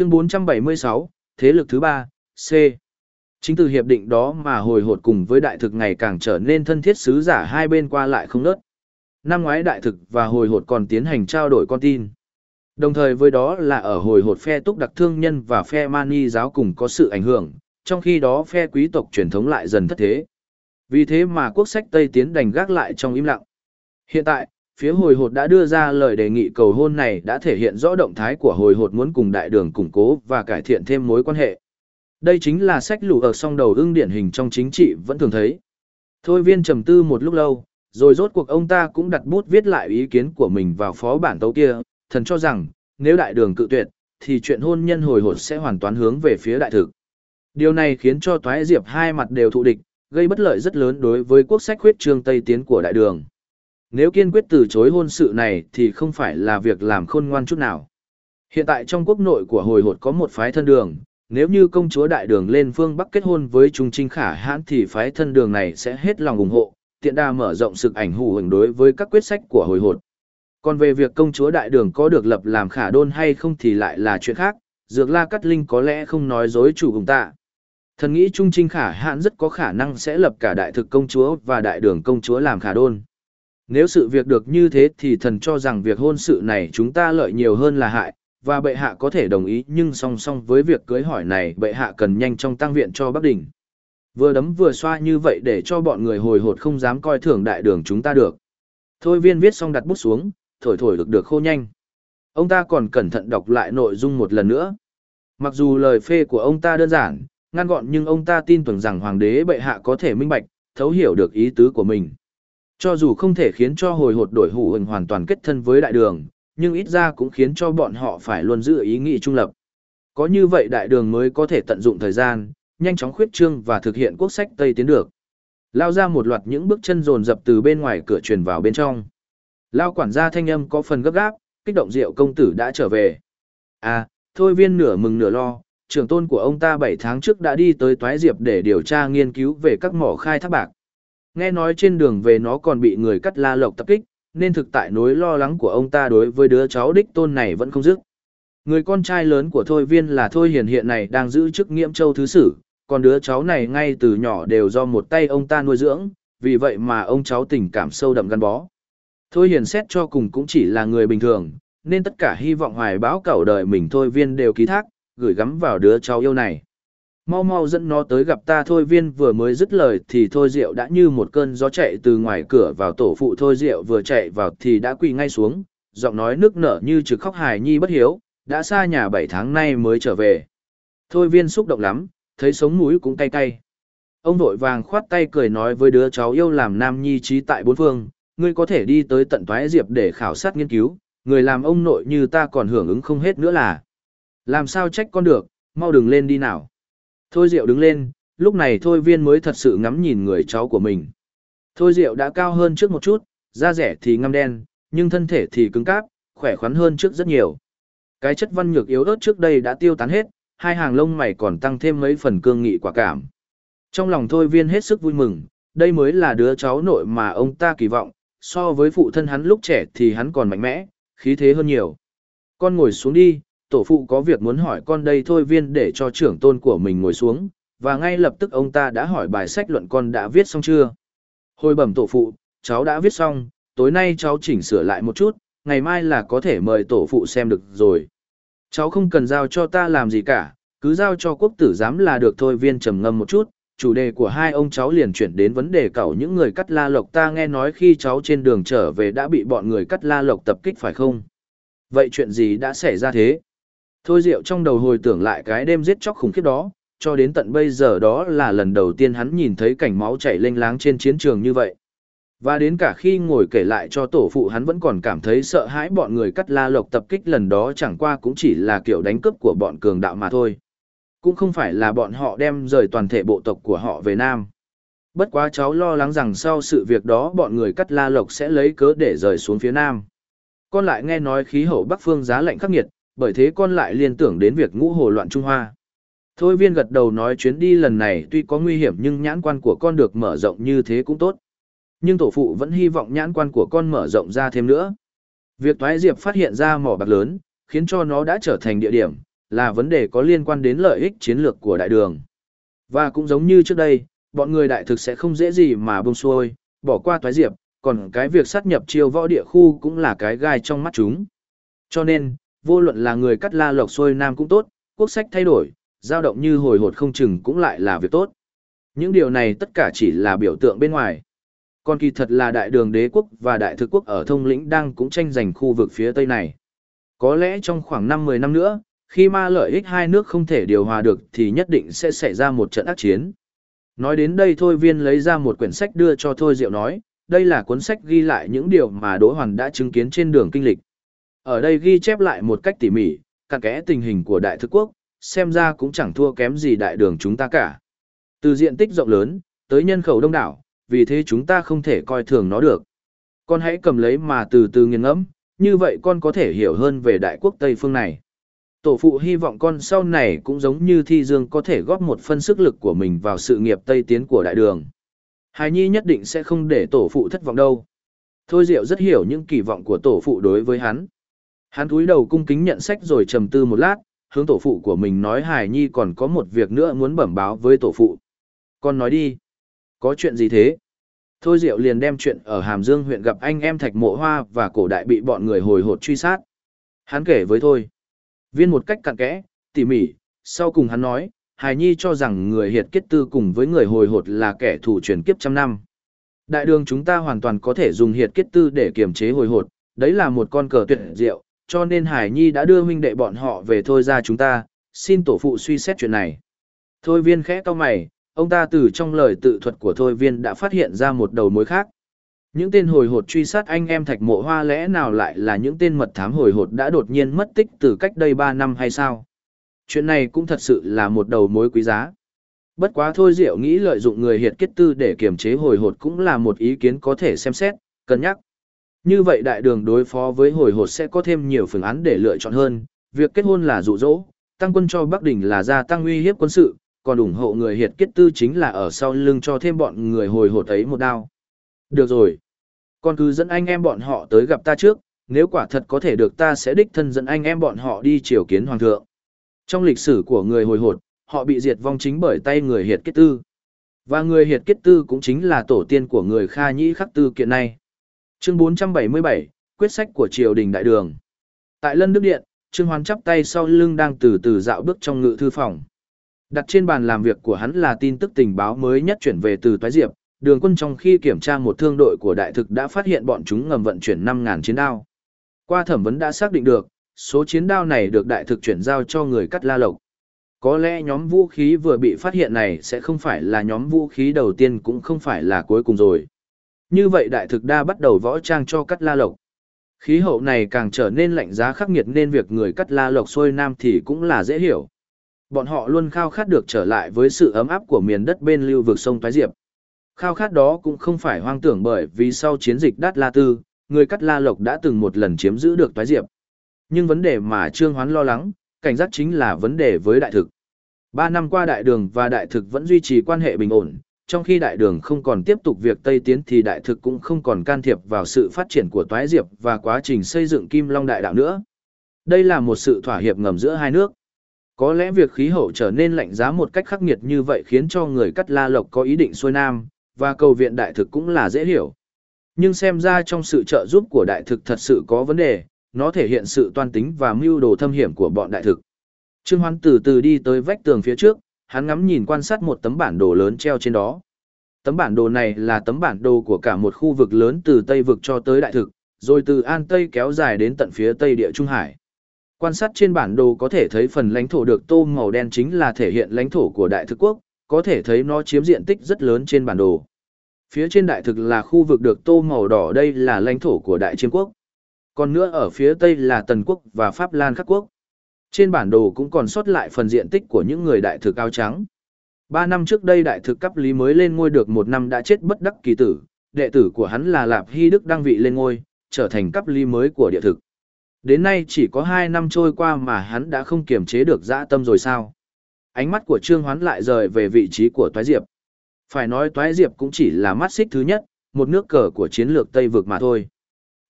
Chương 476, Thế lực thứ ba C. Chính từ hiệp định đó mà hồi hột cùng với đại thực ngày càng trở nên thân thiết sứ giả hai bên qua lại không nớt. Năm ngoái đại thực và hồi hột còn tiến hành trao đổi con tin. Đồng thời với đó là ở hồi hột phe túc đặc thương nhân và phe mani giáo cùng có sự ảnh hưởng, trong khi đó phe quý tộc truyền thống lại dần thất thế. Vì thế mà quốc sách Tây tiến đành gác lại trong im lặng. Hiện tại, phía hồi hột đã đưa ra lời đề nghị cầu hôn này đã thể hiện rõ động thái của hồi hột muốn cùng đại đường củng cố và cải thiện thêm mối quan hệ. Đây chính là sách lụ ở song đầu ưng điển hình trong chính trị vẫn thường thấy. Thôi viên trầm tư một lúc lâu, rồi rốt cuộc ông ta cũng đặt bút viết lại ý kiến của mình vào phó bản tấu kia, thần cho rằng, nếu đại đường cự tuyệt, thì chuyện hôn nhân hồi hột sẽ hoàn toàn hướng về phía đại thực. Điều này khiến cho Toái Diệp hai mặt đều thụ địch, gây bất lợi rất lớn đối với quốc sách huyết trương Tây Tiến của đại đường. Nếu kiên quyết từ chối hôn sự này thì không phải là việc làm khôn ngoan chút nào. Hiện tại trong quốc nội của hồi hột có một phái thân đường, nếu như công chúa đại đường lên phương Bắc kết hôn với Trung Trinh Khả hãn thì phái thân đường này sẽ hết lòng ủng hộ, tiện đa mở rộng sự ảnh hưởng đối với các quyết sách của hồi hột. Còn về việc công chúa đại đường có được lập làm khả đôn hay không thì lại là chuyện khác, Dược La Cát Linh có lẽ không nói dối chủ cùng ta. Thần nghĩ Trung Trinh Khả hãn rất có khả năng sẽ lập cả đại thực công chúa và đại đường công chúa làm khả đôn. Nếu sự việc được như thế thì thần cho rằng việc hôn sự này chúng ta lợi nhiều hơn là hại, và bệ hạ có thể đồng ý nhưng song song với việc cưới hỏi này bệ hạ cần nhanh trong tăng viện cho Bắc Đình. Vừa đấm vừa xoa như vậy để cho bọn người hồi hột không dám coi thường đại đường chúng ta được. Thôi viên viết xong đặt bút xuống, thổi thổi được được khô nhanh. Ông ta còn cẩn thận đọc lại nội dung một lần nữa. Mặc dù lời phê của ông ta đơn giản, ngăn gọn nhưng ông ta tin tưởng rằng hoàng đế bệ hạ có thể minh bạch, thấu hiểu được ý tứ của mình. Cho dù không thể khiến cho hồi hột đổi hủ hình hoàn toàn kết thân với đại đường, nhưng ít ra cũng khiến cho bọn họ phải luôn giữ ý nghĩ trung lập. Có như vậy đại đường mới có thể tận dụng thời gian, nhanh chóng khuyết trương và thực hiện quốc sách Tây tiến được. Lao ra một loạt những bước chân rồn dập từ bên ngoài cửa truyền vào bên trong. Lao quản gia thanh âm có phần gấp gáp, kích động rượu công tử đã trở về. À, thôi viên nửa mừng nửa lo, trưởng tôn của ông ta 7 tháng trước đã đi tới Toái Diệp để điều tra nghiên cứu về các mỏ khai thác bạc. Nghe nói trên đường về nó còn bị người cắt la lộc tập kích, nên thực tại nỗi lo lắng của ông ta đối với đứa cháu đích tôn này vẫn không dứt. Người con trai lớn của Thôi Viên là Thôi Hiền hiện này đang giữ chức nghiễm châu thứ sử, còn đứa cháu này ngay từ nhỏ đều do một tay ông ta nuôi dưỡng, vì vậy mà ông cháu tình cảm sâu đậm gắn bó. Thôi Hiền xét cho cùng cũng chỉ là người bình thường, nên tất cả hy vọng hoài bão cẩu đời mình Thôi Viên đều ký thác, gửi gắm vào đứa cháu yêu này. Mau mau dẫn nó tới gặp ta thôi viên vừa mới dứt lời thì thôi rượu đã như một cơn gió chạy từ ngoài cửa vào tổ phụ thôi rượu vừa chạy vào thì đã quỳ ngay xuống, giọng nói nước nở như trực khóc hài nhi bất hiếu, đã xa nhà bảy tháng nay mới trở về. Thôi viên xúc động lắm, thấy sống mũi cũng cay cay. Ông vội vàng khoát tay cười nói với đứa cháu yêu làm nam nhi trí tại bốn phương, ngươi có thể đi tới tận toái diệp để khảo sát nghiên cứu, người làm ông nội như ta còn hưởng ứng không hết nữa là. Làm sao trách con được, mau đừng lên đi nào. Thôi Diệu đứng lên, lúc này Thôi Viên mới thật sự ngắm nhìn người cháu của mình. Thôi Diệu đã cao hơn trước một chút, da rẻ thì ngăm đen, nhưng thân thể thì cứng cáp, khỏe khoắn hơn trước rất nhiều. Cái chất văn nhược yếu ớt trước đây đã tiêu tán hết, hai hàng lông mày còn tăng thêm mấy phần cương nghị quả cảm. Trong lòng Thôi Viên hết sức vui mừng, đây mới là đứa cháu nội mà ông ta kỳ vọng, so với phụ thân hắn lúc trẻ thì hắn còn mạnh mẽ, khí thế hơn nhiều. Con ngồi xuống đi, tổ phụ có việc muốn hỏi con đây thôi viên để cho trưởng tôn của mình ngồi xuống, và ngay lập tức ông ta đã hỏi bài sách luận con đã viết xong chưa. Hồi bẩm tổ phụ, cháu đã viết xong, tối nay cháu chỉnh sửa lại một chút, ngày mai là có thể mời tổ phụ xem được rồi. Cháu không cần giao cho ta làm gì cả, cứ giao cho quốc tử giám là được thôi viên trầm ngâm một chút. Chủ đề của hai ông cháu liền chuyển đến vấn đề cậu những người cắt la lộc ta nghe nói khi cháu trên đường trở về đã bị bọn người cắt la lộc tập kích phải không? Vậy chuyện gì đã xảy ra thế? Thôi Diệu trong đầu hồi tưởng lại cái đêm giết chóc khủng khiếp đó, cho đến tận bây giờ đó là lần đầu tiên hắn nhìn thấy cảnh máu chảy lênh láng trên chiến trường như vậy. Và đến cả khi ngồi kể lại cho tổ phụ hắn vẫn còn cảm thấy sợ hãi bọn người cắt la lộc tập kích lần đó chẳng qua cũng chỉ là kiểu đánh cướp của bọn cường đạo mà thôi. Cũng không phải là bọn họ đem rời toàn thể bộ tộc của họ về Nam. Bất quá cháu lo lắng rằng sau sự việc đó bọn người cắt la lộc sẽ lấy cớ để rời xuống phía Nam. Con lại nghe nói khí hậu Bắc Phương giá lạnh khắc nghiệt, bởi thế con lại liên tưởng đến việc ngũ hồ loạn Trung Hoa. Thôi viên gật đầu nói chuyến đi lần này tuy có nguy hiểm nhưng nhãn quan của con được mở rộng như thế cũng tốt. Nhưng tổ phụ vẫn hy vọng nhãn quan của con mở rộng ra thêm nữa. Việc Thoái Diệp phát hiện ra mỏ bạc lớn, khiến cho nó đã trở thành địa điểm, là vấn đề có liên quan đến lợi ích chiến lược của đại đường. Và cũng giống như trước đây, bọn người đại thực sẽ không dễ gì mà buông xuôi, bỏ qua Thoái diệp, còn cái việc sát nhập chiêu võ địa khu cũng là cái gai trong mắt chúng. Cho nên, vô luận là người cắt la lộc xuôi nam cũng tốt, quốc sách thay đổi, dao động như hồi hột không chừng cũng lại là việc tốt. Những điều này tất cả chỉ là biểu tượng bên ngoài. Còn kỳ thật là đại đường đế quốc và đại thực quốc ở thông lĩnh đang cũng tranh giành khu vực phía tây này. Có lẽ trong khoảng 5-10 năm nữa, khi ma lợi ích hai nước không thể điều hòa được thì nhất định sẽ xảy ra một trận ác chiến. Nói đến đây Thôi Viên lấy ra một quyển sách đưa cho Thôi Diệu nói, đây là cuốn sách ghi lại những điều mà Đỗ Hoàn đã chứng kiến trên đường kinh lịch. Ở đây ghi chép lại một cách tỉ mỉ, cặn kẽ tình hình của đại thực quốc, xem ra cũng chẳng thua kém gì đại đường chúng ta cả. Từ diện tích rộng lớn, tới nhân khẩu đông đảo, vì thế chúng ta không thể coi thường nó được. Con hãy cầm lấy mà từ từ nghiền ngẫm, như vậy con có thể hiểu hơn về đại quốc Tây phương này. Tổ phụ hy vọng con sau này cũng giống như Thi Dương có thể góp một phân sức lực của mình vào sự nghiệp Tây tiến của đại đường. Hài Nhi nhất định sẽ không để tổ phụ thất vọng đâu. Thôi Diệu rất hiểu những kỳ vọng của tổ phụ đối với hắn. Hắn cúi đầu cung kính nhận sách rồi trầm tư một lát, hướng tổ phụ của mình nói Hải Nhi còn có một việc nữa muốn bẩm báo với tổ phụ. Con nói đi. Có chuyện gì thế? Thôi Diệu liền đem chuyện ở Hàm Dương huyện gặp anh em Thạch Mộ Hoa và cổ đại bị bọn người hồi hột truy sát. Hắn kể với Thôi. Viên một cách cặn kẽ, tỉ mỉ, sau cùng hắn nói, Hải Nhi cho rằng người hiệt kết tư cùng với người hồi hột là kẻ thù truyền kiếp trăm năm. Đại đường chúng ta hoàn toàn có thể dùng hiệt kết tư để kiềm chế hồi hột, đấy là một con cờ tuyệt diệu, cho nên Hải Nhi đã đưa huynh đệ bọn họ về thôi ra chúng ta, xin tổ phụ suy xét chuyện này. Thôi viên khẽ cau mày, ông ta từ trong lời tự thuật của thôi viên đã phát hiện ra một đầu mối khác. Những tên hồi hột truy sát anh em thạch mộ hoa lẽ nào lại là những tên mật thám hồi hột đã đột nhiên mất tích từ cách đây 3 năm hay sao? Chuyện này cũng thật sự là một đầu mối quý giá. Bất quá thôi diệu nghĩ lợi dụng người hiệt kết tư để kiềm chế hồi hột cũng là một ý kiến có thể xem xét, cân nhắc. Như vậy đại đường đối phó với hồi hột sẽ có thêm nhiều phương án để lựa chọn hơn, việc kết hôn là dụ dỗ, tăng quân cho Bắc Đình là gia tăng uy hiếp quân sự, còn ủng hộ người hiệt kết tư chính là ở sau lưng cho thêm bọn người hồi hột ấy một đao. Được rồi. Con cứ dẫn anh em bọn họ tới gặp ta trước, nếu quả thật có thể được ta sẽ đích thân dẫn anh em bọn họ đi triều kiến hoàng thượng. Trong lịch sử của người hồi hột, họ bị diệt vong chính bởi tay người hiệt kết tư. Và người hiệt kết tư cũng chính là tổ tiên của người Kha Nhĩ Khắc Tư kiện này. Chương 477, quyết sách của triều đình đại đường. Tại Lân Đức Điện, Trương Hoán chắp tay sau lưng đang từ từ dạo bước trong ngự thư phòng. Đặt trên bàn làm việc của hắn là tin tức tình báo mới nhất chuyển về từ Toái Diệp, đường quân trong khi kiểm tra một thương đội của đại thực đã phát hiện bọn chúng ngầm vận chuyển 5.000 chiến đao. Qua thẩm vấn đã xác định được, số chiến đao này được đại thực chuyển giao cho người cắt la lộc. Có lẽ nhóm vũ khí vừa bị phát hiện này sẽ không phải là nhóm vũ khí đầu tiên cũng không phải là cuối cùng rồi. Như vậy đại thực đa bắt đầu võ trang cho cắt la lộc. Khí hậu này càng trở nên lạnh giá khắc nghiệt nên việc người cắt la lộc xuôi nam thì cũng là dễ hiểu. Bọn họ luôn khao khát được trở lại với sự ấm áp của miền đất bên lưu vực sông Thái Diệp. Khao khát đó cũng không phải hoang tưởng bởi vì sau chiến dịch Đát La Tư, người cắt la lộc đã từng một lần chiếm giữ được Thái Diệp. Nhưng vấn đề mà Trương Hoán lo lắng, cảnh giác chính là vấn đề với đại thực. Ba năm qua đại đường và đại thực vẫn duy trì quan hệ bình ổn, trong khi đại đường không còn tiếp tục việc Tây Tiến thì đại thực cũng không còn can thiệp vào sự phát triển của Toái Diệp và quá trình xây dựng Kim Long Đại Đạo nữa. Đây là một sự thỏa hiệp ngầm giữa hai nước. Có lẽ việc khí hậu trở nên lạnh giá một cách khắc nghiệt như vậy khiến cho người cắt la lộc có ý định xuôi nam, và cầu viện đại thực cũng là dễ hiểu. Nhưng xem ra trong sự trợ giúp của đại thực thật sự có vấn đề, nó thể hiện sự toan tính và mưu đồ thâm hiểm của bọn đại thực. Trương Hoán từ từ đi tới vách tường phía trước, hắn ngắm nhìn quan sát một tấm bản đồ lớn treo trên đó. Tấm bản đồ này là tấm bản đồ của cả một khu vực lớn từ Tây vực cho tới Đại thực, rồi từ An Tây kéo dài đến tận phía Tây địa Trung Hải. Quan sát trên bản đồ có thể thấy phần lãnh thổ được tô màu đen chính là thể hiện lãnh thổ của Đại thực quốc, có thể thấy nó chiếm diện tích rất lớn trên bản đồ. Phía trên Đại thực là khu vực được tô màu đỏ đây là lãnh thổ của Đại Chiêm quốc. Còn nữa ở phía Tây là Tần quốc và Pháp Lan Khắc quốc. Trên bản đồ cũng còn sót lại phần diện tích của những người đại thực áo trắng. Ba năm trước đây đại thực cấp lý mới lên ngôi được một năm đã chết bất đắc kỳ tử, đệ tử của hắn là Lạp Hy Đức đang vị lên ngôi, trở thành cấp lý mới của địa thực. Đến nay chỉ có hai năm trôi qua mà hắn đã không kiềm chế được dã tâm rồi sao? Ánh mắt của Trương Hoán lại rời về vị trí của Toái Diệp. Phải nói Toái Diệp cũng chỉ là mắt xích thứ nhất, một nước cờ của chiến lược Tây vực mà thôi.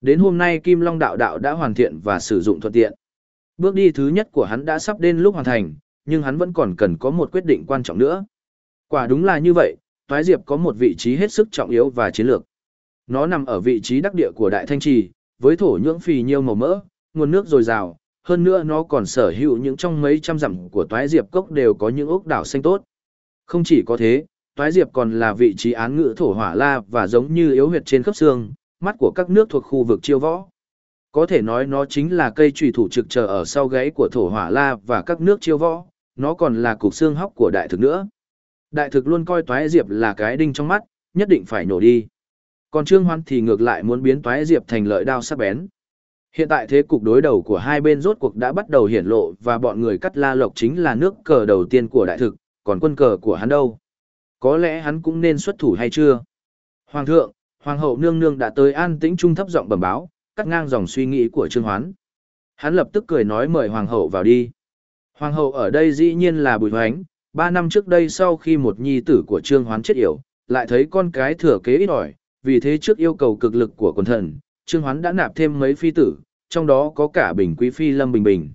Đến hôm nay Kim Long Đạo Đạo đã hoàn thiện và sử dụng thuận tiện. Bước đi thứ nhất của hắn đã sắp đến lúc hoàn thành, nhưng hắn vẫn còn cần có một quyết định quan trọng nữa. Quả đúng là như vậy, Toái Diệp có một vị trí hết sức trọng yếu và chiến lược. Nó nằm ở vị trí đắc địa của Đại Thanh Trì, với thổ nhưỡng phì nhiêu màu mỡ, nguồn nước dồi dào, hơn nữa nó còn sở hữu những trong mấy trăm dặm của Toái Diệp cốc đều có những ốc đảo xanh tốt. Không chỉ có thế, Toái Diệp còn là vị trí án ngữ thổ hỏa la và giống như yếu huyệt trên khớp xương, mắt của các nước thuộc khu vực chiêu võ. Có thể nói nó chính là cây trùy thủ trực chờ ở sau gáy của thổ hỏa la và các nước chiêu võ, nó còn là cục xương hóc của đại thực nữa. Đại thực luôn coi toái diệp là cái đinh trong mắt, nhất định phải nổ đi. Còn Trương Hoan thì ngược lại muốn biến toái diệp thành lợi đao sắc bén. Hiện tại thế cục đối đầu của hai bên rốt cuộc đã bắt đầu hiển lộ và bọn người cắt la lộc chính là nước cờ đầu tiên của đại thực, còn quân cờ của hắn đâu. Có lẽ hắn cũng nên xuất thủ hay chưa? Hoàng thượng, Hoàng hậu nương nương đã tới an tĩnh trung thấp giọng bẩm báo, cắt ngang dòng suy nghĩ của Trương Hoán. Hắn lập tức cười nói mời Hoàng hậu vào đi. Hoàng hậu ở đây dĩ nhiên là Bùi Hoánh, ba năm trước đây sau khi một nhi tử của Trương Hoán chết yểu, lại thấy con cái thừa kế ít ỏi, vì thế trước yêu cầu cực lực của quần thần, Trương Hoán đã nạp thêm mấy phi tử, trong đó có cả Bình Quý Phi Lâm Bình Bình.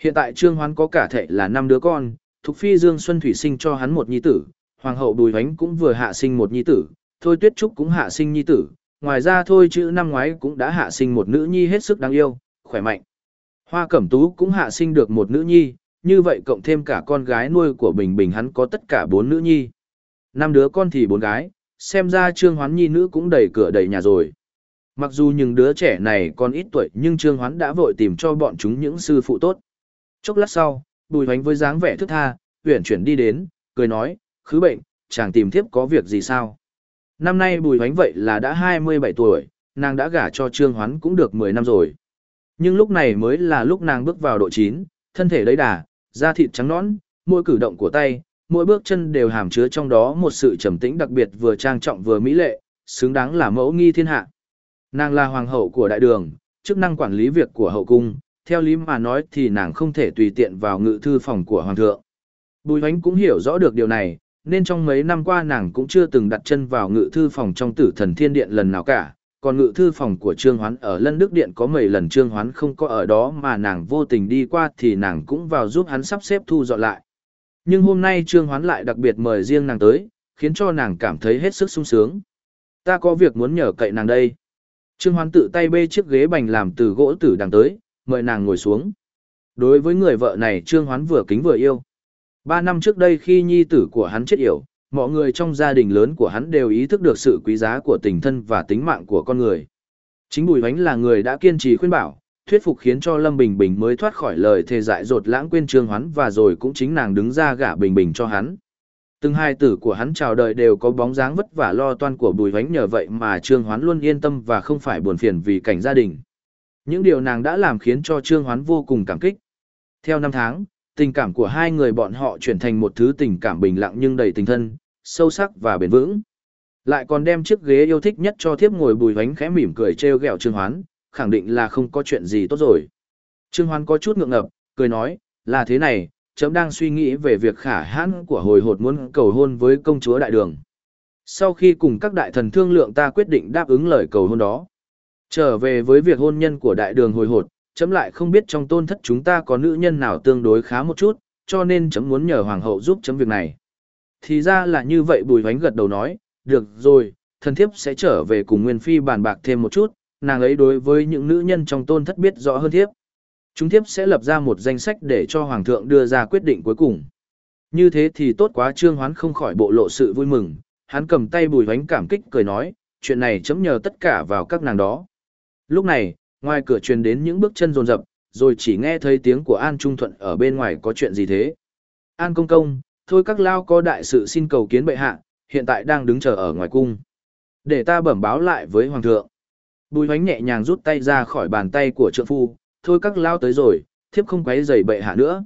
Hiện tại Trương Hoán có cả thệ là năm đứa con, Thục Phi Dương Xuân Thủy sinh cho hắn một nhi tử, Hoàng hậu Bùi Hoánh cũng vừa hạ sinh một nhi tử, Thôi Tuyết Trúc cũng hạ sinh nhi tử, ngoài ra Thôi chữ năm ngoái cũng đã hạ sinh một nữ nhi hết sức đáng yêu, khỏe mạnh. Hoa Cẩm Tú cũng hạ sinh được một nữ nhi, như vậy cộng thêm cả con gái nuôi của Bình Bình hắn có tất cả bốn nữ nhi. Năm đứa con thì bốn gái, xem ra Trương Hoán nhi nữ cũng đầy cửa đầy nhà rồi. Mặc dù những đứa trẻ này còn ít tuổi nhưng Trương Hoán đã vội tìm cho bọn chúng những sư phụ tốt. Chốc lát sau, Bùi Hoánh với dáng vẻ thức tha, uyển chuyển đi đến, cười nói, khứ bệnh, chàng tìm thiếp có việc gì sao? Năm nay Bùi Hoánh vậy là đã 27 tuổi, nàng đã gả cho Trương Hoán cũng được 10 năm rồi. Nhưng lúc này mới là lúc nàng bước vào độ chín, thân thể lấy đà, da thịt trắng nõn, mỗi cử động của tay, mỗi bước chân đều hàm chứa trong đó một sự trầm tĩnh đặc biệt vừa trang trọng vừa mỹ lệ, xứng đáng là mẫu nghi thiên hạ. Nàng là hoàng hậu của đại đường, chức năng quản lý việc của hậu cung, theo lý mà nói thì nàng không thể tùy tiện vào ngự thư phòng của hoàng thượng. Bùi Hoánh cũng hiểu rõ được điều này, nên trong mấy năm qua nàng cũng chưa từng đặt chân vào ngự thư phòng trong tử thần thiên điện lần nào cả. Còn ngự thư phòng của Trương Hoán ở Lân Đức Điện có mấy lần Trương Hoán không có ở đó mà nàng vô tình đi qua thì nàng cũng vào giúp hắn sắp xếp thu dọn lại. Nhưng hôm nay Trương Hoán lại đặc biệt mời riêng nàng tới, khiến cho nàng cảm thấy hết sức sung sướng. Ta có việc muốn nhờ cậy nàng đây. Trương Hoán tự tay bê chiếc ghế bành làm từ gỗ tử đằng tới, mời nàng ngồi xuống. Đối với người vợ này Trương Hoán vừa kính vừa yêu. Ba năm trước đây khi nhi tử của hắn chết yểu, mọi người trong gia đình lớn của hắn đều ý thức được sự quý giá của tình thân và tính mạng của con người. Chính Bùi Vánh là người đã kiên trì khuyên bảo, thuyết phục khiến cho Lâm Bình Bình mới thoát khỏi lời thề dại dột lãng quên Trương Hoán và rồi cũng chính nàng đứng ra gả Bình Bình cho hắn. Từng hai tử của hắn chào đời đều có bóng dáng vất vả lo toan của Bùi Vánh nhờ vậy mà Trương Hoán luôn yên tâm và không phải buồn phiền vì cảnh gia đình. Những điều nàng đã làm khiến cho Trương Hoán vô cùng cảm kích. Theo năm tháng, tình cảm của hai người bọn họ chuyển thành một thứ tình cảm bình lặng nhưng đầy tình thân, sâu sắc và bền vững. Lại còn đem chiếc ghế yêu thích nhất cho thiếp ngồi bùi vánh khẽ mỉm cười trêu ghẹo Trương Hoán, khẳng định là không có chuyện gì tốt rồi. Trương Hoán có chút ngượng ngập, cười nói, là thế này, chấm đang suy nghĩ về việc khả hãn của hồi hột muốn cầu hôn với công chúa đại đường. Sau khi cùng các đại thần thương lượng ta quyết định đáp ứng lời cầu hôn đó. Trở về với việc hôn nhân của đại đường hồi hột, chấm lại không biết trong tôn thất chúng ta có nữ nhân nào tương đối khá một chút, cho nên chấm muốn nhờ hoàng hậu giúp chấm việc này. Thì ra là như vậy bùi hoánh gật đầu nói, được rồi, thần thiếp sẽ trở về cùng Nguyên Phi bàn bạc thêm một chút, nàng ấy đối với những nữ nhân trong tôn thất biết rõ hơn thiếp. Chúng thiếp sẽ lập ra một danh sách để cho hoàng thượng đưa ra quyết định cuối cùng. Như thế thì tốt quá trương hoán không khỏi bộ lộ sự vui mừng, hắn cầm tay bùi hoánh cảm kích cười nói, chuyện này chấm nhờ tất cả vào các nàng đó. Lúc này, ngoài cửa truyền đến những bước chân rồn rập, rồi chỉ nghe thấy tiếng của An Trung Thuận ở bên ngoài có chuyện gì thế. An công công, thôi các lao có đại sự xin cầu kiến bệ hạ, hiện tại đang đứng chờ ở ngoài cung. Để ta bẩm báo lại với hoàng thượng. Bùi hoánh nhẹ nhàng rút tay ra khỏi bàn tay của trượng phu, thôi các lao tới rồi, thiếp không quấy giày bệ hạ nữa.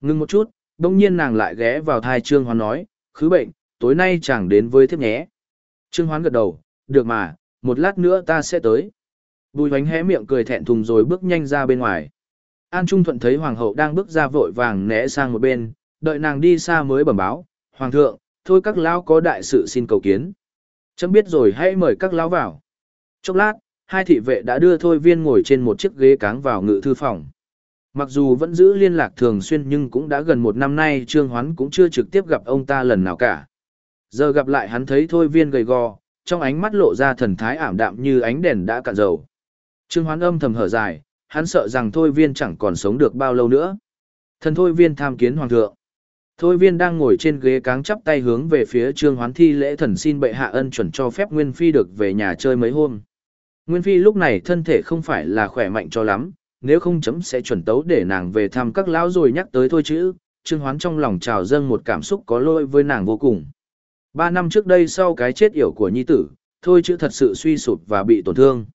Ngưng một chút, đông nhiên nàng lại ghé vào thai Trương Hoán nói, khứ bệnh, tối nay chẳng đến với thiếp nhé. Trương Hoán gật đầu, được mà, một lát nữa ta sẽ tới. Bùi hoánh hé miệng cười thẹn thùng rồi bước nhanh ra bên ngoài. An Trung Thuận thấy Hoàng hậu đang bước ra vội vàng né sang một bên, đợi nàng đi xa mới bẩm báo, Hoàng thượng, thôi các lão có đại sự xin cầu kiến. Chấm biết rồi hãy mời các lão vào. Chốc lát, hai thị vệ đã đưa thôi viên ngồi trên một chiếc ghế cáng vào ngự thư phòng. Mặc dù vẫn giữ liên lạc thường xuyên nhưng cũng đã gần một năm nay Trương Hoán cũng chưa trực tiếp gặp ông ta lần nào cả. Giờ gặp lại hắn thấy Thôi Viên gầy gò, trong ánh mắt lộ ra thần thái ảm đạm như ánh đèn đã cạn dầu. Trương Hoán âm thầm hở dài, hắn sợ rằng Thôi Viên chẳng còn sống được bao lâu nữa. Thần Thôi Viên tham kiến Hoàng thượng. Thôi Viên đang ngồi trên ghế cáng chắp tay hướng về phía Trương Hoán thi lễ thần xin bệ hạ ân chuẩn cho phép Nguyên Phi được về nhà chơi mấy hôm. Nguyên Phi lúc này thân thể không phải là khỏe mạnh cho lắm, nếu không chấm sẽ chuẩn tấu để nàng về thăm các lão rồi nhắc tới thôi chứ. Trương Hoán trong lòng trào dâng một cảm xúc có lỗi với nàng vô cùng. Ba năm trước đây sau cái chết yểu của nhi tử, thôi chứ thật sự suy sụp và bị tổn thương.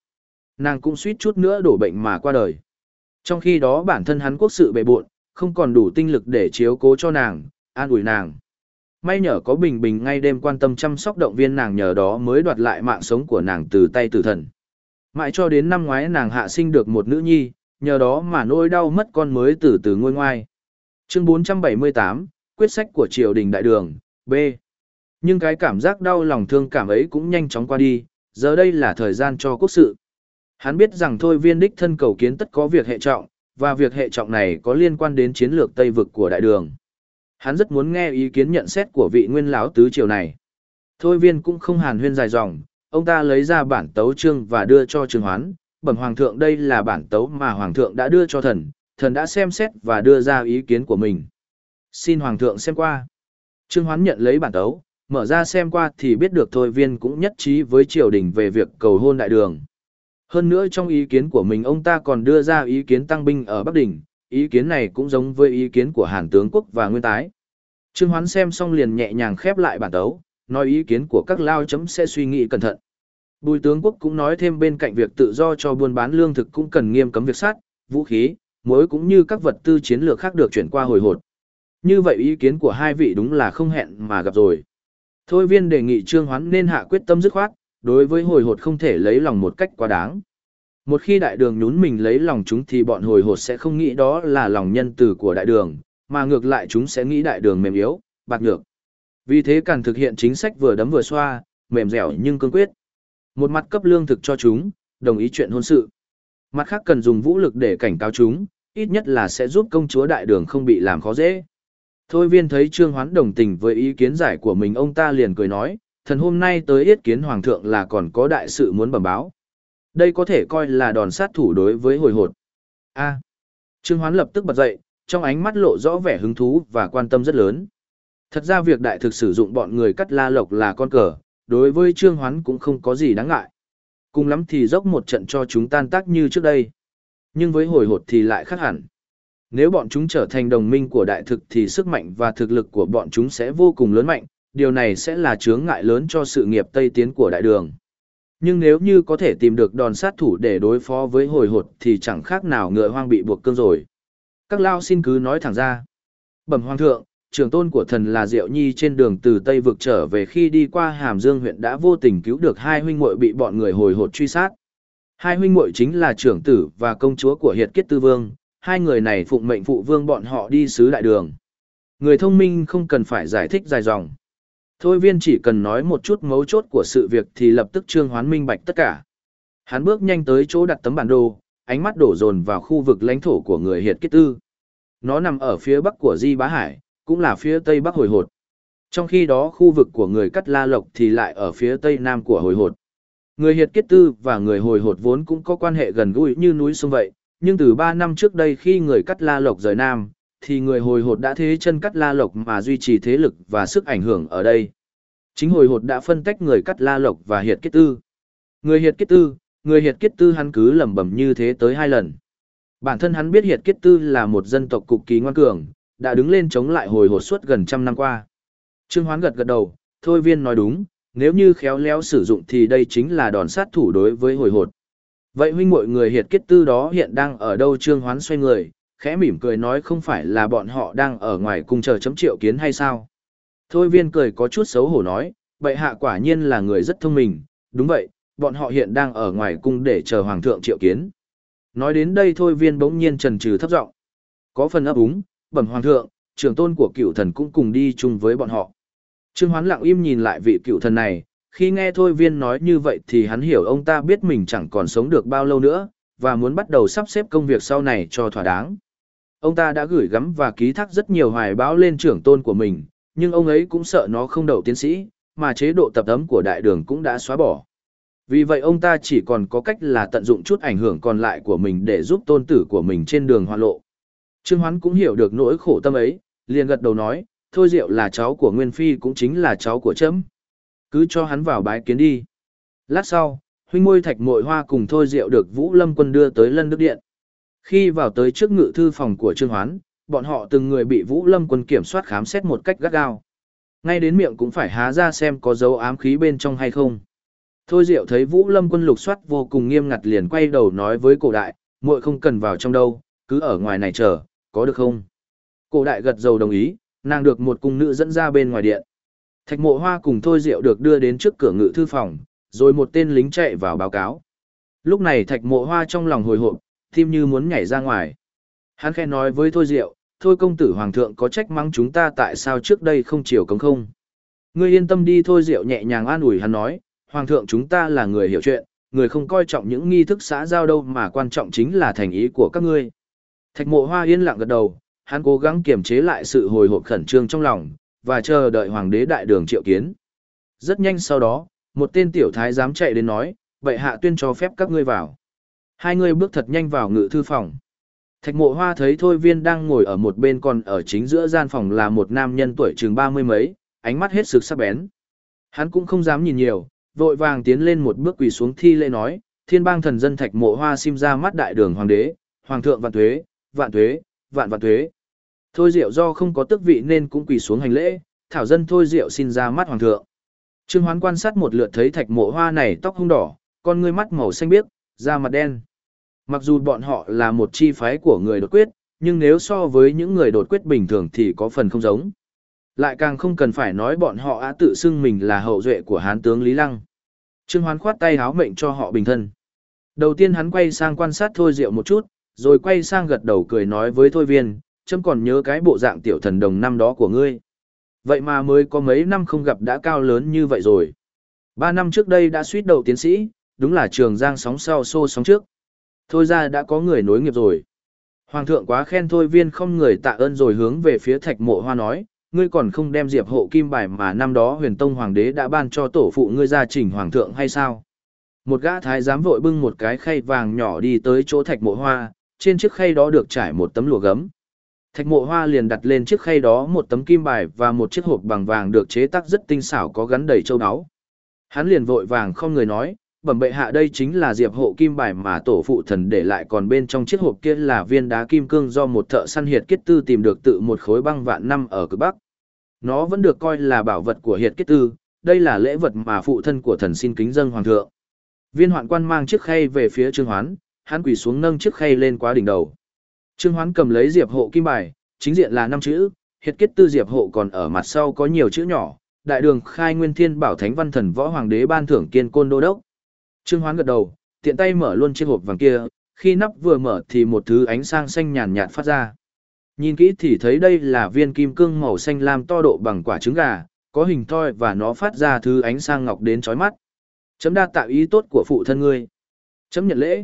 Nàng cũng suýt chút nữa đổ bệnh mà qua đời. Trong khi đó bản thân hắn quốc sự bệ buộn, không còn đủ tinh lực để chiếu cố cho nàng, an ủi nàng. May nhờ có Bình Bình ngay đêm quan tâm chăm sóc động viên nàng nhờ đó mới đoạt lại mạng sống của nàng từ tay tử thần. Mãi cho đến năm ngoái nàng hạ sinh được một nữ nhi, nhờ đó mà nỗi đau mất con mới từ từ ngôi ngoai. Chương 478, Quyết sách của triều đình đại đường, B. Nhưng cái cảm giác đau lòng thương cảm ấy cũng nhanh chóng qua đi, giờ đây là thời gian cho quốc sự. Hắn biết rằng thôi viên đích thân cầu kiến tất có việc hệ trọng, và việc hệ trọng này có liên quan đến chiến lược Tây vực của đại đường. Hắn rất muốn nghe ý kiến nhận xét của vị nguyên lão tứ triều này. Thôi viên cũng không hàn huyên dài dòng, ông ta lấy ra bản tấu chương và đưa cho Trương Hoán, bẩm hoàng thượng đây là bản tấu mà hoàng thượng đã đưa cho thần, thần đã xem xét và đưa ra ý kiến của mình. Xin hoàng thượng xem qua. Trương Hoán nhận lấy bản tấu, mở ra xem qua thì biết được thôi viên cũng nhất trí với triều đình về việc cầu hôn đại đường. Hơn nữa trong ý kiến của mình ông ta còn đưa ra ý kiến tăng binh ở Bắc Đình, ý kiến này cũng giống với ý kiến của Hàn tướng quốc và Nguyên tái. Trương Hoán xem xong liền nhẹ nhàng khép lại bản tấu, nói ý kiến của các lao chấm sẽ suy nghĩ cẩn thận. Bùi tướng quốc cũng nói thêm bên cạnh việc tự do cho buôn bán lương thực cũng cần nghiêm cấm việc sát, vũ khí, muối cũng như các vật tư chiến lược khác được chuyển qua hồi hột. Như vậy ý kiến của hai vị đúng là không hẹn mà gặp rồi. Thôi viên đề nghị Trương Hoán nên hạ quyết tâm dứt khoát, đối với hồi hột không thể lấy lòng một cách quá đáng. Một khi đại đường nhún mình lấy lòng chúng thì bọn hồi hột sẽ không nghĩ đó là lòng nhân từ của đại đường, mà ngược lại chúng sẽ nghĩ đại đường mềm yếu, bạc nhược. Vì thế cần thực hiện chính sách vừa đấm vừa xoa, mềm dẻo nhưng cương quyết. Một mặt cấp lương thực cho chúng, đồng ý chuyện hôn sự. Mặt khác cần dùng vũ lực để cảnh cáo chúng, ít nhất là sẽ giúp công chúa đại đường không bị làm khó dễ. Thôi viên thấy Trương Hoán đồng tình với ý kiến giải của mình ông ta liền cười nói, thần hôm nay tới yết kiến hoàng thượng là còn có đại sự muốn bẩm báo. Đây có thể coi là đòn sát thủ đối với hồi hột. A. Trương Hoán lập tức bật dậy, trong ánh mắt lộ rõ vẻ hứng thú và quan tâm rất lớn. Thật ra việc đại thực sử dụng bọn người cắt la lộc là con cờ, đối với Trương Hoán cũng không có gì đáng ngại. Cùng lắm thì dốc một trận cho chúng tan tác như trước đây. Nhưng với hồi hột thì lại khác hẳn. Nếu bọn chúng trở thành đồng minh của đại thực thì sức mạnh và thực lực của bọn chúng sẽ vô cùng lớn mạnh, điều này sẽ là chướng ngại lớn cho sự nghiệp Tây Tiến của đại đường. Nhưng nếu như có thể tìm được đòn sát thủ để đối phó với hồi hột thì chẳng khác nào ngựa hoang bị buộc cương rồi. Các lao xin cứ nói thẳng ra. Bẩm hoàng thượng, trưởng tôn của thần là Diệu Nhi trên đường từ Tây vực trở về khi đi qua Hàm Dương huyện đã vô tình cứu được hai huynh muội bị bọn người hồi hột truy sát. Hai huynh muội chính là trưởng tử và công chúa của Hiệt Kiết Tư Vương, hai người này phụng mệnh phụ vương bọn họ đi sứ đại đường. Người thông minh không cần phải giải thích dài dòng. Thôi viên chỉ cần nói một chút mấu chốt của sự việc thì lập tức trương hoán minh bạch tất cả. Hắn bước nhanh tới chỗ đặt tấm bản đồ, ánh mắt đổ dồn vào khu vực lãnh thổ của người Hiệt Kết Tư. Nó nằm ở phía bắc của Di Bá Hải, cũng là phía tây bắc hồi hột. Trong khi đó khu vực của người Cắt La Lộc thì lại ở phía tây nam của hồi hột. Người Hiệt Kết Tư và người hồi hột vốn cũng có quan hệ gần gũi như núi sông vậy, nhưng từ 3 năm trước đây khi người Cắt La Lộc rời nam, thì người hồi hột đã thế chân Cắt La Lộc mà duy trì thế lực và sức ảnh hưởng ở đây. Chính hồi hột đã phân tách người Cắt La Lộc và Hiệt kết Tư. Người Hiệt kết Tư, người Hiệt kết Tư hắn cứ lẩm bẩm như thế tới hai lần. Bản thân hắn biết Hiệt kết Tư là một dân tộc cực kỳ ngoan cường, đã đứng lên chống lại hồi hột suốt gần trăm năm qua. Trương Hoán gật gật đầu, thôi viên nói đúng, nếu như khéo léo sử dụng thì đây chính là đòn sát thủ đối với hồi hột. Vậy huynh mọi người hiệt kết tư đó hiện đang ở đâu Trương Hoán xoay người, khẽ mỉm cười nói không phải là bọn họ đang ở ngoài cung chờ chấm triệu kiến hay sao? Thôi viên cười có chút xấu hổ nói, bệ hạ quả nhiên là người rất thông minh, đúng vậy, bọn họ hiện đang ở ngoài cung để chờ hoàng thượng triệu kiến. Nói đến đây thôi viên bỗng nhiên trần trừ thấp giọng Có phần ấp úng, bẩm hoàng thượng, trưởng tôn của cựu thần cũng cùng đi chung với bọn họ. Trương Hoán lặng im nhìn lại vị cựu thần này, khi nghe Thôi Viên nói như vậy thì hắn hiểu ông ta biết mình chẳng còn sống được bao lâu nữa, và muốn bắt đầu sắp xếp công việc sau này cho thỏa đáng ông ta đã gửi gắm và ký thác rất nhiều hoài bão lên trưởng tôn của mình, nhưng ông ấy cũng sợ nó không đậu tiến sĩ, mà chế độ tập ấm của đại đường cũng đã xóa bỏ. Vì vậy ông ta chỉ còn có cách là tận dụng chút ảnh hưởng còn lại của mình để giúp tôn tử của mình trên đường hoa lộ. Trương Hoán cũng hiểu được nỗi khổ tâm ấy, liền gật đầu nói, thôi diệu là cháu của Nguyên Phi cũng chính là cháu của trẫm Cứ cho hắn vào bái kiến đi. Lát sau, huynh môi thạch mội hoa cùng thôi diệu được Vũ Lâm quân đưa tới lân đức điện. Khi vào tới trước ngự thư phòng của Trương Hoán, bọn họ từng người bị Vũ Lâm quân kiểm soát khám xét một cách gắt gao. Ngay đến miệng cũng phải há ra xem có dấu ám khí bên trong hay không. Thôi Diệu thấy Vũ Lâm quân lục soát vô cùng nghiêm ngặt liền quay đầu nói với cổ đại, muội không cần vào trong đâu, cứ ở ngoài này chờ, có được không? Cổ đại gật dầu đồng ý, nàng được một cung nữ dẫn ra bên ngoài điện. Thạch mộ hoa cùng Thôi Diệu được đưa đến trước cửa ngự thư phòng, rồi một tên lính chạy vào báo cáo. Lúc này thạch mộ hoa trong lòng hồi hộp, tim như muốn nhảy ra ngoài. Hắn khẽ nói với Thôi Diệu, thôi công tử hoàng thượng có trách mắng chúng ta tại sao trước đây không chiều cống không. Ngươi yên tâm đi Thôi Diệu nhẹ nhàng an ủi hắn nói, hoàng thượng chúng ta là người hiểu chuyện, người không coi trọng những nghi thức xã giao đâu mà quan trọng chính là thành ý của các ngươi. Thạch mộ hoa yên lặng gật đầu, hắn cố gắng kiềm chế lại sự hồi hộp khẩn trương trong lòng, và chờ đợi hoàng đế đại đường triệu kiến. Rất nhanh sau đó, một tên tiểu thái dám chạy đến nói, vậy hạ tuyên cho phép các ngươi vào. Hai người bước thật nhanh vào ngự thư phòng. Thạch mộ hoa thấy thôi viên đang ngồi ở một bên còn ở chính giữa gian phòng là một nam nhân tuổi chừng ba mươi mấy, ánh mắt hết sức sắc bén. Hắn cũng không dám nhìn nhiều, vội vàng tiến lên một bước quỳ xuống thi lễ nói, thiên bang thần dân thạch mộ hoa sim ra mắt đại đường hoàng đế, hoàng thượng vạn thuế, vạn thuế, vạn vạn thuế. Thôi diệu do không có tước vị nên cũng quỳ xuống hành lễ, thảo dân thôi diệu xin ra mắt hoàng thượng. Trương Hoán quan sát một lượt thấy thạch mộ hoa này tóc hung đỏ, con ngươi mắt màu xanh biếc, da mặt đen. Mặc dù bọn họ là một chi phái của người đột quyết, nhưng nếu so với những người đột quyết bình thường thì có phần không giống. Lại càng không cần phải nói bọn họ á tự xưng mình là hậu duệ của hán tướng Lý Lăng. Trương Hoán khoát tay háo mệnh cho họ bình thân. Đầu tiên hắn quay sang quan sát Thôi Diệu một chút, rồi quay sang gật đầu cười nói với Thôi Viên, chấm còn nhớ cái bộ dạng tiểu thần đồng năm đó của ngươi. Vậy mà mới có mấy năm không gặp đã cao lớn như vậy rồi. Ba năm trước đây đã suýt đầu tiến sĩ, đúng là trường giang sóng sau xô sóng trước. Thôi ra đã có người nối nghiệp rồi. Hoàng thượng quá khen Thôi Viên không người tạ ơn rồi hướng về phía thạch mộ hoa nói, ngươi còn không đem diệp hộ kim bài mà năm đó huyền tông hoàng đế đã ban cho tổ phụ ngươi ra trình hoàng thượng hay sao? Một gã thái giám vội bưng một cái khay vàng nhỏ đi tới chỗ thạch mộ hoa, trên chiếc khay đó được trải một tấm lụa gấm. Thạch mộ hoa liền đặt lên chiếc khay đó một tấm kim bài và một chiếc hộp bằng vàng được chế tác rất tinh xảo có gắn đầy châu áo. Hắn liền vội vàng không người nói, bẩm bệ hạ đây chính là diệp hộ kim bài mà tổ phụ thần để lại, còn bên trong chiếc hộp kia là viên đá kim cương do một thợ săn hiệt kết tư tìm được tự một khối băng vạn năm ở cực bắc. Nó vẫn được coi là bảo vật của hiệt kết tư, đây là lễ vật mà phụ thân của thần xin kính dâng hoàng thượng. Viên hoạn quan mang chiếc khay về phía trương hoán, hắn quỳ xuống nâng chiếc khay lên quá đỉnh đầu. Trương hoán cầm lấy diệp hộ kim bài, chính diện là năm chữ, hiệt kết tư diệp hộ còn ở mặt sau có nhiều chữ nhỏ, đại đường khai nguyên thiên bảo thánh văn thần võ hoàng đế ban thưởng kiên côn đô đốc. Trương Hoán gật đầu, tiện tay mở luôn chiếc hộp vàng kia, khi nắp vừa mở thì một thứ ánh sáng xanh nhàn nhạt phát ra. Nhìn kỹ thì thấy đây là viên kim cương màu xanh lam to độ bằng quả trứng gà, có hình thoi và nó phát ra thứ ánh sáng ngọc đến chói mắt. Chấm đa tạo ý tốt của phụ thân ngươi. Chấm nhận lễ.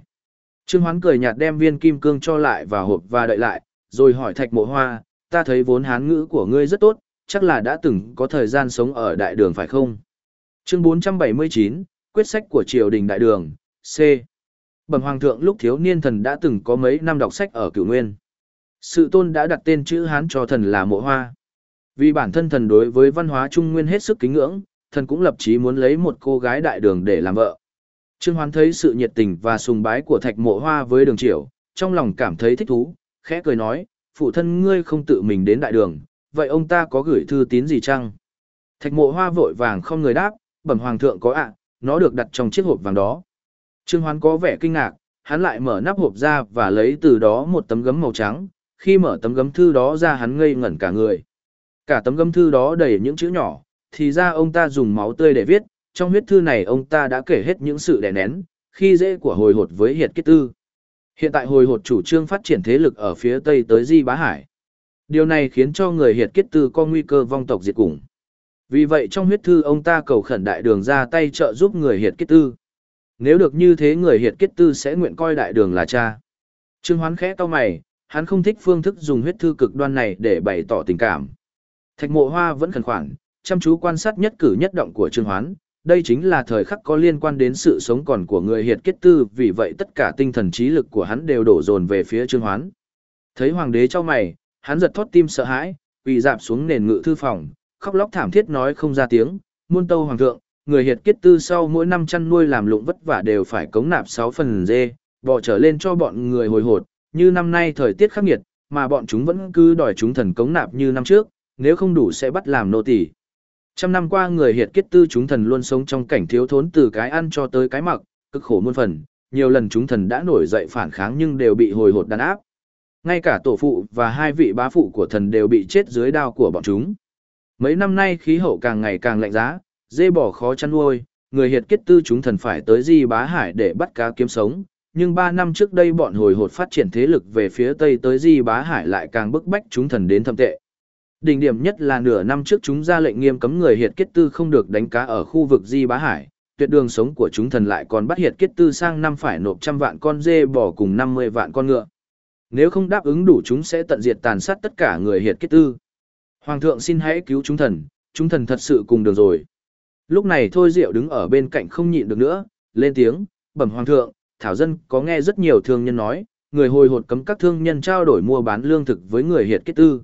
Trương Hoán cười nhạt đem viên kim cương cho lại vào hộp và đợi lại, rồi hỏi thạch mộ hoa, ta thấy vốn hán ngữ của ngươi rất tốt, chắc là đã từng có thời gian sống ở đại đường phải không? Chương 479, quyết sách của triều đình đại đường, C. Bẩm hoàng thượng lúc thiếu niên thần đã từng có mấy năm đọc sách ở cửu nguyên. Sự tôn đã đặt tên chữ Hán cho thần là mộ hoa. Vì bản thân thần đối với văn hóa trung nguyên hết sức kính ngưỡng, thần cũng lập chí muốn lấy một cô gái đại đường để làm vợ. Trương Hoán thấy sự nhiệt tình và sùng bái của thạch mộ hoa với đường triều, trong lòng cảm thấy thích thú, khẽ cười nói, phụ thân ngươi không tự mình đến đại đường, vậy ông ta có gửi thư tín gì chăng? Thạch mộ hoa vội vàng không người đáp, bẩm hoàng thượng có ạ, nó được đặt trong chiếc hộp vàng đó. Trương Hoán có vẻ kinh ngạc, hắn lại mở nắp hộp ra và lấy từ đó một tấm gấm màu trắng, khi mở tấm gấm thư đó ra hắn ngây ngẩn cả người. Cả tấm gấm thư đó đầy những chữ nhỏ, thì ra ông ta dùng máu tươi để viết, trong huyết thư này ông ta đã kể hết những sự đè nén, khi dễ của hồi hột với hiệt kết tư. Hiện tại hồi hột chủ trương phát triển thế lực ở phía tây tới Di Bá Hải. Điều này khiến cho người hiệt kết tư có nguy cơ vong tộc diệt củng. Vì vậy trong huyết thư ông ta cầu khẩn đại đường ra tay trợ giúp người hiệt kết tư. Nếu được như thế người hiệt kết tư sẽ nguyện coi đại đường là cha. Trương Hoán khẽ to mày, hắn không thích phương thức dùng huyết thư cực đoan này để bày tỏ tình cảm. Thạch mộ hoa vẫn khẩn khoản, chăm chú quan sát nhất cử nhất động của Trương Hoán, đây chính là thời khắc có liên quan đến sự sống còn của người hiệt kết tư, vì vậy tất cả tinh thần trí lực của hắn đều đổ dồn về phía Trương Hoán. Thấy hoàng đế cho mày, hắn giật thót tim sợ hãi, quỳ dạp xuống nền ngự thư phòng, khóc lóc thảm thiết nói không ra tiếng, muôn tâu hoàng thượng, người hiệt kết tư sau mỗi năm chăn nuôi làm lụng vất vả đều phải cống nạp 6 phần dê, bỏ trở lên cho bọn người hồi hột, như năm nay thời tiết khắc nghiệt, mà bọn chúng vẫn cứ đòi chúng thần cống nạp như năm trước, nếu không đủ sẽ bắt làm nô tỳ. Trăm năm qua người hiệt kết tư chúng thần luôn sống trong cảnh thiếu thốn từ cái ăn cho tới cái mặc, cực khổ muôn phần, nhiều lần chúng thần đã nổi dậy phản kháng nhưng đều bị hồi hột đàn áp. Ngay cả tổ phụ và hai vị bá phụ của thần đều bị chết dưới đao của bọn chúng. Mấy năm nay khí hậu càng ngày càng lạnh giá, dê bò khó chăn nuôi, người hiệt kết tư chúng thần phải tới di bá hải để bắt cá kiếm sống. Nhưng ba năm trước đây bọn hồi hột phát triển thế lực về phía tây tới di bá hải lại càng bức bách chúng thần đến thâm tệ. Đỉnh điểm nhất là nửa năm trước chúng ra lệnh nghiêm cấm người hiệt kết tư không được đánh cá ở khu vực di bá hải, tuyệt đường sống của chúng thần lại còn bắt hiệt kết tư sang năm phải nộp trăm vạn con dê bò cùng 50 vạn con ngựa. Nếu không đáp ứng đủ chúng sẽ tận diệt tàn sát tất cả người hiệt kết tư. Hoàng thượng xin hãy cứu chúng thần, chúng thần thật sự cùng đường rồi. Lúc này Thôi Diệu đứng ở bên cạnh không nhịn được nữa, lên tiếng, bẩm Hoàng thượng, Thảo Dân có nghe rất nhiều thương nhân nói, người hồi hột cấm các thương nhân trao đổi mua bán lương thực với người hiệt kết tư.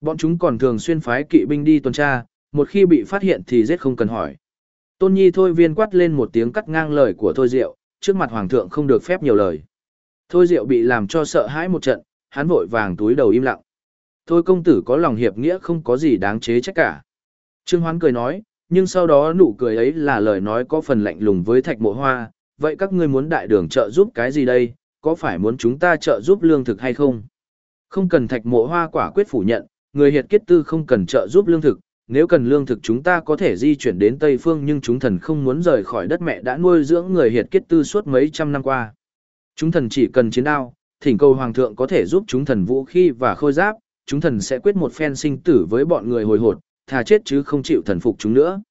Bọn chúng còn thường xuyên phái kỵ binh đi tuần tra, một khi bị phát hiện thì giết không cần hỏi. Tôn Nhi Thôi viên quát lên một tiếng cắt ngang lời của Thôi Diệu, trước mặt Hoàng thượng không được phép nhiều lời. Thôi Diệu bị làm cho sợ hãi một trận, hắn vội vàng túi đầu im lặng. Thôi công tử có lòng hiệp nghĩa không có gì đáng chế trách cả. Trương Hoán cười nói, nhưng sau đó nụ cười ấy là lời nói có phần lạnh lùng với thạch mộ hoa, vậy các ngươi muốn đại đường trợ giúp cái gì đây, có phải muốn chúng ta trợ giúp lương thực hay không? Không cần thạch mộ hoa quả quyết phủ nhận, người hiệt kết tư không cần trợ giúp lương thực, nếu cần lương thực chúng ta có thể di chuyển đến Tây Phương nhưng chúng thần không muốn rời khỏi đất mẹ đã nuôi dưỡng người hiệt kết tư suốt mấy trăm năm qua. Chúng thần chỉ cần chiến đao, thỉnh cầu hoàng thượng có thể giúp chúng thần vũ khí và khôi giáp, chúng thần sẽ quyết một phen sinh tử với bọn người hồi hột, thà chết chứ không chịu thần phục chúng nữa.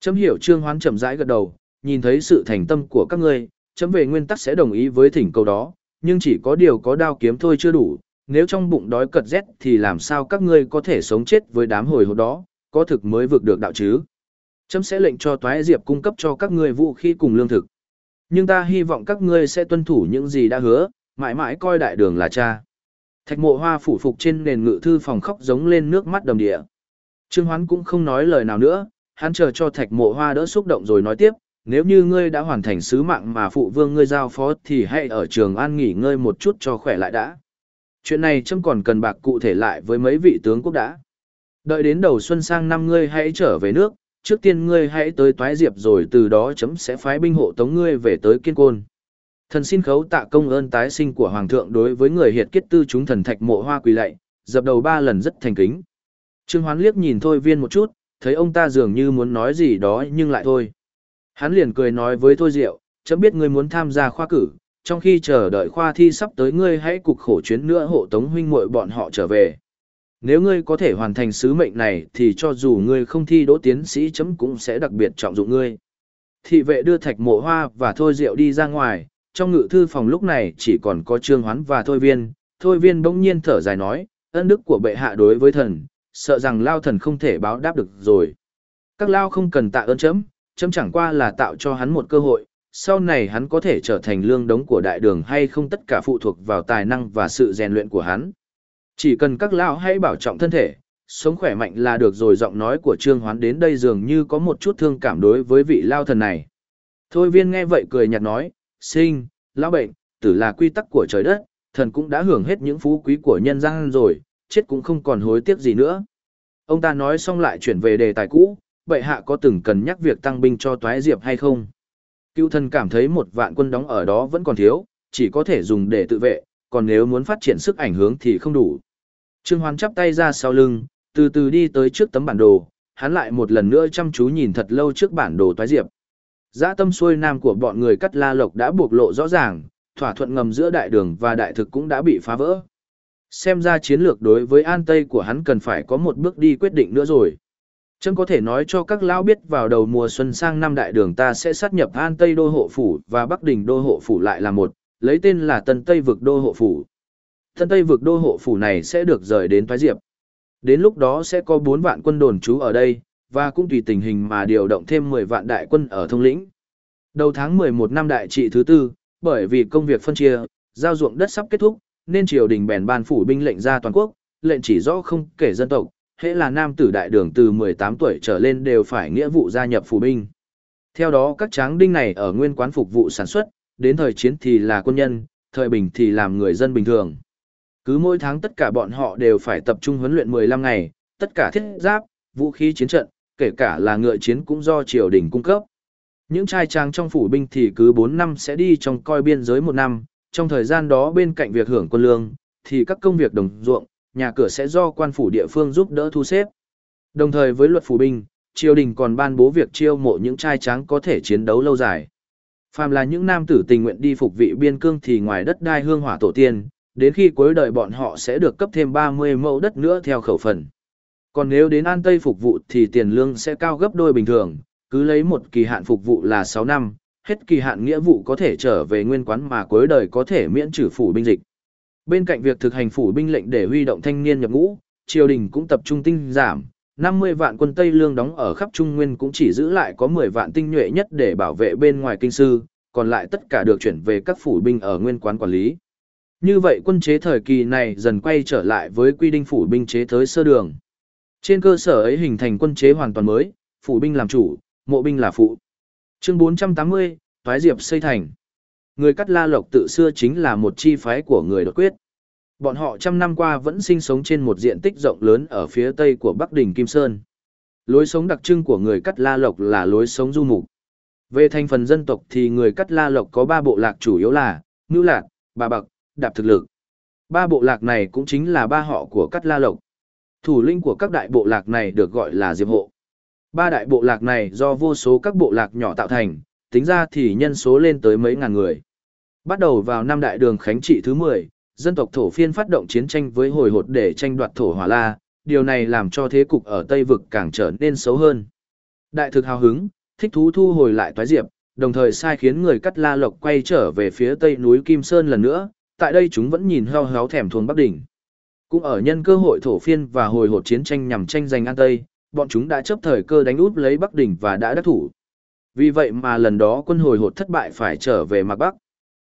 Chấm hiểu Trương Hoán chậm rãi gật đầu, nhìn thấy sự thành tâm của các ngươi, chấm về nguyên tắc sẽ đồng ý với thỉnh cầu đó, nhưng chỉ có điều có đao kiếm thôi chưa đủ, nếu trong bụng đói cật rét thì làm sao các ngươi có thể sống chết với đám hồi hột đó, có thực mới vượt được đạo chứ. Chấm sẽ lệnh cho Toái Diệp cung cấp cho các ngươi vũ khí cùng lương thực. Nhưng ta hy vọng các ngươi sẽ tuân thủ những gì đã hứa, mãi mãi coi đại đường là cha. Thạch mộ hoa phủ phục trên nền ngự thư phòng khóc giống lên nước mắt đầm địa. Trương Hoán cũng không nói lời nào nữa, hắn chờ cho thạch mộ hoa đỡ xúc động rồi nói tiếp, nếu như ngươi đã hoàn thành sứ mạng mà phụ vương ngươi giao phó thì hãy ở trường an nghỉ ngơi một chút cho khỏe lại đã. Chuyện này chấm còn cần bạc cụ thể lại với mấy vị tướng quốc đã. Đợi đến đầu xuân sang năm ngươi hãy trở về nước, trước tiên ngươi hãy tới toái diệp rồi từ đó chấm sẽ phái binh hộ tống ngươi về tới kiên côn. Thần xin khấu tạ công ơn tái sinh của hoàng thượng đối với người hiệt kết tư chúng thần thạch mộ hoa quỳ lạy, dập đầu ba lần rất thành kính. Trương Hoán liếc nhìn Thôi Viên một chút, thấy ông ta dường như muốn nói gì đó nhưng lại thôi. Hắn liền cười nói với Thôi Diệu, chấm biết ngươi muốn tham gia khoa cử, trong khi chờ đợi khoa thi sắp tới ngươi hãy cục khổ chuyến nữa hộ tống huynh muội bọn họ trở về. Nếu ngươi có thể hoàn thành sứ mệnh này thì cho dù ngươi không thi đỗ tiến sĩ chấm cũng sẽ đặc biệt trọng dụng ngươi. Thị vệ đưa thạch mộ hoa và Thôi Diệu đi ra ngoài, trong ngự thư phòng lúc này chỉ còn có Trương Hoán và Thôi Viên. Thôi Viên bỗng nhiên thở dài nói, ân đức của bệ hạ đối với thần, sợ rằng lao thần không thể báo đáp được rồi. Các lao không cần tạ ơn chấm, chấm chẳng qua là tạo cho hắn một cơ hội, sau này hắn có thể trở thành lương đống của đại đường hay không tất cả phụ thuộc vào tài năng và sự rèn luyện của hắn. Chỉ cần các lao hãy bảo trọng thân thể, sống khỏe mạnh là được rồi giọng nói của Trương Hoán đến đây dường như có một chút thương cảm đối với vị lao thần này. Thôi viên nghe vậy cười nhạt nói, sinh, lão bệnh, tử là quy tắc của trời đất, thần cũng đã hưởng hết những phú quý của nhân gian rồi, chết cũng không còn hối tiếc gì nữa. Ông ta nói xong lại chuyển về đề tài cũ, bệ hạ có từng cần nhắc việc tăng binh cho toái diệp hay không? Cựu thần cảm thấy một vạn quân đóng ở đó vẫn còn thiếu, chỉ có thể dùng để tự vệ, còn nếu muốn phát triển sức ảnh hưởng thì không đủ. Trương Hoán chắp tay ra sau lưng, từ từ đi tới trước tấm bản đồ, hắn lại một lần nữa chăm chú nhìn thật lâu trước bản đồ toái diệp. Dã tâm xuôi nam của bọn người cắt la lộc đã buộc lộ rõ ràng, thỏa thuận ngầm giữa đại đường và đại thực cũng đã bị phá vỡ. Xem ra chiến lược đối với An Tây của hắn cần phải có một bước đi quyết định nữa rồi. Trâm có thể nói cho các lão biết vào đầu mùa xuân sang năm đại đường ta sẽ sát nhập An Tây đô hộ phủ và Bắc Đình đô hộ phủ lại là một, lấy tên là Tân Tây vực đô hộ phủ. Tân Tây vực đô hộ phủ này sẽ được rời đến Thoái Diệp. Đến lúc đó sẽ có 4 vạn quân đồn trú ở đây, và cũng tùy tình hình mà điều động thêm 10 vạn đại quân ở thông lĩnh. Đầu tháng 11 năm đại trị thứ tư, bởi vì công việc phân chia, giao ruộng đất sắp kết thúc, nên triều đình bèn ban phủ binh lệnh ra toàn quốc, lệnh chỉ rõ không kể dân tộc, hễ là nam tử đại đường từ 18 tuổi trở lên đều phải nghĩa vụ gia nhập phủ binh. Theo đó các tráng đinh này ở nguyên quán phục vụ sản xuất, đến thời chiến thì là quân nhân, thời bình thì làm người dân bình thường. Cứ mỗi tháng tất cả bọn họ đều phải tập trung huấn luyện 15 ngày, tất cả thiết giáp, vũ khí chiến trận, kể cả là ngựa chiến cũng do triều đình cung cấp. Những trai trang trong phủ binh thì cứ 4 năm sẽ đi trong coi biên giới một năm, trong thời gian đó bên cạnh việc hưởng quân lương, thì các công việc đồng ruộng, nhà cửa sẽ do quan phủ địa phương giúp đỡ thu xếp. Đồng thời với luật phủ binh, triều đình còn ban bố việc chiêu mộ những trai tráng có thể chiến đấu lâu dài. Phàm là những nam tử tình nguyện đi phục vị biên cương thì ngoài đất đai hương hỏa tổ tiên, đến khi cuối đời bọn họ sẽ được cấp thêm 30 mẫu đất nữa theo khẩu phần. Còn nếu đến An Tây phục vụ thì tiền lương sẽ cao gấp đôi bình thường, cứ lấy một kỳ hạn phục vụ là 6 năm, hết kỳ hạn nghĩa vụ có thể trở về nguyên quán mà cuối đời có thể miễn trừ phủ binh dịch. Bên cạnh việc thực hành phủ binh lệnh để huy động thanh niên nhập ngũ, triều đình cũng tập trung tinh giảm, 50 vạn quân Tây Lương đóng ở khắp Trung Nguyên cũng chỉ giữ lại có 10 vạn tinh nhuệ nhất để bảo vệ bên ngoài kinh sư, còn lại tất cả được chuyển về các phủ binh ở nguyên quán quản lý. Như vậy quân chế thời kỳ này dần quay trở lại với quy định phủ binh chế thới sơ đường. Trên cơ sở ấy hình thành quân chế hoàn toàn mới, phủ binh làm chủ, mộ binh là phụ. Chương 480, Thoái Diệp xây thành. Người cắt la lộc tự xưa chính là một chi phái của người đột quyết. Bọn họ trăm năm qua vẫn sinh sống trên một diện tích rộng lớn ở phía tây của Bắc Đình Kim Sơn. Lối sống đặc trưng của người cắt la lộc là lối sống du mục. Về thành phần dân tộc thì người cắt la lộc có ba bộ lạc chủ yếu là Ngưu Lạc, Bà Bạc, Đạp Thực Lực. Ba bộ lạc này cũng chính là ba họ của cắt la lộc. Thủ lĩnh của các đại bộ lạc này được gọi là Diệp Hộ. Ba đại bộ lạc này do vô số các bộ lạc nhỏ tạo thành, tính ra thì nhân số lên tới mấy ngàn người. Bắt đầu vào năm đại đường khánh trị thứ 10, dân tộc thổ phiên phát động chiến tranh với hồi hột để tranh đoạt thổ hỏa la, điều này làm cho thế cục ở Tây Vực càng trở nên xấu hơn. Đại thực hào hứng, thích thú thu hồi lại toái diệp, đồng thời sai khiến người cắt la lộc quay trở về phía tây núi Kim Sơn lần nữa, tại đây chúng vẫn nhìn heo héo thèm thuồng Bắc Đỉnh. Cũng ở nhân cơ hội thổ phiên và hồi hột chiến tranh nhằm tranh giành An Tây, bọn chúng đã chấp thời cơ đánh úp lấy Bắc Đỉnh và đã đắc thủ. Vì vậy mà lần đó quân hồi hột thất bại phải trở về mặt Bắc.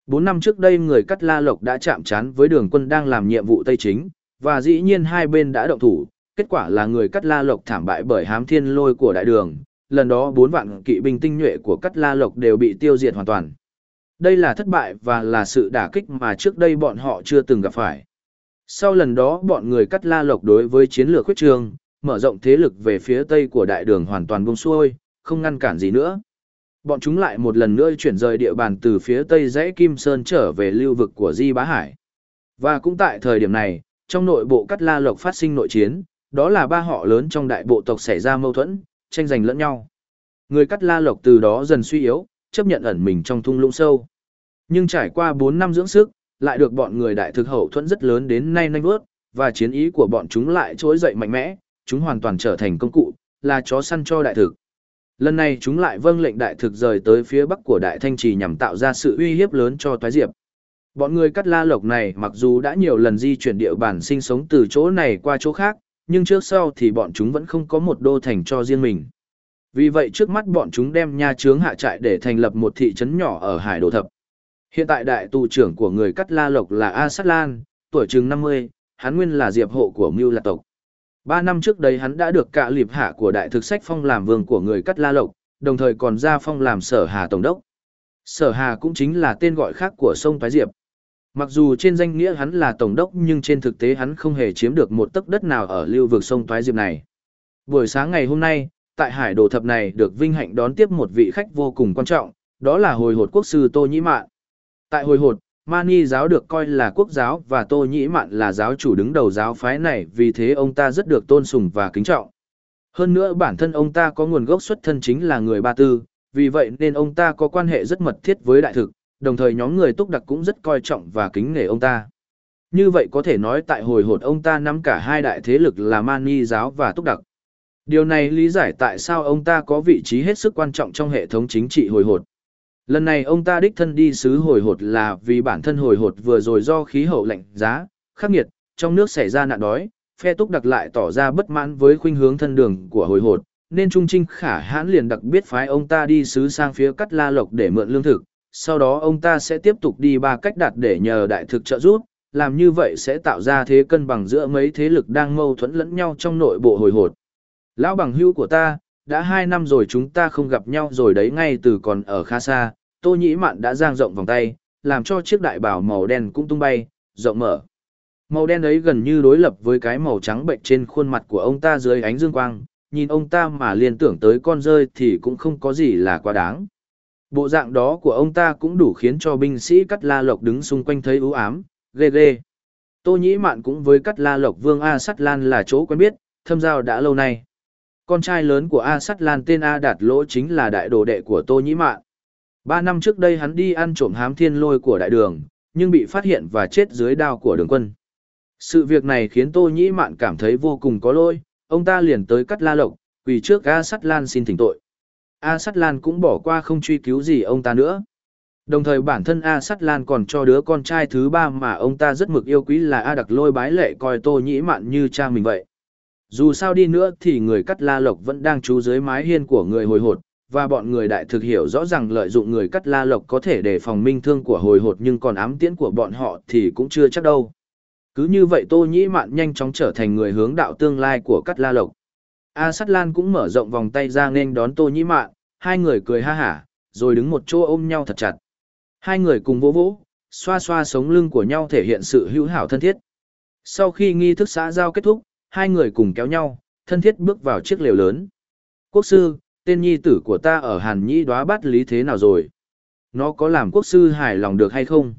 Bốn năm trước đây người cắt La Lộc đã chạm trán với đường quân đang làm nhiệm vụ Tây Chính, và dĩ nhiên hai bên đã động thủ, kết quả là người cắt La Lộc thảm bại bởi hám thiên lôi của đại đường, lần đó bốn vạn kỵ binh tinh nhuệ của cắt La Lộc đều bị tiêu diệt hoàn toàn. Đây là thất bại và là sự đả kích mà trước đây bọn họ chưa từng gặp phải. Sau lần đó bọn người cắt La Lộc đối với chiến lược khuyết trường, mở rộng thế lực về phía tây của đại đường hoàn toàn buông xuôi, không ngăn cản gì nữa. Bọn chúng lại một lần nữa chuyển rời địa bàn từ phía tây dãy Kim Sơn trở về lưu vực của Di Bá Hải. Và cũng tại thời điểm này, trong nội bộ Cắt La Lộc phát sinh nội chiến, đó là ba họ lớn trong đại bộ tộc xảy ra mâu thuẫn, tranh giành lẫn nhau. Người Cắt La Lộc từ đó dần suy yếu, chấp nhận ẩn mình trong thung lũng sâu. Nhưng trải qua 4 năm dưỡng sức, lại được bọn người đại thực hậu thuẫn rất lớn đến nay nanh vớt và chiến ý của bọn chúng lại trỗi dậy mạnh mẽ, chúng hoàn toàn trở thành công cụ, là chó săn cho đại thực. Lần này chúng lại vâng lệnh đại thực rời tới phía bắc của đại thanh trì nhằm tạo ra sự uy hiếp lớn cho toái diệp. Bọn người cắt la lộc này mặc dù đã nhiều lần di chuyển địa bàn sinh sống từ chỗ này qua chỗ khác, nhưng trước sau thì bọn chúng vẫn không có một đô thành cho riêng mình. Vì vậy trước mắt bọn chúng đem nha trướng hạ trại để thành lập một thị trấn nhỏ ở Hải Đồ Thập. Hiện tại đại tù trưởng của người cắt la lộc là A Sát Lan, tuổi chừng 50, hắn nguyên là diệp hộ của Mưu Lạc tộc. Ba năm trước đây hắn đã được cả liệp hạ của đại thực sách phong làm vương của người cắt la lộc, đồng thời còn ra phong làm sở hà tổng đốc. Sở hà cũng chính là tên gọi khác của sông thái Diệp. Mặc dù trên danh nghĩa hắn là tổng đốc nhưng trên thực tế hắn không hề chiếm được một tấc đất nào ở lưu vực sông Toái Diệp này. Buổi sáng ngày hôm nay, tại hải đồ thập này được vinh hạnh đón tiếp một vị khách vô cùng quan trọng, đó là hồi hột quốc sư Tô Nhĩ Mạn. Tại hồi hột, Mani giáo được coi là quốc giáo và Tô Nhĩ Mạn là giáo chủ đứng đầu giáo phái này vì thế ông ta rất được tôn sùng và kính trọng. Hơn nữa bản thân ông ta có nguồn gốc xuất thân chính là người Ba Tư, vì vậy nên ông ta có quan hệ rất mật thiết với đại thực, đồng thời nhóm người túc đặc cũng rất coi trọng và kính nể ông ta. Như vậy có thể nói tại hồi hột ông ta nắm cả hai đại thế lực là Mani giáo và túc đặc. Điều này lý giải tại sao ông ta có vị trí hết sức quan trọng trong hệ thống chính trị hồi hột. Lần này ông ta đích thân đi sứ hồi hột là vì bản thân hồi hột vừa rồi do khí hậu lạnh giá, khắc nghiệt, trong nước xảy ra nạn đói, phe túc đặc lại tỏ ra bất mãn với khuynh hướng thân đường của hồi hột, nên Trung Trinh khả hãn liền đặc biết phái ông ta đi sứ sang phía Cắt La Lộc để mượn lương thực, sau đó ông ta sẽ tiếp tục đi ba cách đạt để nhờ đại thực trợ giúp, làm như vậy sẽ tạo ra thế cân bằng giữa mấy thế lực đang mâu thuẫn lẫn nhau trong nội bộ hồi hột. Lão bằng hữu của ta, đã hai năm rồi chúng ta không gặp nhau rồi đấy ngay từ còn ở khá xa, Tô Nhĩ Mạn đã giang rộng vòng tay, làm cho chiếc đại bảo màu đen cũng tung bay, rộng mở. Màu đen ấy gần như đối lập với cái màu trắng bệnh trên khuôn mặt của ông ta dưới ánh dương quang, nhìn ông ta mà liên tưởng tới con rơi thì cũng không có gì là quá đáng. Bộ dạng đó của ông ta cũng đủ khiến cho binh sĩ Cắt La Lộc đứng xung quanh thấy ưu ám, ghê ghê. Tô Nhĩ Mạn cũng với Cắt La Lộc Vương A Sắt Lan là chỗ quen biết, thâm giao đã lâu nay. Con trai lớn của A Sắt Lan tên A Đạt Lỗ chính là đại đồ đệ của Tô Nhĩ Mạn. Ba năm trước đây hắn đi ăn trộm hám thiên lôi của đại đường, nhưng bị phát hiện và chết dưới đao của đường quân. Sự việc này khiến Tô Nhĩ Mạn cảm thấy vô cùng có lỗi, ông ta liền tới cắt la lộc, quỳ trước A Sắt Lan xin thỉnh tội. A Sắt Lan cũng bỏ qua không truy cứu gì ông ta nữa. Đồng thời bản thân A Sắt Lan còn cho đứa con trai thứ ba mà ông ta rất mực yêu quý là A Đặc Lôi bái lệ coi Tô Nhĩ Mạn như cha mình vậy. Dù sao đi nữa thì người cắt la lộc vẫn đang trú dưới mái hiên của người hồi hột, và bọn người đại thực hiểu rõ rằng lợi dụng người cắt la lộc có thể để phòng minh thương của hồi hột nhưng còn ám tiễn của bọn họ thì cũng chưa chắc đâu. Cứ như vậy Tô Nhĩ Mạn nhanh chóng trở thành người hướng đạo tương lai của cắt la lộc. A Sắt Lan cũng mở rộng vòng tay ra nên đón Tô Nhĩ Mạn, hai người cười ha hả, rồi đứng một chỗ ôm nhau thật chặt. Hai người cùng vỗ vỗ, xoa xoa sống lưng của nhau thể hiện sự hữu hảo thân thiết. Sau khi nghi thức xã giao kết thúc, hai người cùng kéo nhau, thân thiết bước vào chiếc lều lớn. Quốc sư, tên nhi tử của ta ở Hàn Nhĩ đoá bát lý thế nào rồi? Nó có làm quốc sư hài lòng được hay không?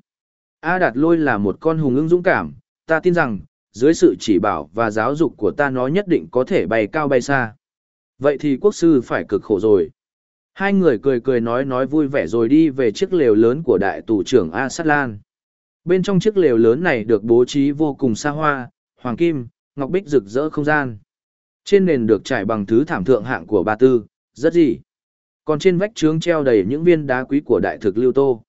A Đạt Lôi là một con hùng ưng dũng cảm, ta tin rằng, dưới sự chỉ bảo và giáo dục của ta nó nhất định có thể bay cao bay xa. Vậy thì quốc sư phải cực khổ rồi. Hai người cười cười nói nói vui vẻ rồi đi về chiếc lều lớn của đại tù trưởng A Sát Lan. Bên trong chiếc lều lớn này được bố trí vô cùng xa hoa, hoàng kim, ngọc bích rực rỡ không gian. Trên nền được trải bằng thứ thảm thượng hạng của ba tư, rất gì. Còn trên vách trướng treo đầy những viên đá quý của đại thực lưu tô.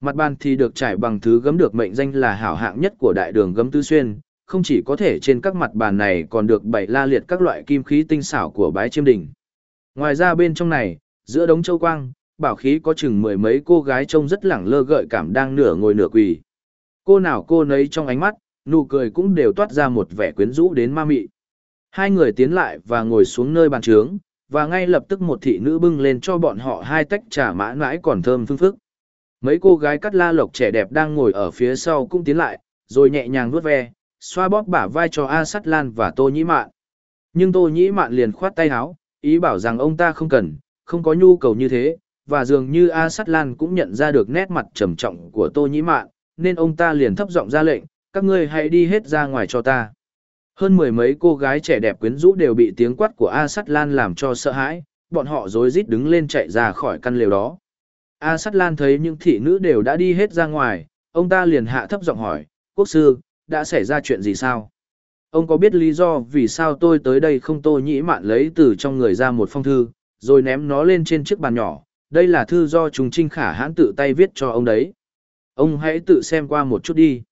Mặt bàn thì được trải bằng thứ gấm được mệnh danh là hảo hạng nhất của đại đường gấm tư xuyên, không chỉ có thể trên các mặt bàn này còn được bày la liệt các loại kim khí tinh xảo của bái chiêm đỉnh. Ngoài ra bên trong này, giữa đống châu quang, bảo khí có chừng mười mấy cô gái trông rất lẳng lơ gợi cảm đang nửa ngồi nửa quỳ. Cô nào cô nấy trong ánh mắt, nụ cười cũng đều toát ra một vẻ quyến rũ đến ma mị. Hai người tiến lại và ngồi xuống nơi bàn trướng, và ngay lập tức một thị nữ bưng lên cho bọn họ hai tách trà mã mãi còn thơm phương phức. Mấy cô gái cắt la lộc trẻ đẹp đang ngồi ở phía sau cũng tiến lại, rồi nhẹ nhàng vuốt ve, xoa bóp bả vai cho A Sắt Lan và Tô Nhĩ Mạn. Nhưng Tô Nhĩ Mạn liền khoát tay áo, ý bảo rằng ông ta không cần, không có nhu cầu như thế, và dường như A Sắt Lan cũng nhận ra được nét mặt trầm trọng của Tô Nhĩ Mạn, nên ông ta liền thấp giọng ra lệnh, các ngươi hãy đi hết ra ngoài cho ta. Hơn mười mấy cô gái trẻ đẹp quyến rũ đều bị tiếng quát của A Sắt Lan làm cho sợ hãi, bọn họ rối rít đứng lên chạy ra khỏi căn lều đó. A Sắt Lan thấy những thị nữ đều đã đi hết ra ngoài, ông ta liền hạ thấp giọng hỏi, quốc sư, đã xảy ra chuyện gì sao? Ông có biết lý do vì sao tôi tới đây không tô nhĩ mạn lấy từ trong người ra một phong thư, rồi ném nó lên trên chiếc bàn nhỏ, đây là thư do chúng Trinh Khả hãn tự tay viết cho ông đấy. Ông hãy tự xem qua một chút đi.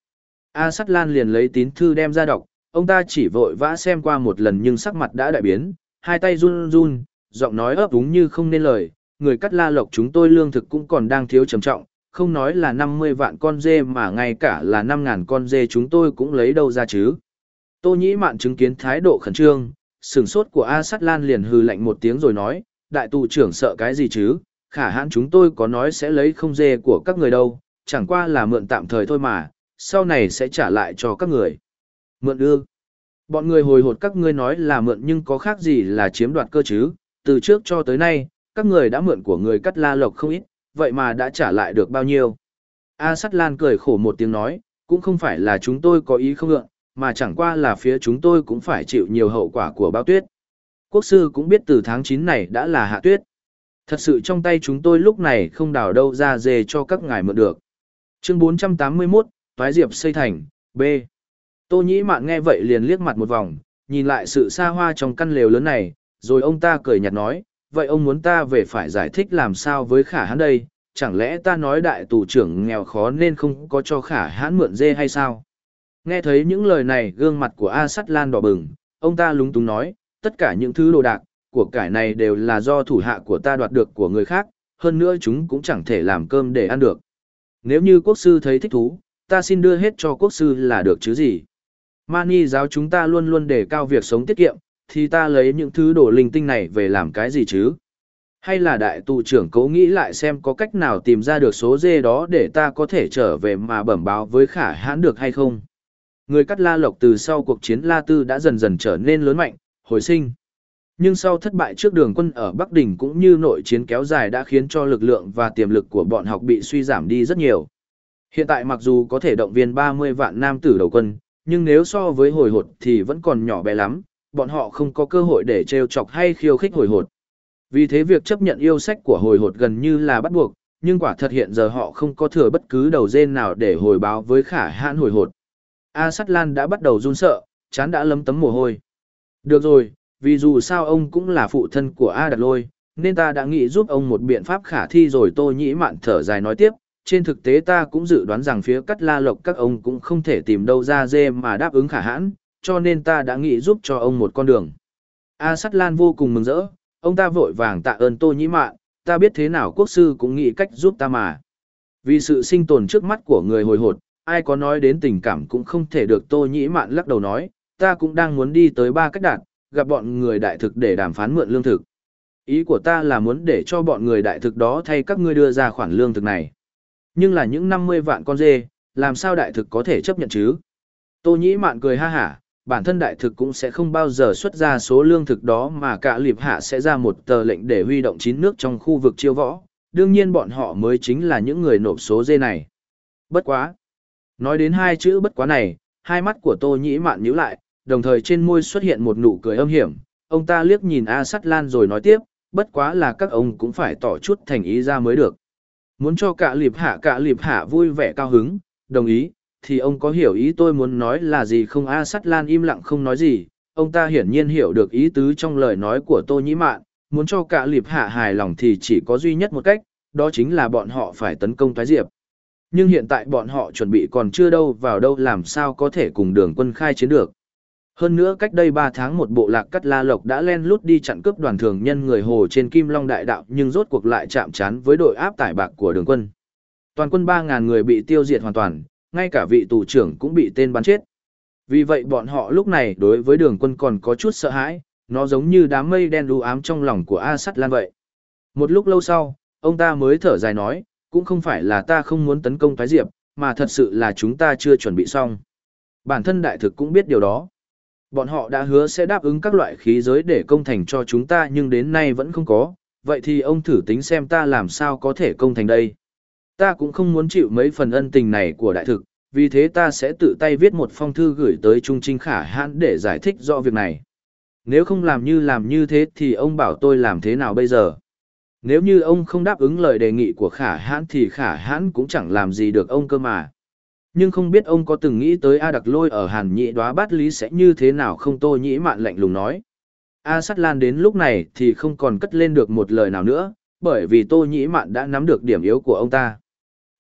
A Sắt Lan liền lấy tín thư đem ra đọc, ông ta chỉ vội vã xem qua một lần nhưng sắc mặt đã đại biến, hai tay run run, giọng nói ấp úng như không nên lời, người cắt la lộc chúng tôi lương thực cũng còn đang thiếu trầm trọng, không nói là 50 vạn con dê mà ngay cả là 5.000 con dê chúng tôi cũng lấy đâu ra chứ. Tô Nhĩ Mạn chứng kiến thái độ khẩn trương, sừng sốt của A Sắt Lan liền hừ lạnh một tiếng rồi nói, đại tù trưởng sợ cái gì chứ, khả hãn chúng tôi có nói sẽ lấy không dê của các người đâu, chẳng qua là mượn tạm thời thôi mà, sau này sẽ trả lại cho các người. Mượn ư. Bọn người hồi hột các ngươi nói là mượn nhưng có khác gì là chiếm đoạt cơ chứ, từ trước cho tới nay, các người đã mượn của người cắt la lộc không ít, vậy mà đã trả lại được bao nhiêu. A Sắt Lan cười khổ một tiếng nói, cũng không phải là chúng tôi có ý không mượn, mà chẳng qua là phía chúng tôi cũng phải chịu nhiều hậu quả của bao tuyết. Quốc sư cũng biết từ tháng 9 này đã là hạ tuyết. Thật sự trong tay chúng tôi lúc này không đào đâu ra dề cho các ngài mượn được. Chương 481, Toái Diệp xây thành, B. Tô Nhĩ Mạn nghe vậy liền liếc mặt một vòng, nhìn lại sự xa hoa trong căn lều lớn này, rồi ông ta cười nhạt nói, vậy ông muốn ta về phải giải thích làm sao với khả hãn đây, chẳng lẽ ta nói đại tù trưởng nghèo khó nên không có cho khả hãn mượn dê hay sao? Nghe thấy những lời này gương mặt của A Sắt Lan đỏ bừng, ông ta lúng túng nói, tất cả những thứ đồ đạc, của cải này đều là do thủ hạ của ta đoạt được của người khác, hơn nữa chúng cũng chẳng thể làm cơm để ăn được. Nếu như quốc sư thấy thích thú, ta xin đưa hết cho quốc sư là được chứ gì. Mani giáo chúng ta luôn luôn đề cao việc sống tiết kiệm, thì ta lấy những thứ đồ linh tinh này về làm cái gì chứ? Hay là đại tù trưởng cố nghĩ lại xem có cách nào tìm ra được số dê đó để ta có thể trở về mà bẩm báo với khả hãn được hay không? Người cắt la lộc từ sau cuộc chiến La Tư đã dần dần trở nên lớn mạnh, hồi sinh. Nhưng sau thất bại trước đường quân ở Bắc Đình cũng như nội chiến kéo dài đã khiến cho lực lượng và tiềm lực của bọn học bị suy giảm đi rất nhiều. Hiện tại mặc dù có thể động viên 30 vạn nam tử đầu quân, nhưng nếu so với hồi hột thì vẫn còn nhỏ bé lắm, bọn họ không có cơ hội để trêu chọc hay khiêu khích hồi hột. Vì thế việc chấp nhận yêu sách của hồi hột gần như là bắt buộc, nhưng quả thật hiện giờ họ không có thừa bất cứ đầu dên nào để hồi báo với khả hãn hồi hột. A Sắt Lan đã bắt đầu run sợ, chán đã lấm tấm mồ hôi. Được rồi, vì dù sao ông cũng là phụ thân của A Đạt Lôi, nên ta đã nghĩ giúp ông một biện pháp khả thi rồi Tô Nhĩ Mạn thở dài nói tiếp. Trên thực tế ta cũng dự đoán rằng phía cắt la lộc các ông cũng không thể tìm đâu ra dê mà đáp ứng khả hãn, cho nên ta đã nghĩ giúp cho ông một con đường. A Sắt Lan vô cùng mừng rỡ, ông ta vội vàng tạ ơn Tô Nhĩ Mạn, ta biết thế nào quốc sư cũng nghĩ cách giúp ta mà. Vì sự sinh tồn trước mắt của người hồi hột, ai có nói đến tình cảm cũng không thể được Tô Nhĩ Mạn lắc đầu nói, ta cũng đang muốn đi tới ba cách đạt, gặp bọn người đại thực để đàm phán mượn lương thực. Ý của ta là muốn để cho bọn người đại thực đó thay các ngươi đưa ra khoản lương thực này. Nhưng là những 50 vạn con dê, làm sao đại thực có thể chấp nhận chứ? Tô Nhĩ Mạn cười ha hả, bản thân đại thực cũng sẽ không bao giờ xuất ra số lương thực đó mà cả liệp hạ sẽ ra một tờ lệnh để huy động chín nước trong khu vực chiêu võ. Đương nhiên bọn họ mới chính là những người nộp số dê này. Bất quá. Nói đến hai chữ bất quá này, hai mắt của Tô Nhĩ Mạn nhíu lại, đồng thời trên môi xuất hiện một nụ cười âm hiểm. Ông ta liếc nhìn A Sắt Lan rồi nói tiếp, bất quá là các ông cũng phải tỏ chút thành ý ra mới được. Muốn cho cả liệp hạ cả liệp hạ vui vẻ cao hứng, đồng ý, thì ông có hiểu ý tôi muốn nói là gì không A Sắt Lan im lặng không nói gì, ông ta hiển nhiên hiểu được ý tứ trong lời nói của Tô Nhĩ Mạn, muốn cho cả liệp hạ hài lòng thì chỉ có duy nhất một cách, đó chính là bọn họ phải tấn công Thái Diệp. Nhưng hiện tại bọn họ chuẩn bị còn chưa đâu vào đâu làm sao có thể cùng đường quân khai chiến được. Hơn nữa cách đây 3 tháng một bộ lạc cắt la lộc đã len lút đi chặn cướp đoàn thường nhân người hồ trên Kim Long Đại Đạo nhưng rốt cuộc lại chạm trán với đội áp tải bạc của đường quân. Toàn quân 3.000 người bị tiêu diệt hoàn toàn, ngay cả vị tù trưởng cũng bị tên bắn chết. Vì vậy bọn họ lúc này đối với đường quân còn có chút sợ hãi, nó giống như đám mây đen đu ám trong lòng của A Sắt Lan vậy. Một lúc lâu sau, ông ta mới thở dài nói, cũng không phải là ta không muốn tấn công Thái Diệp, mà thật sự là chúng ta chưa chuẩn bị xong. Bản thân đại thực cũng biết điều đó. Bọn họ đã hứa sẽ đáp ứng các loại khí giới để công thành cho chúng ta nhưng đến nay vẫn không có, vậy thì ông thử tính xem ta làm sao có thể công thành đây. Ta cũng không muốn chịu mấy phần ân tình này của đại thực, vì thế ta sẽ tự tay viết một phong thư gửi tới Trung Trinh Khả Hãn để giải thích rõ việc này. Nếu không làm như làm như thế thì ông bảo tôi làm thế nào bây giờ? Nếu như ông không đáp ứng lời đề nghị của Khả Hãn thì Khả Hãn cũng chẳng làm gì được ông cơ mà. Nhưng không biết ông có từng nghĩ tới A Đặc Lôi ở Hàn Nhị đoá bát lý sẽ như thế nào không Tô Nhĩ Mạn lạnh lùng nói. A Sắt Lan đến lúc này thì không còn cất lên được một lời nào nữa, bởi vì Tô Nhĩ Mạn đã nắm được điểm yếu của ông ta.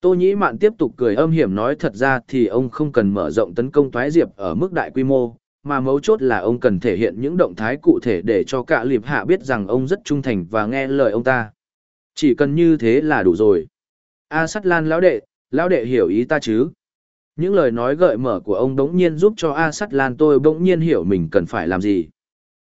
Tô Nhĩ Mạn tiếp tục cười âm hiểm nói thật ra thì ông không cần mở rộng tấn công thoái Diệp ở mức đại quy mô, mà mấu chốt là ông cần thể hiện những động thái cụ thể để cho cả liệp hạ biết rằng ông rất trung thành và nghe lời ông ta. Chỉ cần như thế là đủ rồi. A Sắt Lan lão đệ, lão đệ hiểu ý ta chứ? Những lời nói gợi mở của ông đống nhiên giúp cho A Sắt Lan tôi bỗng nhiên hiểu mình cần phải làm gì.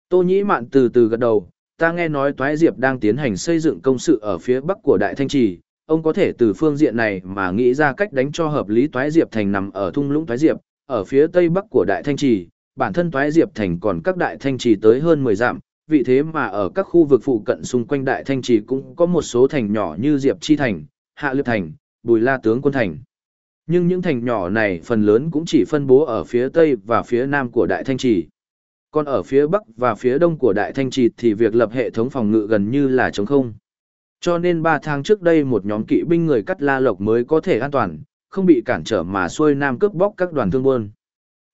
Tô Nhĩ Mạn từ từ gật đầu, ta nghe nói Toái Diệp đang tiến hành xây dựng công sự ở phía bắc của Đại Thanh Trì, ông có thể từ phương diện này mà nghĩ ra cách đánh cho hợp lý Toái Diệp Thành nằm ở thung lũng Toái Diệp, ở phía tây bắc của Đại Thanh Trì, bản thân Toái Diệp Thành còn các Đại Thanh Trì tới hơn 10 dặm, vì thế mà ở các khu vực phụ cận xung quanh Đại Thanh Trì cũng có một số thành nhỏ như Diệp Chi Thành, Hạ Liệp Thành, Bùi La Tướng Quân Thành. Nhưng những thành nhỏ này phần lớn cũng chỉ phân bố ở phía tây và phía nam của Đại Thanh Trì. Còn ở phía bắc và phía đông của Đại Thanh Trì thì việc lập hệ thống phòng ngự gần như là trống không. Cho nên 3 tháng trước đây một nhóm kỵ binh người cắt la lộc mới có thể an toàn, không bị cản trở mà xuôi nam cướp bóc các đoàn thương buôn.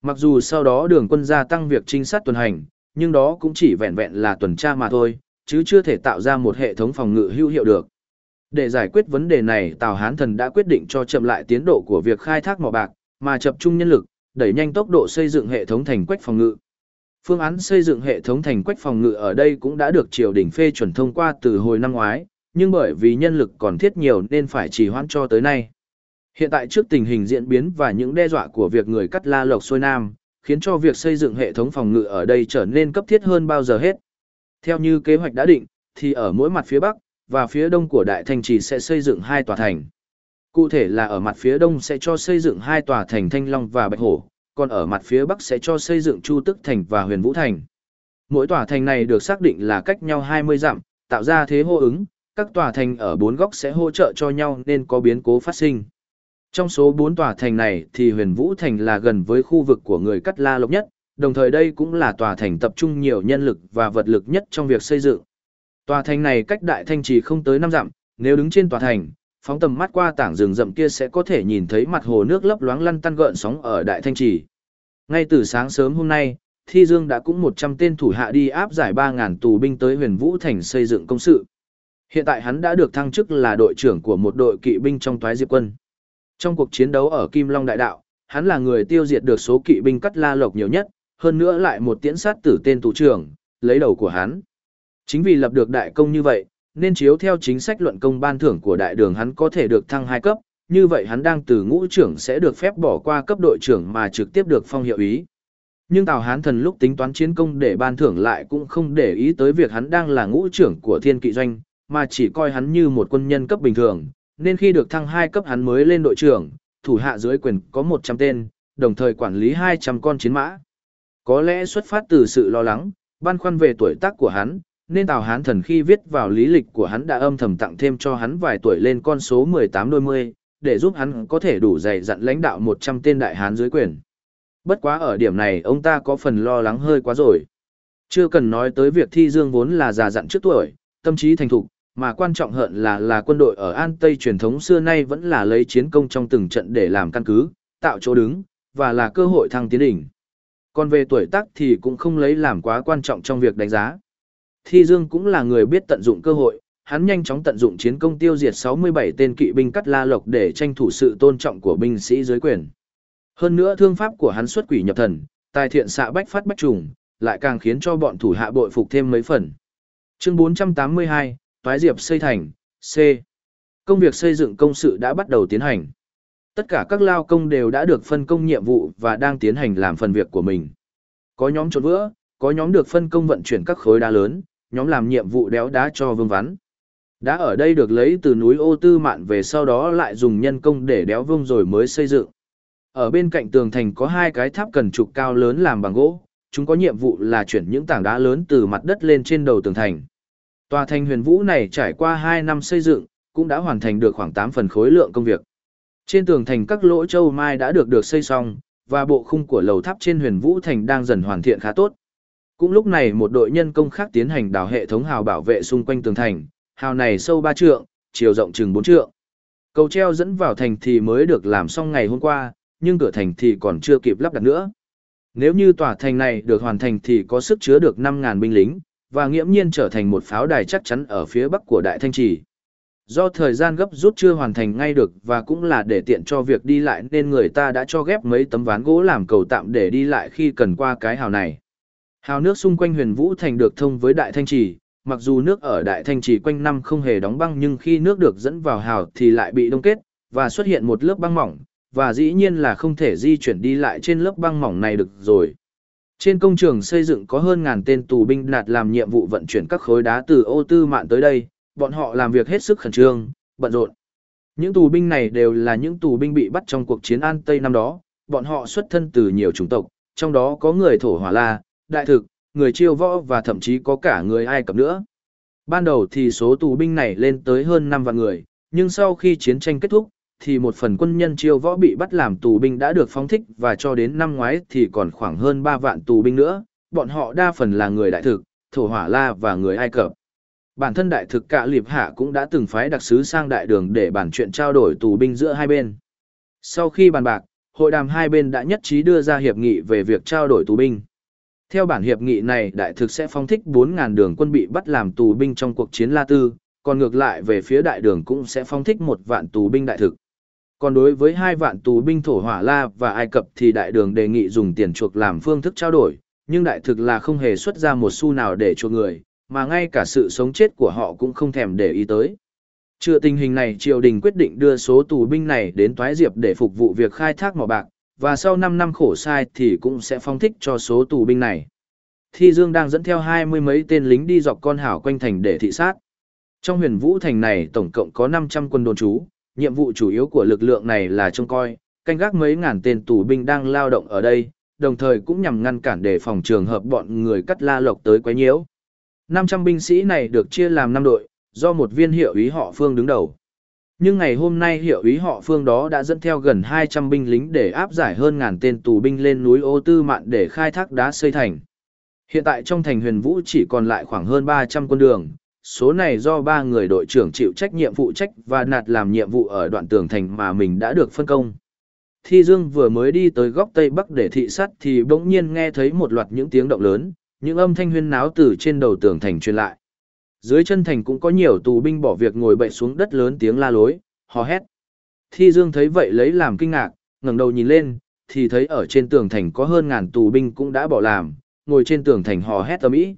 Mặc dù sau đó đường quân gia tăng việc trinh sát tuần hành, nhưng đó cũng chỉ vẹn vẹn là tuần tra mà thôi, chứ chưa thể tạo ra một hệ thống phòng ngự hữu hiệu được. Để giải quyết vấn đề này Tào Hán Thần đã quyết định cho chậm lại tiến độ của việc khai thác mỏ bạc, mà tập trung nhân lực, đẩy nhanh tốc độ xây dựng hệ thống thành quách phòng ngự. Phương án xây dựng hệ thống thành quách phòng ngự ở đây cũng đã được triều đình phê chuẩn thông qua từ hồi năm ngoái, nhưng bởi vì nhân lực còn thiết nhiều nên phải trì hoãn cho tới nay. Hiện tại trước tình hình diễn biến và những đe dọa của việc người cắt la lộc xuôi nam, khiến cho việc xây dựng hệ thống phòng ngự ở đây trở nên cấp thiết hơn bao giờ hết. Theo như kế hoạch đã định, thì ở mỗi mặt phía bắc và phía đông của Đại Thanh Trì sẽ xây dựng hai tòa thành. Cụ thể là ở mặt phía đông sẽ cho xây dựng hai tòa thành Thanh Long và Bạch Hổ, còn ở mặt phía bắc sẽ cho xây dựng Chu Tức Thành và Huyền Vũ Thành. Mỗi tòa thành này được xác định là cách nhau 20 dặm, tạo ra thế hô ứng, các tòa thành ở bốn góc sẽ hỗ trợ cho nhau nên có biến cố phát sinh. Trong số bốn tòa thành này thì Huyền Vũ Thành là gần với khu vực của người Cắt La Lộc nhất, đồng thời đây cũng là tòa thành tập trung nhiều nhân lực và vật lực nhất trong việc xây dựng. Tòa thành này cách Đại Thanh Trì không tới năm dặm, nếu đứng trên tòa thành, phóng tầm mắt qua tảng rừng rậm kia sẽ có thể nhìn thấy mặt hồ nước lấp loáng lăn tăn gợn sóng ở Đại Thanh Trì. Ngay từ sáng sớm hôm nay, Thi Dương đã cũng 100 tên thủ hạ đi áp giải 3.000 tù binh tới huyền Vũ Thành xây dựng công sự. Hiện tại hắn đã được thăng chức là đội trưởng của một đội kỵ binh trong toái diệp quân. Trong cuộc chiến đấu ở Kim Long Đại Đạo, hắn là người tiêu diệt được số kỵ binh cắt la lộc nhiều nhất, hơn nữa lại một tiễn sát tử tên tù trưởng, lấy đầu của hắn. Chính vì lập được đại công như vậy, nên chiếu theo chính sách luận công ban thưởng của đại đường hắn có thể được thăng hai cấp, như vậy hắn đang từ ngũ trưởng sẽ được phép bỏ qua cấp đội trưởng mà trực tiếp được phong hiệu ý. Nhưng Tào Hán Thần lúc tính toán chiến công để ban thưởng lại cũng không để ý tới việc hắn đang là ngũ trưởng của thiên kỵ doanh, mà chỉ coi hắn như một quân nhân cấp bình thường, nên khi được thăng hai cấp hắn mới lên đội trưởng, thủ hạ dưới quyền có 100 tên, đồng thời quản lý 200 con chiến mã. Có lẽ xuất phát từ sự lo lắng, băn khoăn về tuổi tác của hắn, nên Tào Hán Thần khi viết vào lý lịch của hắn đã âm thầm tặng thêm cho hắn vài tuổi lên con số 18 đôi mươi, để giúp hắn có thể đủ dày dặn lãnh đạo 100 tên đại hán dưới quyền. Bất quá ở điểm này ông ta có phần lo lắng hơi quá rồi. Chưa cần nói tới việc thi dương vốn là già dặn trước tuổi, tâm trí thành thục, mà quan trọng hơn là là quân đội ở An Tây truyền thống xưa nay vẫn là lấy chiến công trong từng trận để làm căn cứ, tạo chỗ đứng, và là cơ hội thăng tiến đỉnh. Còn về tuổi tác thì cũng không lấy làm quá quan trọng trong việc đánh giá. Thi Dương cũng là người biết tận dụng cơ hội, hắn nhanh chóng tận dụng chiến công tiêu diệt 67 tên kỵ binh cắt la lộc để tranh thủ sự tôn trọng của binh sĩ dưới quyền. Hơn nữa thương pháp của hắn xuất quỷ nhập thần, tài thiện xạ bách phát bách trùng, lại càng khiến cho bọn thủ hạ bội phục thêm mấy phần. Chương 482, Toái Diệp xây thành, C. Công việc xây dựng công sự đã bắt đầu tiến hành. Tất cả các lao công đều đã được phân công nhiệm vụ và đang tiến hành làm phần việc của mình. Có nhóm trộn vữa, có nhóm được phân công vận chuyển các khối đá lớn, nhóm làm nhiệm vụ đéo đá cho vương vắn. Đá ở đây được lấy từ núi ô tư mạn về sau đó lại dùng nhân công để đéo vương rồi mới xây dựng. Ở bên cạnh tường thành có hai cái tháp cần trục cao lớn làm bằng gỗ, chúng có nhiệm vụ là chuyển những tảng đá lớn từ mặt đất lên trên đầu tường thành. Tòa thành huyền vũ này trải qua 2 năm xây dựng, cũng đã hoàn thành được khoảng 8 phần khối lượng công việc. Trên tường thành các lỗ châu mai đã được được xây xong, và bộ khung của lầu tháp trên huyền vũ thành đang dần hoàn thiện khá tốt. Cũng lúc này một đội nhân công khác tiến hành đào hệ thống hào bảo vệ xung quanh tường thành, hào này sâu 3 trượng, chiều rộng chừng 4 trượng. Cầu treo dẫn vào thành thì mới được làm xong ngày hôm qua, nhưng cửa thành thì còn chưa kịp lắp đặt nữa. Nếu như tòa thành này được hoàn thành thì có sức chứa được 5.000 binh lính, và nghiễm nhiên trở thành một pháo đài chắc chắn ở phía bắc của Đại Thanh Trì. Do thời gian gấp rút chưa hoàn thành ngay được và cũng là để tiện cho việc đi lại nên người ta đã cho ghép mấy tấm ván gỗ làm cầu tạm để đi lại khi cần qua cái hào này. Hào nước xung quanh huyền vũ thành được thông với Đại Thanh Trì, mặc dù nước ở Đại Thanh Trì quanh năm không hề đóng băng nhưng khi nước được dẫn vào hào thì lại bị đông kết, và xuất hiện một lớp băng mỏng, và dĩ nhiên là không thể di chuyển đi lại trên lớp băng mỏng này được rồi. Trên công trường xây dựng có hơn ngàn tên tù binh nạt làm nhiệm vụ vận chuyển các khối đá từ ô tư mạn tới đây, bọn họ làm việc hết sức khẩn trương, bận rộn. Những tù binh này đều là những tù binh bị bắt trong cuộc chiến An Tây năm đó, bọn họ xuất thân từ nhiều chủng tộc, trong đó có người thổ hỏa la, đại thực, người chiêu võ và thậm chí có cả người Ai Cập nữa. Ban đầu thì số tù binh này lên tới hơn 5 vạn người, nhưng sau khi chiến tranh kết thúc, thì một phần quân nhân chiêu võ bị bắt làm tù binh đã được phóng thích và cho đến năm ngoái thì còn khoảng hơn 3 vạn tù binh nữa, bọn họ đa phần là người đại thực, thổ hỏa la và người Ai Cập. Bản thân đại thực cả liệp hạ cũng đã từng phái đặc sứ sang đại đường để bàn chuyện trao đổi tù binh giữa hai bên. Sau khi bàn bạc, hội đàm hai bên đã nhất trí đưa ra hiệp nghị về việc trao đổi tù binh. Theo bản hiệp nghị này đại thực sẽ phong thích 4.000 đường quân bị bắt làm tù binh trong cuộc chiến La Tư, còn ngược lại về phía đại đường cũng sẽ phong thích một vạn tù binh đại thực. Còn đối với hai vạn tù binh thổ hỏa La và Ai Cập thì đại đường đề nghị dùng tiền chuộc làm phương thức trao đổi, nhưng đại thực là không hề xuất ra một xu nào để chuộc người, mà ngay cả sự sống chết của họ cũng không thèm để ý tới. Chưa tình hình này triều đình quyết định đưa số tù binh này đến Toái Diệp để phục vụ việc khai thác mỏ bạc, và sau 5 năm khổ sai thì cũng sẽ phong thích cho số tù binh này. Thi Dương đang dẫn theo hai mươi mấy tên lính đi dọc con hảo quanh thành để thị sát. Trong huyền vũ thành này tổng cộng có 500 quân đồn trú, nhiệm vụ chủ yếu của lực lượng này là trông coi, canh gác mấy ngàn tên tù binh đang lao động ở đây, đồng thời cũng nhằm ngăn cản để phòng trường hợp bọn người cắt la lộc tới quấy nhiễu. 500 binh sĩ này được chia làm 5 đội, do một viên hiệu ý họ Phương đứng đầu. Nhưng ngày hôm nay hiệu ý họ Phương đó đã dẫn theo gần 200 binh lính để áp giải hơn ngàn tên tù binh lên núi Ô Tư Mạn để khai thác đá xây thành. Hiện tại trong thành huyền vũ chỉ còn lại khoảng hơn 300 quân đường, số này do ba người đội trưởng chịu trách nhiệm phụ trách và nạt làm nhiệm vụ ở đoạn tường thành mà mình đã được phân công. Thi Dương vừa mới đi tới góc tây bắc để thị sát thì bỗng nhiên nghe thấy một loạt những tiếng động lớn, những âm thanh huyên náo từ trên đầu tường thành truyền lại. Dưới chân thành cũng có nhiều tù binh bỏ việc ngồi bậy xuống đất lớn tiếng la lối, hò hét. Thi Dương thấy vậy lấy làm kinh ngạc, ngẩng đầu nhìn lên, thì thấy ở trên tường thành có hơn ngàn tù binh cũng đã bỏ làm, ngồi trên tường thành hò hét ầm ĩ.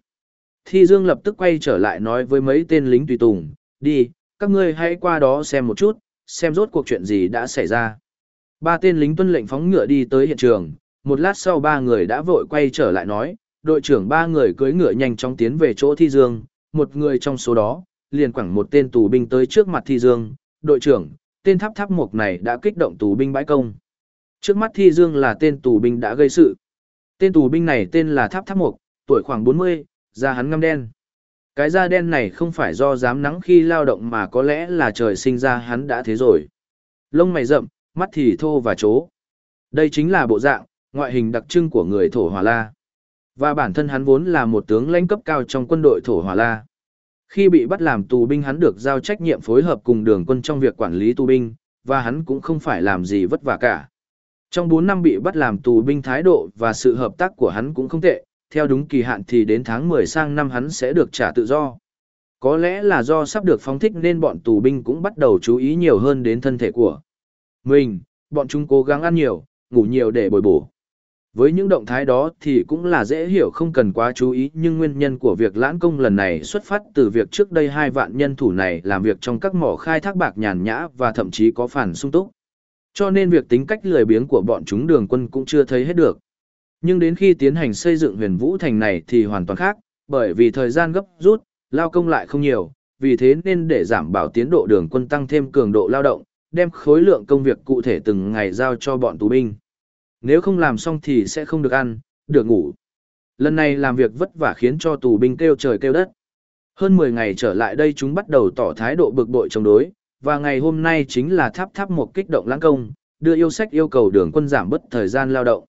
Thi Dương lập tức quay trở lại nói với mấy tên lính tùy tùng, đi, các ngươi hãy qua đó xem một chút, xem rốt cuộc chuyện gì đã xảy ra. Ba tên lính tuân lệnh phóng ngựa đi tới hiện trường, một lát sau ba người đã vội quay trở lại nói, đội trưởng ba người cưỡi ngựa nhanh chóng tiến về chỗ Thi Dương, một người trong số đó, liền quẳng một tên tù binh tới trước mặt Thi Dương, đội trưởng, tên tháp tháp mục này đã kích động tù binh bãi công. Trước mắt Thi Dương là tên tù binh đã gây sự. Tên tù binh này tên là Tháp Tháp Mục, tuổi khoảng 40, da hắn ngăm đen. Cái da đen này không phải do dám nắng khi lao động mà có lẽ là trời sinh ra hắn đã thế rồi. Lông mày rậm, mắt thì thô và chố. Đây chính là bộ dạng, ngoại hình đặc trưng của người thổ hỏa la. Và bản thân hắn vốn là một tướng lãnh cấp cao trong quân đội thổ hỏa la. Khi bị bắt làm tù binh hắn được giao trách nhiệm phối hợp cùng đường quân trong việc quản lý tù binh, và hắn cũng không phải làm gì vất vả cả. Trong 4 năm bị bắt làm tù binh thái độ và sự hợp tác của hắn cũng không tệ, theo đúng kỳ hạn thì đến tháng 10 sang năm hắn sẽ được trả tự do. Có lẽ là do sắp được phóng thích nên bọn tù binh cũng bắt đầu chú ý nhiều hơn đến thân thể của mình, bọn chúng cố gắng ăn nhiều, ngủ nhiều để bồi bổ. Với những động thái đó thì cũng là dễ hiểu không cần quá chú ý nhưng nguyên nhân của việc lãn công lần này xuất phát từ việc trước đây hai vạn nhân thủ này làm việc trong các mỏ khai thác bạc nhàn nhã và thậm chí có phản sung túc. Cho nên việc tính cách lười biếng của bọn chúng đường quân cũng chưa thấy hết được. Nhưng đến khi tiến hành xây dựng huyền vũ thành này thì hoàn toàn khác, bởi vì thời gian gấp rút, lao công lại không nhiều, vì thế nên để giảm bảo tiến độ đường quân tăng thêm cường độ lao động, đem khối lượng công việc cụ thể từng ngày giao cho bọn tù binh. Nếu không làm xong thì sẽ không được ăn, được ngủ. Lần này làm việc vất vả khiến cho tù binh kêu trời kêu đất. Hơn 10 ngày trở lại đây chúng bắt đầu tỏ thái độ bực bội chống đối, và ngày hôm nay chính là tháp tháp một kích động lãng công, đưa yêu sách yêu cầu đường quân giảm bớt thời gian lao động.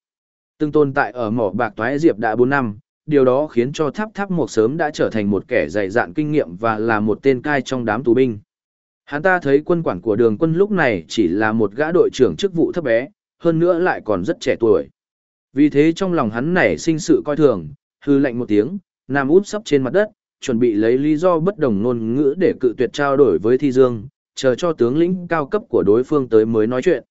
Từng tồn tại ở mỏ bạc toái diệp đã 4 năm, điều đó khiến cho tháp tháp một sớm đã trở thành một kẻ dày dạn kinh nghiệm và là một tên cai trong đám tù binh. Hắn ta thấy quân quản của đường quân lúc này chỉ là một gã đội trưởng chức vụ thấp bé, hơn nữa lại còn rất trẻ tuổi. Vì thế trong lòng hắn nảy sinh sự coi thường, hư lệnh một tiếng, nằm úp sấp trên mặt đất, chuẩn bị lấy lý do bất đồng ngôn ngữ để cự tuyệt trao đổi với Thi Dương, chờ cho tướng lĩnh cao cấp của đối phương tới mới nói chuyện.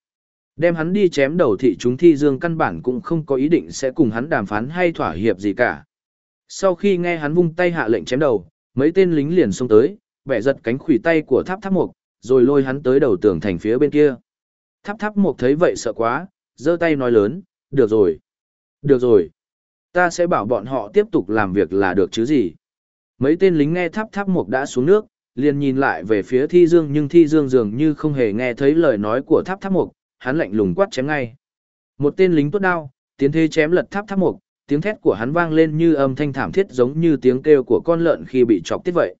Đem hắn đi chém đầu thị chúng Thi Dương căn bản cũng không có ý định sẽ cùng hắn đàm phán hay thỏa hiệp gì cả. Sau khi nghe hắn vung tay hạ lệnh chém đầu, mấy tên lính liền xông tới, bẻ giật cánh khủy tay của tháp tháp mục, rồi lôi hắn tới đầu tường thành phía bên kia. Tháp tháp mục thấy vậy sợ quá, giơ tay nói lớn, được rồi. Được rồi. Ta sẽ bảo bọn họ tiếp tục làm việc là được chứ gì. Mấy tên lính nghe tháp tháp mục đã xuống nước, liền nhìn lại về phía thi dương nhưng thi dương dường như không hề nghe thấy lời nói của tháp tháp mục, hắn lạnh lùng quát chém ngay. Một tên lính tuốt đao, tiến thế chém lật tháp tháp mục, tiếng thét của hắn vang lên như âm thanh thảm thiết giống như tiếng kêu của con lợn khi bị chọc tiết vậy.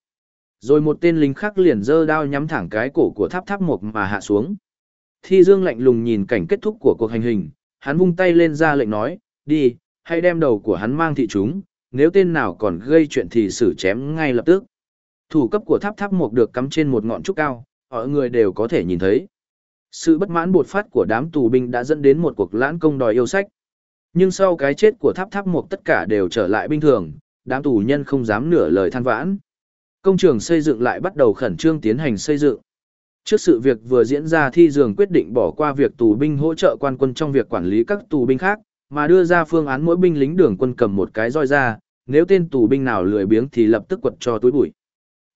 Rồi một tên lính khác liền giơ đao nhắm thẳng cái cổ của tháp tháp mục mà hạ xuống. Thi Dương lạnh lùng nhìn cảnh kết thúc của cuộc hành hình, hắn vung tay lên ra lệnh nói, đi, hãy đem đầu của hắn mang thị chúng, nếu tên nào còn gây chuyện thì xử chém ngay lập tức. Thủ cấp của tháp tháp mục được cắm trên một ngọn trúc cao, mọi người đều có thể nhìn thấy. Sự bất mãn bột phát của đám tù binh đã dẫn đến một cuộc lãn công đòi yêu sách. Nhưng sau cái chết của tháp tháp mục tất cả đều trở lại bình thường, đám tù nhân không dám nửa lời than vãn. Công trường xây dựng lại bắt đầu khẩn trương tiến hành xây dựng. Trước sự việc vừa diễn ra thi dường quyết định bỏ qua việc tù binh hỗ trợ quan quân trong việc quản lý các tù binh khác, mà đưa ra phương án mỗi binh lính đường quân cầm một cái roi ra, nếu tên tù binh nào lười biếng thì lập tức quật cho túi bụi.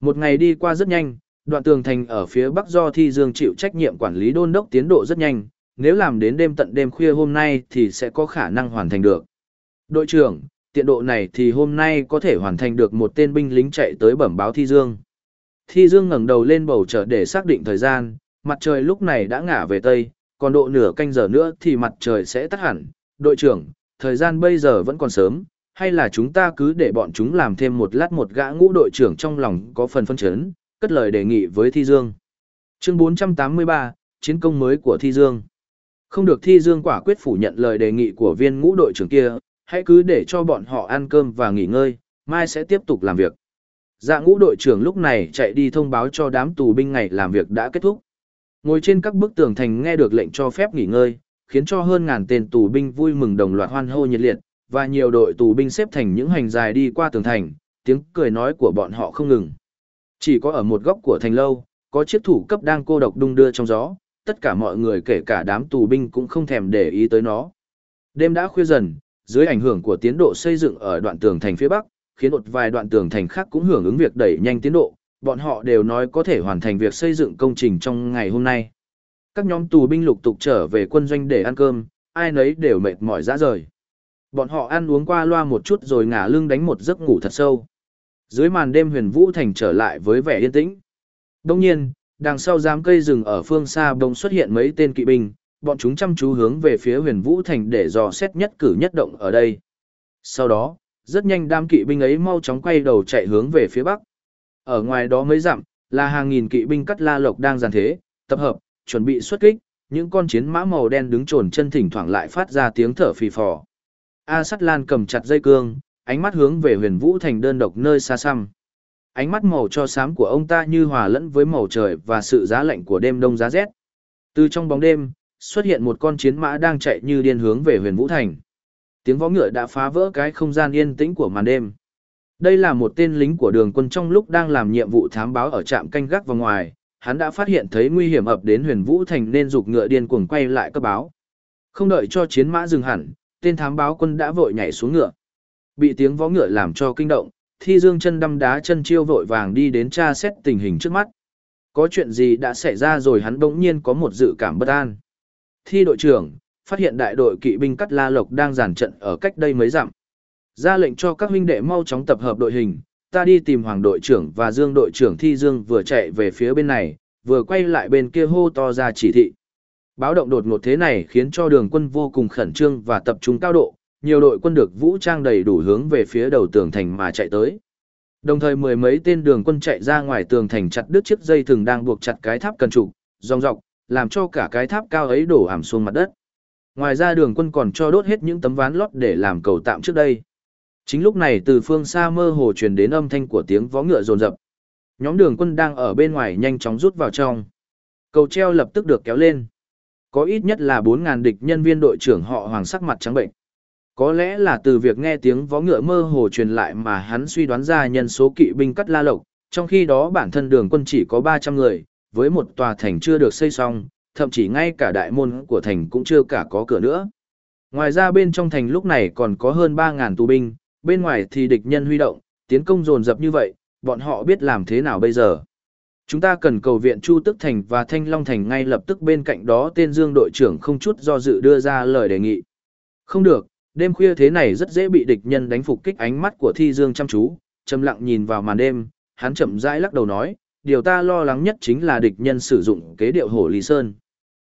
Một ngày đi qua rất nhanh, đoạn tường thành ở phía bắc do thi dương chịu trách nhiệm quản lý đôn đốc tiến độ rất nhanh, nếu làm đến đêm tận đêm khuya hôm nay thì sẽ có khả năng hoàn thành được. Đội trưởng, tiện độ này thì hôm nay có thể hoàn thành được một tên binh lính chạy tới bẩm báo thi dương. Thi dương ngẩng đầu lên bầu trời để xác định thời gian, mặt trời lúc này đã ngả về tây, còn độ nửa canh giờ nữa thì mặt trời sẽ tắt hẳn. Đội trưởng, thời gian bây giờ vẫn còn sớm, hay là chúng ta cứ để bọn chúng làm thêm một lát một gã ngũ đội trưởng trong lòng có phần phân chấn, cất lời đề nghị với Thi Dương. Chương 483, Chiến công mới của Thi Dương. Không được Thi Dương quả quyết phủ nhận lời đề nghị của viên ngũ đội trưởng kia, hãy cứ để cho bọn họ ăn cơm và nghỉ ngơi, mai sẽ tiếp tục làm việc. Dạ ngũ đội trưởng lúc này chạy đi thông báo cho đám tù binh ngày làm việc đã kết thúc. Ngồi trên các bức tường thành nghe được lệnh cho phép nghỉ ngơi, khiến cho hơn ngàn tên tù binh vui mừng đồng loạt hoan hô nhiệt liệt, và nhiều đội tù binh xếp thành những hành dài đi qua tường thành, tiếng cười nói của bọn họ không ngừng. Chỉ có ở một góc của thành lâu, có chiếc thủ cấp đang cô độc đung đưa trong gió, tất cả mọi người kể cả đám tù binh cũng không thèm để ý tới nó. Đêm đã khuya dần, dưới ảnh hưởng của tiến độ xây dựng ở đoạn tường thành phía bắc, khiến một vài đoạn tường thành khác cũng hưởng ứng việc đẩy nhanh tiến độ, bọn họ đều nói có thể hoàn thành việc xây dựng công trình trong ngày hôm nay. Các nhóm tù binh lục tục trở về quân doanh để ăn cơm, ai nấy đều mệt mỏi ra rời. Bọn họ ăn uống qua loa một chút rồi ngả lưng đánh một giấc ngủ thật sâu. Dưới màn đêm huyền vũ thành trở lại với vẻ yên tĩnh. Đông nhiên, đằng sau giám cây rừng ở phương xa bỗng xuất hiện mấy tên kỵ binh, bọn chúng chăm chú hướng về phía huyền vũ thành để dò xét nhất cử nhất động ở đây. Sau đó, rất nhanh đám kỵ binh ấy mau chóng quay đầu chạy hướng về phía bắc. Ở ngoài đó mấy dặm, là hàng nghìn kỵ binh cắt la lộc đang giàn thế, tập hợp, chuẩn bị xuất kích, những con chiến mã màu đen đứng trồn chân thỉnh thoảng lại phát ra tiếng thở phì phò. A Sắt Lan cầm chặt dây cương, ánh mắt hướng về huyền vũ thành đơn độc nơi xa xăm. Ánh mắt màu cho xám của ông ta như hòa lẫn với màu trời và sự giá lạnh của đêm đông giá rét. Từ trong bóng đêm, xuất hiện một con chiến mã đang chạy như điên hướng về huyền vũ thành. Tiếng võ ngựa đã phá vỡ cái không gian yên tĩnh của màn đêm. Đây là một tên lính của đường quân trong lúc đang làm nhiệm vụ thám báo ở trạm canh gác vào ngoài, hắn đã phát hiện thấy nguy hiểm ập đến huyền vũ thành nên dục ngựa điên cuồng quay lại cấp báo. Không đợi cho chiến mã dừng hẳn, tên thám báo quân đã vội nhảy xuống ngựa. Bị tiếng vó ngựa làm cho kinh động, Thi Dương chân đâm đá chân chiêu vội vàng đi đến tra xét tình hình trước mắt. Có chuyện gì đã xảy ra rồi hắn bỗng nhiên có một dự cảm bất an. Thi đội trưởng, phát hiện đại đội kỵ binh cắt la lộc đang giàn trận ở cách đây mấy dặm. Ra lệnh cho các huynh đệ mau chóng tập hợp đội hình, ta đi tìm hoàng đội trưởng và dương đội trưởng Thi Dương vừa chạy về phía bên này, vừa quay lại bên kia hô to ra chỉ thị. Báo động đột ngột thế này khiến cho đường quân vô cùng khẩn trương và tập trung cao độ, nhiều đội quân được vũ trang đầy đủ hướng về phía đầu tường thành mà chạy tới. Đồng thời mười mấy tên đường quân chạy ra ngoài tường thành chặt đứt chiếc dây thừng đang buộc chặt cái tháp cần trụ, dòng dọc, làm cho cả cái tháp cao ấy đổ ảm xuống mặt đất. Ngoài ra đường quân còn cho đốt hết những tấm ván lót để làm cầu tạm trước đây. Chính lúc này từ phương xa mơ hồ truyền đến âm thanh của tiếng vó ngựa rồn rập. Nhóm đường quân đang ở bên ngoài nhanh chóng rút vào trong. Cầu treo lập tức được kéo lên. Có ít nhất là 4.000 địch nhân viên đội trưởng họ hoàng sắc mặt trắng bệnh. Có lẽ là từ việc nghe tiếng vó ngựa mơ hồ truyền lại mà hắn suy đoán ra nhân số kỵ binh cắt la lộc, trong khi đó bản thân đường quân chỉ có 300 người, với một tòa thành chưa được xây xong, thậm chí ngay cả đại môn của thành cũng chưa cả có cửa nữa. Ngoài ra bên trong thành lúc này còn có hơn 3.000 tù binh, bên ngoài thì địch nhân huy động, tiến công dồn dập như vậy, bọn họ biết làm thế nào bây giờ. Chúng ta cần cầu viện Chu Tức Thành và Thanh Long Thành ngay lập tức bên cạnh đó tên Dương đội trưởng không chút do dự đưa ra lời đề nghị. Không được, đêm khuya thế này rất dễ bị địch nhân đánh phục kích ánh mắt của Thi Dương chăm chú, trầm lặng nhìn vào màn đêm, hắn chậm rãi lắc đầu nói, điều ta lo lắng nhất chính là địch nhân sử dụng kế điệu hổ Lý Sơn.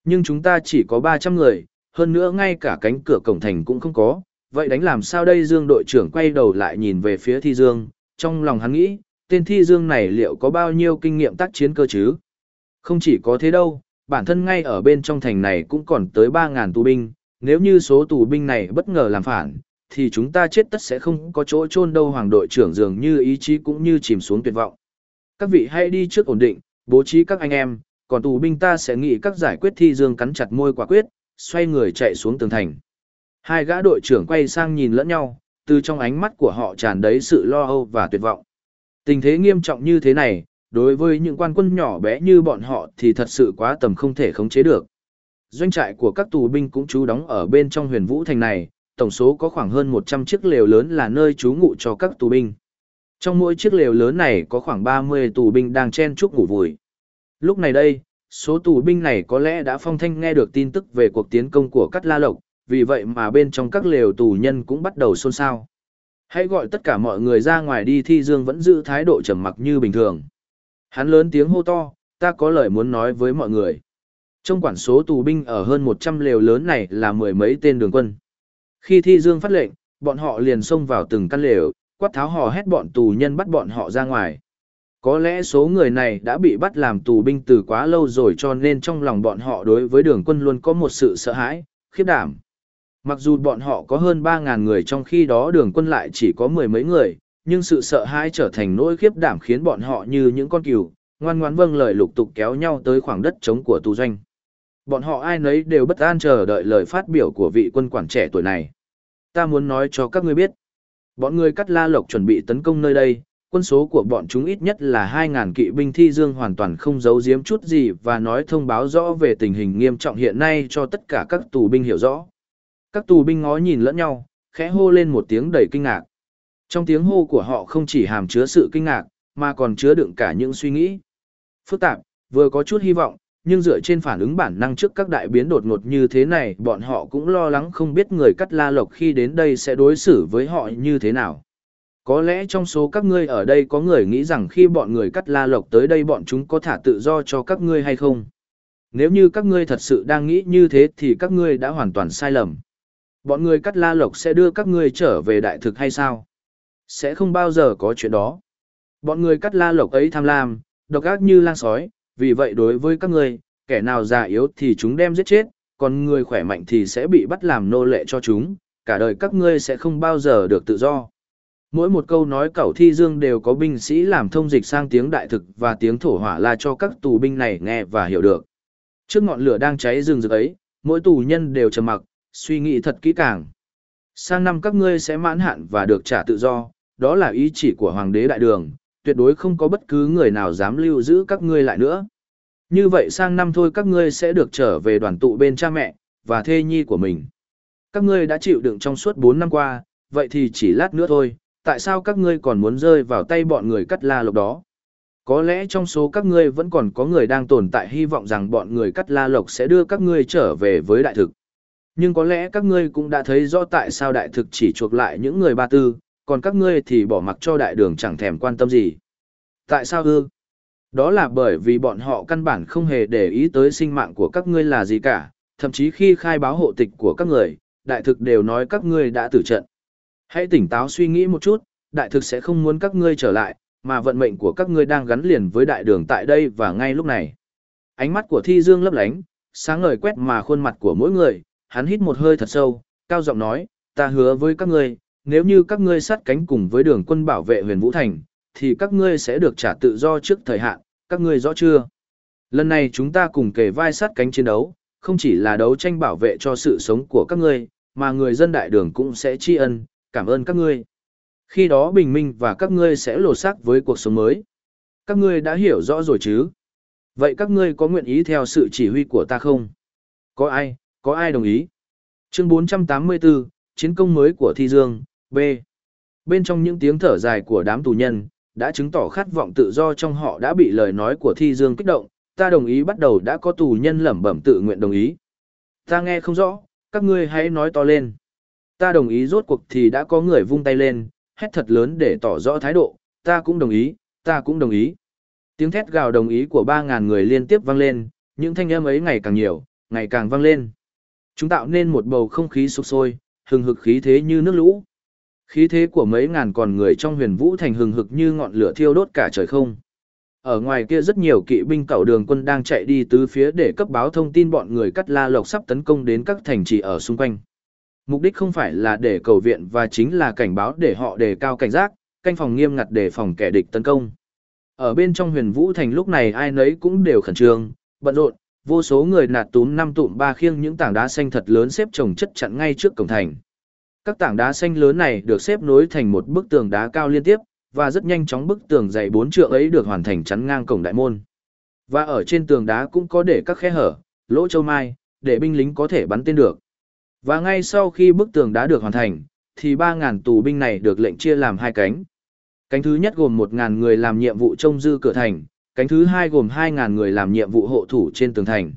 Nhưng chúng ta chỉ có 300 người, hơn nữa ngay cả cánh cửa cổng thành cũng không có, vậy đánh làm sao đây Dương đội trưởng quay đầu lại nhìn về phía Thi Dương, trong lòng hắn nghĩ, tên Thi Dương này liệu có bao nhiêu kinh nghiệm tác chiến cơ chứ? Không chỉ có thế đâu, bản thân ngay ở bên trong thành này cũng còn tới 3.000 tù binh, nếu như số tù binh này bất ngờ làm phản, thì chúng ta chết tất sẽ không có chỗ chôn đâu hoàng đội trưởng dường như ý chí cũng như chìm xuống tuyệt vọng. Các vị hãy đi trước ổn định, bố trí các anh em, còn tù binh ta sẽ nghĩ các giải quyết thi dương cắn chặt môi quả quyết, xoay người chạy xuống tường thành. Hai gã đội trưởng quay sang nhìn lẫn nhau, từ trong ánh mắt của họ tràn đầy sự lo âu và tuyệt vọng. Tình thế nghiêm trọng như thế này, đối với những quan quân nhỏ bé như bọn họ thì thật sự quá tầm không thể khống chế được. Doanh trại của các tù binh cũng trú đóng ở bên trong huyền vũ thành này, tổng số có khoảng hơn 100 chiếc lều lớn là nơi trú ngụ cho các tù binh. Trong mỗi chiếc lều lớn này có khoảng 30 tù binh đang chen chúc ngủ vùi. Lúc này đây, số tù binh này có lẽ đã phong thanh nghe được tin tức về cuộc tiến công của Cát La Lộc, vì vậy mà bên trong các lều tù nhân cũng bắt đầu xôn xao. Hãy gọi tất cả mọi người ra ngoài đi thi dương vẫn giữ thái độ trầm mặc như bình thường. Hắn lớn tiếng hô to, ta có lời muốn nói với mọi người. Trong quản số tù binh ở hơn 100 lều lớn này là mười mấy tên đường quân. Khi thi dương phát lệnh, bọn họ liền xông vào từng căn lều, quát tháo hò hét bọn tù nhân bắt bọn họ ra ngoài. Có lẽ số người này đã bị bắt làm tù binh từ quá lâu rồi cho nên trong lòng bọn họ đối với đường quân luôn có một sự sợ hãi, khiếp đảm. Mặc dù bọn họ có hơn 3.000 người trong khi đó đường quân lại chỉ có mười mấy người, nhưng sự sợ hãi trở thành nỗi khiếp đảm khiến bọn họ như những con cừu, ngoan ngoãn vâng lời lục tục kéo nhau tới khoảng đất trống của tù doanh. Bọn họ ai nấy đều bất an chờ đợi lời phát biểu của vị quân quản trẻ tuổi này. Ta muốn nói cho các ngươi biết. Bọn người cắt la lộc chuẩn bị tấn công nơi đây, quân số của bọn chúng ít nhất là 2.000 kỵ binh thi dương hoàn toàn không giấu giếm chút gì và nói thông báo rõ về tình hình nghiêm trọng hiện nay cho tất cả các tù binh hiểu rõ. Các tù binh ngó nhìn lẫn nhau, khẽ hô lên một tiếng đầy kinh ngạc. Trong tiếng hô của họ không chỉ hàm chứa sự kinh ngạc, mà còn chứa đựng cả những suy nghĩ. Phức tạp, vừa có chút hy vọng, nhưng dựa trên phản ứng bản năng trước các đại biến đột ngột như thế này, bọn họ cũng lo lắng không biết người cắt la lộc khi đến đây sẽ đối xử với họ như thế nào. Có lẽ trong số các ngươi ở đây có người nghĩ rằng khi bọn người cắt la lộc tới đây bọn chúng có thả tự do cho các ngươi hay không. Nếu như các ngươi thật sự đang nghĩ như thế thì các ngươi đã hoàn toàn sai lầm. Bọn người cắt la lộc sẽ đưa các ngươi trở về đại thực hay sao? Sẽ không bao giờ có chuyện đó. Bọn người cắt la lộc ấy tham lam, độc ác như lang sói, vì vậy đối với các ngươi, kẻ nào già yếu thì chúng đem giết chết, còn người khỏe mạnh thì sẽ bị bắt làm nô lệ cho chúng, cả đời các ngươi sẽ không bao giờ được tự do. Mỗi một câu nói cẩu thi dương đều có binh sĩ làm thông dịch sang tiếng đại thực và tiếng thổ hỏa là cho các tù binh này nghe và hiểu được. Trước ngọn lửa đang cháy rừng rực ấy, mỗi tù nhân đều trầm mặc, suy nghĩ thật kỹ càng. Sang năm các ngươi sẽ mãn hạn và được trả tự do, đó là ý chỉ của Hoàng đế Đại Đường, tuyệt đối không có bất cứ người nào dám lưu giữ các ngươi lại nữa. Như vậy sang năm thôi các ngươi sẽ được trở về đoàn tụ bên cha mẹ, và thê nhi của mình. Các ngươi đã chịu đựng trong suốt 4 năm qua, vậy thì chỉ lát nữa thôi, tại sao các ngươi còn muốn rơi vào tay bọn người cắt la lộc đó? Có lẽ trong số các ngươi vẫn còn có người đang tồn tại hy vọng rằng bọn người cắt la lộc sẽ đưa các ngươi trở về với đại thực. Nhưng có lẽ các ngươi cũng đã thấy rõ tại sao đại thực chỉ chuộc lại những người ba tư, còn các ngươi thì bỏ mặc cho đại đường chẳng thèm quan tâm gì. Tại sao ư? Đó là bởi vì bọn họ căn bản không hề để ý tới sinh mạng của các ngươi là gì cả, thậm chí khi khai báo hộ tịch của các người, đại thực đều nói các ngươi đã tử trận. Hãy tỉnh táo suy nghĩ một chút, đại thực sẽ không muốn các ngươi trở lại, mà vận mệnh của các ngươi đang gắn liền với đại đường tại đây và ngay lúc này. Ánh mắt của Thi Dương lấp lánh, sáng ngời quét mà khuôn mặt của mỗi người, hắn hít một hơi thật sâu, cao giọng nói, ta hứa với các ngươi, nếu như các ngươi sát cánh cùng với đường quân bảo vệ huyền Vũ Thành, thì các ngươi sẽ được trả tự do trước thời hạn, các ngươi rõ chưa? Lần này chúng ta cùng kề vai sát cánh chiến đấu, không chỉ là đấu tranh bảo vệ cho sự sống của các ngươi, mà người dân đại đường cũng sẽ tri ân, cảm ơn các ngươi. Khi đó bình minh và các ngươi sẽ lột xác với cuộc sống mới. Các ngươi đã hiểu rõ rồi chứ? Vậy các ngươi có nguyện ý theo sự chỉ huy của ta không? Có ai, có ai đồng ý? Chương 484, Chiến công mới của Thi Dương, B. Bên trong những tiếng thở dài của đám tù nhân, đã chứng tỏ khát vọng tự do trong họ đã bị lời nói của Thi Dương kích động, ta đồng ý bắt đầu đã có tù nhân lẩm bẩm tự nguyện đồng ý. Ta nghe không rõ, các ngươi hãy nói to lên. Ta đồng ý rốt cuộc thì đã có người vung tay lên, hét thật lớn để tỏ rõ thái độ, ta cũng đồng ý, ta cũng đồng ý. Tiếng thét gào đồng ý của 3.000 người liên tiếp vang lên, những thanh âm ấy ngày càng nhiều, ngày càng vang lên. Chúng tạo nên một bầu không khí sục sôi, hừng hực khí thế như nước lũ. Khí thế của mấy ngàn con người trong huyền vũ thành hừng hực như ngọn lửa thiêu đốt cả trời không. Ở ngoài kia rất nhiều kỵ binh cẩu đường quân đang chạy đi tứ phía để cấp báo thông tin bọn người cắt la lộc sắp tấn công đến các thành trì ở xung quanh. Mục đích không phải là để cầu viện và chính là cảnh báo để họ đề cao cảnh giác, canh phòng nghiêm ngặt để phòng kẻ địch tấn công. Ở bên trong huyền vũ thành lúc này ai nấy cũng đều khẩn trương, bận rộn, vô số người nạt túm năm tụm ba khiêng những tảng đá xanh thật lớn xếp chồng chất chặn ngay trước cổng thành. Các tảng đá xanh lớn này được xếp nối thành một bức tường đá cao liên tiếp, và rất nhanh chóng bức tường dày bốn trượng ấy được hoàn thành chắn ngang cổng đại môn. Và ở trên tường đá cũng có để các khe hở, lỗ châu mai, để binh lính có thể bắn tên được. Và ngay sau khi bức tường đã được hoàn thành, thì 3.000 tù binh này được lệnh chia làm hai cánh. Cánh thứ nhất gồm 1.000 người làm nhiệm vụ trông dư cửa thành, cánh thứ hai gồm 2.000 người làm nhiệm vụ hộ thủ trên tường thành.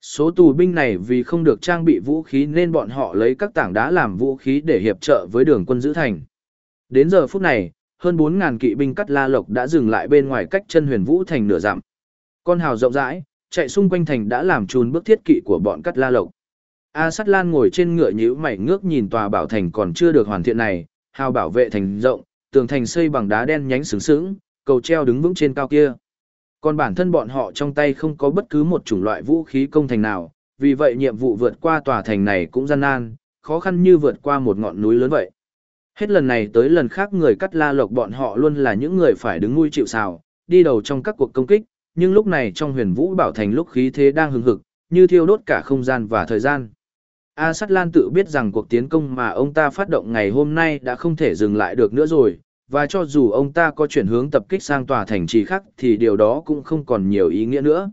Số tù binh này vì không được trang bị vũ khí nên bọn họ lấy các tảng đá làm vũ khí để hiệp trợ với đường quân giữ thành. Đến giờ phút này, hơn 4.000 kỵ binh cắt la lộc đã dừng lại bên ngoài cách chân huyền vũ thành nửa dặm. Con hào rộng rãi, chạy xung quanh thành đã làm trùn bước thiết kỵ của bọn cắt la lộc. A Sắt Lan ngồi trên ngựa nhíu mày ngước nhìn tòa bảo thành còn chưa được hoàn thiện này, hào bảo vệ thành rộng, tường thành xây bằng đá đen nhánh sướng sướng, cầu treo đứng vững trên cao kia. Còn bản thân bọn họ trong tay không có bất cứ một chủng loại vũ khí công thành nào, vì vậy nhiệm vụ vượt qua tòa thành này cũng gian nan, khó khăn như vượt qua một ngọn núi lớn vậy. Hết lần này tới lần khác người cắt la lộc bọn họ luôn là những người phải đứng nuôi chịu sào, đi đầu trong các cuộc công kích, nhưng lúc này trong huyền vũ bảo thành lúc khí thế đang hừng hực, như thiêu đốt cả không gian và thời gian. A Sắt Lan tự biết rằng cuộc tiến công mà ông ta phát động ngày hôm nay đã không thể dừng lại được nữa rồi, và cho dù ông ta có chuyển hướng tập kích sang tòa thành trì khác thì điều đó cũng không còn nhiều ý nghĩa nữa.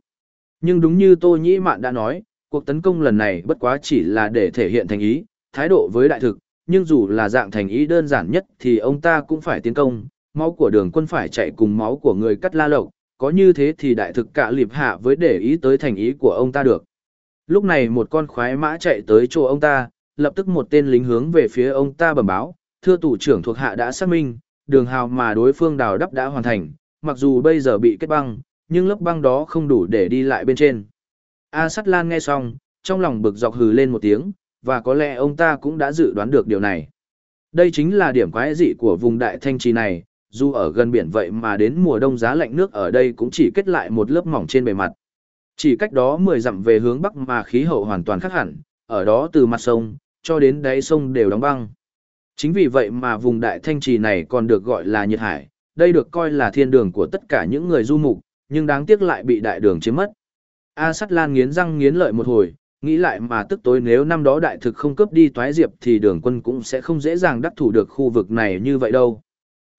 Nhưng đúng như Tô Nhĩ Mạn đã nói, cuộc tấn công lần này bất quá chỉ là để thể hiện thành ý, thái độ với đại thực, nhưng dù là dạng thành ý đơn giản nhất thì ông ta cũng phải tiến công, máu của đường quân phải chạy cùng máu của người cắt la lộc, có như thế thì đại thực cả liệp hạ với để ý tới thành ý của ông ta được. Lúc này một con khoái mã chạy tới chỗ ông ta, lập tức một tên lính hướng về phía ông ta bẩm báo, thưa tủ trưởng thuộc hạ đã xác minh, đường hào mà đối phương đào đắp đã hoàn thành, mặc dù bây giờ bị kết băng, nhưng lớp băng đó không đủ để đi lại bên trên. A Sắt Lan nghe xong, trong lòng bực dọc hừ lên một tiếng, và có lẽ ông ta cũng đã dự đoán được điều này. Đây chính là điểm quái dị của vùng đại thanh trì này, dù ở gần biển vậy mà đến mùa đông giá lạnh nước ở đây cũng chỉ kết lại một lớp mỏng trên bề mặt. Chỉ cách đó 10 dặm về hướng bắc mà khí hậu hoàn toàn khác hẳn, ở đó từ mặt sông, cho đến đáy sông đều đóng băng. Chính vì vậy mà vùng đại thanh trì này còn được gọi là nhiệt hải, đây được coi là thiên đường của tất cả những người du mục, nhưng đáng tiếc lại bị đại đường chiếm mất. A Sắt Lan nghiến răng nghiến lợi một hồi, nghĩ lại mà tức tối nếu năm đó đại thực không cướp đi toái diệp thì đường quân cũng sẽ không dễ dàng đắc thủ được khu vực này như vậy đâu.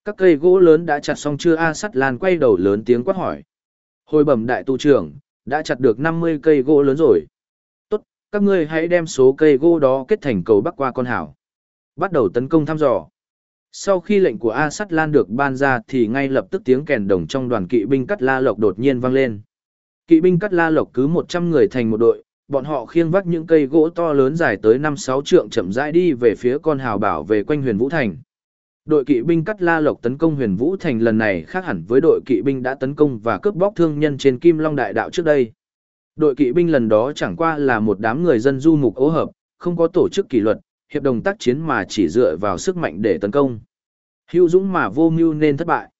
Các cây gỗ lớn đã chặt xong chưa A Sắt Lan quay đầu lớn tiếng quát hỏi. Hồi bẩm đại tu trưởng, đã chặt được 50 cây gỗ lớn rồi. Tốt, các ngươi hãy đem số cây gỗ đó kết thành cầu bắc qua con hảo. Bắt đầu tấn công thăm dò. Sau khi lệnh của A Sắt Lan được ban ra thì ngay lập tức tiếng kèn đồng trong đoàn kỵ binh cắt la lộc đột nhiên vang lên. Kỵ binh cắt la lộc cứ 100 người thành một đội, bọn họ khiêng vác những cây gỗ to lớn dài tới 5-6 trượng chậm rãi đi về phía con hào bảo về quanh huyền Vũ Thành. Đội kỵ binh cắt la lộc tấn công huyền Vũ Thành lần này khác hẳn với đội kỵ binh đã tấn công và cướp bóc thương nhân trên Kim Long Đại Đạo trước đây. Đội kỵ binh lần đó chẳng qua là một đám người dân du mục ố hợp, không có tổ chức kỷ luật, hiệp đồng tác chiến mà chỉ dựa vào sức mạnh để tấn công. Hữu dũng mà vô mưu nên thất bại.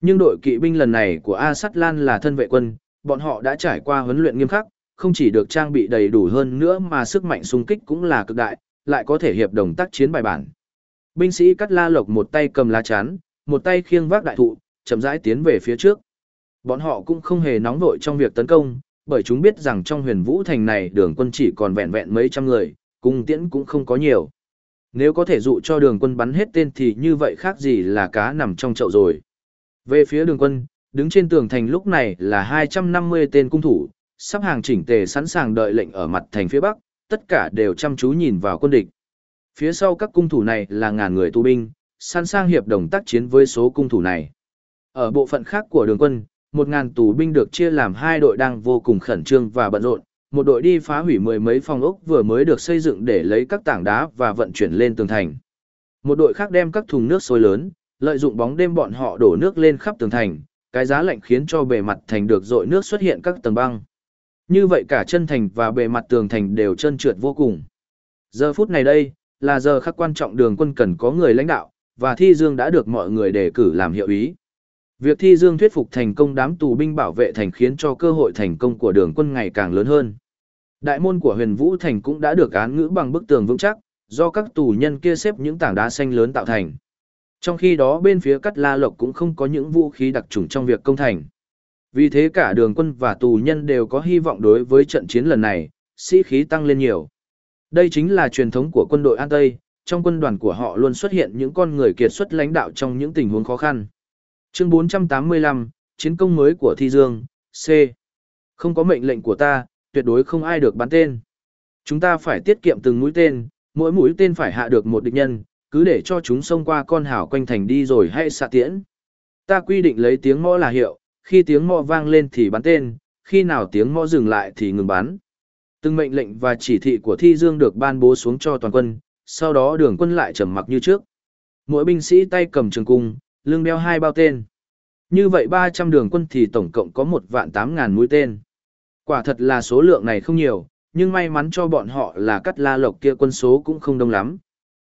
Nhưng đội kỵ binh lần này của A Sắt Lan là thân vệ quân, bọn họ đã trải qua huấn luyện nghiêm khắc, không chỉ được trang bị đầy đủ hơn nữa mà sức mạnh xung kích cũng là cực đại, lại có thể hiệp đồng tác chiến bài bản. Binh sĩ cắt la lộc một tay cầm lá chắn, một tay khiêng vác đại thụ, chậm rãi tiến về phía trước. Bọn họ cũng không hề nóng vội trong việc tấn công, bởi chúng biết rằng trong huyền vũ thành này đường quân chỉ còn vẹn vẹn mấy trăm người, cung tiễn cũng không có nhiều. Nếu có thể dụ cho đường quân bắn hết tên thì như vậy khác gì là cá nằm trong chậu rồi. Về phía đường quân, đứng trên tường thành lúc này là 250 tên cung thủ, sắp hàng chỉnh tề sẵn sàng đợi lệnh ở mặt thành phía bắc, tất cả đều chăm chú nhìn vào quân địch. Phía sau các cung thủ này là ngàn người tù binh, sẵn sàng hiệp đồng tác chiến với số cung thủ này. Ở bộ phận khác của đường quân, một ngàn tù binh được chia làm hai đội đang vô cùng khẩn trương và bận rộn, một đội đi phá hủy mười mấy phòng ốc vừa mới được xây dựng để lấy các tảng đá và vận chuyển lên tường thành. Một đội khác đem các thùng nước sôi lớn, lợi dụng bóng đêm bọn họ đổ nước lên khắp tường thành, cái giá lạnh khiến cho bề mặt thành được dội nước xuất hiện các tầng băng. Như vậy cả chân thành và bề mặt tường thành đều trơn trượt vô cùng. Giờ phút này đây, là giờ khắc quan trọng đường quân cần có người lãnh đạo, và Thi Dương đã được mọi người đề cử làm hiệu ý. Việc Thi Dương thuyết phục thành công đám tù binh bảo vệ thành khiến cho cơ hội thành công của đường quân ngày càng lớn hơn. Đại môn của huyền Vũ Thành cũng đã được án ngữ bằng bức tường vững chắc, do các tù nhân kia xếp những tảng đá xanh lớn tạo thành. Trong khi đó bên phía cắt la lộc cũng không có những vũ khí đặc trùng trong việc công thành. Vì thế cả đường quân và tù nhân đều có hy vọng đối với trận chiến lần này, sĩ khí tăng lên nhiều. Đây chính là truyền thống của quân đội An Tây, trong quân đoàn của họ luôn xuất hiện những con người kiệt xuất lãnh đạo trong những tình huống khó khăn. Chương 485, Chiến công mới của Thi Dương, C. Không có mệnh lệnh của ta, tuyệt đối không ai được bắn tên. Chúng ta phải tiết kiệm từng mũi tên, mỗi mũi tên phải hạ được một địch nhân, cứ để cho chúng xông qua con hảo quanh thành đi rồi hay xạ tiễn. Ta quy định lấy tiếng mõ là hiệu, khi tiếng mõ vang lên thì bắn tên, khi nào tiếng mõ dừng lại thì ngừng bắn. Từng mệnh lệnh và chỉ thị của Thi Dương được ban bố xuống cho toàn quân, sau đó đường quân lại trầm mặc như trước. Mỗi binh sĩ tay cầm trường cung, lưng đeo hai bao tên. Như vậy 300 đường quân thì tổng cộng có một vạn 8 ngàn mũi tên. Quả thật là số lượng này không nhiều, nhưng may mắn cho bọn họ là cắt la lộc kia quân số cũng không đông lắm.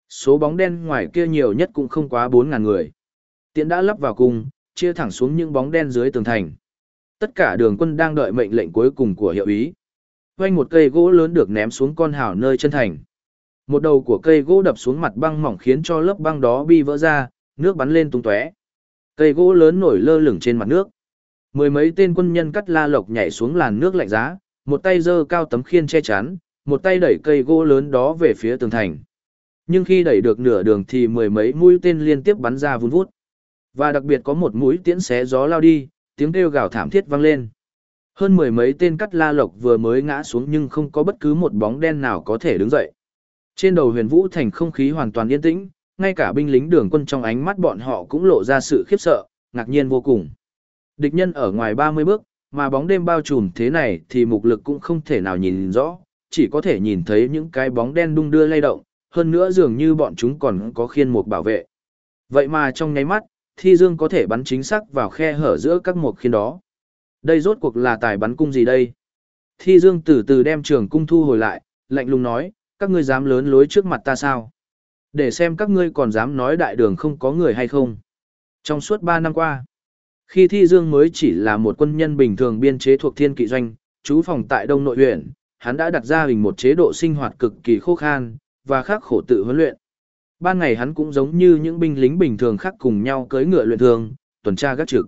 Số bóng đen ngoài kia nhiều nhất cũng không quá 4 ngàn người. Tiễn đã lắp vào cung, chia thẳng xuống những bóng đen dưới tường thành. Tất cả đường quân đang đợi mệnh lệnh cuối cùng của hiệu ý. Quanh một cây gỗ lớn được ném xuống con hào nơi chân thành. Một đầu của cây gỗ đập xuống mặt băng mỏng khiến cho lớp băng đó bị vỡ ra, nước bắn lên tung tóe. Cây gỗ lớn nổi lơ lửng trên mặt nước. Mười mấy tên quân nhân cắt la lộc nhảy xuống làn nước lạnh giá, một tay giơ cao tấm khiên che chắn, một tay đẩy cây gỗ lớn đó về phía tường thành. Nhưng khi đẩy được nửa đường thì mười mấy mũi tên liên tiếp bắn ra vun vút. Và đặc biệt có một mũi tiễn xé gió lao đi, tiếng kêu gào thảm thiết vang lên. Hơn mười mấy tên cắt la lộc vừa mới ngã xuống nhưng không có bất cứ một bóng đen nào có thể đứng dậy. Trên đầu huyền vũ thành không khí hoàn toàn yên tĩnh, ngay cả binh lính đường quân trong ánh mắt bọn họ cũng lộ ra sự khiếp sợ, ngạc nhiên vô cùng. Địch nhân ở ngoài 30 bước, mà bóng đêm bao trùm thế này thì mục lực cũng không thể nào nhìn rõ, chỉ có thể nhìn thấy những cái bóng đen đung đưa lay động, hơn nữa dường như bọn chúng còn có khiên mục bảo vệ. Vậy mà trong nháy mắt, Thi Dương có thể bắn chính xác vào khe hở giữa các mục khiên đó. Đây rốt cuộc là tài bắn cung gì đây? Thi Dương từ từ đem trường cung thu hồi lại, lạnh lùng nói, các ngươi dám lớn lối trước mặt ta sao? Để xem các ngươi còn dám nói đại đường không có người hay không. Trong suốt 3 năm qua, khi Thi Dương mới chỉ là một quân nhân bình thường biên chế thuộc thiên kỵ doanh, trú phòng tại Đông Nội huyện, hắn đã đặt ra hình một chế độ sinh hoạt cực kỳ khô khan, và khắc khổ tự huấn luyện. Ban ngày hắn cũng giống như những binh lính bình thường khác cùng nhau cưỡi ngựa luyện thường, tuần tra gác trực.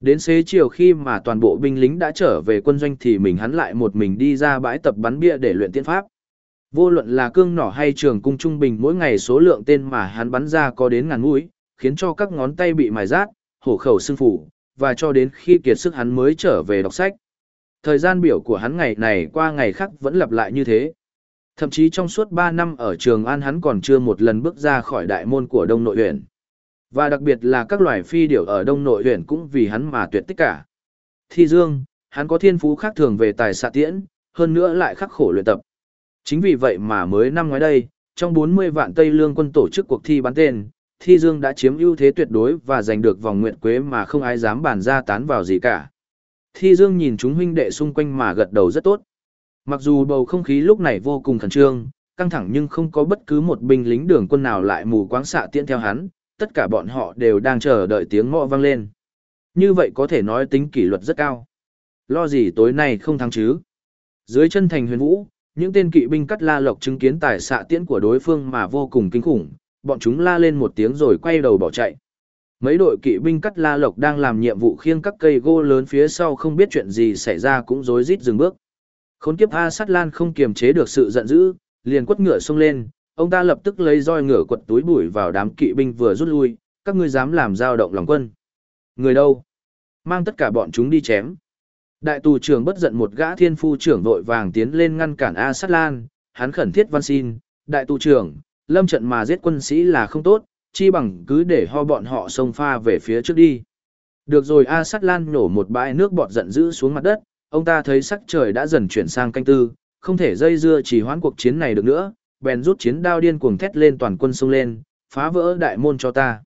Đến xế chiều khi mà toàn bộ binh lính đã trở về quân doanh thì mình hắn lại một mình đi ra bãi tập bắn bia để luyện tiên pháp. Vô luận là cương nỏ hay trường cung trung bình mỗi ngày số lượng tên mà hắn bắn ra có đến ngàn mũi, khiến cho các ngón tay bị mài rát, hổ khẩu sưng phủ, và cho đến khi kiệt sức hắn mới trở về đọc sách. Thời gian biểu của hắn ngày này qua ngày khác vẫn lặp lại như thế. Thậm chí trong suốt 3 năm ở trường An hắn còn chưa một lần bước ra khỏi đại môn của Đông Nội huyện. Và đặc biệt là các loài phi điểu ở Đông Nội huyện cũng vì hắn mà tuyệt tích cả. Thi Dương, hắn có thiên phú khác thường về tài xạ tiễn, hơn nữa lại khắc khổ luyện tập. Chính vì vậy mà mới năm ngoái đây, trong 40 vạn Tây Lương quân tổ chức cuộc thi bắn tên, Thi Dương đã chiếm ưu thế tuyệt đối và giành được vòng nguyện quế mà không ai dám bàn ra tán vào gì cả. Thi Dương nhìn chúng huynh đệ xung quanh mà gật đầu rất tốt. Mặc dù bầu không khí lúc này vô cùng khẩn trương, căng thẳng nhưng không có bất cứ một binh lính đường quân nào lại mù quáng xạ tiễn theo hắn, tất cả bọn họ đều đang chờ đợi tiếng mõ vang lên. Như vậy có thể nói tính kỷ luật rất cao. Lo gì tối nay không thắng chứ? Dưới chân thành huyền vũ, những tên kỵ binh cắt la lộc chứng kiến tài xạ tiễn của đối phương mà vô cùng kinh khủng, bọn chúng la lên một tiếng rồi quay đầu bỏ chạy. Mấy đội kỵ binh cắt la lộc đang làm nhiệm vụ khiêng các cây gỗ lớn phía sau không biết chuyện gì xảy ra cũng rối rít dừng bước. Khốn kiếp A Sát Lan không kiềm chế được sự giận dữ, liền quất ngựa xông lên, ông ta lập tức lấy roi ngửa quật túi bụi vào đám kỵ binh vừa rút lui, các ngươi dám làm dao động lòng quân. Người đâu? Mang tất cả bọn chúng đi chém. Đại tù trưởng bất giận một gã thiên phu trưởng vội vàng tiến lên ngăn cản A Sát Lan, hắn khẩn thiết văn xin, đại tù trưởng, lâm trận mà giết quân sĩ là không tốt, chi bằng cứ để ho bọn họ xông pha về phía trước đi. Được rồi A Sát Lan nhổ một bãi nước bọt giận dữ xuống mặt đất, ông ta thấy sắc trời đã dần chuyển sang canh tư, không thể dây dưa chỉ hoãn cuộc chiến này được nữa, bèn rút chiến đao điên cuồng thét lên toàn quân xông lên, phá vỡ đại môn cho ta.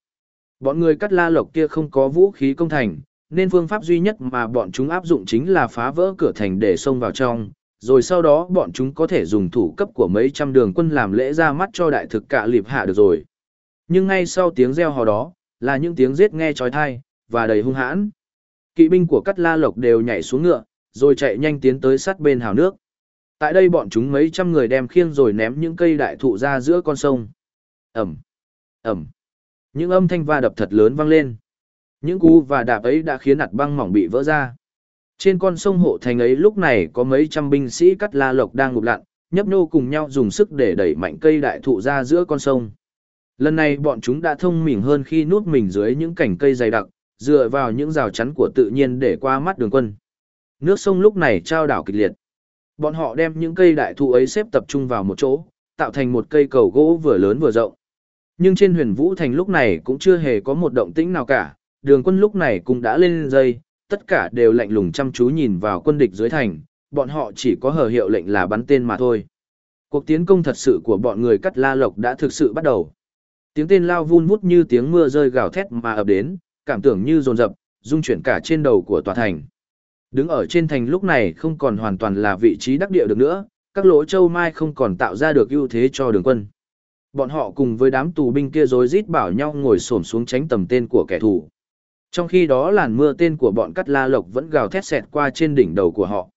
Bọn người cắt la lộc kia không có vũ khí công thành, nên phương pháp duy nhất mà bọn chúng áp dụng chính là phá vỡ cửa thành để xông vào trong, rồi sau đó bọn chúng có thể dùng thủ cấp của mấy trăm đường quân làm lễ ra mắt cho đại thực cả liệp hạ được rồi. Nhưng ngay sau tiếng reo hò đó, là những tiếng giết nghe trói thai, và đầy hung hãn. Kỵ binh của cắt la lộc đều nhảy xuống ngựa, rồi chạy nhanh tiến tới sát bên hào nước. Tại đây bọn chúng mấy trăm người đem khiêng rồi ném những cây đại thụ ra giữa con sông. Ẩm, Ẩm. Những âm thanh va đập thật lớn vang lên. Những cú và đạp ấy đã khiến ạt băng mỏng bị vỡ ra. Trên con sông hộ thành ấy lúc này có mấy trăm binh sĩ cắt la lộc đang ngụp lặn, nhấp nhô cùng nhau dùng sức để đẩy mạnh cây đại thụ ra giữa con sông. Lần này bọn chúng đã thông minh hơn khi nuốt mình dưới những cành cây dày đặc, dựa vào những rào chắn của tự nhiên để qua mắt đường quân. Nước sông lúc này trao đảo kịch liệt. Bọn họ đem những cây đại thụ ấy xếp tập trung vào một chỗ, tạo thành một cây cầu gỗ vừa lớn vừa rộng. Nhưng trên huyền vũ thành lúc này cũng chưa hề có một động tĩnh nào cả, đường quân lúc này cũng đã lên dây, tất cả đều lạnh lùng chăm chú nhìn vào quân địch dưới thành, bọn họ chỉ có hờ hiệu lệnh là bắn tên mà thôi. Cuộc tiến công thật sự của bọn người cắt la lộc đã thực sự bắt đầu. Tiếng tên lao vun vút như tiếng mưa rơi gào thét mà ập đến, cảm tưởng như dồn dập, dung chuyển cả trên đầu của tòa thành. Đứng ở trên thành lúc này không còn hoàn toàn là vị trí đắc địa được nữa, các lỗ châu mai không còn tạo ra được ưu thế cho đường quân. Bọn họ cùng với đám tù binh kia rối rít bảo nhau ngồi xổm xuống tránh tầm tên của kẻ thù. Trong khi đó làn mưa tên của bọn cắt la lộc vẫn gào thét xẹt qua trên đỉnh đầu của họ.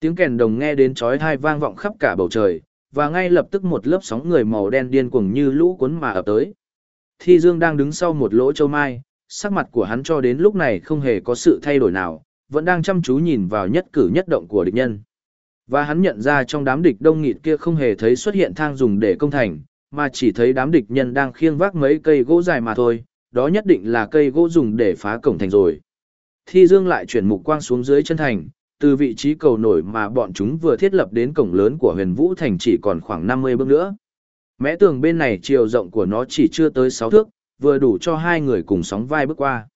Tiếng kèn đồng nghe đến chói tai vang vọng khắp cả bầu trời, và ngay lập tức một lớp sóng người màu đen điên cuồng như lũ cuốn mà ập tới. Thi Dương đang đứng sau một lỗ châu mai, sắc mặt của hắn cho đến lúc này không hề có sự thay đổi nào, vẫn đang chăm chú nhìn vào nhất cử nhất động của địch nhân. Và hắn nhận ra trong đám địch đông nghịt kia không hề thấy xuất hiện thang dùng để công thành, mà chỉ thấy đám địch nhân đang khiêng vác mấy cây gỗ dài mà thôi, đó nhất định là cây gỗ dùng để phá cổng thành rồi. Thi Dương lại chuyển mục quang xuống dưới chân thành, từ vị trí cầu nổi mà bọn chúng vừa thiết lập đến cổng lớn của huyền vũ thành chỉ còn khoảng 50 bước nữa. Mẽ tường bên này chiều rộng của nó chỉ chưa tới 6 thước, vừa đủ cho hai người cùng sóng vai bước qua.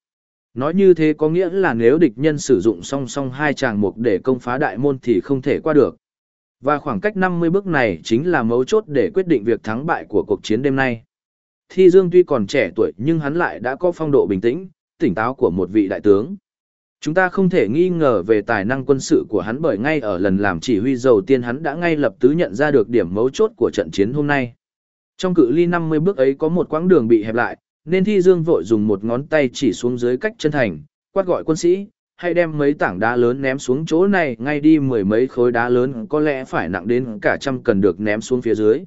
Nói như thế có nghĩa là nếu địch nhân sử dụng song song hai tràng mục để công phá đại môn thì không thể qua được. Và khoảng cách 50 bước này chính là mấu chốt để quyết định việc thắng bại của cuộc chiến đêm nay. Thi Dương tuy còn trẻ tuổi nhưng hắn lại đã có phong độ bình tĩnh, tỉnh táo của một vị đại tướng. Chúng ta không thể nghi ngờ về tài năng quân sự của hắn bởi ngay ở lần làm chỉ huy đầu tiên hắn đã ngay lập tức nhận ra được điểm mấu chốt của trận chiến hôm nay. Trong cự ly 50 bước ấy có một quãng đường bị hẹp lại, nên Thi Dương vội dùng một ngón tay chỉ xuống dưới cách chân thành, quát gọi quân sĩ, hay đem mấy tảng đá lớn ném xuống chỗ này ngay đi mười mấy khối đá lớn có lẽ phải nặng đến cả trăm cần được ném xuống phía dưới.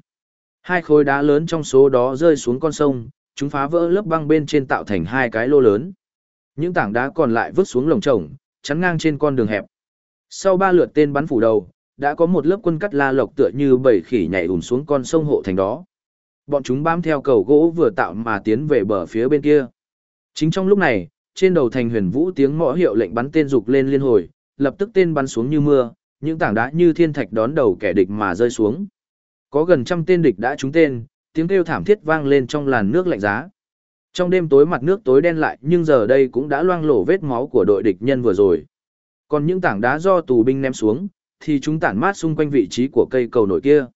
Hai khối đá lớn trong số đó rơi xuống con sông, chúng phá vỡ lớp băng bên trên tạo thành hai cái lô lớn. Những tảng đá còn lại vứt xuống lồng trồng, chắn ngang trên con đường hẹp. Sau ba lượt tên bắn phủ đầu, đã có một lớp quân cắt la lộc tựa như bầy khỉ nhảy ùm xuống con sông hộ thành đó. Bọn chúng bám theo cầu gỗ vừa tạo mà tiến về bờ phía bên kia. Chính trong lúc này, trên đầu thành huyền vũ tiếng mõ hiệu lệnh bắn tên dục lên liên hồi, lập tức tên bắn xuống như mưa, những tảng đá như thiên thạch đón đầu kẻ địch mà rơi xuống. Có gần trăm tên địch đã trúng tên, tiếng kêu thảm thiết vang lên trong làn nước lạnh giá. Trong đêm tối mặt nước tối đen lại nhưng giờ đây cũng đã loang lổ vết máu của đội địch nhân vừa rồi. Còn những tảng đá do tù binh ném xuống, thì chúng tản mát xung quanh vị trí của cây cầu nổi kia.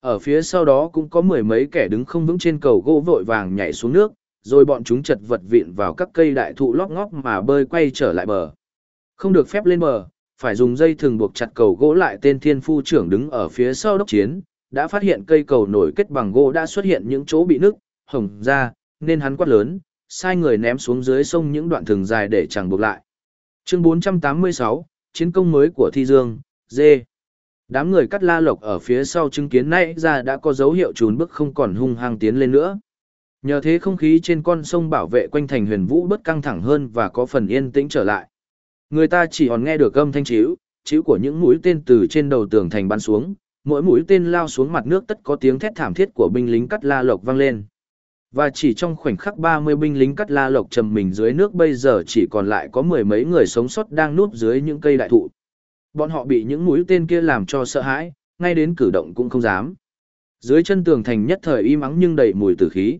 Ở phía sau đó cũng có mười mấy kẻ đứng không vững trên cầu gỗ vội vàng nhảy xuống nước, rồi bọn chúng chật vật vịn vào các cây đại thụ lóp ngóp mà bơi quay trở lại bờ. Không được phép lên bờ, phải dùng dây thừng buộc chặt cầu gỗ lại tên thiên phu trưởng đứng ở phía sau đốc chiến, đã phát hiện cây cầu nổi kết bằng gỗ đã xuất hiện những chỗ bị nứt, hồng ra, nên hắn quát lớn, sai người ném xuống dưới sông những đoạn thừng dài để chẳng buộc lại. Chương 486, Chiến công mới của Thi Dương, dê. Đám người cắt la lộc ở phía sau chứng kiến nãy ra đã có dấu hiệu trùn bước không còn hung hăng tiến lên nữa. Nhờ thế không khí trên con sông bảo vệ quanh thành huyền vũ bất căng thẳng hơn và có phần yên tĩnh trở lại. Người ta chỉ còn nghe được âm thanh chíu, chíu của những mũi tên từ trên đầu tường thành bắn xuống, mỗi mũi tên lao xuống mặt nước tất có tiếng thét thảm thiết của binh lính cắt la lộc vang lên. Và chỉ trong khoảnh khắc 30 binh lính cắt la lộc trầm mình dưới nước bây giờ chỉ còn lại có mười mấy người sống sót đang núp dưới những cây đại thụ. Bọn họ bị những mũi tên kia làm cho sợ hãi, ngay đến cử động cũng không dám. Dưới chân tường thành nhất thời im ắng nhưng đầy mùi tử khí.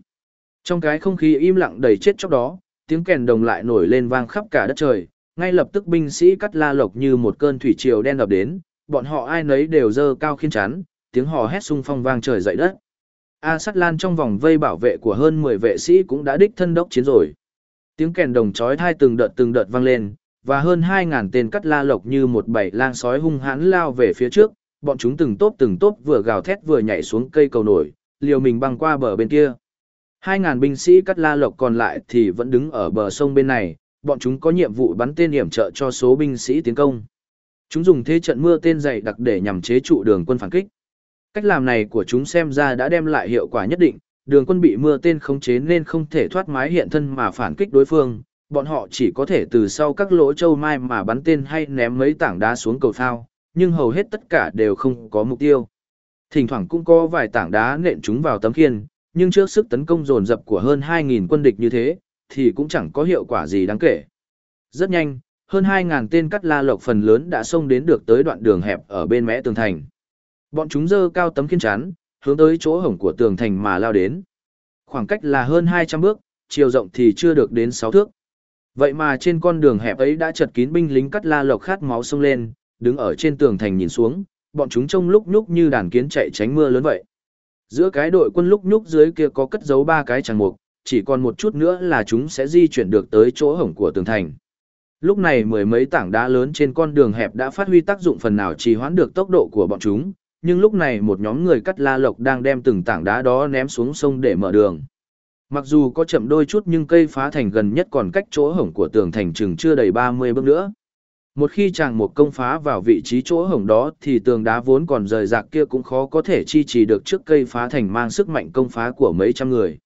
Trong cái không khí im lặng đầy chết chóc đó, tiếng kèn đồng lại nổi lên vang khắp cả đất trời, ngay lập tức binh sĩ cắt la lộc như một cơn thủy triều đen ập đến, bọn họ ai nấy đều dơ cao khiên chắn, tiếng hò hét xung phong vang trời dậy đất. A Sắt Lan trong vòng vây bảo vệ của hơn 10 vệ sĩ cũng đã đích thân đốc chiến rồi. Tiếng kèn đồng chói tai từng đợt từng đợt vang lên, và hơn 2.000 tên cắt la lộc như một bầy lang sói hung hãn lao về phía trước, bọn chúng từng tốp từng tốp vừa gào thét vừa nhảy xuống cây cầu nổi, liều mình băng qua bờ bên kia. 2.000 binh sĩ cắt la lộc còn lại thì vẫn đứng ở bờ sông bên này, bọn chúng có nhiệm vụ bắn tên hiểm trợ cho số binh sĩ tiến công. Chúng dùng thế trận mưa tên dày đặc để nhằm chế trụ đường quân phản kích. Cách làm này của chúng xem ra đã đem lại hiệu quả nhất định, đường quân bị mưa tên khống chế nên không thể thoát mái hiện thân mà phản kích đối phương, bọn họ chỉ có thể từ sau các lỗ châu mai mà bắn tên hay ném mấy tảng đá xuống cầu thao, nhưng hầu hết tất cả đều không có mục tiêu. Thỉnh thoảng cũng có vài tảng đá nện chúng vào tấm khiên, nhưng trước sức tấn công dồn dập của hơn 2.000 quân địch như thế, thì cũng chẳng có hiệu quả gì đáng kể. Rất nhanh, hơn 2.000 tên cắt la lộc phần lớn đã xông đến được tới đoạn đường hẹp ở bên mé tường thành. Bọn chúng dơ cao tấm khiên chắn, hướng tới chỗ hổng của tường thành mà lao đến. Khoảng cách là hơn 200 bước, chiều rộng thì chưa được đến 6 thước. Vậy mà trên con đường hẹp ấy đã chật kín binh lính cắt la lộc khát máu sông lên, đứng ở trên tường thành nhìn xuống, bọn chúng trông lúc nhúc như đàn kiến chạy tránh mưa lớn vậy. Giữa cái đội quân lúc nhúc dưới kia có cất giấu ba cái chẳng mục, chỉ còn một chút nữa là chúng sẽ di chuyển được tới chỗ hổng của tường thành. Lúc này mười mấy tảng đá lớn trên con đường hẹp đã phát huy tác dụng phần nào trì hoãn được tốc độ của bọn chúng, nhưng lúc này một nhóm người cắt la lộc đang đem từng tảng đá đó ném xuống sông để mở đường. Mặc dù có chậm đôi chút nhưng cây phá thành gần nhất còn cách chỗ hổng của tường thành chừng chưa đầy 30 bước nữa. Một khi chàng một công phá vào vị trí chỗ hổng đó thì tường đá vốn còn rời rạc kia cũng khó có thể chi trì được trước cây phá thành mang sức mạnh công phá của mấy trăm người.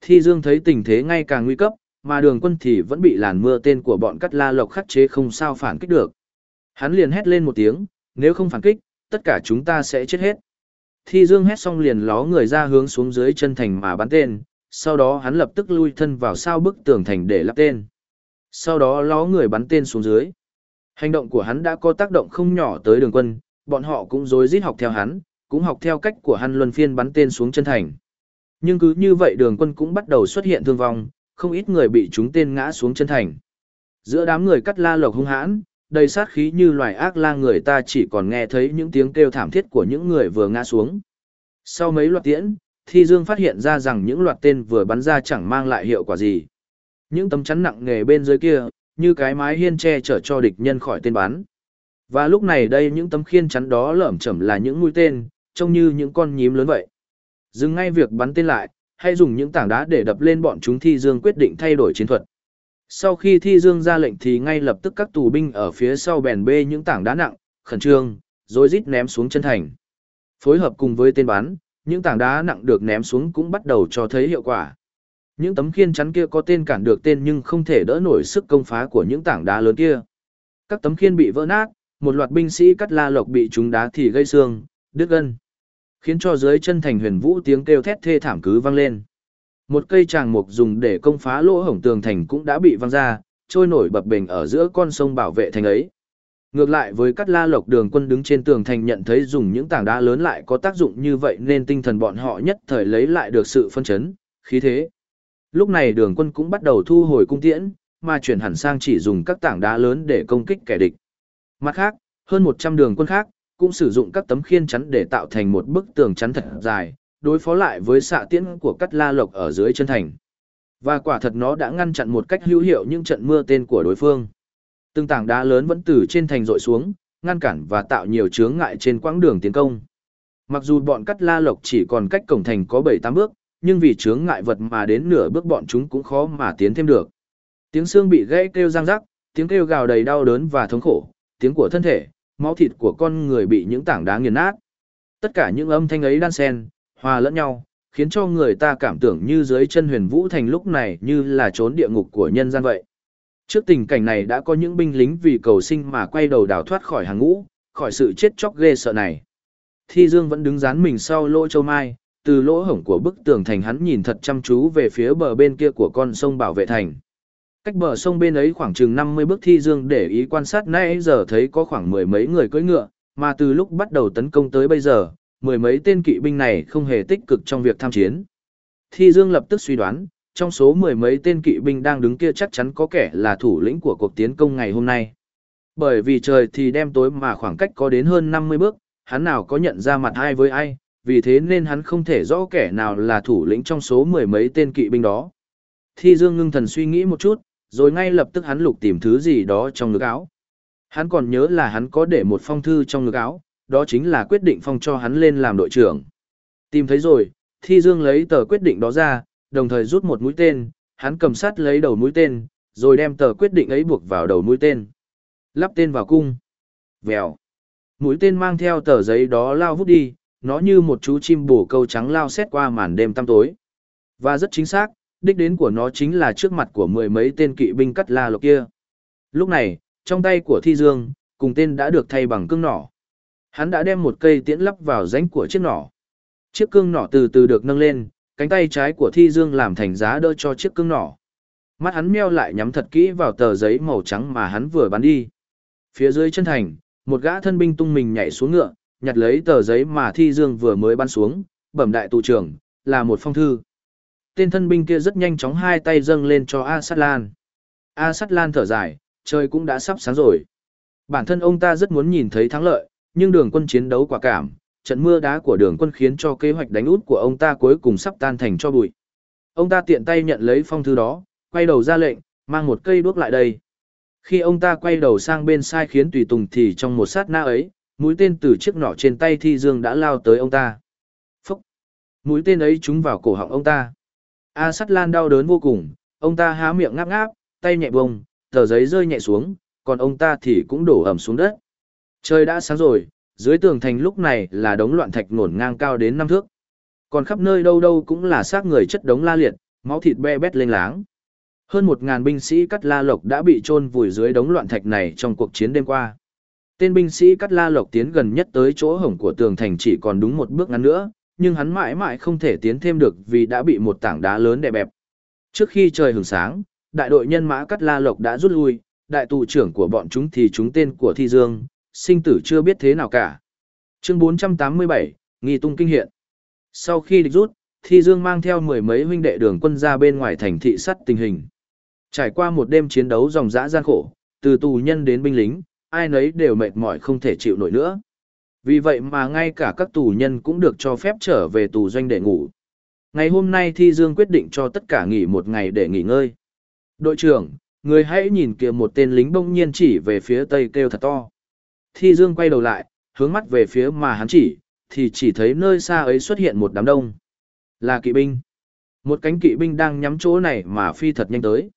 Thi Dương thấy tình thế ngay càng nguy cấp, mà đường quân thì vẫn bị làn mưa tên của bọn cắt la lộc khắc chế không sao phản kích được. Hắn liền hét lên một tiếng, nếu không phản kích, tất cả chúng ta sẽ chết hết. Thi Dương hét xong liền ló người ra hướng xuống dưới chân thành mà bắn tên, sau đó hắn lập tức lui thân vào sau bức tường thành để lắp tên. Sau đó ló người bắn tên xuống dưới. Hành động của hắn đã có tác động không nhỏ tới đường quân, bọn họ cũng rối rít học theo hắn, cũng học theo cách của hắn luân phiên bắn tên xuống chân thành. Nhưng cứ như vậy đường quân cũng bắt đầu xuất hiện thương vong, không ít người bị chúng tên ngã xuống chân thành. Giữa đám người cắt la lộc hung hãn, đầy sát khí như loài ác la người ta chỉ còn nghe thấy những tiếng kêu thảm thiết của những người vừa ngã xuống. Sau mấy loạt tiễn, Thi Dương phát hiện ra rằng những loạt tên vừa bắn ra chẳng mang lại hiệu quả gì. Những tấm chắn nặng nghề bên dưới kia, như cái mái hiên che chở cho địch nhân khỏi tên bắn. Và lúc này đây những tấm khiên chắn đó lởm chởm là những mũi tên, trông như những con nhím lớn vậy. Dừng ngay việc bắn tên lại, hay dùng những tảng đá để đập lên bọn chúng Thi Dương quyết định thay đổi chiến thuật. Sau khi Thi Dương ra lệnh thì ngay lập tức các tù binh ở phía sau bèn bê những tảng đá nặng, khẩn trương, rồi rít ném xuống chân thành. Phối hợp cùng với tên bắn, những tảng đá nặng được ném xuống cũng bắt đầu cho thấy hiệu quả. Những tấm khiên chắn kia có tên cản được tên nhưng không thể đỡ nổi sức công phá của những tảng đá lớn kia. Các tấm khiên bị vỡ nát, một loạt binh sĩ cắt la lộc bị trúng đá thì gây xương, đứt gân. Khiến cho dưới chân thành huyền vũ tiếng kêu thét thê thảm cứ vang lên. Một cây tràng mục dùng để công phá lỗ hổng tường thành cũng đã bị văng ra, trôi nổi bập bềnh ở giữa con sông bảo vệ thành ấy. Ngược lại với các la lộc đường quân đứng trên tường thành nhận thấy dùng những tảng đá lớn lại có tác dụng như vậy nên tinh thần bọn họ nhất thời lấy lại được sự phân chấn, khí thế. Lúc này đường quân cũng bắt đầu thu hồi cung tiễn, mà chuyển hẳn sang chỉ dùng các tảng đá lớn để công kích kẻ địch. Mặt khác, hơn 100 đường quân khác, cũng sử dụng các tấm khiên chắn để tạo thành một bức tường chắn thật dài, đối phó lại với xạ tiễn của các la lộc ở dưới chân thành. Và quả thật nó đã ngăn chặn một cách hữu hiệu những trận mưa tên của đối phương. Từng tảng đá lớn vẫn từ trên thành rội xuống, ngăn cản và tạo nhiều chướng ngại trên quãng đường tiến công. Mặc dù bọn cắt la lộc chỉ còn cách cổng thành có 7-8 bước, nhưng vì chướng ngại vật mà đến nửa bước bọn chúng cũng khó mà tiến thêm được. Tiếng xương bị gãy kêu răng rắc, tiếng kêu gào đầy đau đớn và thống khổ, tiếng của thân thể, máu thịt của con người bị những tảng đá nghiền nát. Tất cả những âm thanh ấy đan xen, hòa lẫn nhau, khiến cho người ta cảm tưởng như dưới chân huyền vũ thành lúc này như là trốn địa ngục của nhân gian vậy. Trước tình cảnh này đã có những binh lính vì cầu sinh mà quay đầu đào thoát khỏi hàng ngũ, khỏi sự chết chóc ghê sợ này. Thi Dương vẫn đứng dán mình sau lỗ châu mai, từ lỗ hổng của bức tường thành hắn nhìn thật chăm chú về phía bờ bên kia của con sông bảo vệ thành. Cách bờ sông bên ấy khoảng chừng 50 bước thi dương để ý quan sát nãy giờ thấy có khoảng mười mấy người cưỡi ngựa, mà từ lúc bắt đầu tấn công tới bây giờ, mười mấy tên kỵ binh này không hề tích cực trong việc tham chiến. Thi dương lập tức suy đoán, trong số mười mấy tên kỵ binh đang đứng kia chắc chắn có kẻ là thủ lĩnh của cuộc tiến công ngày hôm nay. Bởi vì trời thì đêm tối mà khoảng cách có đến hơn 50 bước, hắn nào có nhận ra mặt ai với ai, vì thế nên hắn không thể rõ kẻ nào là thủ lĩnh trong số mười mấy tên kỵ binh đó. Thi Dương ngưng thần suy nghĩ một chút, rồi ngay lập tức hắn lục tìm thứ gì đó trong ngực áo. Hắn còn nhớ là hắn có để một phong thư trong ngực áo, đó chính là quyết định phong cho hắn lên làm đội trưởng. Tìm thấy rồi, Thi Dương lấy tờ quyết định đó ra, đồng thời rút một mũi tên, hắn cầm sắt lấy đầu mũi tên, rồi đem tờ quyết định ấy buộc vào đầu mũi tên. Lắp tên vào cung. Vèo. Mũi tên mang theo tờ giấy đó lao vút đi, nó như một chú chim bổ câu trắng lao xét qua màn đêm tăm tối. Và rất chính xác, đích đến của nó chính là trước mặt của mười mấy tên kỵ binh cắt la lộc kia. Lúc này, trong tay của Thi Dương, cùng tên đã được thay bằng cương nỏ. Hắn đã đem một cây tiễn lắp vào rãnh của chiếc nỏ. Chiếc cương nỏ từ từ được nâng lên, cánh tay trái của Thi Dương làm thành giá đỡ cho chiếc cương nỏ. Mắt hắn meo lại nhắm thật kỹ vào tờ giấy màu trắng mà hắn vừa bắn đi. Phía dưới chân thành, một gã thân binh tung mình nhảy xuống ngựa, nhặt lấy tờ giấy mà Thi Dương vừa mới bắn xuống, bẩm đại tù trưởng, là một phong thư. Tên thân binh kia rất nhanh chóng hai tay dâng lên cho A Sát Lan. A Sát Lan thở dài, trời cũng đã sắp sáng rồi. Bản thân ông ta rất muốn nhìn thấy thắng lợi, nhưng đường quân chiến đấu quả cảm, trận mưa đá của đường quân khiến cho kế hoạch đánh út của ông ta cuối cùng sắp tan thành cho bụi. Ông ta tiện tay nhận lấy phong thư đó, quay đầu ra lệnh, mang một cây đuốc lại đây. Khi ông ta quay đầu sang bên sai khiến tùy tùng thì trong một sát na ấy, mũi tên từ chiếc nỏ trên tay thi dương đã lao tới ông ta. Phúc! Mũi tên ấy trúng vào cổ họng ông ta. A sắt lan đau đớn vô cùng, ông ta há miệng ngáp ngáp, tay nhẹ bông, tờ giấy rơi nhẹ xuống, còn ông ta thì cũng đổ ẩm xuống đất. Trời đã sáng rồi, dưới tường thành lúc này là đống loạn thạch ngổn ngang cao đến năm thước. Còn khắp nơi đâu đâu cũng là xác người chất đống la liệt, máu thịt be bét lênh láng. Hơn một ngàn binh sĩ cắt la lộc đã bị chôn vùi dưới đống loạn thạch này trong cuộc chiến đêm qua. Tên binh sĩ cắt la lộc tiến gần nhất tới chỗ hổng của tường thành chỉ còn đúng một bước ngắn nữa, nhưng hắn mãi mãi không thể tiến thêm được vì đã bị một tảng đá lớn đè bẹp. Trước khi trời hừng sáng, đại đội nhân mã cắt la lộc đã rút lui, đại tù trưởng của bọn chúng thì chúng tên của Thi Dương, sinh tử chưa biết thế nào cả. Chương 487, Nghi tung kinh hiện. Sau khi địch rút, Thi Dương mang theo mười mấy huynh đệ đường quân ra bên ngoài thành thị sắt tình hình. Trải qua một đêm chiến đấu dòng dã gian khổ, từ tù nhân đến binh lính, ai nấy đều mệt mỏi không thể chịu nổi nữa. Vì vậy mà ngay cả các tù nhân cũng được cho phép trở về tù doanh để ngủ. Ngày hôm nay Thi Dương quyết định cho tất cả nghỉ một ngày để nghỉ ngơi. Đội trưởng, người hãy nhìn kìa một tên lính bỗng nhiên chỉ về phía tây kêu thật to. Thi Dương quay đầu lại, hướng mắt về phía mà hắn chỉ, thì chỉ thấy nơi xa ấy xuất hiện một đám đông. Là kỵ binh. Một cánh kỵ binh đang nhắm chỗ này mà phi thật nhanh tới.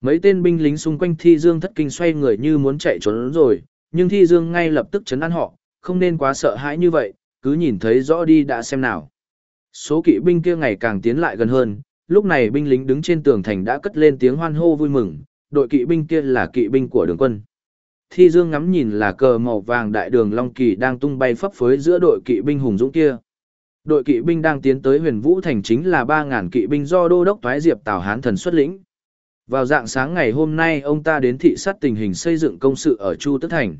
Mấy tên binh lính xung quanh Thi Dương thất kinh xoay người như muốn chạy trốn rồi, nhưng Thi Dương ngay lập tức chấn an họ, không nên quá sợ hãi như vậy, cứ nhìn thấy rõ đi đã xem nào. Số kỵ binh kia ngày càng tiến lại gần hơn, lúc này binh lính đứng trên tường thành đã cất lên tiếng hoan hô vui mừng, đội kỵ binh kia là kỵ binh của đường quân. Thi Dương ngắm nhìn là cờ màu vàng đại đường Long Kỳ đang tung bay phấp phới giữa đội kỵ binh hùng dũng kia. Đội kỵ binh đang tiến tới huyền vũ thành chính là 3.000 kỵ binh do đô đốc Thoái Diệp Tào Hán Thần xuất lĩnh. Vào dạng sáng ngày hôm nay, ông ta đến thị sát tình hình xây dựng công sự ở Chu Tức Thành.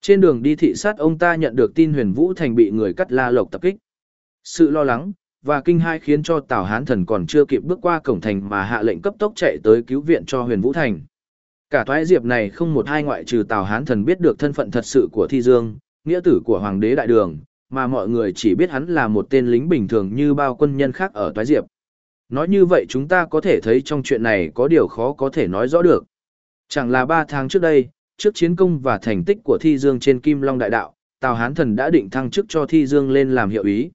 Trên đường đi thị sát, ông ta nhận được tin huyền vũ thành bị người cắt la lộc tập kích. Sự lo lắng và kinh hai khiến cho Tào Hán Thần còn chưa kịp bước qua cổng thành mà hạ lệnh cấp tốc chạy tới cứu viện cho huyền vũ thành. Cả thoái diệp này không một hai ngoại trừ Tào Hán Thần biết được thân phận thật sự của Thi Dương, nghĩa tử của Hoàng đế Đại Đường, mà mọi người chỉ biết hắn là một tên lính bình thường như bao quân nhân khác ở thoái diệp. Nói như vậy chúng ta có thể thấy trong chuyện này có điều khó có thể nói rõ được. Chẳng là ba tháng trước đây, trước chiến công và thành tích của Thi Dương trên Kim Long Đại Đạo, Tào Hán Thần đã định thăng chức cho Thi Dương lên làm hiệu ý.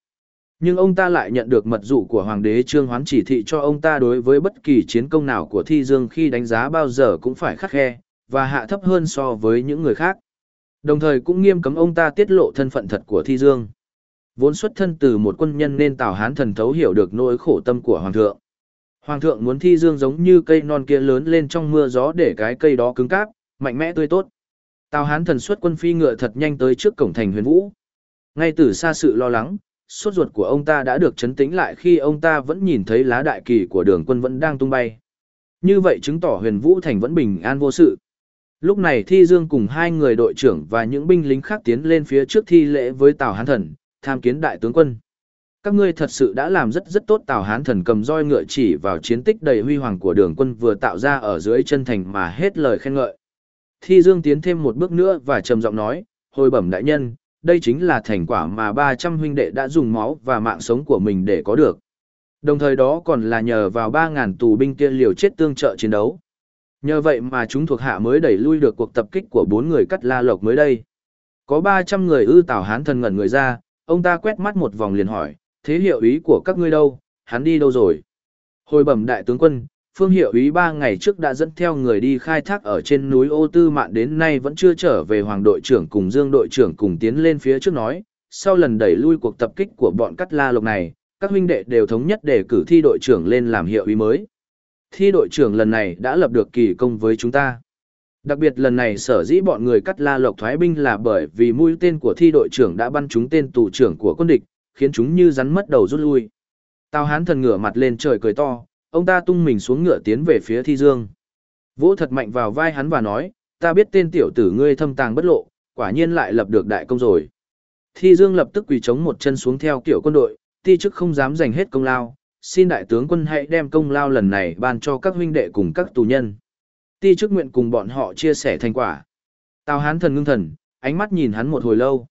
Nhưng ông ta lại nhận được mật dụ của Hoàng đế Trương Hoán chỉ thị cho ông ta đối với bất kỳ chiến công nào của Thi Dương khi đánh giá bao giờ cũng phải khắc khe, và hạ thấp hơn so với những người khác. Đồng thời cũng nghiêm cấm ông ta tiết lộ thân phận thật của Thi Dương. Vốn xuất thân từ một quân nhân nên Tào Hán thần thấu hiểu được nỗi khổ tâm của Hoàng thượng. Hoàng thượng muốn Thi Dương giống như cây non kia lớn lên trong mưa gió để cái cây đó cứng cáp, mạnh mẽ tươi tốt. Tào Hán thần xuất quân phi ngựa thật nhanh tới trước cổng thành huyền vũ. Ngay từ xa sự lo lắng, suốt ruột của ông ta đã được chấn tĩnh lại khi ông ta vẫn nhìn thấy lá đại kỳ của đường quân vẫn đang tung bay. Như vậy chứng tỏ huyền vũ thành vẫn bình an vô sự. Lúc này Thi Dương cùng hai người đội trưởng và những binh lính khác tiến lên phía trước thi lễ với Tào Hán Thần, tham kiến đại tướng quân. Các ngươi thật sự đã làm rất rất tốt Tào Hán Thần cầm roi ngựa chỉ vào chiến tích đầy huy hoàng của đường quân vừa tạo ra ở dưới chân thành mà hết lời khen ngợi. Thi Dương tiến thêm một bước nữa và trầm giọng nói, hồi bẩm đại nhân, đây chính là thành quả mà 300 huynh đệ đã dùng máu và mạng sống của mình để có được. Đồng thời đó còn là nhờ vào 3.000 tù binh kia liều chết tương trợ chiến đấu. Nhờ vậy mà chúng thuộc hạ mới đẩy lui được cuộc tập kích của bốn người cắt la lộc mới đây. Có 300 người ư tảo hán thần ngẩn người ra, ông ta quét mắt một vòng liền hỏi, thế hiệu ý của các ngươi đâu, hắn đi đâu rồi? Hồi bẩm đại tướng quân, phương hiệu ý ba ngày trước đã dẫn theo người đi khai thác ở trên núi ô tư mạn, đến nay vẫn chưa trở về hoàng đội trưởng cùng dương đội trưởng cùng tiến lên phía trước nói, sau lần đẩy lui cuộc tập kích của bọn cắt la lộc này, các huynh đệ đều thống nhất để cử thi đội trưởng lên làm hiệu ý mới. Thi đội trưởng lần này đã lập được kỳ công với chúng ta. Đặc biệt lần này sở dĩ bọn người cắt la lộc thoái binh là bởi vì mũi tên của thi đội trưởng đã bắn trúng tên tù trưởng của quân địch, khiến chúng như rắn mất đầu rút lui. Tào hán thần ngửa mặt lên trời cười to Ông ta tung mình xuống ngựa tiến về phía Thi Dương. Vỗ thật mạnh vào vai hắn và nói, ta biết tên tiểu tử ngươi thâm tàng bất lộ, quả nhiên lại lập được đại công rồi. Thi Dương lập tức quỳ chống một chân xuống theo kiểu quân đội, ti chức không dám giành hết công lao, xin đại tướng quân hãy đem công lao lần này ban cho các huynh đệ cùng các tù nhân. Ti chức nguyện cùng bọn họ chia sẻ thành quả. Tào Hán thần ngưng thần, ánh mắt nhìn hắn một hồi lâu.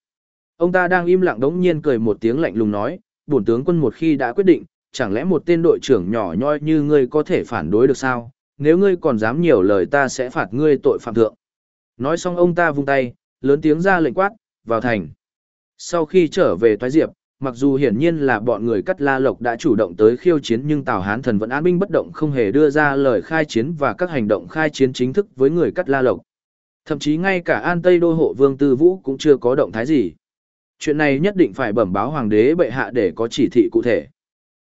Ông ta đang im lặng đống nhiên cười một tiếng lạnh lùng nói, bổn tướng quân một khi đã quyết định, chẳng lẽ một tên đội trưởng nhỏ nhoi như ngươi có thể phản đối được sao? Nếu ngươi còn dám nhiều lời ta sẽ phạt ngươi tội phạm thượng. Nói xong ông ta vung tay, lớn tiếng ra lệnh quát, vào thành. Sau khi trở về Toái Diệp, mặc dù hiển nhiên là bọn người cắt la lộc đã chủ động tới khiêu chiến nhưng Tào Hán thần vẫn an binh bất động không hề đưa ra lời khai chiến và các hành động khai chiến chính thức với người cắt la lộc. Thậm chí ngay cả An Tây Đô hộ Vương Tư Vũ cũng chưa có động thái gì. Chuyện này nhất định phải bẩm báo hoàng đế bệ hạ để có chỉ thị cụ thể.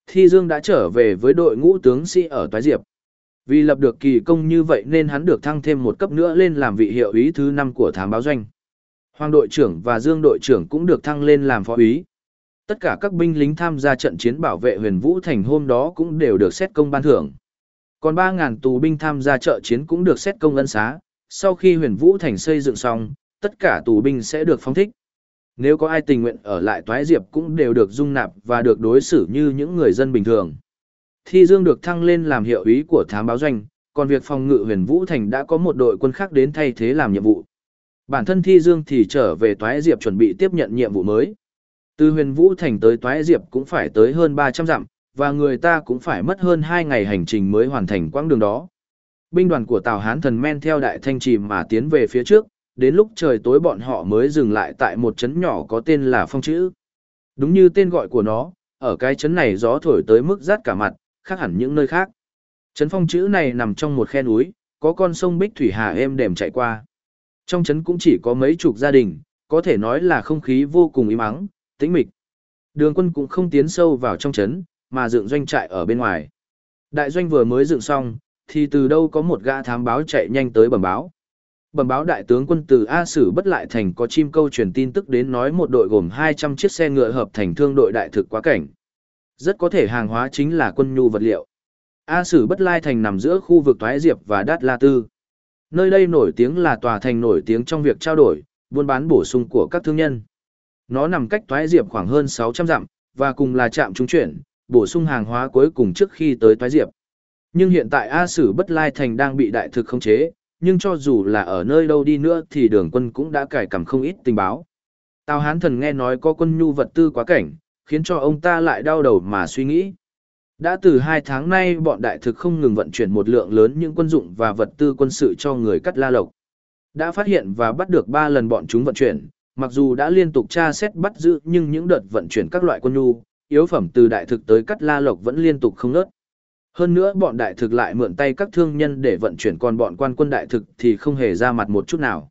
Thi Dương đã trở về với đội ngũ tướng sĩ ở Toái Diệp. Vì lập được kỳ công như vậy nên hắn được thăng thêm một cấp nữa lên làm vị hiệu úy thứ năm của thám báo doanh. Hoàng đội trưởng và Dương đội trưởng cũng được thăng lên làm phó úy. Tất cả các binh lính tham gia trận chiến bảo vệ huyền vũ thành hôm đó cũng đều được xét công ban thưởng. Còn 3.000 tù binh tham gia trợ chiến cũng được xét công ân xá. Sau khi huyền vũ thành xây dựng xong, tất cả tù binh sẽ được phóng thích. Nếu có ai tình nguyện ở lại toái diệp cũng đều được dung nạp và được đối xử như những người dân bình thường. Thi Dương được thăng lên làm hiệu úy của thám báo doanh, còn việc phòng ngự huyền vũ thành đã có một đội quân khác đến thay thế làm nhiệm vụ. Bản thân Thi Dương thì trở về toái diệp chuẩn bị tiếp nhận nhiệm vụ mới. Từ huyền vũ thành tới toái diệp cũng phải tới hơn 300 dặm, và người ta cũng phải mất hơn 2 ngày hành trình mới hoàn thành quãng đường đó. Binh đoàn của Tào Hán thần men theo đại thanh trì mà tiến về phía trước, đến lúc trời tối bọn họ mới dừng lại tại một trấn nhỏ có tên là Phong Chữ. Đúng như tên gọi của nó, ở cái trấn này gió thổi tới mức rát cả mặt, khác hẳn những nơi khác. Trấn Phong Chữ này nằm trong một khe núi, có con sông Bích Thủy Hà êm đềm chạy qua. Trong trấn cũng chỉ có mấy chục gia đình, có thể nói là không khí vô cùng im ắng, tĩnh mịch. Đường quân cũng không tiến sâu vào trong trấn, mà dựng doanh trại ở bên ngoài. Đại doanh vừa mới dựng xong, thì từ đâu có một gã thám báo chạy nhanh tới bẩm báo. Bẩm báo đại tướng quân từ A Sử bất lại thành có chim câu truyền tin tức đến nói một đội gồm 200 chiếc xe ngựa hợp thành thương đội đại thực quá cảnh. Rất có thể hàng hóa chính là quân nhu vật liệu. A Sử bất lai thành nằm giữa khu vực Toái Diệp và Đát La Tư. Nơi đây nổi tiếng là tòa thành nổi tiếng trong việc trao đổi, buôn bán bổ sung của các thương nhân. Nó nằm cách Toái Diệp khoảng hơn 600 dặm, và cùng là trạm trung chuyển, bổ sung hàng hóa cuối cùng trước khi tới Toái Diệp. Nhưng hiện tại A Sử Bất Lai Thành đang bị đại thực khống chế, nhưng cho dù là ở nơi đâu đi nữa thì đường quân cũng đã cải cầm không ít tình báo. Tào Hán Thần nghe nói có quân nhu vật tư quá cảnh, khiến cho ông ta lại đau đầu mà suy nghĩ. Đã từ hai tháng nay bọn đại thực không ngừng vận chuyển một lượng lớn những quân dụng và vật tư quân sự cho người cắt la lộc. Đã phát hiện và bắt được ba lần bọn chúng vận chuyển, mặc dù đã liên tục tra xét bắt giữ nhưng những đợt vận chuyển các loại quân nhu, yếu phẩm từ đại thực tới cắt la lộc vẫn liên tục không ngớt. Hơn nữa bọn đại thực lại mượn tay các thương nhân để vận chuyển còn bọn quan quân đại thực thì không hề ra mặt một chút nào.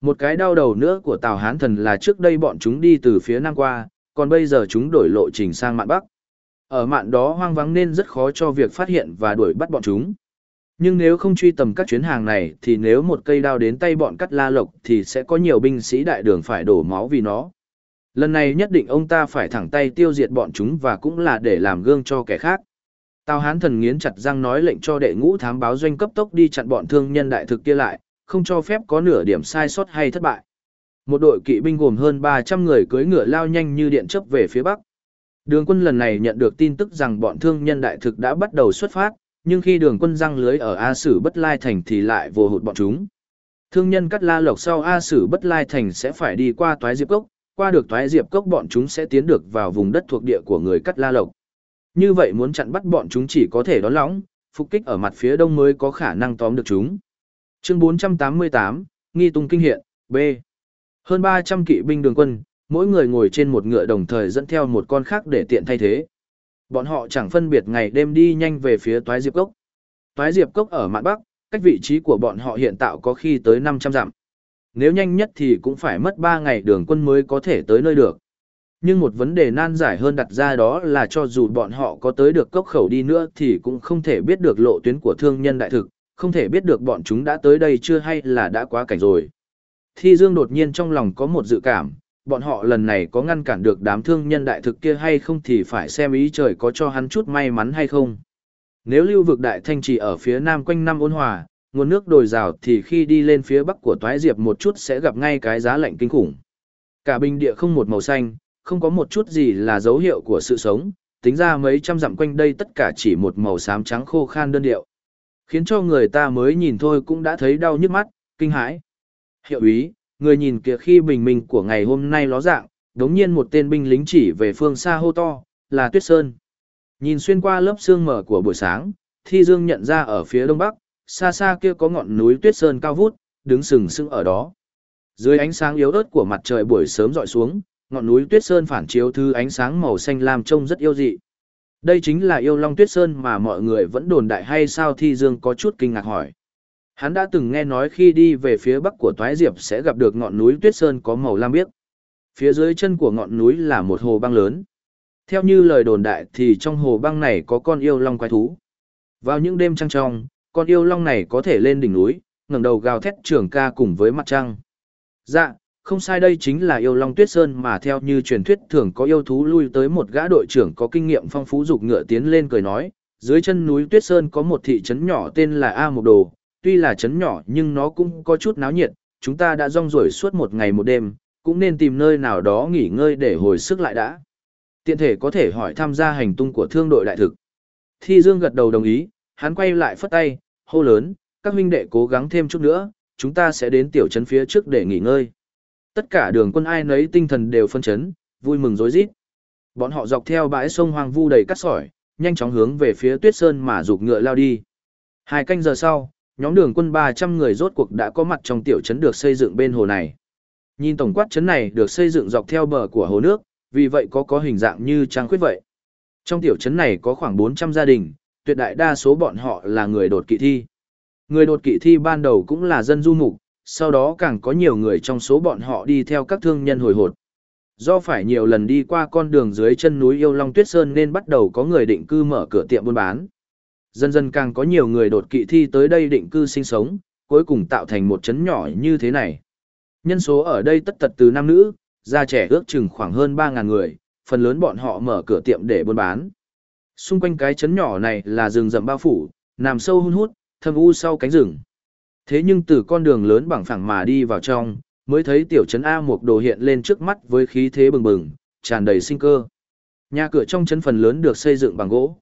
Một cái đau đầu nữa của Tào Hán Thần là trước đây bọn chúng đi từ phía Nam qua, còn bây giờ chúng đổi lộ trình sang mạn Bắc. Ở mạn đó hoang vắng nên rất khó cho việc phát hiện và đuổi bắt bọn chúng. Nhưng nếu không truy tầm các chuyến hàng này thì nếu một cây đao đến tay bọn cắt la lộc thì sẽ có nhiều binh sĩ đại đường phải đổ máu vì nó. Lần này nhất định ông ta phải thẳng tay tiêu diệt bọn chúng và cũng là để làm gương cho kẻ khác. Tào Hán thần nghiến chặt răng nói lệnh cho đệ ngũ thám báo doanh cấp tốc đi chặn bọn thương nhân đại thực kia lại, không cho phép có nửa điểm sai sót hay thất bại. Một đội kỵ binh gồm hơn 300 người cưỡi ngựa lao nhanh như điện chớp về phía bắc. Đường quân lần này nhận được tin tức rằng bọn thương nhân đại thực đã bắt đầu xuất phát, nhưng khi đường quân răng lưới ở A Sử Bất Lai Thành thì lại vô hụt bọn chúng. Thương nhân cắt la lộc sau A Sử Bất Lai Thành sẽ phải đi qua Toái Diệp Cốc, qua được Toái Diệp Cốc bọn chúng sẽ tiến được vào vùng đất thuộc địa của người cắt la lộc. Như vậy muốn chặn bắt bọn chúng chỉ có thể đón lõng, phục kích ở mặt phía đông mới có khả năng tóm được chúng. Chương 488, Nghi tung kinh hiện, B. Hơn 300 kỵ binh đường quân, mỗi người ngồi trên một ngựa đồng thời dẫn theo một con khác để tiện thay thế. Bọn họ chẳng phân biệt ngày đêm đi nhanh về phía Toái Diệp Cốc. Toái Diệp Cốc ở mạn Bắc, cách vị trí của bọn họ hiện tạo có khi tới 500 dặm. Nếu nhanh nhất thì cũng phải mất 3 ngày đường quân mới có thể tới nơi được. Nhưng một vấn đề nan giải hơn đặt ra đó là cho dù bọn họ có tới được cốc khẩu đi nữa thì cũng không thể biết được lộ tuyến của thương nhân đại thực, không thể biết được bọn chúng đã tới đây chưa hay là đã quá cảnh rồi. Thi Dương đột nhiên trong lòng có một dự cảm, bọn họ lần này có ngăn cản được đám thương nhân đại thực kia hay không thì phải xem ý trời có cho hắn chút may mắn hay không. Nếu lưu vực đại thanh chỉ ở phía nam quanh năm ôn hòa, nguồn nước đồi rào thì khi đi lên phía bắc của toái diệp một chút sẽ gặp ngay cái giá lạnh kinh khủng. Cả bình địa không một màu xanh, không có một chút gì là dấu hiệu của sự sống, tính ra mấy trăm dặm quanh đây tất cả chỉ một màu xám trắng khô khan đơn điệu. Khiến cho người ta mới nhìn thôi cũng đã thấy đau nhức mắt, kinh hãi. Hiệu ý, người nhìn kìa khi bình minh của ngày hôm nay ló dạng, đống nhiên một tên binh lính chỉ về phương xa hô to, là Tuyết Sơn. Nhìn xuyên qua lớp sương mở của buổi sáng, Thi Dương nhận ra ở phía đông bắc, xa xa kia có ngọn núi Tuyết Sơn cao vút, đứng sừng sững ở đó. Dưới ánh sáng yếu ớt của mặt trời buổi sớm dọi xuống, ngọn núi Tuyết Sơn phản chiếu thứ ánh sáng màu xanh lam trông rất yêu dị. Đây chính là yêu long Tuyết Sơn mà mọi người vẫn đồn đại hay sao Thi Dương có chút kinh ngạc hỏi. Hắn đã từng nghe nói khi đi về phía bắc của Toái Diệp sẽ gặp được ngọn núi Tuyết Sơn có màu lam biếc. Phía dưới chân của ngọn núi là một hồ băng lớn. Theo như lời đồn đại thì trong hồ băng này có con yêu long quái thú. Vào những đêm trăng trong, con yêu long này có thể lên đỉnh núi, ngẩng đầu gào thét trưởng ca cùng với mặt trăng. Dạ, không sai đây chính là yêu long tuyết sơn mà theo như truyền thuyết thường có yêu thú lui tới một gã đội trưởng có kinh nghiệm phong phú dục ngựa tiến lên cười nói, dưới chân núi tuyết sơn có một thị trấn nhỏ tên là A Mộc Đồ, tuy là trấn nhỏ nhưng nó cũng có chút náo nhiệt, chúng ta đã rong ruổi suốt một ngày một đêm, cũng nên tìm nơi nào đó nghỉ ngơi để hồi sức lại đã. Tiện thể có thể hỏi tham gia hành tung của thương đội đại thực. Thi Dương gật đầu đồng ý, hắn quay lại phất tay, hô lớn, các huynh đệ cố gắng thêm chút nữa, chúng ta sẽ đến tiểu trấn phía trước để nghỉ ngơi. Tất cả đường quân ai nấy tinh thần đều phân chấn, vui mừng rối rít. Bọn họ dọc theo bãi sông hoang vu đầy cát sỏi, nhanh chóng hướng về phía Tuyết Sơn mà rục ngựa lao đi. Hai canh giờ sau, nhóm đường quân 300 người rốt cuộc đã có mặt trong tiểu trấn được xây dựng bên hồ này. Nhìn tổng quát trấn này được xây dựng dọc theo bờ của hồ nước, vì vậy có có hình dạng như trang khuyết vậy. Trong tiểu trấn này có khoảng 400 gia đình, tuyệt đại đa số bọn họ là người đột kỵ thi. Người đột kỵ thi ban đầu cũng là dân du mục, sau đó càng có nhiều người trong số bọn họ đi theo các thương nhân hồi hột. Do phải nhiều lần đi qua con đường dưới chân núi Yêu Long Tuyết Sơn nên bắt đầu có người định cư mở cửa tiệm buôn bán. Dần dần càng có nhiều người đột kỵ thi tới đây định cư sinh sống, cuối cùng tạo thành một trấn nhỏ như thế này. Nhân số ở đây tất tật từ nam nữ, già trẻ ước chừng khoảng hơn 3.000 người, phần lớn bọn họ mở cửa tiệm để buôn bán. Xung quanh cái trấn nhỏ này là rừng rậm bao phủ, nằm sâu hun hút, thâm u sau cánh rừng. Thế nhưng từ con đường lớn bằng phẳng mà đi vào trong, mới thấy tiểu trấn A Mộc Đồ hiện lên trước mắt với khí thế bừng bừng, tràn đầy sinh cơ. Nhà cửa trong trấn phần lớn được xây dựng bằng gỗ.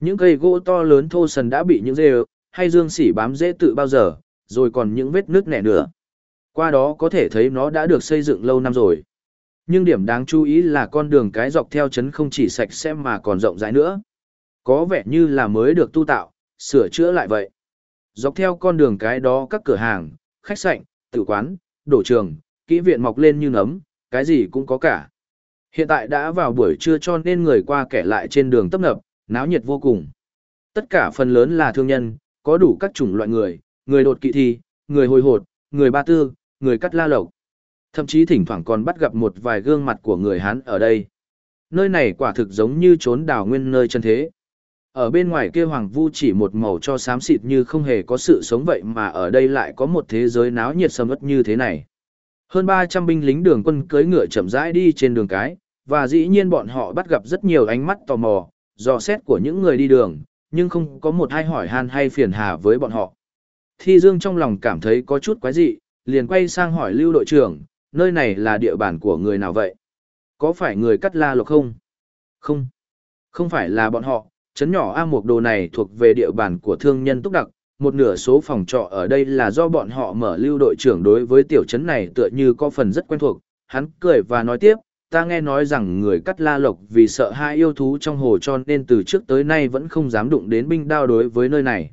Những cây gỗ to lớn thô sần đã bị những rêu hay dương sỉ bám dễ tự bao giờ, rồi còn những vết nước nẻ nữa. Qua đó có thể thấy nó đã được xây dựng lâu năm rồi. Nhưng điểm đáng chú ý là con đường cái dọc theo trấn không chỉ sạch sẽ mà còn rộng rãi nữa. Có vẻ như là mới được tu tạo, sửa chữa lại vậy. Dọc theo con đường cái đó các cửa hàng, khách sạn, tử quán, đổ trường, kỹ viện mọc lên như nấm, cái gì cũng có cả. Hiện tại đã vào buổi trưa cho nên người qua kẻ lại trên đường tấp nập, náo nhiệt vô cùng. Tất cả phần lớn là thương nhân, có đủ các chủng loại người, người đột kỵ thi, người hồi hột, người ba tư, người cắt la lộc. Thậm chí thỉnh thoảng còn bắt gặp một vài gương mặt của người Hán ở đây. Nơi này quả thực giống như trốn đảo nguyên nơi chân thế. Ở bên ngoài kia hoàng vu chỉ một màu cho xám xịt như không hề có sự sống vậy mà ở đây lại có một thế giới náo nhiệt sầm ất như thế này. Hơn 300 binh lính đường quân cưỡi ngựa chậm rãi đi trên đường cái, và dĩ nhiên bọn họ bắt gặp rất nhiều ánh mắt tò mò, dò xét của những người đi đường, nhưng không có một ai hỏi han hay phiền hà với bọn họ. Thi Dương trong lòng cảm thấy có chút quái dị, liền quay sang hỏi lưu đội trưởng, nơi này là địa bàn của người nào vậy? Có phải người cắt la lộc không? Không. Không phải là bọn họ, chấn nhỏ A Mộc Đồ này thuộc về địa bàn của thương nhân túc đặc, một nửa số phòng trọ ở đây là do bọn họ mở lưu đội trưởng đối với tiểu trấn này tựa như có phần rất quen thuộc, hắn cười và nói tiếp, ta nghe nói rằng người cắt la lộc vì sợ hai yêu thú trong hồ cho nên từ trước tới nay vẫn không dám đụng đến binh đao đối với nơi này.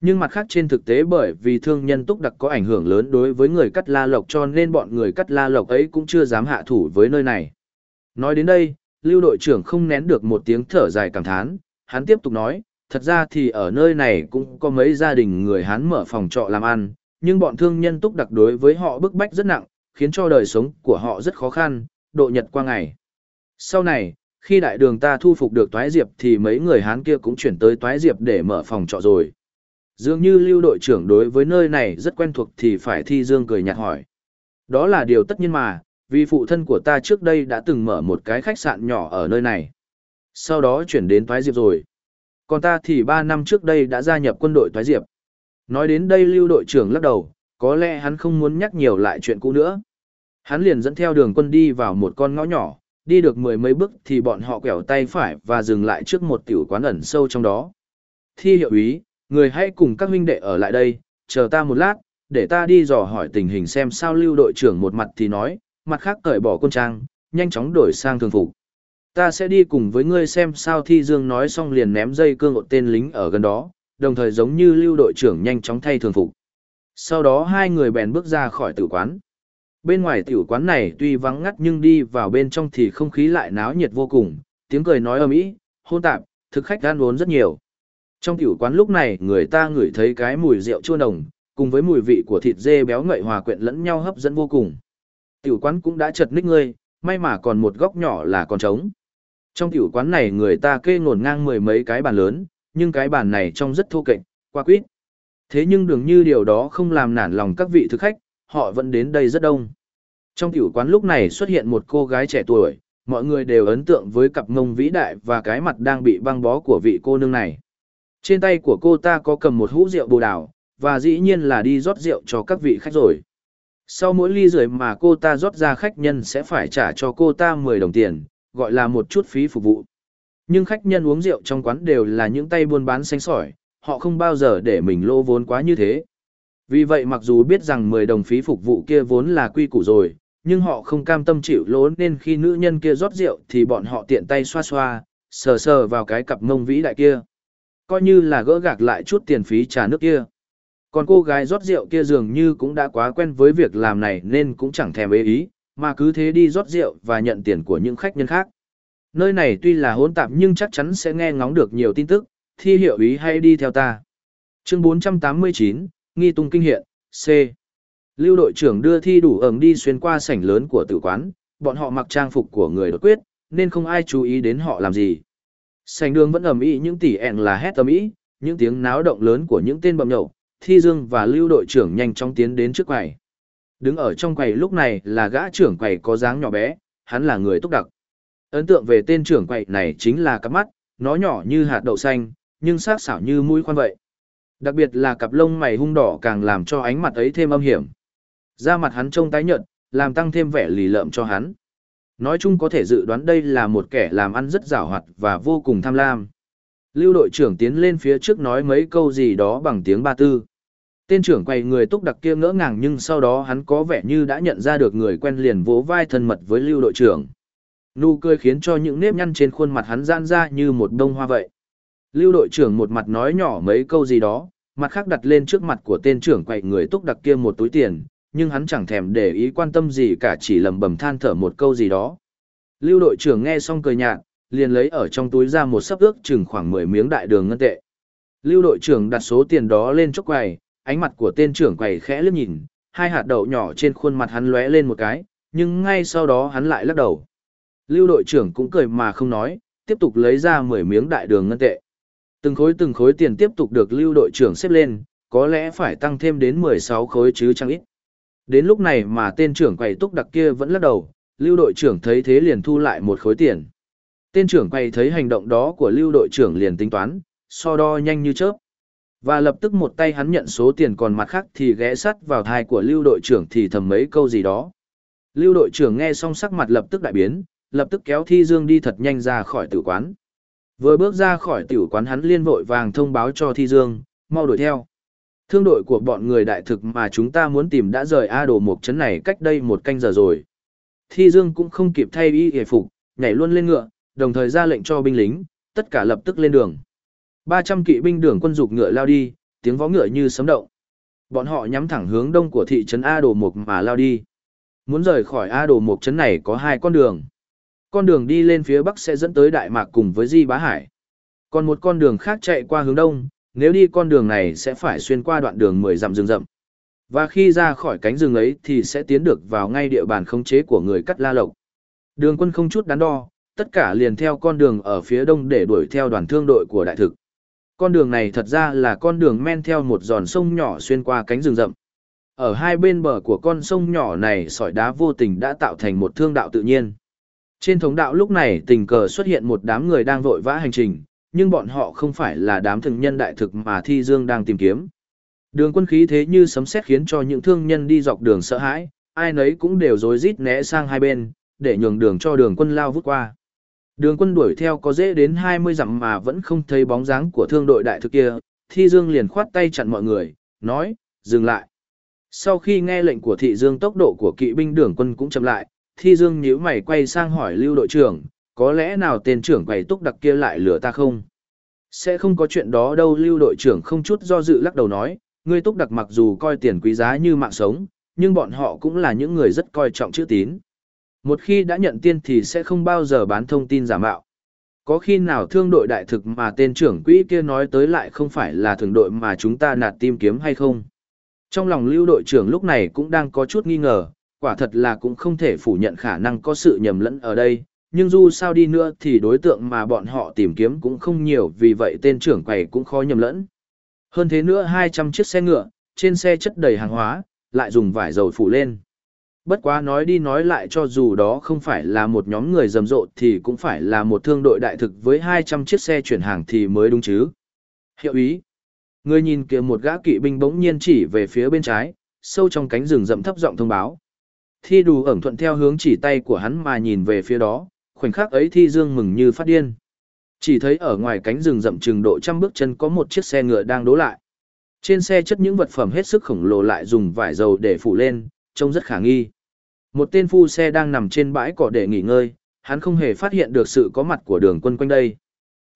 Nhưng mặt khác trên thực tế bởi vì thương nhân túc đặc có ảnh hưởng lớn đối với người cắt la lộc cho nên bọn người cắt la lộc ấy cũng chưa dám hạ thủ với nơi này. Nói đến đây, lưu đội trưởng không nén được một tiếng thở dài cảm thán, hắn tiếp tục nói, thật ra thì ở nơi này cũng có mấy gia đình người Hán mở phòng trọ làm ăn, nhưng bọn thương nhân túc đặc đối với họ bức bách rất nặng, khiến cho đời sống của họ rất khó khăn, độ nhật qua ngày. Sau này, khi đại đường ta thu phục được Toái Diệp thì mấy người Hán kia cũng chuyển tới Toái Diệp để mở phòng trọ rồi. Dường như lưu đội trưởng đối với nơi này rất quen thuộc thì phải thi dương cười nhạt hỏi. Đó là điều tất nhiên mà, vì phụ thân của ta trước đây đã từng mở một cái khách sạn nhỏ ở nơi này. Sau đó chuyển đến Toái Diệp rồi. Còn ta thì 3 năm trước đây đã gia nhập quân đội Toái Diệp. Nói đến đây lưu đội trưởng lắc đầu, có lẽ hắn không muốn nhắc nhiều lại chuyện cũ nữa. Hắn liền dẫn theo đường quân đi vào một con ngõ nhỏ, đi được mười mấy bước thì bọn họ quẹo tay phải và dừng lại trước một tiểu quán ẩn sâu trong đó. Thi hiệu ý, người hãy cùng các huynh đệ ở lại đây, chờ ta một lát, để ta đi dò hỏi tình hình xem sao lưu đội trưởng một mặt thì nói, mặt khác cởi bỏ quân trang, nhanh chóng đổi sang thường phục. Ta sẽ đi cùng với ngươi xem sao thi dương nói xong liền ném dây cương một tên lính ở gần đó, đồng thời giống như lưu đội trưởng nhanh chóng thay thường phục. Sau đó hai người bèn bước ra khỏi tử quán. Bên ngoài tiểu quán này tuy vắng ngắt nhưng đi vào bên trong thì không khí lại náo nhiệt vô cùng, tiếng cười nói ầm ĩ, hôn tạp, thực khách ăn uống rất nhiều. Trong tiểu quán lúc này người ta ngửi thấy cái mùi rượu chua nồng, cùng với mùi vị của thịt dê béo ngậy hòa quyện lẫn nhau hấp dẫn vô cùng. Tiểu quán cũng đã chật ních ngươi, may mà còn một góc nhỏ là còn trống. Trong tiểu quán này người ta kê ngổn ngang mười mấy cái bàn lớn, nhưng cái bàn này trông rất thô kệch, qua quýt. Thế nhưng dường như điều đó không làm nản lòng các vị thực khách, họ vẫn đến đây rất đông. Trong tiểu quán lúc này xuất hiện một cô gái trẻ tuổi, mọi người đều ấn tượng với cặp ngông vĩ đại và cái mặt đang bị băng bó của vị cô nương này. Trên tay của cô ta có cầm một hũ rượu bồ đào, và dĩ nhiên là đi rót rượu cho các vị khách rồi. Sau mỗi ly rưỡi mà cô ta rót ra khách nhân sẽ phải trả cho cô ta 10 đồng tiền, gọi là một chút phí phục vụ. Nhưng khách nhân uống rượu trong quán đều là những tay buôn bán xanh sỏi, họ không bao giờ để mình lô vốn quá như thế. Vì vậy mặc dù biết rằng 10 đồng phí phục vụ kia vốn là quy củ rồi, nhưng họ không cam tâm chịu lỗ nên khi nữ nhân kia rót rượu thì bọn họ tiện tay xoa xoa, sờ sờ vào cái cặp mông vĩ đại kia. Coi như là gỡ gạc lại chút tiền phí trà nước kia. Còn cô gái rót rượu kia dường như cũng đã quá quen với việc làm này nên cũng chẳng thèm ế ý, mà cứ thế đi rót rượu và nhận tiền của những khách nhân khác. Nơi này tuy là hỗn tạp nhưng chắc chắn sẽ nghe ngóng được nhiều tin tức, thi hiệu ý hay đi theo ta. Chương 489, Nghi tung kinh hiện, C. Lưu đội trưởng đưa thi đủ ẩn đi xuyên qua sảnh lớn của tử quán, bọn họ mặc trang phục của người đột quyết, nên không ai chú ý đến họ làm gì. Sảnh đường vẫn ầm ĩ những tỉ ẹn là hét ầm ĩ, những tiếng náo động lớn của những tên bậm nhậu, Thi Dương và Lưu đội trưởng nhanh chóng tiến đến trước quầy. Đứng ở trong quầy lúc này là gã trưởng quầy có dáng nhỏ bé, hắn là người túc đặc. Ấn tượng về tên trưởng quầy này chính là cặp mắt, nó nhỏ như hạt đậu xanh, nhưng sắc sảo như mũi khoan vậy. Đặc biệt là cặp lông mày hung đỏ càng làm cho ánh mặt ấy thêm âm hiểm. Da mặt hắn trông tái nhợt, làm tăng thêm vẻ lì lợm cho hắn. Nói chung có thể dự đoán đây là một kẻ làm ăn rất giàu hoạt và vô cùng tham lam. Lưu đội trưởng tiến lên phía trước nói mấy câu gì đó bằng tiếng ba tư. Tên trưởng quầy người túc đặc kia ngỡ ngàng nhưng sau đó hắn có vẻ như đã nhận ra được người quen liền vỗ vai thân mật với lưu đội trưởng. Nụ cười khiến cho những nếp nhăn trên khuôn mặt hắn giãn ra như một đông hoa vậy. Lưu đội trưởng một mặt nói nhỏ mấy câu gì đó, mặt khác đặt lên trước mặt của tên trưởng quầy người túc đặc kia một túi tiền, nhưng hắn chẳng thèm để ý quan tâm gì cả chỉ lầm bầm than thở một câu gì đó. Lưu đội trưởng nghe xong cười nhạt, liền lấy ở trong túi ra một sấp ước chừng khoảng 10 miếng đại đường ngân tệ. Lưu đội trưởng đặt số tiền đó lên chốc quầy, ánh mặt của tên trưởng quầy khẽ liếc nhìn, hai hạt đậu nhỏ trên khuôn mặt hắn lóe lên một cái, nhưng ngay sau đó hắn lại lắc đầu. Lưu đội trưởng cũng cười mà không nói, tiếp tục lấy ra 10 miếng đại đường ngân tệ. Từng khối từng khối tiền tiếp tục được lưu đội trưởng xếp lên, có lẽ phải tăng thêm đến 16 khối chứ chẳng ít. Đến lúc này mà tên trưởng quầy túc đặc kia vẫn lắc đầu, lưu đội trưởng thấy thế liền thu lại một khối tiền. Tên trưởng quầy thấy hành động đó của lưu đội trưởng liền tính toán, so đo nhanh như chớp. Và lập tức một tay hắn nhận số tiền còn mặt khác thì ghé sắt vào thai của lưu đội trưởng thì thầm mấy câu gì đó. Lưu đội trưởng nghe xong sắc mặt lập tức đại biến, lập tức kéo Thi Dương đi thật nhanh ra khỏi tử quán. Vừa bước ra khỏi tiểu quán hắn liên vội vàng thông báo cho Thi Dương, mau đuổi theo. Thương đội của bọn người đại thực mà chúng ta muốn tìm đã rời A đồ một chấn này cách đây một canh giờ rồi. Thi Dương cũng không kịp thay y hề phục, nhảy luôn lên ngựa, đồng thời ra lệnh cho binh lính, tất cả lập tức lên đường. 300 kỵ binh đường quân dục ngựa lao đi, tiếng vó ngựa như sấm động. Bọn họ nhắm thẳng hướng đông của thị trấn A Đồ Mục mà lao đi. Muốn rời khỏi A Đồ Mục trấn này có hai con đường. Con đường đi lên phía bắc sẽ dẫn tới Đại Mạc cùng với Di Bá Hải. Còn một con đường khác chạy qua hướng đông, nếu đi con đường này sẽ phải xuyên qua đoạn đường 10 dặm rừng rậm. Và khi ra khỏi cánh rừng ấy thì sẽ tiến được vào ngay địa bàn khống chế của người cắt la lộc. Đường quân không chút đắn đo, tất cả liền theo con đường ở phía đông để đuổi theo đoàn thương đội của đại thực. Con đường này thật ra là con đường men theo một giòn sông nhỏ xuyên qua cánh rừng rậm. Ở hai bên bờ của con sông nhỏ này sỏi đá vô tình đã tạo thành một thương đạo tự nhiên. Trên thống đạo lúc này tình cờ xuất hiện một đám người đang vội vã hành trình, nhưng bọn họ không phải là đám thường nhân đại thực mà Thi Dương đang tìm kiếm. Đường quân khí thế như sấm sét khiến cho những thương nhân đi dọc đường sợ hãi, ai nấy cũng đều rối rít né sang hai bên, để nhường đường cho đường quân lao vút qua. Đường quân đuổi theo có dễ đến 20 dặm mà vẫn không thấy bóng dáng của thương đội đại thực kia, Thi Dương liền khoát tay chặn mọi người, nói, dừng lại. Sau khi nghe lệnh của Thị Dương tốc độ của kỵ binh đường quân cũng chậm lại, Thi Dương nhíu mày quay sang hỏi lưu đội trưởng, có lẽ nào tên trưởng quầy túc đặc kia lại lừa ta không? Sẽ không có chuyện đó đâu lưu đội trưởng không chút do dự lắc đầu nói, ngươi túc đặc mặc dù coi tiền quý giá như mạng sống, nhưng bọn họ cũng là những người rất coi trọng chữ tín. Một khi đã nhận tiền thì sẽ không bao giờ bán thông tin giả mạo. Có khi nào thương đội đại thực mà tên trưởng quỹ kia nói tới lại không phải là thường đội mà chúng ta nạt tìm kiếm hay không? Trong lòng lưu đội trưởng lúc này cũng đang có chút nghi ngờ, quả thật là cũng không thể phủ nhận khả năng có sự nhầm lẫn ở đây, nhưng dù sao đi nữa thì đối tượng mà bọn họ tìm kiếm cũng không nhiều vì vậy tên trưởng quầy cũng khó nhầm lẫn. Hơn thế nữa 200 chiếc xe ngựa, trên xe chất đầy hàng hóa, lại dùng vải dầu phủ lên. Bất quá nói đi nói lại cho dù đó không phải là một nhóm người rầm rộ thì cũng phải là một thương đội đại thực với 200 chiếc xe chuyển hàng thì mới đúng chứ. Hiệu ý. Người nhìn kia một gã kỵ binh bỗng nhiên chỉ về phía bên trái, sâu trong cánh rừng rậm thấp giọng thông báo. Thi đủ ẩn thuận theo hướng chỉ tay của hắn mà nhìn về phía đó, khoảnh khắc ấy thi dương mừng như phát điên. Chỉ thấy ở ngoài cánh rừng rậm chừng độ trăm bước chân có một chiếc xe ngựa đang đỗ lại. Trên xe chất những vật phẩm hết sức khổng lồ lại dùng vải dầu để phủ lên, trông rất khả nghi. Một tên phu xe đang nằm trên bãi cỏ để nghỉ ngơi, hắn không hề phát hiện được sự có mặt của đường quân quanh đây.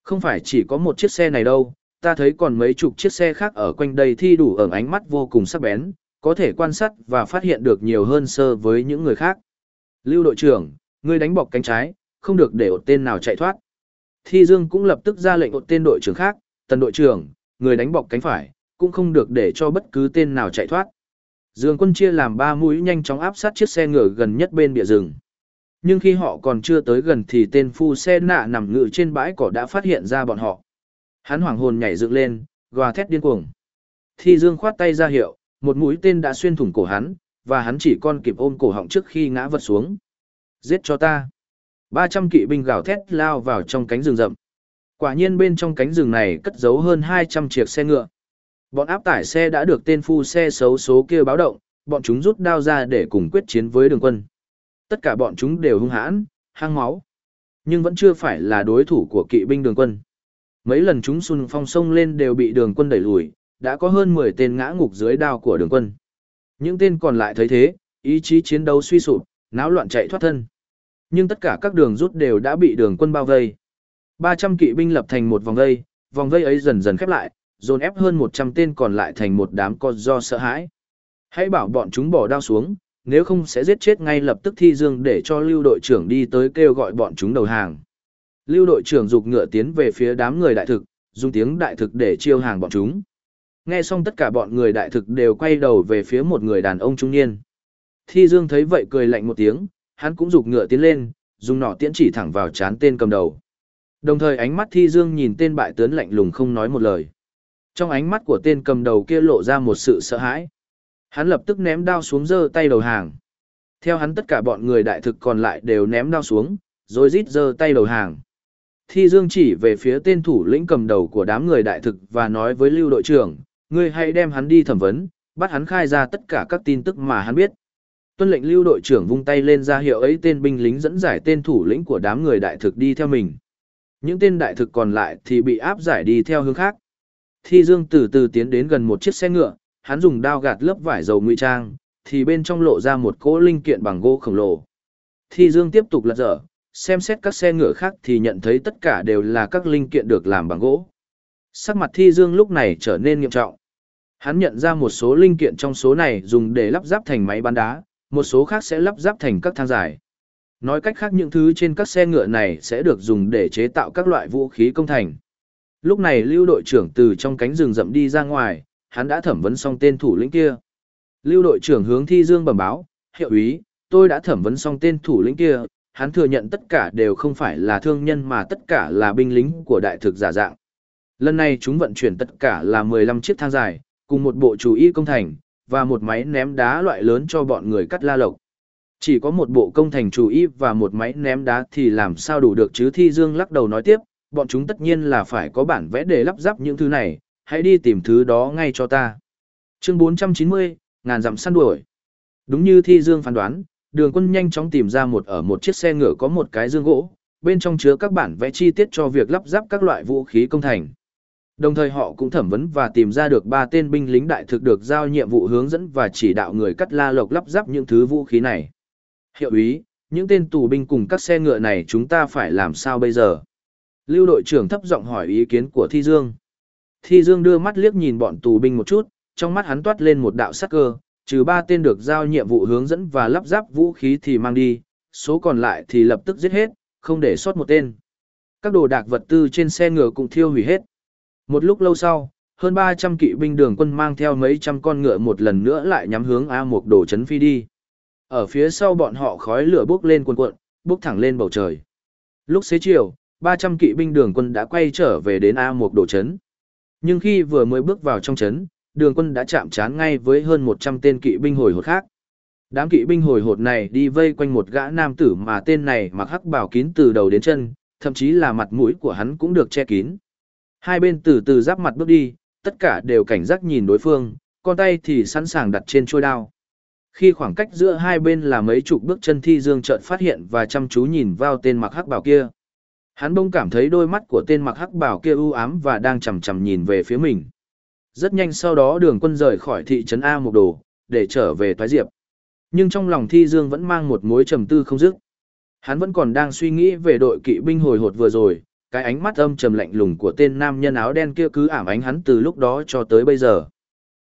Không phải chỉ có một chiếc xe này đâu, ta thấy còn mấy chục chiếc xe khác ở quanh đây thi đủ ở ánh mắt vô cùng sắc bén, có thể quan sát và phát hiện được nhiều hơn sơ với những người khác. Lưu đội trưởng, ngươi đánh bọc cánh trái, không được để ột tên nào chạy thoát. Thi Dương cũng lập tức ra lệnh ột tên đội trưởng khác, tần đội trưởng, người đánh bọc cánh phải, cũng không được để cho bất cứ tên nào chạy thoát. Dương quân chia làm ba mũi nhanh chóng áp sát chiếc xe ngựa gần nhất bên bìa rừng. Nhưng khi họ còn chưa tới gần thì tên phu xe nạ nằm ngự trên bãi cỏ đã phát hiện ra bọn họ. Hắn hoảng hồn nhảy dựng lên, gòa thét điên cuồng. Thi Dương khoát tay ra hiệu, một mũi tên đã xuyên thủng cổ hắn, và hắn chỉ còn kịp ôm cổ họng trước khi ngã vật xuống. Giết cho ta. 300 kỵ binh gào thét lao vào trong cánh rừng rậm. Quả nhiên bên trong cánh rừng này cất giấu hơn 200 chiếc xe ngựa. Bọn áp tải xe đã được tên phu xe xấu số kia báo động, bọn chúng rút đao ra để cùng quyết chiến với đường quân. Tất cả bọn chúng đều hung hãn, hăng máu. Nhưng vẫn chưa phải là đối thủ của kỵ binh đường quân. Mấy lần chúng xung phong sông lên đều bị đường quân đẩy lùi, đã có hơn 10 tên ngã ngục dưới đao của đường quân. Những tên còn lại thấy thế, ý chí chiến đấu suy sụp, náo loạn chạy thoát thân. Nhưng tất cả các đường rút đều đã bị đường quân bao vây. 300 kỵ binh lập thành một vòng vây, vòng vây ấy dần dần khép lại, dồn ép hơn 100 tên còn lại thành một đám con do sợ hãi. Hãy bảo bọn chúng bỏ đao xuống, nếu không sẽ giết chết ngay lập tức thi dương để cho lưu đội trưởng đi tới kêu gọi bọn chúng đầu hàng. Lưu đội trưởng dục ngựa tiến về phía đám người đại thực, dùng tiếng đại thực để chiêu hàng bọn chúng. Nghe xong tất cả bọn người đại thực đều quay đầu về phía một người đàn ông trung niên. Thi Dương thấy vậy cười lạnh một tiếng, hắn cũng dục ngựa tiến lên, dùng nỏ tiễn chỉ thẳng vào chán tên cầm đầu. Đồng thời ánh mắt Thi Dương nhìn tên bại tướng lạnh lùng không nói một lời. Trong ánh mắt của tên cầm đầu kia lộ ra một sự sợ hãi. Hắn lập tức ném đao xuống giơ tay đầu hàng. Theo hắn tất cả bọn người đại thực còn lại đều ném đao xuống, rồi rít giơ tay đầu hàng. Thi Dương chỉ về phía tên thủ lĩnh cầm đầu của đám người đại thực và nói với lưu đội trưởng, ngươi hãy đem hắn đi thẩm vấn, bắt hắn khai ra tất cả các tin tức mà hắn biết. Tuân lệnh lưu đội trưởng vung tay lên ra hiệu ấy tên binh lính dẫn giải tên thủ lĩnh của đám người đại thực đi theo mình. Những tên đại thực còn lại thì bị áp giải đi theo hướng khác. Thi Dương từ từ tiến đến gần một chiếc xe ngựa, hắn dùng đao gạt lớp vải dầu ngụy trang, thì bên trong lộ ra một cỗ linh kiện bằng gỗ khổng lồ. Thi Dương tiếp tục lật dở, xem xét các xe ngựa khác thì nhận thấy tất cả đều là các linh kiện được làm bằng gỗ. Sắc mặt Thi Dương lúc này trở nên nghiêm trọng. Hắn nhận ra một số linh kiện trong số này dùng để lắp ráp thành máy bắn đá, một số khác sẽ lắp ráp thành các thang dài. Nói cách khác những thứ trên các xe ngựa này sẽ được dùng để chế tạo các loại vũ khí công thành. Lúc này lưu đội trưởng từ trong cánh rừng rậm đi ra ngoài, hắn đã thẩm vấn xong tên thủ lĩnh kia. Lưu đội trưởng hướng Thi Dương bẩm báo, hiệu úy, tôi đã thẩm vấn xong tên thủ lĩnh kia, hắn thừa nhận tất cả đều không phải là thương nhân mà tất cả là binh lính của đại thực giả dạng. Lần này chúng vận chuyển tất cả là 15 chiếc thang dài, cùng một bộ chủ y công thành, và một máy ném đá loại lớn cho bọn người cắt la lộc. Chỉ có một bộ công thành chủ y và một máy ném đá thì làm sao đủ được chứ Thi Dương lắc đầu nói tiếp, bọn chúng tất nhiên là phải có bản vẽ để lắp ráp những thứ này, hãy đi tìm thứ đó ngay cho ta. Chương 490, ngàn dặm săn đuổi. Đúng như Thi Dương phán đoán, đường quân nhanh chóng tìm ra một ở một chiếc xe ngựa có một cái dương gỗ, bên trong chứa các bản vẽ chi tiết cho việc lắp ráp các loại vũ khí công thành. Đồng thời họ cũng thẩm vấn và tìm ra được ba tên binh lính đại thực được giao nhiệm vụ hướng dẫn và chỉ đạo người cắt la lộc lắp ráp những thứ vũ khí này. Hiệu ý, những tên tù binh cùng các xe ngựa này chúng ta phải làm sao bây giờ? Lưu đội trưởng thấp giọng hỏi ý kiến của Thi Dương. Thi Dương đưa mắt liếc nhìn bọn tù binh một chút, trong mắt hắn toát lên một đạo sắc cơ, trừ ba tên được giao nhiệm vụ hướng dẫn và lắp ráp vũ khí thì mang đi, số còn lại thì lập tức giết hết, không để sót một tên. Các đồ đạc vật tư trên xe ngựa cũng thiêu hủy hết. Một lúc lâu sau, hơn 300 kỵ binh đường quân mang theo mấy trăm con ngựa một lần nữa lại nhắm hướng A một đồ chấn phi đi. Ở phía sau bọn họ khói lửa bốc lên cuồn cuộn, bốc thẳng lên bầu trời. Lúc xế chiều, 300 kỵ binh đường quân đã quay trở về đến A một đồ Trấn, Nhưng khi vừa mới bước vào trong trấn, đường quân đã chạm trán ngay với hơn 100 tên kỵ binh hồi hột khác. Đám kỵ binh hồi hột này đi vây quanh một gã nam tử mà tên này mặc hắc bảo kín từ đầu đến chân, thậm chí là mặt mũi của hắn cũng được che kín. Hai bên từ từ giáp mặt bước đi, tất cả đều cảnh giác nhìn đối phương, con tay thì sẵn sàng đặt trên trôi đao. Khi khoảng cách giữa hai bên là mấy chục bước chân thi dương chợt phát hiện và chăm chú nhìn vào tên mặc hắc bảo kia. Hắn bỗng cảm thấy đôi mắt của tên mặc hắc bảo kia u ám và đang chầm chầm nhìn về phía mình. Rất nhanh sau đó đường quân rời khỏi thị trấn A một đồ, để trở về Toái Diệp. Nhưng trong lòng Thi Dương vẫn mang một mối trầm tư không dứt. Hắn vẫn còn đang suy nghĩ về đội kỵ binh hồi hột vừa rồi, cái ánh mắt âm trầm lạnh lùng của tên nam nhân áo đen kia cứ ảm ánh hắn từ lúc đó cho tới bây giờ.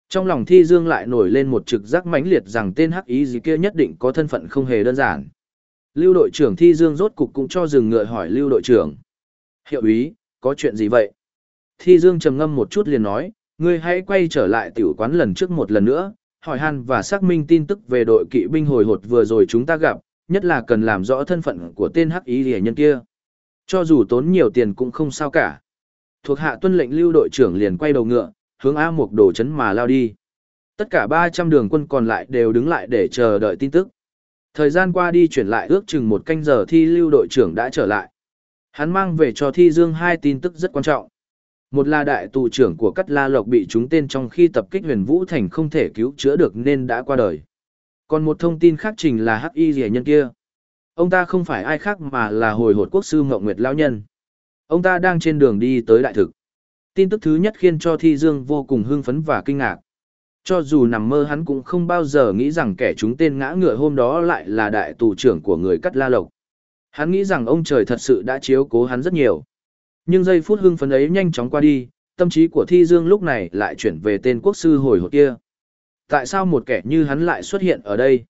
Trong lòng Thi Dương lại nổi lên một trực giác mãnh liệt rằng tên hắc ý gì kia nhất định có thân phận không hề đơn giản. Lưu đội trưởng Thi Dương rốt cục cũng cho dừng ngựa hỏi Lưu đội trưởng. Hiệu ý, có chuyện gì vậy? Thi Dương trầm ngâm một chút liền nói, ngươi hãy quay trở lại tiểu quán lần trước một lần nữa, hỏi han và xác minh tin tức về đội kỵ binh hồi hột vừa rồi chúng ta gặp, nhất là cần làm rõ thân phận của tên hắc ý rỉa nhân kia. Cho dù tốn nhiều tiền cũng không sao cả. Thuộc hạ tuân lệnh lưu đội trưởng liền quay đầu ngựa, hướng A Mục đổ chấn mà lao đi. Tất cả 300 đường quân còn lại đều đứng lại để chờ đợi tin tức. Thời gian qua đi chuyển lại ước chừng một canh giờ thi lưu đội trưởng đã trở lại. Hắn mang về cho thi dương hai tin tức rất quan trọng. Một là đại tù trưởng của Cắt La Lộc bị trúng tên trong khi tập kích huyền Vũ Thành không thể cứu chữa được nên đã qua đời. Còn một thông tin khác trình là hắc y rẻ nhân kia. Ông ta không phải ai khác mà là hồi hột quốc sư Ngọc Nguyệt Lão Nhân. Ông ta đang trên đường đi tới đại thực. Tin tức thứ nhất khiến cho Thi Dương vô cùng hưng phấn và kinh ngạc. Cho dù nằm mơ hắn cũng không bao giờ nghĩ rằng kẻ chúng tên ngã ngựa hôm đó lại là đại tù trưởng của người cắt la lộc. Hắn nghĩ rằng ông trời thật sự đã chiếu cố hắn rất nhiều. Nhưng giây phút hưng phấn ấy nhanh chóng qua đi, tâm trí của Thi Dương lúc này lại chuyển về tên quốc sư hồi hộp kia. Tại sao một kẻ như hắn lại xuất hiện ở đây?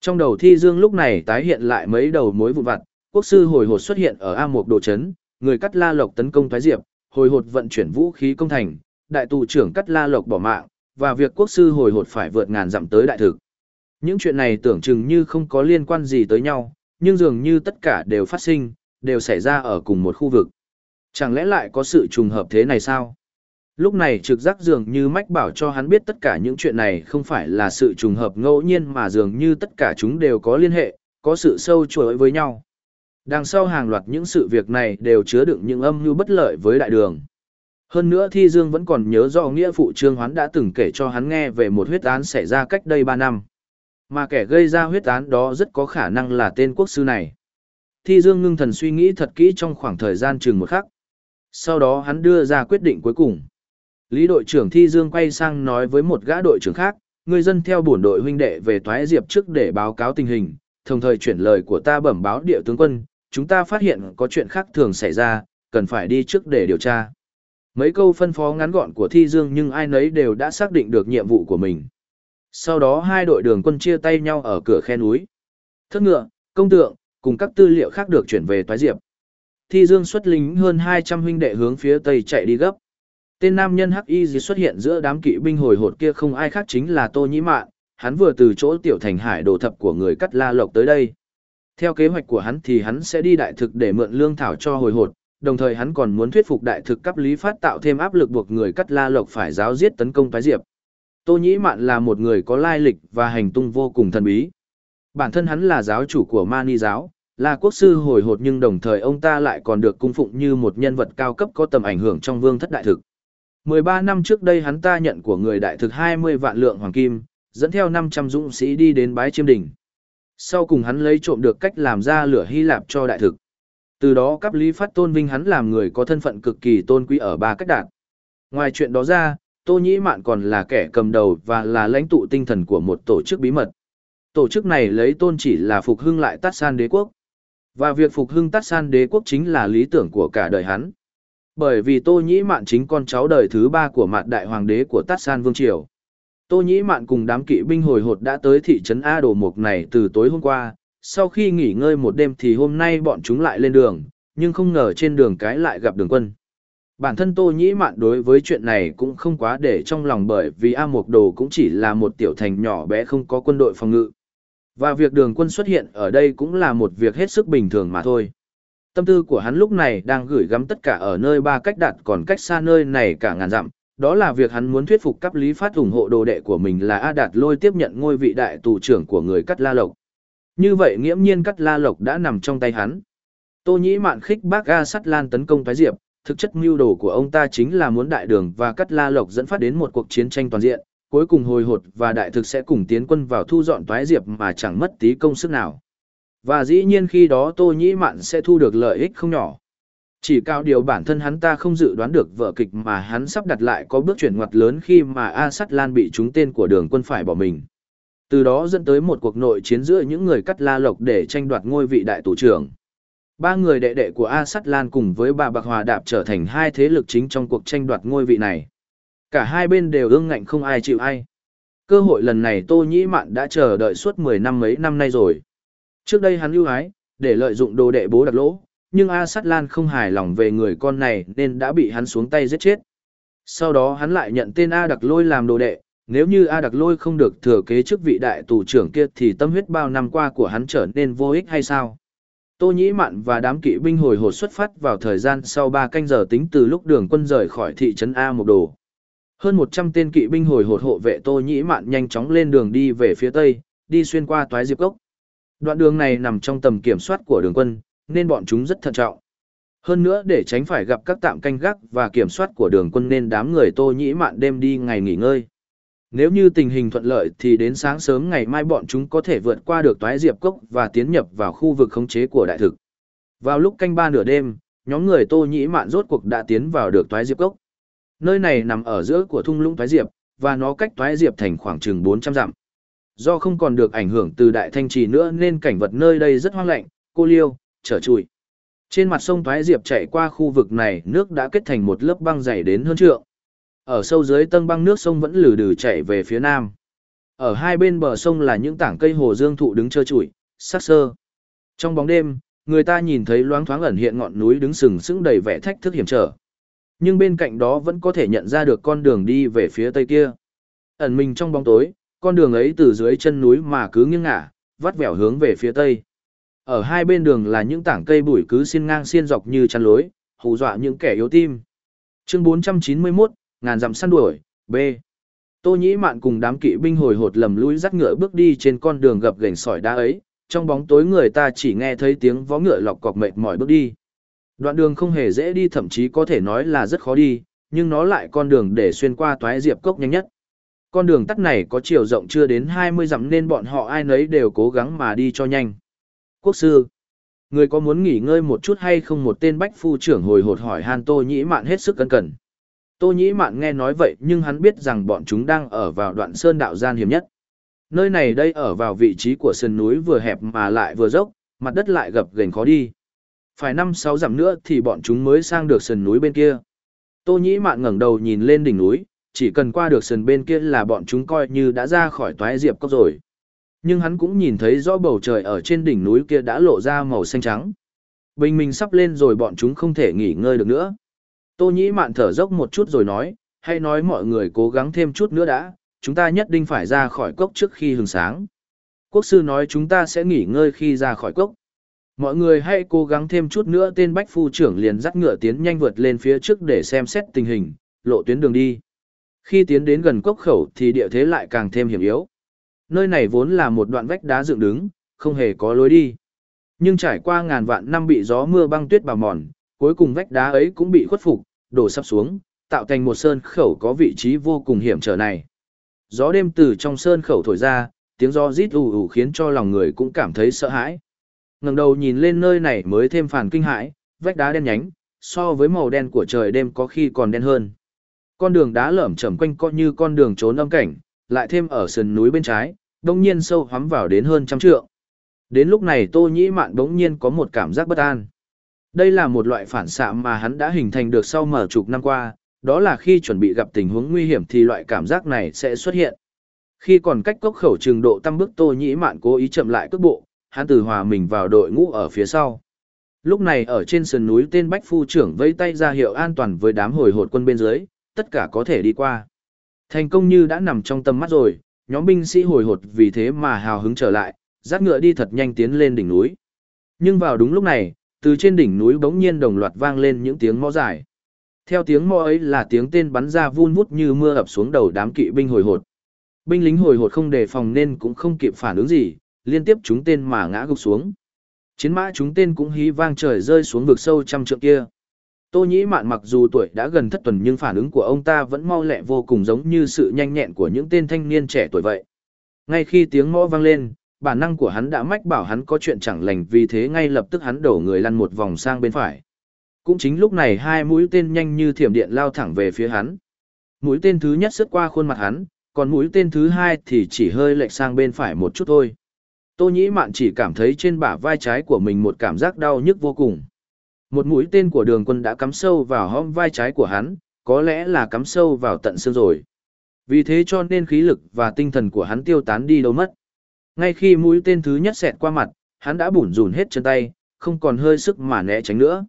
Trong đầu Thi Dương lúc này tái hiện lại mấy đầu mối vụn vặt, quốc sư hồi hộp xuất hiện ở A Mộc Đồ Trấn, người cắt la lộc tấn công Thái Diệp, hồi hộp vận chuyển vũ khí công thành, đại tù trưởng cắt la lộc bỏ mạng, và việc quốc sư hồi hột phải vượt ngàn dặm tới đại thực. Những chuyện này tưởng chừng như không có liên quan gì tới nhau, nhưng dường như tất cả đều phát sinh, đều xảy ra ở cùng một khu vực. Chẳng lẽ lại có sự trùng hợp thế này sao? Lúc này trực giác dường như mách bảo cho hắn biết tất cả những chuyện này không phải là sự trùng hợp ngẫu nhiên mà dường như tất cả chúng đều có liên hệ, có sự sâu chuỗi với nhau. Đằng sau hàng loạt những sự việc này đều chứa đựng những âm mưu bất lợi với đại đường. Hơn nữa Thi Dương vẫn còn nhớ rõ nghĩa phụ Trương Hoán đã từng kể cho hắn nghe về một huyết án xảy ra cách đây 3 năm. Mà kẻ gây ra huyết án đó rất có khả năng là tên quốc sư này. Thi Dương ngưng thần suy nghĩ thật kỹ trong khoảng thời gian chừng một khắc. Sau đó hắn đưa ra quyết định cuối cùng. Lý đội trưởng Thi Dương quay sang nói với một gã đội trưởng khác, người dân theo bổn đội huynh đệ về Toái Diệp trước để báo cáo tình hình, đồng thời chuyển lời của ta bẩm báo địa tướng quân, chúng ta phát hiện có chuyện khác thường xảy ra, cần phải đi trước để điều tra. Mấy câu phân phó ngắn gọn của Thi Dương nhưng ai nấy đều đã xác định được nhiệm vụ của mình. Sau đó hai đội đường quân chia tay nhau ở cửa khe núi. Thất ngựa, công tượng, cùng các tư liệu khác được chuyển về Toái Diệp. Thi Dương xuất lính hơn 200 huynh đệ hướng phía tây chạy đi gấp. Tên nam nhân Hắc Y xuất hiện giữa đám kỵ binh hồi hột kia không ai khác chính là Tô Nhĩ Mạn, hắn vừa từ chỗ tiểu thành hải đồ thập của người cắt la lộc tới đây. Theo kế hoạch của hắn thì hắn sẽ đi đại thực để mượn lương thảo cho hồi hột, đồng thời hắn còn muốn thuyết phục đại thực cấp lý phát tạo thêm áp lực buộc người cắt la lộc phải giáo giết tấn công tái diệp. Tô Nhĩ Mạn là một người có lai lịch và hành tung vô cùng thần bí. Bản thân hắn là giáo chủ của Mani giáo, là quốc sư hồi hột nhưng đồng thời ông ta lại còn được cung phụng như một nhân vật cao cấp có tầm ảnh hưởng trong vương thất đại thực. 13 năm trước đây hắn ta nhận của người đại thực 20 vạn lượng hoàng kim, dẫn theo 500 dũng sĩ đi đến bái chiêm đỉnh. Sau cùng hắn lấy trộm được cách làm ra lửa Hy Lạp cho đại thực. Từ đó cấp lý phát tôn vinh hắn làm người có thân phận cực kỳ tôn quý ở ba cách đạt. Ngoài chuyện đó ra, Tô Nhĩ Mạn còn là kẻ cầm đầu và là lãnh tụ tinh thần của một tổ chức bí mật. Tổ chức này lấy tôn chỉ là phục hưng lại Tát San đế quốc. Và việc phục hưng Tát San đế quốc chính là lý tưởng của cả đời hắn. Bởi vì Tô Nhĩ Mạn chính con cháu đời thứ ba của mạn đại hoàng đế của Tát San Vương Triều. Tô Nhĩ Mạn cùng đám kỵ binh hồi hột đã tới thị trấn A Đồ Mục này từ tối hôm qua, sau khi nghỉ ngơi một đêm thì hôm nay bọn chúng lại lên đường, nhưng không ngờ trên đường cái lại gặp đường quân. Bản thân Tô Nhĩ Mạn đối với chuyện này cũng không quá để trong lòng bởi vì A Mộc Đồ cũng chỉ là một tiểu thành nhỏ bé không có quân đội phòng ngự. Và việc đường quân xuất hiện ở đây cũng là một việc hết sức bình thường mà thôi. Tâm tư của hắn lúc này đang gửi gắm tất cả ở nơi ba cách đạt còn cách xa nơi này cả ngàn dặm. Đó là việc hắn muốn thuyết phục cấp lý phát ủng hộ đồ đệ của mình là A Đạt lôi tiếp nhận ngôi vị đại tù trưởng của người Cắt La Lộc. Như vậy nghiễm nhiên Cắt La Lộc đã nằm trong tay hắn. Tô Nhĩ Mạn khích bác A Sắt Lan tấn công Thái Diệp, thực chất mưu đồ của ông ta chính là muốn đại đường và Cắt La Lộc dẫn phát đến một cuộc chiến tranh toàn diện, cuối cùng hồi hột và đại thực sẽ cùng tiến quân vào thu dọn Thái Diệp mà chẳng mất tí công sức nào. Và dĩ nhiên khi đó Tô Nhĩ Mạn sẽ thu được lợi ích không nhỏ. Chỉ cao điều bản thân hắn ta không dự đoán được vở kịch mà hắn sắp đặt lại có bước chuyển ngoặt lớn khi mà A Sắt Lan bị trúng tên của đường quân phải bỏ mình. Từ đó dẫn tới một cuộc nội chiến giữa những người cắt la lộc để tranh đoạt ngôi vị đại tù trưởng. Ba người đệ đệ của A Sắt Lan cùng với bà Bạc Hòa Đạp trở thành hai thế lực chính trong cuộc tranh đoạt ngôi vị này. Cả hai bên đều ương ngạnh không ai chịu ai. Cơ hội lần này Tô Nhĩ Mạn đã chờ đợi suốt 10 năm mấy năm nay rồi. Trước đây hắn ưu ái, để lợi dụng đồ đệ bố đặt lỗ, nhưng A Sắt Lan không hài lòng về người con này nên đã bị hắn xuống tay giết chết. Sau đó hắn lại nhận tên A Đặc Lôi làm đồ đệ, nếu như A Đặc Lôi không được thừa kế chức vị đại tù trưởng kia thì tâm huyết bao năm qua của hắn trở nên vô ích hay sao? Tô Nhĩ Mạn và đám kỵ binh hồi hột xuất phát vào thời gian sau 3 canh giờ tính từ lúc đường quân rời khỏi thị trấn A Mộc Đồ. Hơn 100 tên kỵ binh hồi hột hộ vệ Tô Nhĩ Mạn nhanh chóng lên đường đi về phía tây, đi xuyên qua toái diệp cốc. Đoạn đường này nằm trong tầm kiểm soát của đường quân, nên bọn chúng rất thận trọng. Hơn nữa để tránh phải gặp các tạm canh gác và kiểm soát của đường quân nên đám người Tô Nhĩ Mạn đêm đi ngày nghỉ ngơi. Nếu như tình hình thuận lợi thì đến sáng sớm ngày mai bọn chúng có thể vượt qua được toái diệp cốc và tiến nhập vào khu vực khống chế của đại thực. Vào lúc canh ba nửa đêm, nhóm người Tô Nhĩ Mạn rốt cuộc đã tiến vào được toái diệp cốc. Nơi này nằm ở giữa của thung lũng toái diệp, và nó cách toái diệp thành khoảng chừng 400 dặm. Do không còn được ảnh hưởng từ đại thanh trì nữa nên cảnh vật nơi đây rất hoang lạnh, cô liêu, trở trụi. Trên mặt sông Toái Diệp chạy qua khu vực này nước đã kết thành một lớp băng dày đến hơn trượng. Ở sâu dưới tầng băng nước sông vẫn lử đử chảy về phía nam. Ở hai bên bờ sông là những tảng cây hồ dương thụ đứng trơ trụi, sắc sơ. Trong bóng đêm, người ta nhìn thấy loáng thoáng ẩn hiện ngọn núi đứng sừng sững đầy vẻ thách thức hiểm trở. Nhưng bên cạnh đó vẫn có thể nhận ra được con đường đi về phía tây kia. Ẩn mình trong bóng tối, con đường ấy từ dưới chân núi mà cứ nghiêng ngả, vắt vẻo hướng về phía tây. Ở hai bên đường là những tảng cây bụi cứ xiên ngang xiên dọc như chăn lối, hù dọa những kẻ yếu tim. Chương 491, ngàn dặm săn đuổi, B. Tô Nhĩ Mạn cùng đám kỵ binh hồi hột lầm lũi dắt ngựa bước đi trên con đường gập ghềnh sỏi đá ấy, trong bóng tối người ta chỉ nghe thấy tiếng vó ngựa lọc cọc mệt mỏi bước đi. Đoạn đường không hề dễ đi thậm chí có thể nói là rất khó đi, nhưng nó lại con đường để xuyên qua toái diệp cốc nhanh nhất. Con đường tắt này có chiều rộng chưa đến 20 dặm nên bọn họ ai nấy đều cố gắng mà đi cho nhanh. Quốc sư, người có muốn nghỉ ngơi một chút hay không một tên bách phu trưởng hồi hột hỏi han Tô Nhĩ Mạn hết sức cẩn cẩn. Tô Nhĩ Mạn nghe nói vậy nhưng hắn biết rằng bọn chúng đang ở vào đoạn sơn đạo gian hiểm nhất. Nơi này đây ở vào vị trí của sườn núi vừa hẹp mà lại vừa dốc, mặt đất lại gập ghềnh khó đi. Phải năm sáu dặm nữa thì bọn chúng mới sang được sườn núi bên kia. Tô Nhĩ Mạn ngẩng đầu nhìn lên đỉnh núi, chỉ cần qua được sườn bên kia là bọn chúng coi như đã ra khỏi toái diệp cốc rồi. Nhưng hắn cũng nhìn thấy rõ bầu trời ở trên đỉnh núi kia đã lộ ra màu xanh trắng. Bình minh sắp lên rồi bọn chúng không thể nghỉ ngơi được nữa. Tô Nhĩ Mạn thở dốc một chút rồi nói, hay nói mọi người cố gắng thêm chút nữa đã, chúng ta nhất định phải ra khỏi cốc trước khi hừng sáng. Quốc sư nói chúng ta sẽ nghỉ ngơi khi ra khỏi cốc. Mọi người hãy cố gắng thêm chút nữa tên Bách Phu trưởng liền dắt ngựa tiến nhanh vượt lên phía trước để xem xét tình hình, lộ tuyến đường đi. Khi tiến đến gần cốc khẩu thì địa thế lại càng thêm hiểm yếu. Nơi này vốn là một đoạn vách đá dựng đứng, không hề có lối đi. Nhưng trải qua ngàn vạn năm bị gió mưa băng tuyết bào mòn, cuối cùng vách đá ấy cũng bị khuất phục, đổ sắp xuống, tạo thành một sơn khẩu có vị trí vô cùng hiểm trở này. Gió đêm từ trong sơn khẩu thổi ra, tiếng gió rít ù ù khiến cho lòng người cũng cảm thấy sợ hãi. ngẩng đầu nhìn lên nơi này mới thêm phản kinh hãi, vách đá đen nhánh, so với màu đen của trời đêm có khi còn đen hơn. Con đường đá lởm chởm quanh co như con đường trốn âm cảnh, lại thêm ở sườn núi bên trái, đông nhiên sâu hoắm vào đến hơn trăm trượng. Đến lúc này Tô Nhĩ Mạn đống nhiên có một cảm giác bất an. Đây là một loại phản xạ mà hắn đã hình thành được sau mở chục năm qua, đó là khi chuẩn bị gặp tình huống nguy hiểm thì loại cảm giác này sẽ xuất hiện. Khi còn cách cốc khẩu trường độ tăm bước Tô Nhĩ Mạn cố ý chậm lại cước bộ, hắn từ hòa mình vào đội ngũ ở phía sau. Lúc này ở trên sườn núi tên Bách Phu trưởng vẫy tay ra hiệu an toàn với đám hồi hột quân bên dưới, tất cả có thể đi qua. Thành công như đã nằm trong tầm mắt rồi, nhóm binh sĩ hồi hột vì thế mà hào hứng trở lại, dắt ngựa đi thật nhanh tiến lên đỉnh núi. Nhưng vào đúng lúc này, từ trên đỉnh núi bỗng nhiên đồng loạt vang lên những tiếng mõ dài. Theo tiếng mõ ấy là tiếng tên bắn ra vun vút như mưa ập xuống đầu đám kỵ binh hồi hột. Binh lính hồi hột không đề phòng nên cũng không kịp phản ứng gì, liên tiếp chúng tên mà ngã gục xuống. Chiến mã chúng tên cũng hí vang trời rơi xuống vực sâu trăm trượng kia. Tô Nhĩ Mạn mặc dù tuổi đã gần thất tuần nhưng phản ứng của ông ta vẫn mau lẹ vô cùng giống như sự nhanh nhẹn của những tên thanh niên trẻ tuổi vậy. Ngay khi tiếng mõ vang lên, bản năng của hắn đã mách bảo hắn có chuyện chẳng lành vì thế ngay lập tức hắn đổ người lăn một vòng sang bên phải. Cũng chính lúc này hai mũi tên nhanh như thiểm điện lao thẳng về phía hắn. Mũi tên thứ nhất sượt qua khuôn mặt hắn, còn mũi tên thứ hai thì chỉ hơi lệch sang bên phải một chút thôi. Tô Nhĩ Mạn chỉ cảm thấy trên bả vai trái của mình một cảm giác đau nhức vô cùng. Một mũi tên của đường quân đã cắm sâu vào hõm vai trái của hắn, có lẽ là cắm sâu vào tận xương rồi. Vì thế cho nên khí lực và tinh thần của hắn tiêu tán đi đâu mất. Ngay khi mũi tên thứ nhất xẹt qua mặt, hắn đã bủn rủn hết chân tay, không còn hơi sức mà né tránh nữa.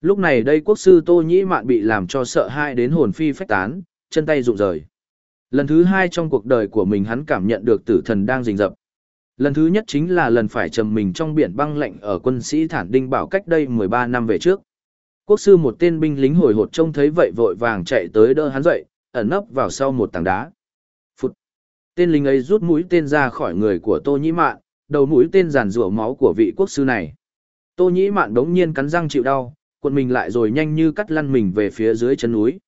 Lúc này đây quốc sư Tô Nhĩ Mạn bị làm cho sợ hãi đến hồn phi phách tán, chân tay rụng rời. Lần thứ hai trong cuộc đời của mình hắn cảm nhận được tử thần đang rình rập. Lần thứ nhất chính là lần phải trầm mình trong biển băng lạnh ở quân sĩ Thản Đinh Bảo cách đây 13 năm về trước. Quốc sư một tên binh lính hồi hột trông thấy vậy vội vàng chạy tới đỡ hắn dậy, ẩn nấp vào sau một tảng đá. Tên lính ấy rút mũi tên ra khỏi người của Tô Nhĩ Mạn, đầu mũi tên giàn rủa máu của vị quốc sư này. Tô Nhĩ Mạn đống nhiên cắn răng chịu đau, cuộn mình lại rồi nhanh như cắt lăn mình về phía dưới chân núi.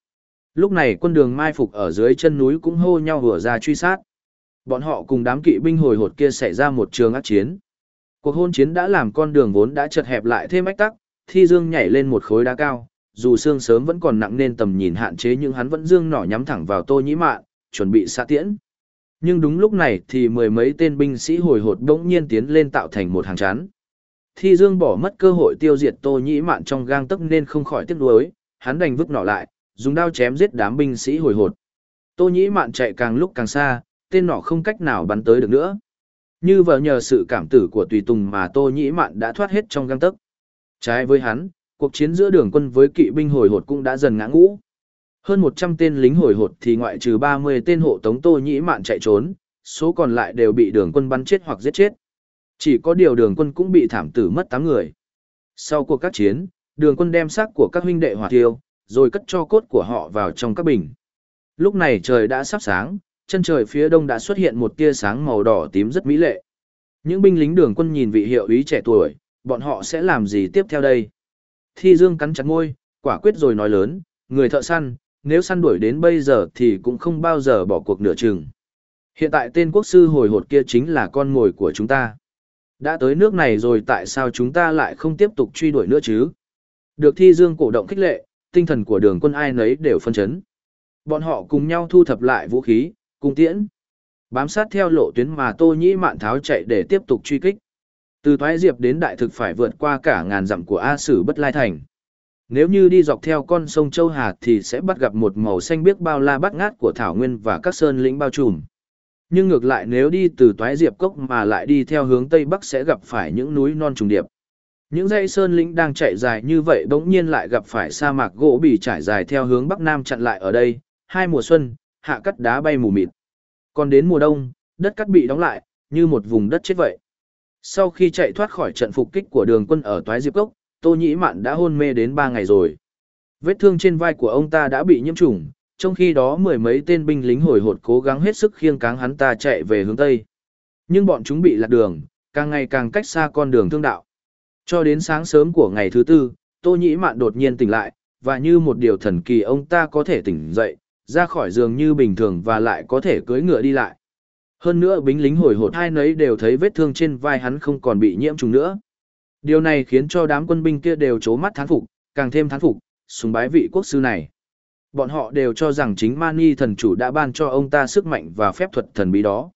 Lúc này quân đường mai phục ở dưới chân núi cũng hô nhau vừa ra truy sát. Bọn họ cùng đám kỵ binh hồi hột kia xảy ra một trường ác chiến. Cuộc hôn chiến đã làm con đường vốn đã chật hẹp lại thêm ách tắc, thi dương nhảy lên một khối đá cao, dù xương sớm vẫn còn nặng nên tầm nhìn hạn chế nhưng hắn vẫn dương nỏ nhắm thẳng vào tô nhĩ mạn, chuẩn bị xạ tiễn. Nhưng đúng lúc này thì mười mấy tên binh sĩ hồi hột đống nhiên tiến lên tạo thành một hàng chắn. Thi dương bỏ mất cơ hội tiêu diệt tô nhĩ mạn trong gang tấc nên không khỏi tiếc nuối, hắn đành vứt nỏ lại, dùng đao chém giết đám binh sĩ hồi hột. Tô nhĩ mạn chạy càng lúc càng xa, tên nỏ không cách nào bắn tới được nữa. Như vợ nhờ sự cảm tử của tùy tùng mà Tô Nhĩ Mạn đã thoát hết trong gang tấc. Trái với hắn, cuộc chiến giữa đường quân với kỵ binh hồi hột cũng đã dần ngã ngũ. Hơn 100 tên lính hồi hột thì ngoại trừ 30 tên hộ tống Tô Nhĩ Mạn chạy trốn, số còn lại đều bị đường quân bắn chết hoặc giết chết. Chỉ có điều đường quân cũng bị thảm tử mất 8 người. Sau cuộc các chiến, đường quân đem xác của các huynh đệ hỏa thiêu, rồi cất cho cốt của họ vào trong các bình. Lúc này trời đã sắp sáng, chân trời phía đông đã xuất hiện một tia sáng màu đỏ tím rất mỹ lệ. Những binh lính đường quân nhìn vị hiệu úy trẻ tuổi, bọn họ sẽ làm gì tiếp theo đây? Thi Dương cắn chặt môi, quả quyết rồi nói lớn, người thợ săn, nếu săn đuổi đến bây giờ thì cũng không bao giờ bỏ cuộc nửa chừng. Hiện tại tên quốc sư hồi hột kia chính là con mồi của chúng ta. Đã tới nước này rồi tại sao chúng ta lại không tiếp tục truy đuổi nữa chứ? Được Thi Dương cổ động khích lệ, tinh thần của đường quân ai nấy đều phân chấn. Bọn họ cùng nhau thu thập lại vũ khí, Cung tiễn. Bám sát theo lộ tuyến mà Tô Nhĩ Mạn Tháo chạy để tiếp tục truy kích. Từ Thoái Diệp đến Đại Thực phải vượt qua cả ngàn dặm của A Sử Bất Lai Thành. Nếu như đi dọc theo con sông Châu Hà thì sẽ bắt gặp một màu xanh biếc bao la bát ngát của Thảo Nguyên và các sơn lĩnh bao trùm. Nhưng ngược lại nếu đi từ Toái Diệp Cốc mà lại đi theo hướng Tây Bắc sẽ gặp phải những núi non trùng điệp. Những dãy sơn lĩnh đang chạy dài như vậy bỗng nhiên lại gặp phải sa mạc gỗ bị trải dài theo hướng Bắc Nam chặn lại ở đây, hai mùa xuân, hạ cắt đá bay mù mịt. Còn đến mùa đông, đất cắt bị đóng lại, như một vùng đất chết vậy. Sau khi chạy thoát khỏi trận phục kích của đường quân ở Toái Diệp Cốc, Tô Nhĩ Mạn đã hôn mê đến 3 ngày rồi. Vết thương trên vai của ông ta đã bị nhiễm trùng, trong khi đó mười mấy tên binh lính hồi hột cố gắng hết sức khiêng cáng hắn ta chạy về hướng Tây. Nhưng bọn chúng bị lạc đường, càng ngày càng cách xa con đường thương đạo. Cho đến sáng sớm của ngày thứ tư, Tô Nhĩ Mạn đột nhiên tỉnh lại, và như một điều thần kỳ ông ta có thể tỉnh dậy, ra khỏi giường như bình thường và lại có thể cưỡi ngựa đi lại. Hơn nữa bính lính hồi hột hai nấy đều thấy vết thương trên vai hắn không còn bị nhiễm trùng nữa. Điều này khiến cho đám quân binh kia đều chố mắt thán phục, càng thêm thán phục, sùng bái vị quốc sư này. Bọn họ đều cho rằng chính Mani thần chủ đã ban cho ông ta sức mạnh và phép thuật thần bí đó.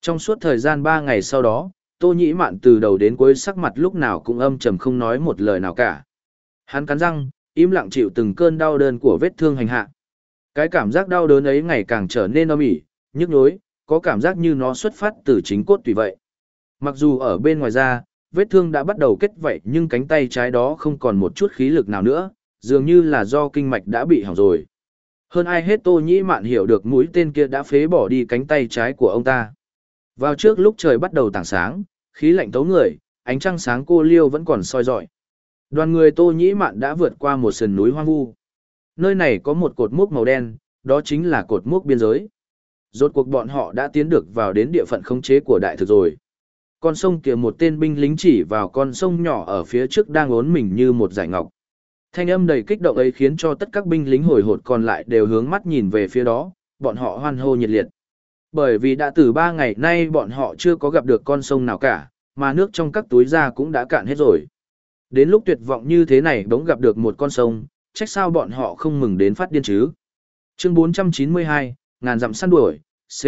Trong suốt thời gian 3 ngày sau đó, Tô Nhĩ Mạn từ đầu đến cuối sắc mặt lúc nào cũng âm trầm không nói một lời nào cả. Hắn cắn răng, im lặng chịu từng cơn đau đớn của vết thương hành hạ. Cái cảm giác đau đớn ấy ngày càng trở nên âm ỉ, nhức nhối, có cảm giác như nó xuất phát từ chính cốt tùy vậy. Mặc dù ở bên ngoài ra vết thương đã bắt đầu kết vậy nhưng cánh tay trái đó không còn một chút khí lực nào nữa, dường như là do kinh mạch đã bị hỏng rồi. Hơn ai hết Tô Nhĩ Mạn hiểu được mũi tên kia đã phế bỏ đi cánh tay trái của ông ta. Vào trước lúc trời bắt đầu tảng sáng, khí lạnh tấu người, ánh trăng sáng cô liêu vẫn còn soi rọi. Đoàn người Tô Nhĩ Mạn đã vượt qua một sườn núi hoang vu. Nơi này có một cột mốc màu đen, đó chính là cột mốc biên giới. Rốt cuộc bọn họ đã tiến được vào đến địa phận khống chế của đại thực rồi. Con sông kia một tên binh lính chỉ vào con sông nhỏ ở phía trước đang ốn mình như một giải ngọc. Thanh âm đầy kích động ấy khiến cho tất các binh lính hồi hột còn lại đều hướng mắt nhìn về phía đó, bọn họ hoan hô nhiệt liệt. Bởi vì đã từ ba ngày nay bọn họ chưa có gặp được con sông nào cả, mà nước trong các túi ra cũng đã cạn hết rồi. Đến lúc tuyệt vọng như thế này bỗng gặp được một con sông, trách sao bọn họ không mừng đến phát điên chứ. Chương 492, ngàn dặm săn đuổi, C.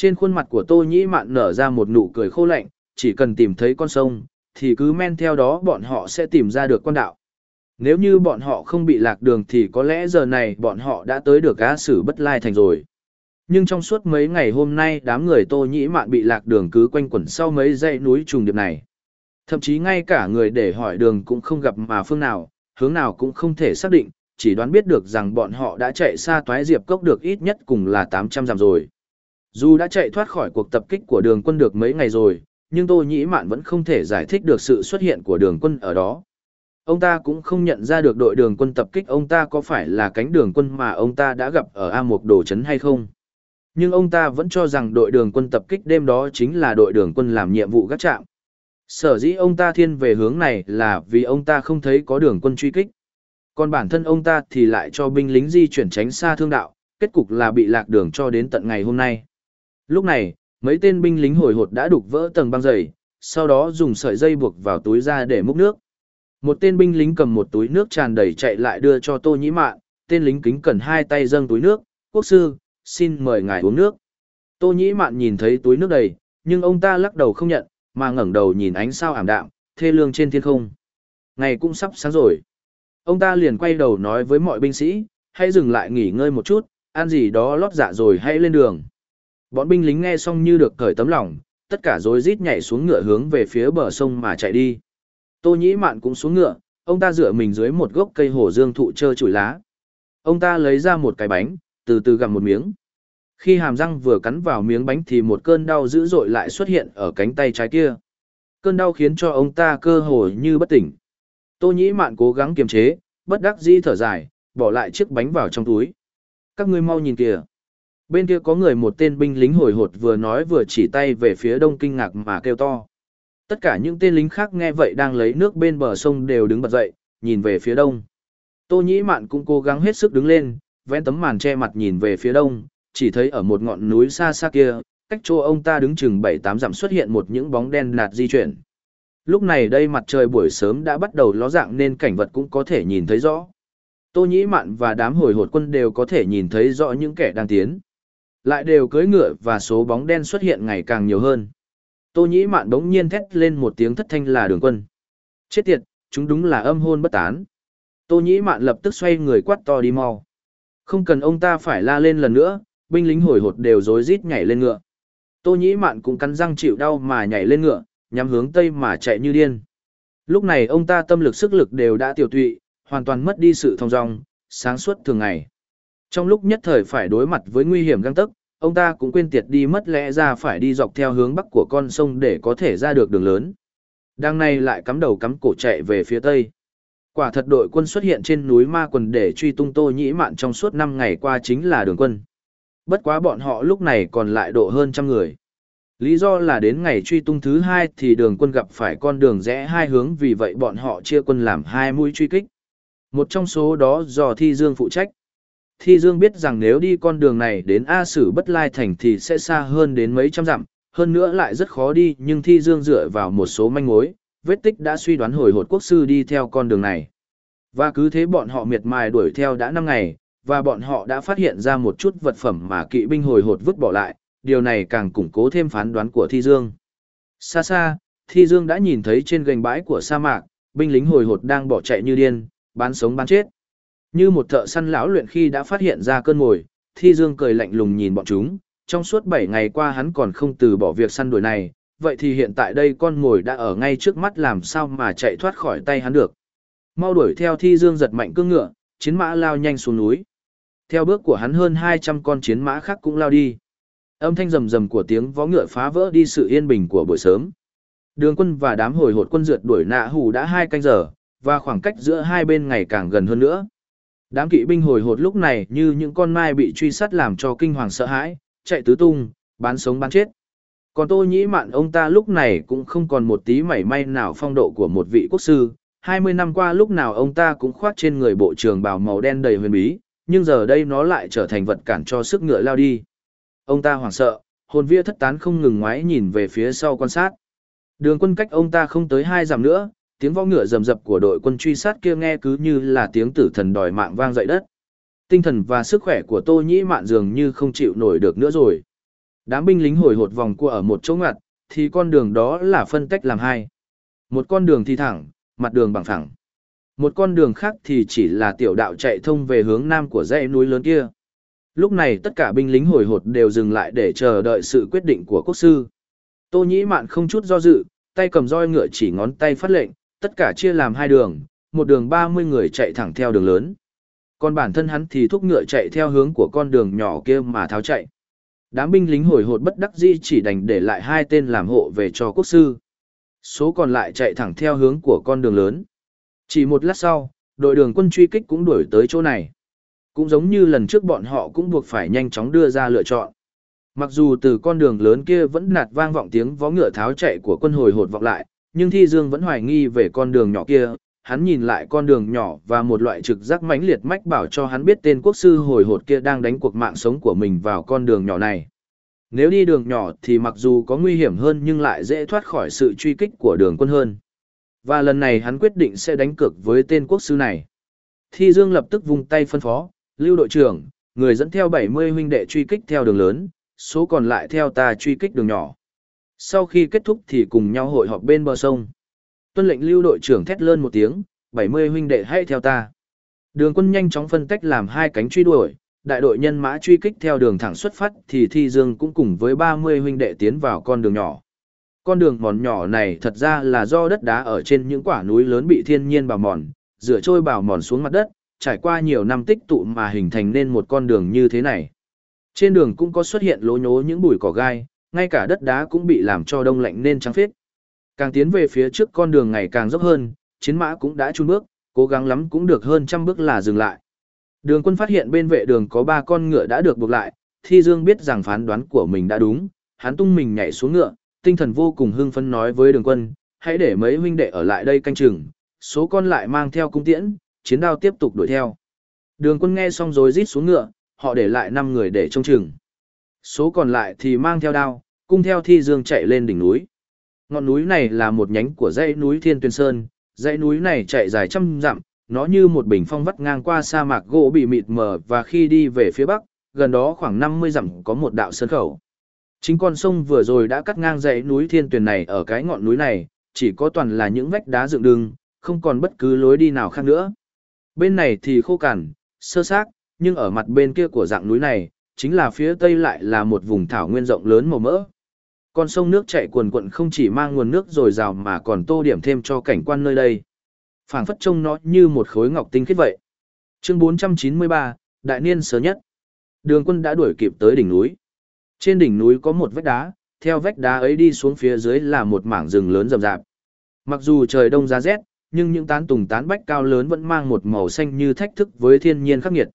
Trên khuôn mặt của Tô Nhĩ Mạn nở ra một nụ cười khô lạnh, chỉ cần tìm thấy con sông, thì cứ men theo đó bọn họ sẽ tìm ra được con đạo. Nếu như bọn họ không bị lạc đường thì có lẽ giờ này bọn họ đã tới được á sử bất lai thành rồi. Nhưng trong suốt mấy ngày hôm nay đám người Tô Nhĩ Mạn bị lạc đường cứ quanh quẩn sau mấy dãy núi trùng điệp này. Thậm chí ngay cả người để hỏi đường cũng không gặp mà phương nào, hướng nào cũng không thể xác định, chỉ đoán biết được rằng bọn họ đã chạy xa toái diệp cốc được ít nhất cùng là 800 dặm rồi. Dù đã chạy thoát khỏi cuộc tập kích của đường quân được mấy ngày rồi, nhưng Tô Nhĩ Mạn vẫn không thể giải thích được sự xuất hiện của đường quân ở đó. Ông ta cũng không nhận ra được đội đường quân tập kích ông ta có phải là cánh đường quân mà ông ta đã gặp ở A Mục Đồ Trấn hay không. Nhưng ông ta vẫn cho rằng đội đường quân tập kích đêm đó chính là đội đường quân làm nhiệm vụ gác trạm. Sở dĩ ông ta thiên về hướng này là vì ông ta không thấy có đường quân truy kích. Còn bản thân ông ta thì lại cho binh lính di chuyển tránh xa thương đạo, kết cục là bị lạc đường cho đến tận ngày hôm nay. Lúc này, mấy tên binh lính hồi hột đã đục vỡ tầng băng dày, sau đó dùng sợi dây buộc vào túi ra để múc nước. Một tên binh lính cầm một túi nước tràn đầy chạy lại đưa cho Tô Nhĩ Mạn, tên lính kính cần hai tay dâng túi nước, quốc sư, xin mời ngài uống nước. Tô Nhĩ Mạn nhìn thấy túi nước đầy, nhưng ông ta lắc đầu không nhận, mà ngẩng đầu nhìn ánh sao ảm đạm, thê lương trên thiên không. Ngày cũng sắp sáng rồi. Ông ta liền quay đầu nói với mọi binh sĩ, hãy dừng lại nghỉ ngơi một chút, ăn gì đó lót dạ rồi hãy lên đường. Bọn binh lính nghe xong như được cởi tấm lòng, tất cả rối rít nhảy xuống ngựa hướng về phía bờ sông mà chạy đi. Tô Nhĩ Mạn cũng xuống ngựa, ông ta dựa mình dưới một gốc cây hổ dương thụ trơ trụi lá. Ông ta lấy ra một cái bánh, từ từ gặm một miếng. Khi hàm răng vừa cắn vào miếng bánh thì một cơn đau dữ dội lại xuất hiện ở cánh tay trái kia. Cơn đau khiến cho ông ta cơ hồ như bất tỉnh. Tô Nhĩ Mạn cố gắng kiềm chế, bất đắc dĩ thở dài, bỏ lại chiếc bánh vào trong túi. Các ngươi mau nhìn kìa. Bên kia có người một tên binh lính hồi hột vừa nói vừa chỉ tay về phía đông kinh ngạc mà kêu to. Tất cả những tên lính khác nghe vậy đang lấy nước bên bờ sông đều đứng bật dậy, nhìn về phía đông. Tô Nhĩ Mạn cũng cố gắng hết sức đứng lên, vén tấm màn che mặt nhìn về phía đông, chỉ thấy ở một ngọn núi xa xa kia, cách chỗ ông ta đứng chừng 7-8 dặm xuất hiện một những bóng đen nạt di chuyển. Lúc này đây mặt trời buổi sớm đã bắt đầu ló dạng nên cảnh vật cũng có thể nhìn thấy rõ. Tô Nhĩ Mạn và đám hồi hột quân đều có thể nhìn thấy rõ những kẻ đang tiến. Lại đều cưỡi ngựa và số bóng đen xuất hiện ngày càng nhiều hơn. Tô Nhĩ Mạn đống nhiên thét lên một tiếng thất thanh là đường quân. Chết tiệt, chúng đúng là âm hôn bất tán. Tô Nhĩ Mạn lập tức xoay người quát to đi mau. Không cần ông ta phải la lên lần nữa, binh lính hồi hột đều rối rít nhảy lên ngựa. Tô Nhĩ Mạn cũng cắn răng chịu đau mà nhảy lên ngựa, nhắm hướng tây mà chạy như điên. Lúc này ông ta tâm lực sức lực đều đã tiêu tụy, hoàn toàn mất đi sự thông dong, sáng suốt thường ngày. Trong lúc nhất thời phải đối mặt với nguy hiểm găng tấc, ông ta cũng quên tiệt đi mất lẽ ra phải đi dọc theo hướng bắc của con sông để có thể ra được đường lớn. Đang này lại cắm đầu cắm cổ chạy về phía tây. Quả thật đội quân xuất hiện trên núi Ma Quần để truy tung Tô Nhĩ Mạn trong suốt 5 ngày qua chính là đường quân. Bất quá bọn họ lúc này còn lại độ hơn trăm người. Lý do là đến ngày truy tung thứ hai thì đường quân gặp phải con đường rẽ hai hướng vì vậy bọn họ chia quân làm hai mũi truy kích. Một trong số đó do Thi Dương phụ trách. Thi Dương biết rằng nếu đi con đường này đến A Sử Bất Lai Thành thì sẽ xa hơn đến mấy trăm dặm, hơn nữa lại rất khó đi nhưng Thi Dương dựa vào một số manh mối, vết tích đã suy đoán hồi hột quốc sư đi theo con đường này. Và cứ thế bọn họ miệt mài đuổi theo đã 5 ngày, và bọn họ đã phát hiện ra một chút vật phẩm mà kỵ binh hồi hột vứt bỏ lại, điều này càng củng cố thêm phán đoán của Thi Dương. Xa xa, Thi Dương đã nhìn thấy trên gành bãi của sa mạc, binh lính hồi hột đang bỏ chạy như điên, bán sống bán chết. Như một thợ săn lão luyện khi đã phát hiện ra cơn mồi, Thi Dương cười lạnh lùng nhìn bọn chúng, trong suốt 7 ngày qua hắn còn không từ bỏ việc săn đuổi này, vậy thì hiện tại đây con mồi đã ở ngay trước mắt làm sao mà chạy thoát khỏi tay hắn được. Mau đuổi theo Thi Dương giật mạnh cương ngựa, chiến mã lao nhanh xuống núi. Theo bước của hắn hơn 200 con chiến mã khác cũng lao đi. Âm thanh rầm rầm của tiếng vó ngựa phá vỡ đi sự yên bình của buổi sớm. Đường quân và đám hồi hột quân rượt đuổi nạ hù đã hai canh giờ, và khoảng cách giữa hai bên ngày càng gần hơn nữa. Đám kỵ binh hồi hột lúc này như những con mai bị truy sát làm cho kinh hoàng sợ hãi, chạy tứ tung, bán sống bán chết. Còn tôi nhĩ mạn ông ta lúc này cũng không còn một tí mảy may nào phong độ của một vị quốc sư. 20 năm qua lúc nào ông ta cũng khoác trên người bộ trường bào màu đen đầy huyền bí, nhưng giờ đây nó lại trở thành vật cản cho sức ngựa lao đi. Ông ta hoảng sợ, hồn vía thất tán không ngừng ngoái nhìn về phía sau quan sát. Đường quân cách ông ta không tới hai dặm nữa, tiếng võ ngựa rầm rập của đội quân truy sát kia nghe cứ như là tiếng tử thần đòi mạng vang dậy đất. Tinh thần và sức khỏe của Tô Nhĩ Mạn dường như không chịu nổi được nữa rồi. Đám binh lính hồi hột vòng cua ở một chỗ ngặt, thì con đường đó là phân tách làm hai. Một con đường thì thẳng, mặt đường bằng phẳng. Một con đường khác thì chỉ là tiểu đạo chạy thông về hướng nam của dãy núi lớn kia. Lúc này tất cả binh lính hồi hột đều dừng lại để chờ đợi sự quyết định của quốc sư. Tô Nhĩ Mạn không chút do dự, tay cầm roi ngựa chỉ ngón tay phát lệnh, tất cả chia làm hai đường, một đường 30 người chạy thẳng theo đường lớn. Còn bản thân hắn thì thúc ngựa chạy theo hướng của con đường nhỏ kia mà tháo chạy. Đám binh lính hồi hột bất đắc dĩ chỉ đành để lại hai tên làm hộ về cho quốc sư. Số còn lại chạy thẳng theo hướng của con đường lớn. Chỉ một lát sau, đội đường quân truy kích cũng đuổi tới chỗ này. Cũng giống như lần trước bọn họ cũng buộc phải nhanh chóng đưa ra lựa chọn. Mặc dù từ con đường lớn kia vẫn nạt vang vọng tiếng vó ngựa tháo chạy của quân hồi hột vọng lại, nhưng Thi Dương vẫn hoài nghi về con đường nhỏ kia, hắn nhìn lại con đường nhỏ và một loại trực giác mãnh liệt mách bảo cho hắn biết tên quốc sư hồi hột kia đang đánh cuộc mạng sống của mình vào con đường nhỏ này. Nếu đi đường nhỏ thì mặc dù có nguy hiểm hơn nhưng lại dễ thoát khỏi sự truy kích của đường quân hơn. Và lần này hắn quyết định sẽ đánh cược với tên quốc sư này. Thi Dương lập tức vung tay phân phó, lưu đội trưởng, người dẫn theo 70 huynh đệ truy kích theo đường lớn, số còn lại theo ta truy kích đường nhỏ. Sau khi kết thúc thì cùng nhau hội họp bên bờ sông. Tuân lệnh lưu đội trưởng thét lên một tiếng, 70 huynh đệ hãy theo ta. Đường quân nhanh chóng phân tách làm hai cánh truy đuổi, đại đội nhân mã truy kích theo đường thẳng xuất phát thì Thi Dương cũng cùng với 30 huynh đệ tiến vào con đường nhỏ. Con đường mòn nhỏ này thật ra là do đất đá ở trên những quả núi lớn bị thiên nhiên bào mòn, rửa trôi bào mòn xuống mặt đất, trải qua nhiều năm tích tụ mà hình thành nên một con đường như thế này. Trên đường cũng có xuất hiện lố nhố những bụi cỏ gai, ngay cả đất đá cũng bị làm cho đông lạnh nên trắng phết. Càng tiến về phía trước con đường ngày càng dốc hơn, chiến mã cũng đã chun bước, cố gắng lắm cũng được hơn trăm bước là dừng lại. Đường quân phát hiện bên vệ đường có ba con ngựa đã được buộc lại, Thi Dương biết rằng phán đoán của mình đã đúng, hắn tung mình nhảy xuống ngựa, tinh thần vô cùng hưng phấn nói với đường quân, hãy để mấy huynh đệ ở lại đây canh chừng, số con lại mang theo cung tiễn, chiến đao tiếp tục đuổi theo. Đường quân nghe xong rồi rít xuống ngựa, họ để lại 5 người để trông chừng. Số còn lại thì mang theo đao, cung theo thi dương chạy lên đỉnh núi. Ngọn núi này là một nhánh của dãy núi Thiên Tuyên Sơn, dãy núi này chạy dài trăm dặm, nó như một bình phong vắt ngang qua sa mạc gỗ bị mịt mờ và khi đi về phía bắc, gần đó khoảng 50 dặm có một đạo sơn khẩu. Chính con sông vừa rồi đã cắt ngang dãy núi Thiên Tuyền này ở cái ngọn núi này, chỉ có toàn là những vách đá dựng đứng, không còn bất cứ lối đi nào khác nữa. Bên này thì khô cằn, sơ xác, nhưng ở mặt bên kia của dạng núi này, chính là phía tây lại là một vùng thảo nguyên rộng lớn màu mỡ. Con sông nước chảy cuồn cuộn không chỉ mang nguồn nước dồi dào mà còn tô điểm thêm cho cảnh quan nơi đây. phảng phất trông nó như một khối ngọc tinh khiết vậy. Chương 493, Đại niên sớm nhất. Đường quân đã đuổi kịp tới đỉnh núi. Trên đỉnh núi có một vách đá, theo vách đá ấy đi xuống phía dưới là một mảng rừng lớn rậm rạp. Mặc dù trời đông giá rét, nhưng những tán tùng tán bách cao lớn vẫn mang một màu xanh như thách thức với thiên nhiên khắc nghiệt.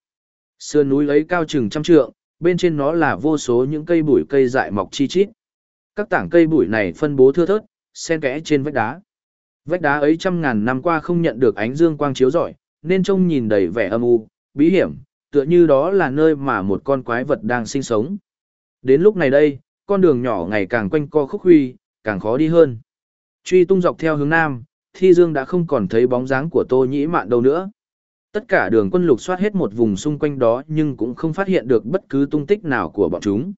Sườn núi ấy cao chừng trăm trượng, bên trên nó là vô số những cây bụi cây dại mọc chi chít. Các tảng cây bụi này phân bố thưa thớt, xen kẽ trên vách đá. Vách đá ấy trăm ngàn năm qua không nhận được ánh dương quang chiếu rọi, nên trông nhìn đầy vẻ âm u, bí hiểm, tựa như đó là nơi mà một con quái vật đang sinh sống. Đến lúc này đây, con đường nhỏ ngày càng quanh co khúc huy, càng khó đi hơn. Truy tung dọc theo hướng nam, Thi Dương đã không còn thấy bóng dáng của Tô Nhĩ Mạn đâu nữa. Tất cả đường quân lục soát hết một vùng xung quanh đó nhưng cũng không phát hiện được bất cứ tung tích nào của bọn chúng.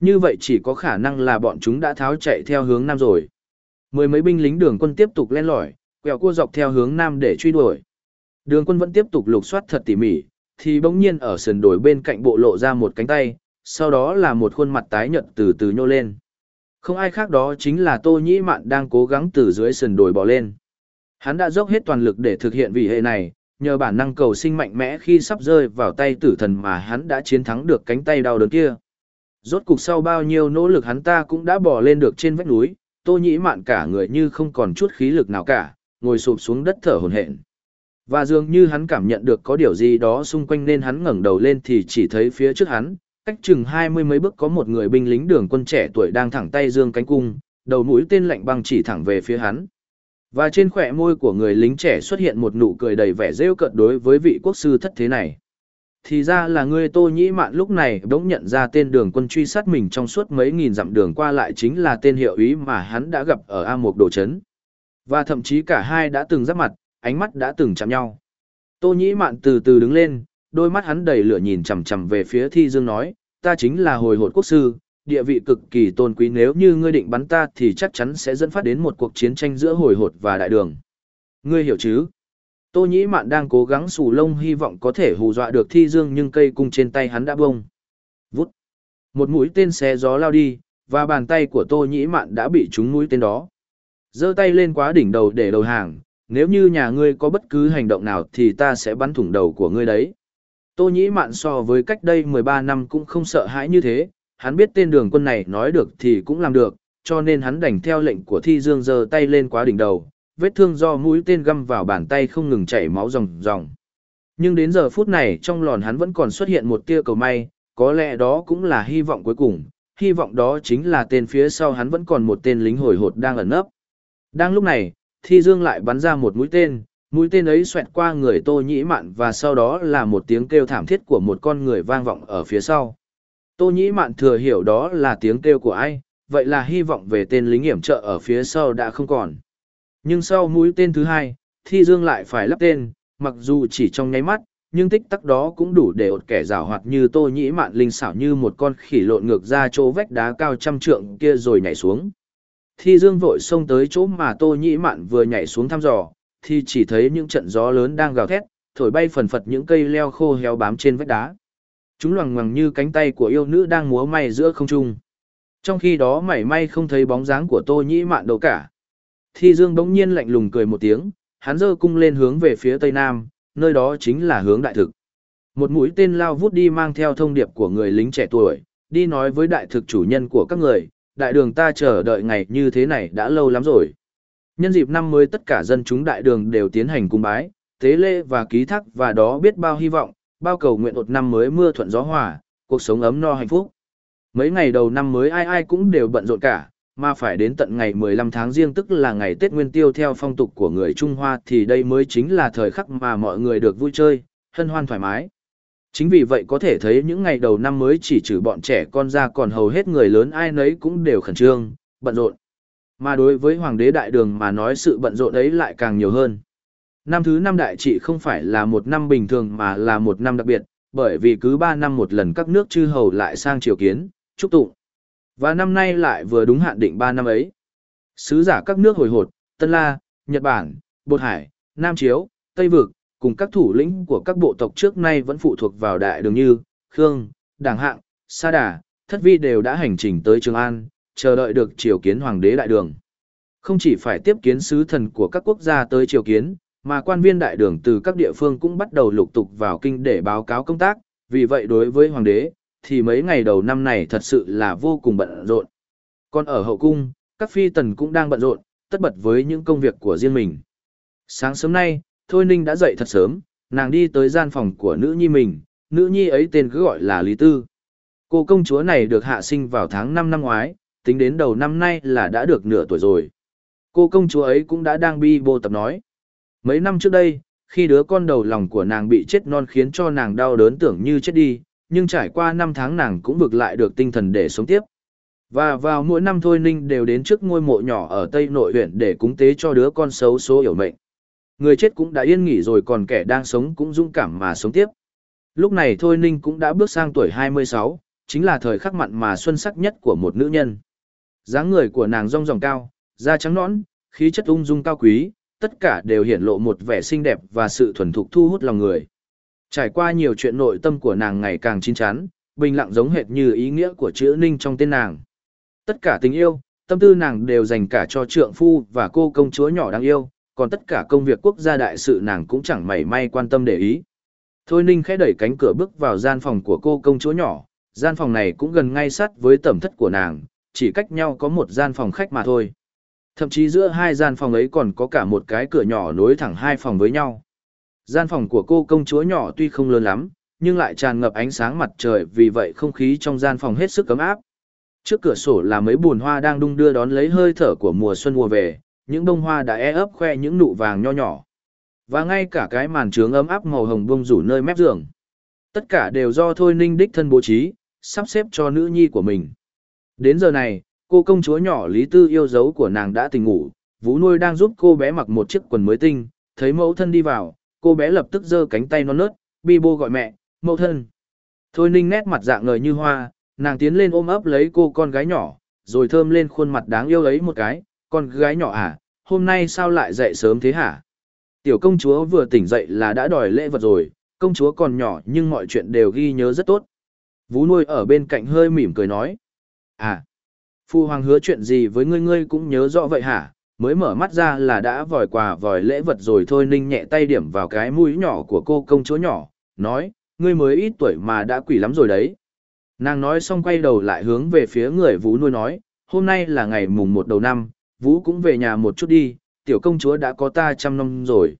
Như vậy chỉ có khả năng là bọn chúng đã tháo chạy theo hướng nam rồi. Mười mấy binh lính đường quân tiếp tục len lỏi, quẹo cua dọc theo hướng nam để truy đuổi. Đường quân vẫn tiếp tục lục soát thật tỉ mỉ, thì bỗng nhiên ở sườn đồi bên cạnh bộ lộ ra một cánh tay, sau đó là một khuôn mặt tái nhợt từ từ nhô lên. Không ai khác đó chính là Tô Nhĩ Mạn đang cố gắng từ dưới sườn đồi bò lên. Hắn đã dốc hết toàn lực để thực hiện vị hệ này, nhờ bản năng cầu sinh mạnh mẽ khi sắp rơi vào tay tử thần mà hắn đã chiến thắng được cánh tay đau đớn kia. Rốt cục sau bao nhiêu nỗ lực hắn ta cũng đã bò lên được trên vách núi, Tô Nhĩ Mạn cả người như không còn chút khí lực nào cả, ngồi sụp xuống đất thở hổn hển. Và dường như hắn cảm nhận được có điều gì đó xung quanh nên hắn ngẩng đầu lên thì chỉ thấy phía trước hắn, cách chừng hai mươi mấy bước có một người binh lính đường quân trẻ tuổi đang thẳng tay dương cánh cung, đầu mũi tên lạnh băng chỉ thẳng về phía hắn. Và trên khỏe môi của người lính trẻ xuất hiện một nụ cười đầy vẻ rêu cợt đối với vị quốc sư thất thế này. Thì ra là người Tô Nhĩ Mạn lúc này bỗng nhận ra tên đường quân truy sát mình trong suốt mấy nghìn dặm đường qua lại chính là tên hiệu ý mà hắn đã gặp ở A Mộc Đồ Trấn. Và thậm chí cả hai đã từng giáp mặt, ánh mắt đã từng chạm nhau. Tô Nhĩ Mạn từ từ đứng lên, đôi mắt hắn đầy lửa nhìn chằm chằm về phía Thi Dương nói, ta chính là hồi hột quốc sư, địa vị cực kỳ tôn quý nếu như ngươi định bắn ta thì chắc chắn sẽ dẫn phát đến một cuộc chiến tranh giữa hồi hột và đại đường. Ngươi hiểu chứ? Tô Nhĩ Mạn đang cố gắng xù lông hy vọng có thể hù dọa được Thi Dương nhưng cây cung trên tay hắn đã bông. Vút. Một mũi tên xé gió lao đi, và bàn tay của Tô Nhĩ Mạn đã bị trúng mũi tên đó. giơ tay lên quá đỉnh đầu để đầu hàng, nếu như nhà ngươi có bất cứ hành động nào thì ta sẽ bắn thủng đầu của ngươi đấy. Tô Nhĩ Mạn so với cách đây 13 năm cũng không sợ hãi như thế, hắn biết tên đường quân này nói được thì cũng làm được, cho nên hắn đành theo lệnh của Thi Dương giơ tay lên quá đỉnh đầu, vết thương do mũi tên găm vào bàn tay không ngừng chảy máu ròng ròng. Nhưng đến giờ phút này trong lòn hắn vẫn còn xuất hiện một tia cầu may, có lẽ đó cũng là hy vọng cuối cùng, hy vọng đó chính là tên phía sau hắn vẫn còn một tên lính hồi hột đang ẩn nấp. Đang lúc này, Thi Dương lại bắn ra một mũi tên, mũi tên ấy xoẹt qua người Tô Nhĩ Mạn và sau đó là một tiếng kêu thảm thiết của một con người vang vọng ở phía sau. Tô Nhĩ Mạn thừa hiểu đó là tiếng kêu của ai, vậy là hy vọng về tên lính hiểm trợ ở phía sau đã không còn. Nhưng sau mũi tên thứ hai, Thi Dương lại phải lắp tên, mặc dù chỉ trong nháy mắt, nhưng tích tắc đó cũng đủ để ột kẻ rào hoạt như Tô Nhĩ Mạn linh xảo như một con khỉ lộn ngược ra chỗ vách đá cao trăm trượng kia rồi nhảy xuống. Thi Dương vội xông tới chỗ mà Tô Nhĩ Mạn vừa nhảy xuống thăm dò, thì chỉ thấy những trận gió lớn đang gào thét, thổi bay phần phật những cây leo khô héo bám trên vách đá. Chúng loằng ngoằng như cánh tay của yêu nữ đang múa may giữa không trung. Trong khi đó mảy may không thấy bóng dáng của Tô Nhĩ Mạn đâu cả. Thi Dương bỗng nhiên lạnh lùng cười một tiếng, hắn giơ cung lên hướng về phía tây nam, nơi đó chính là hướng đại thực. Một mũi tên lao vút đi mang theo thông điệp của người lính trẻ tuổi, đi nói với đại thực chủ nhân của các người, đại đường ta chờ đợi ngày như thế này đã lâu lắm rồi. Nhân dịp năm mới tất cả dân chúng đại đường đều tiến hành cung bái, tế lễ và ký thác và đó biết bao hy vọng, bao cầu nguyện một năm mới mưa thuận gió hòa, cuộc sống ấm no hạnh phúc. Mấy ngày đầu năm mới ai ai cũng đều bận rộn cả, mà phải đến tận ngày 15 tháng riêng tức là ngày Tết Nguyên Tiêu theo phong tục của người Trung Hoa thì đây mới chính là thời khắc mà mọi người được vui chơi, hân hoan thoải mái. Chính vì vậy có thể thấy những ngày đầu năm mới chỉ trừ bọn trẻ con ra còn hầu hết người lớn ai nấy cũng đều khẩn trương, bận rộn. Mà đối với Hoàng đế Đại Đường mà nói sự bận rộn ấy lại càng nhiều hơn. Năm thứ năm đại trị không phải là một năm bình thường mà là một năm đặc biệt, bởi vì cứ ba năm một lần các nước chư hầu lại sang triều kiến, chúc tụng. Và năm nay lại vừa đúng hạn định ba năm ấy. Sứ giả các nước hồi hột, Tân La, Nhật Bản, Bột Hải, Nam Chiếu, Tây Vực, cùng các thủ lĩnh của các bộ tộc trước nay vẫn phụ thuộc vào đại đường như Khương, Đảng Hạng, Sa Đà, Thất Vi đều đã hành trình tới Trường An, chờ đợi được triều kiến hoàng đế đại đường. Không chỉ phải tiếp kiến sứ thần của các quốc gia tới triều kiến, mà quan viên đại đường từ các địa phương cũng bắt đầu lục tục vào kinh để báo cáo công tác, vì vậy đối với hoàng đế, thì mấy ngày đầu năm này thật sự là vô cùng bận rộn. Còn ở hậu cung, các phi tần cũng đang bận rộn, tất bật với những công việc của riêng mình. Sáng sớm nay, Thôi Ninh đã dậy thật sớm, nàng đi tới gian phòng của nữ nhi mình, nữ nhi ấy tên cứ gọi là Lý Tư. Cô công chúa này được hạ sinh vào tháng 5 năm ngoái, tính đến đầu năm nay là đã được nửa tuổi rồi. Cô công chúa ấy cũng đã đang bi bô tập nói. Mấy năm trước đây, khi đứa con đầu lòng của nàng bị chết non khiến cho nàng đau đớn tưởng như chết đi, nhưng trải qua năm tháng nàng cũng vực lại được tinh thần để sống tiếp. Và vào mỗi năm Thôi Ninh đều đến trước ngôi mộ nhỏ ở Tây Nội huyện để cúng tế cho đứa con xấu số hiểu mệnh. Người chết cũng đã yên nghỉ rồi còn kẻ đang sống cũng dũng cảm mà sống tiếp. Lúc này Thôi Ninh cũng đã bước sang tuổi 26, chính là thời khắc mặn mà xuân sắc nhất của một nữ nhân. dáng người của nàng rong ròng cao, da trắng nõn, khí chất ung dung cao quý, tất cả đều hiển lộ một vẻ xinh đẹp và sự thuần thục thu hút lòng người. Trải qua nhiều chuyện nội tâm của nàng ngày càng chín chắn, bình lặng giống hệt như ý nghĩa của chữ Ninh trong tên nàng. Tất cả tình yêu, tâm tư nàng đều dành cả cho trượng phu và cô công chúa nhỏ đáng yêu, còn tất cả công việc quốc gia đại sự nàng cũng chẳng mảy may quan tâm để ý. Thôi Ninh khẽ đẩy cánh cửa bước vào gian phòng của cô công chúa nhỏ, gian phòng này cũng gần ngay sát với tẩm thất của nàng, chỉ cách nhau có một gian phòng khách mà thôi. Thậm chí giữa hai gian phòng ấy còn có cả một cái cửa nhỏ nối thẳng hai phòng với nhau. Gian phòng của cô công chúa nhỏ tuy không lớn lắm, nhưng lại tràn ngập ánh sáng mặt trời vì vậy không khí trong gian phòng hết sức ấm áp. Trước cửa sổ là mấy bùn hoa đang đung đưa đón lấy hơi thở của mùa xuân mùa về, những bông hoa đã e ấp khoe những nụ vàng nho nhỏ. Và ngay cả cái màn trướng ấm áp màu hồng bông rủ nơi mép giường. Tất cả đều do Thôi Ninh đích thân bố trí, sắp xếp cho nữ nhi của mình. Đến giờ này, cô công chúa nhỏ Lý Tư yêu dấu của nàng đã tỉnh ngủ, Vú nuôi đang giúp cô bé mặc một chiếc quần mới tinh, thấy mẫu thân đi vào, cô bé lập tức giơ cánh tay non nớt, bi bô gọi mẹ, mẫu thân. Thôi ninh nét mặt dạng ngời như hoa, nàng tiến lên ôm ấp lấy cô con gái nhỏ, rồi thơm lên khuôn mặt đáng yêu ấy một cái, con gái nhỏ à, hôm nay sao lại dậy sớm thế hả? Tiểu công chúa vừa tỉnh dậy là đã đòi lễ vật rồi, công chúa còn nhỏ nhưng mọi chuyện đều ghi nhớ rất tốt. Vú nuôi ở bên cạnh hơi mỉm cười nói. À, phu hoàng hứa chuyện gì với ngươi ngươi cũng nhớ rõ vậy hả? Mới mở mắt ra là đã vòi quà vòi lễ vật rồi thôi ninh nhẹ tay điểm vào cái mũi nhỏ của cô công chúa nhỏ, nói, ngươi mới ít tuổi mà đã quỷ lắm rồi đấy. Nàng nói xong quay đầu lại hướng về phía người vú nuôi nói, hôm nay là ngày mùng một đầu năm, Vũ cũng về nhà một chút đi, tiểu công chúa đã có ta trăm năm rồi.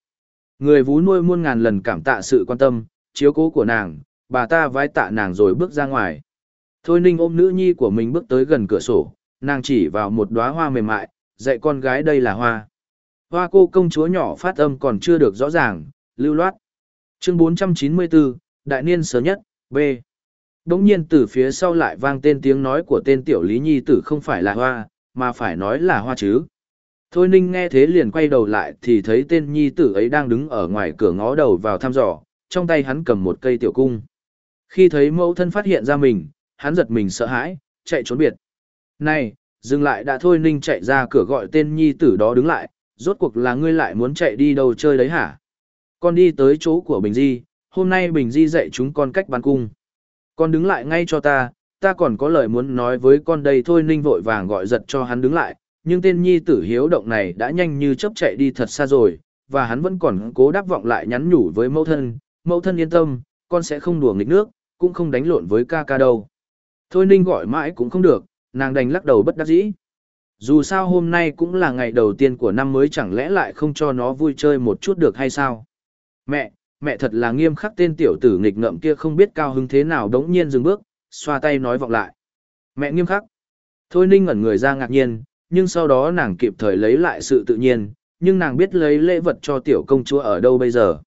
Người vú nuôi muôn ngàn lần cảm tạ sự quan tâm, chiếu cố của nàng, bà ta vái tạ nàng rồi bước ra ngoài. Thôi ninh ôm nữ nhi của mình bước tới gần cửa sổ, nàng chỉ vào một đóa hoa mềm mại, dạy con gái đây là hoa. Hoa cô công chúa nhỏ phát âm còn chưa được rõ ràng, lưu loát. Chương 494, Đại niên sớm nhất, B. Đống nhiên từ phía sau lại vang tên tiếng nói của tên tiểu lý nhi tử không phải là hoa, mà phải nói là hoa chứ. Thôi ninh nghe thế liền quay đầu lại thì thấy tên nhi tử ấy đang đứng ở ngoài cửa ngó đầu vào thăm dò, trong tay hắn cầm một cây tiểu cung. Khi thấy mẫu thân phát hiện ra mình, hắn giật mình sợ hãi, chạy trốn biệt. Này, dừng lại đã thôi ninh chạy ra cửa gọi tên nhi tử đó đứng lại, rốt cuộc là ngươi lại muốn chạy đi đâu chơi đấy hả? Con đi tới chỗ của Bình Di, hôm nay Bình Di dạy chúng con cách bắn cung. Con đứng lại ngay cho ta, ta còn có lời muốn nói với con đây thôi ninh vội vàng gọi giật cho hắn đứng lại, nhưng tên nhi tử hiếu động này đã nhanh như chớp chạy đi thật xa rồi, và hắn vẫn còn cố đáp vọng lại nhắn nhủ với mẫu thân, mẫu thân yên tâm, con sẽ không đùa nghịch nước, cũng không đánh lộn với ca ca đâu. Thôi ninh gọi mãi cũng không được, nàng đành lắc đầu bất đắc dĩ. Dù sao hôm nay cũng là ngày đầu tiên của năm mới chẳng lẽ lại không cho nó vui chơi một chút được hay sao? Mẹ, mẹ thật là nghiêm khắc tên tiểu tử nghịch ngợm kia không biết cao hứng thế nào đống nhiên dừng bước, xoa tay nói vọng lại. Mẹ nghiêm khắc. Thôi ninh ngẩn người ra ngạc nhiên, nhưng sau đó nàng kịp thời lấy lại sự tự nhiên, nhưng nàng biết lấy lễ vật cho tiểu công chúa ở đâu bây giờ.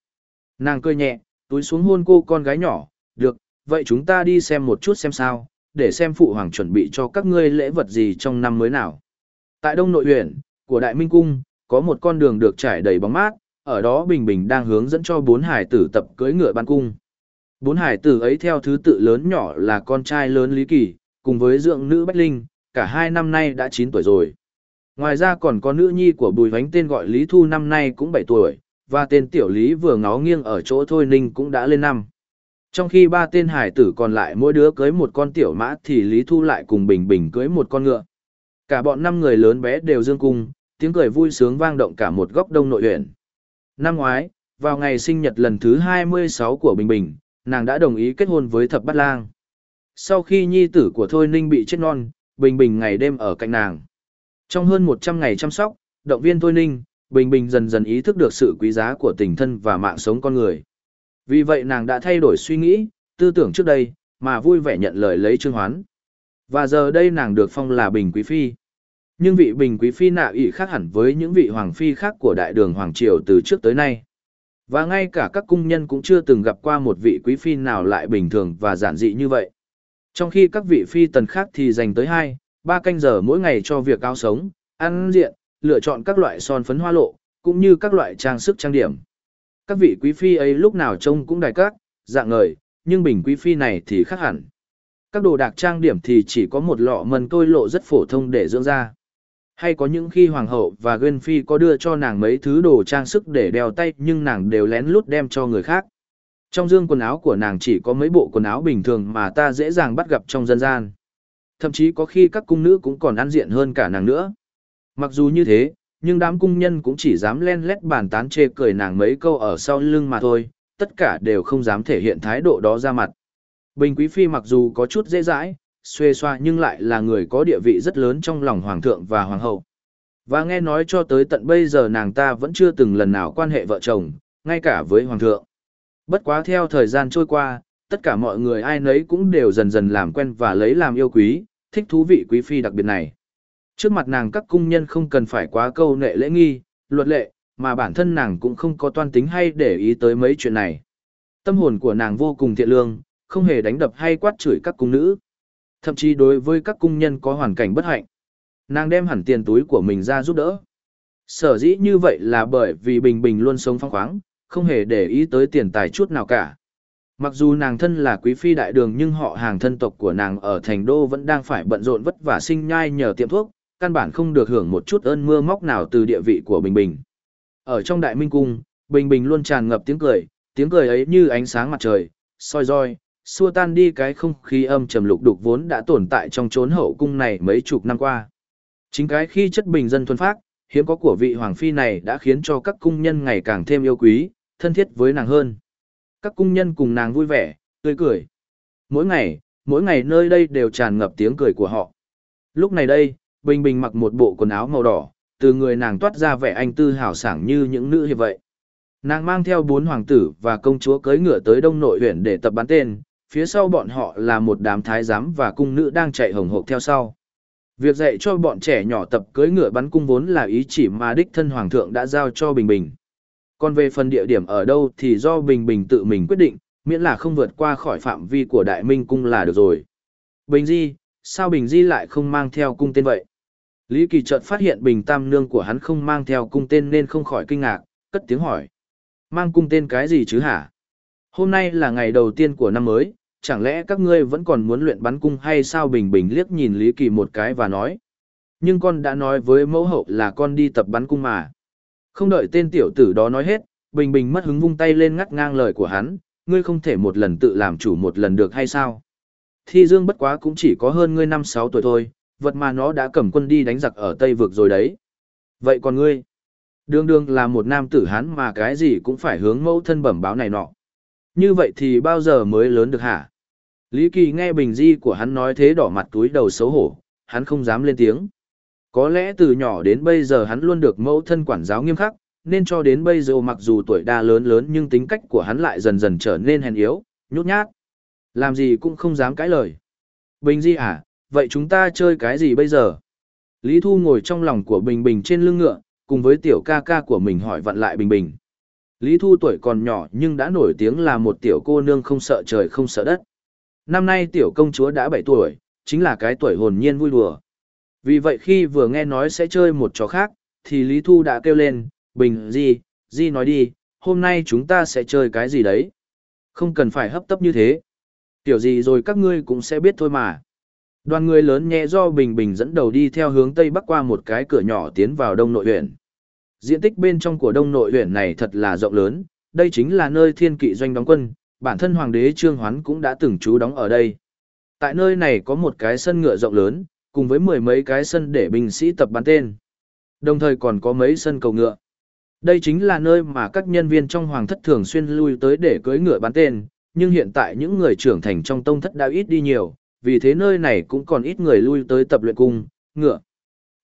Nàng cười nhẹ, túi xuống hôn cô con gái nhỏ, được, vậy chúng ta đi xem một chút xem sao, để xem phụ hoàng chuẩn bị cho các ngươi lễ vật gì trong năm mới nào. Tại Đông Nội huyện, của Đại Minh Cung, có một con đường được trải đầy bóng mát, ở đó Bình Bình đang hướng dẫn cho bốn hải tử tập cưỡi ngựa ban cung. Bốn hải tử ấy theo thứ tự lớn nhỏ là con trai lớn Lý Kỳ, cùng với dượng nữ Bách Linh, cả hai năm nay đã 9 tuổi rồi. Ngoài ra còn có nữ nhi của Bùi Vánh tên gọi Lý Thu năm nay cũng 7 tuổi, và tên tiểu Lý vừa ngó nghiêng ở chỗ Thôi Ninh cũng đã lên năm. Trong khi ba tên hải tử còn lại mỗi đứa cưới một con tiểu mã thì Lý Thu lại cùng Bình Bình cưới một con ngựa. Cả bọn năm người lớn bé đều dương cung, tiếng cười vui sướng vang động cả một góc đông nội huyện. Năm ngoái, vào ngày sinh nhật lần thứ 26 của Bình Bình, nàng đã đồng ý kết hôn với Thập Bát Lang. Sau khi nhi tử của Thôi Ninh bị chết non, Bình Bình ngày đêm ở cạnh nàng. Trong hơn 100 ngày chăm sóc, động viên Thôi Ninh, Bình Bình dần dần ý thức được sự quý giá của tình thân và mạng sống con người. Vì vậy nàng đã thay đổi suy nghĩ, tư tưởng trước đây, mà vui vẻ nhận lời lấy Trương Hoán. Và giờ đây nàng được phong là Bình Quý Phi. Nhưng vị Bình Quý Phi nạ ị khác hẳn với những vị Hoàng Phi khác của Đại đường Hoàng Triều từ trước tới nay. Và ngay cả các cung nhân cũng chưa từng gặp qua một vị Quý Phi nào lại bình thường và giản dị như vậy. Trong khi các vị Phi tần khác thì dành tới 2, 3 canh giờ mỗi ngày cho việc ao sống, ăn diện, lựa chọn các loại son phấn hoa lộ, cũng như các loại trang sức trang điểm. Các vị quý phi ấy lúc nào trông cũng đại các, dạng ngời, nhưng bình quý phi này thì khác hẳn. Các đồ đạc trang điểm thì chỉ có một lọ mần tôi lộ rất phổ thông để dưỡng da. Hay có những khi hoàng hậu và Gwen Phi có đưa cho nàng mấy thứ đồ trang sức để đeo tay nhưng nàng đều lén lút đem cho người khác. Trong dương quần áo của nàng chỉ có mấy bộ quần áo bình thường mà ta dễ dàng bắt gặp trong dân gian. Thậm chí có khi các cung nữ cũng còn ăn diện hơn cả nàng nữa. Mặc dù như thế, nhưng đám cung nhân cũng chỉ dám len lét bàn tán chê cười nàng mấy câu ở sau lưng mà thôi, tất cả đều không dám thể hiện thái độ đó ra mặt. Bình Quý Phi mặc dù có chút dễ dãi, xuê xoa nhưng lại là người có địa vị rất lớn trong lòng Hoàng thượng và Hoàng hậu. Và nghe nói cho tới tận bây giờ nàng ta vẫn chưa từng lần nào quan hệ vợ chồng, ngay cả với Hoàng thượng. Bất quá theo thời gian trôi qua, tất cả mọi người ai nấy cũng đều dần dần làm quen và lấy làm yêu quý, thích thú vị Quý Phi đặc biệt này. Trước mặt nàng các cung nhân không cần phải quá câu nệ lễ nghi, luật lệ, mà bản thân nàng cũng không có toan tính hay để ý tới mấy chuyện này. Tâm hồn của nàng vô cùng thiện lương, không hề đánh đập hay quát chửi các cung nữ. Thậm chí đối với các cung nhân có hoàn cảnh bất hạnh. Nàng đem hẳn tiền túi của mình ra giúp đỡ. Sở dĩ như vậy là bởi vì Bình Bình luôn sống phong khoáng, không hề để ý tới tiền tài chút nào cả. Mặc dù nàng thân là quý phi đại đường nhưng họ hàng thân tộc của nàng ở thành đô vẫn đang phải bận rộn vất vả sinh nhai nhờ tiệm thuốc, căn bản không được hưởng một chút ơn mưa móc nào từ địa vị của Bình Bình. Ở trong đại minh cung, Bình Bình luôn tràn ngập tiếng cười, tiếng cười ấy như ánh sáng mặt trời, soi roi, xua tan đi cái không khí âm trầm lục đục vốn đã tồn tại trong chốn hậu cung này mấy chục năm qua. Chính cái khi chất bình dân thuần phác, hiếm có của vị hoàng phi này đã khiến cho các cung nhân ngày càng thêm yêu quý, thân thiết với nàng hơn. Các cung nhân cùng nàng vui vẻ, tươi cười. Mỗi ngày, mỗi ngày nơi đây đều tràn ngập tiếng cười của họ. Lúc này đây, Bình Bình mặc một bộ quần áo màu đỏ, từ người nàng toát ra vẻ anh tư hào sảng như những nữ hiệp vậy. Nàng mang theo bốn hoàng tử và công chúa cưỡi ngựa tới đông nội huyện để tập bắn tên, phía sau bọn họ là một đám thái giám và cung nữ đang chạy hồng hộc theo sau. Việc dạy cho bọn trẻ nhỏ tập cưỡi ngựa bắn cung vốn là ý chỉ mà đích thân hoàng thượng đã giao cho Bình Bình. Còn về phần địa điểm ở đâu thì do Bình Bình tự mình quyết định, miễn là không vượt qua khỏi phạm vi của Đại Minh cung là được rồi. Bình Di, sao Bình Di lại không mang theo cung tên vậy? Lý Kỳ chợt phát hiện bình tam nương của hắn không mang theo cung tên nên không khỏi kinh ngạc, cất tiếng hỏi. Mang cung tên cái gì chứ hả? Hôm nay là ngày đầu tiên của năm mới, chẳng lẽ các ngươi vẫn còn muốn luyện bắn cung hay sao bình bình liếc nhìn Lý Kỳ một cái và nói. Nhưng con đã nói với mẫu hậu là con đi tập bắn cung mà. Không đợi tên tiểu tử đó nói hết, bình bình mất hứng vung tay lên ngắt ngang lời của hắn, ngươi không thể một lần tự làm chủ một lần được hay sao? Thi dương bất quá cũng chỉ có hơn ngươi năm sáu tuổi thôi, vật mà nó đã cầm quân đi đánh giặc ở Tây Vực rồi đấy. Vậy còn ngươi? Đương đương là một nam tử hán mà cái gì cũng phải hướng mẫu thân bẩm báo này nọ. Như vậy thì bao giờ mới lớn được hả? Lý Kỳ nghe bình di của hắn nói thế đỏ mặt túi đầu xấu hổ, hắn không dám lên tiếng. Có lẽ từ nhỏ đến bây giờ hắn luôn được mẫu thân quản giáo nghiêm khắc, nên cho đến bây giờ mặc dù tuổi đa lớn lớn nhưng tính cách của hắn lại dần dần trở nên hèn yếu, nhút nhát. Làm gì cũng không dám cãi lời. Bình di à, vậy chúng ta chơi cái gì bây giờ? Lý Thu ngồi trong lòng của Bình Bình trên lưng ngựa, cùng với tiểu ca ca của mình hỏi vặn lại Bình Bình. Lý Thu tuổi còn nhỏ nhưng đã nổi tiếng là một tiểu cô nương không sợ trời không sợ đất. Năm nay tiểu công chúa đã 7 tuổi, chính là cái tuổi hồn nhiên vui đùa. Vì vậy khi vừa nghe nói sẽ chơi một trò khác, thì Lý Thu đã kêu lên, Bình, Di, Di nói đi, hôm nay chúng ta sẽ chơi cái gì đấy? Không cần phải hấp tấp như thế. Tiểu gì rồi các ngươi cũng sẽ biết thôi mà. Đoàn người lớn nhẹ do Bình Bình dẫn đầu đi theo hướng Tây Bắc qua một cái cửa nhỏ tiến vào Đông Nội huyện. Diện tích bên trong của Đông Nội huyện này thật là rộng lớn, đây chính là nơi thiên kỵ doanh đóng quân, bản thân Hoàng đế Trương Hoán cũng đã từng trú đóng ở đây. Tại nơi này có một cái sân ngựa rộng lớn, cùng với mười mấy cái sân để binh sĩ tập bắn tên. Đồng thời còn có mấy sân cầu ngựa. Đây chính là nơi mà các nhân viên trong hoàng thất thường xuyên lui tới để cưỡi ngựa bắn tên, nhưng hiện tại những người trưởng thành trong tông thất đã ít đi nhiều, vì thế nơi này cũng còn ít người lui tới tập luyện cung, ngựa.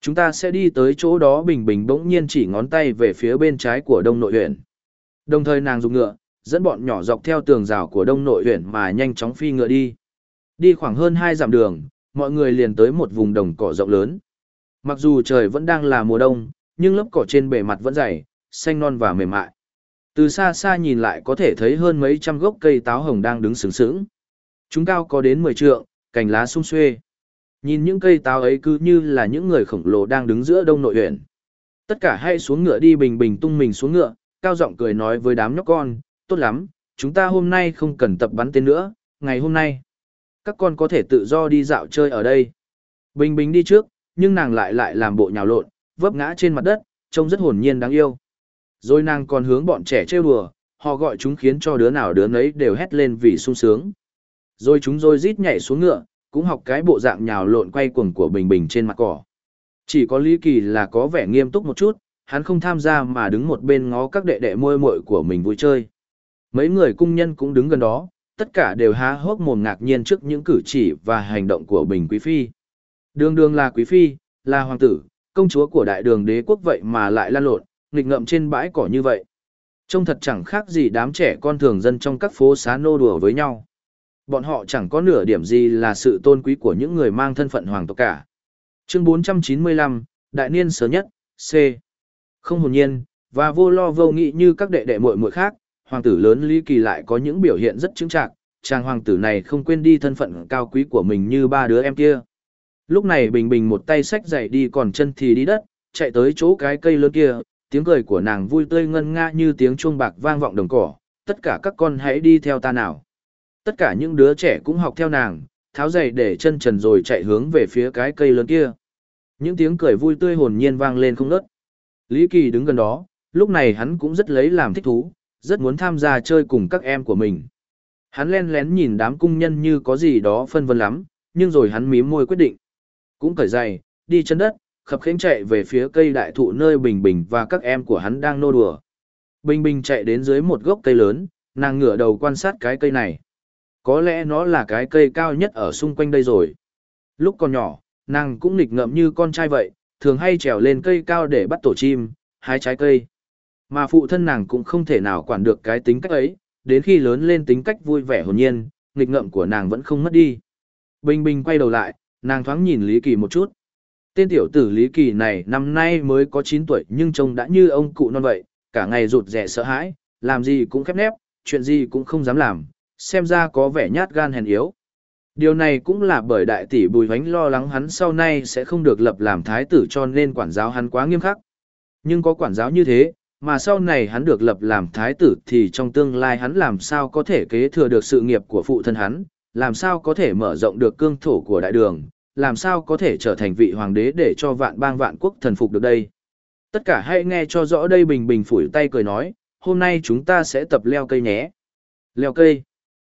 Chúng ta sẽ đi tới chỗ đó bình bình bỗng nhiên chỉ ngón tay về phía bên trái của đông nội huyện. Đồng thời nàng dùng ngựa, dẫn bọn nhỏ dọc theo tường rào của đông nội huyện mà nhanh chóng phi ngựa đi. Đi khoảng hơn hai dặm đường, mọi người liền tới một vùng đồng cỏ rộng lớn. Mặc dù trời vẫn đang là mùa đông, nhưng lớp cỏ trên bề mặt vẫn dày, xanh non và mềm mại. Từ xa xa nhìn lại có thể thấy hơn mấy trăm gốc cây táo hồng đang đứng sướng sướng. Chúng cao có đến 10 trượng, cành lá sung xuê. Nhìn những cây táo ấy cứ như là những người khổng lồ đang đứng giữa đông nội huyện. Tất cả hãy xuống ngựa đi bình bình tung mình xuống ngựa, cao giọng cười nói với đám nhóc con, tốt lắm, chúng ta hôm nay không cần tập bắn tên nữa, ngày hôm nay. Các con có thể tự do đi dạo chơi ở đây. Bình bình đi trước, nhưng nàng lại lại làm bộ nhào lộn, vấp ngã trên mặt đất, trông rất hồn nhiên đáng yêu. Rồi nàng còn hướng bọn trẻ trêu đùa, họ gọi chúng khiến cho đứa nào đứa nấy đều hét lên vì sung sướng. Rồi chúng rồi rít nhảy xuống ngựa, cũng học cái bộ dạng nhào lộn quay cuồng của Bình Bình trên mặt cỏ. Chỉ có Lý Kỳ là có vẻ nghiêm túc một chút, hắn không tham gia mà đứng một bên ngó các đệ đệ môi muội của mình vui chơi. Mấy người cung nhân cũng đứng gần đó, tất cả đều há hốc mồm ngạc nhiên trước những cử chỉ và hành động của Bình Quý Phi. Đường đường là Quý Phi, là hoàng tử, công chúa của đại đường đế quốc vậy mà lại lan lộn, nghịch ngậm trên bãi cỏ như vậy. Trông thật chẳng khác gì đám trẻ con thường dân trong các phố xá nô đùa với nhau. Bọn họ chẳng có nửa điểm gì là sự tôn quý của những người mang thân phận hoàng tộc cả. Chương 495, Đại niên sớm nhất, C. Không hồn nhiên, và vô lo vô nghĩ như các đệ đệ muội muội khác, hoàng tử lớn Lý Kỳ lại có những biểu hiện rất chứng trạng, chàng hoàng tử này không quên đi thân phận cao quý của mình như ba đứa em kia. Lúc này Bình Bình một tay xách giày đi còn chân thì đi đất, chạy tới chỗ cái cây lớn kia, tiếng cười của nàng vui tươi ngân nga như tiếng chuông bạc vang vọng đồng cỏ, tất cả các con hãy đi theo ta nào. Tất cả những đứa trẻ cũng học theo nàng, tháo giày để chân trần rồi chạy hướng về phía cái cây lớn kia. Những tiếng cười vui tươi hồn nhiên vang lên không ngớt. Lý Kỳ đứng gần đó, lúc này hắn cũng rất lấy làm thích thú, rất muốn tham gia chơi cùng các em của mình. Hắn len lén nhìn đám cung nhân như có gì đó phân vân lắm, nhưng rồi hắn mím môi quyết định. Cũng cởi giày, đi chân đất, khập khiễng chạy về phía cây đại thụ nơi Bình Bình và các em của hắn đang nô đùa. Bình Bình chạy đến dưới một gốc cây lớn, nàng ngửa đầu quan sát cái cây này. Có lẽ nó là cái cây cao nhất ở xung quanh đây rồi. Lúc còn nhỏ, nàng cũng nghịch ngợm như con trai vậy, thường hay trèo lên cây cao để bắt tổ chim, hái trái cây. Mà phụ thân nàng cũng không thể nào quản được cái tính cách ấy, đến khi lớn lên tính cách vui vẻ hồn nhiên, nghịch ngợm của nàng vẫn không mất đi. Bình Bình quay đầu lại, nàng thoáng nhìn Lý Kỳ một chút. Tên tiểu tử Lý Kỳ này năm nay mới có 9 tuổi nhưng trông đã như ông cụ non vậy, cả ngày rụt rẻ sợ hãi, làm gì cũng khép nép, chuyện gì cũng không dám làm, xem ra có vẻ nhát gan hèn yếu. Điều này cũng là bởi đại tỷ Bùi Vánh lo lắng hắn sau này sẽ không được lập làm thái tử cho nên quản giáo hắn quá nghiêm khắc. Nhưng có quản giáo như thế, mà sau này hắn được lập làm thái tử thì trong tương lai hắn làm sao có thể kế thừa được sự nghiệp của phụ thân hắn, làm sao có thể mở rộng được cương thổ của đại đường, làm sao có thể trở thành vị hoàng đế để cho vạn bang vạn quốc thần phục được đây. Tất cả hãy nghe cho rõ đây bình bình phủi tay cười nói, hôm nay chúng ta sẽ tập leo cây nhé. Leo cây.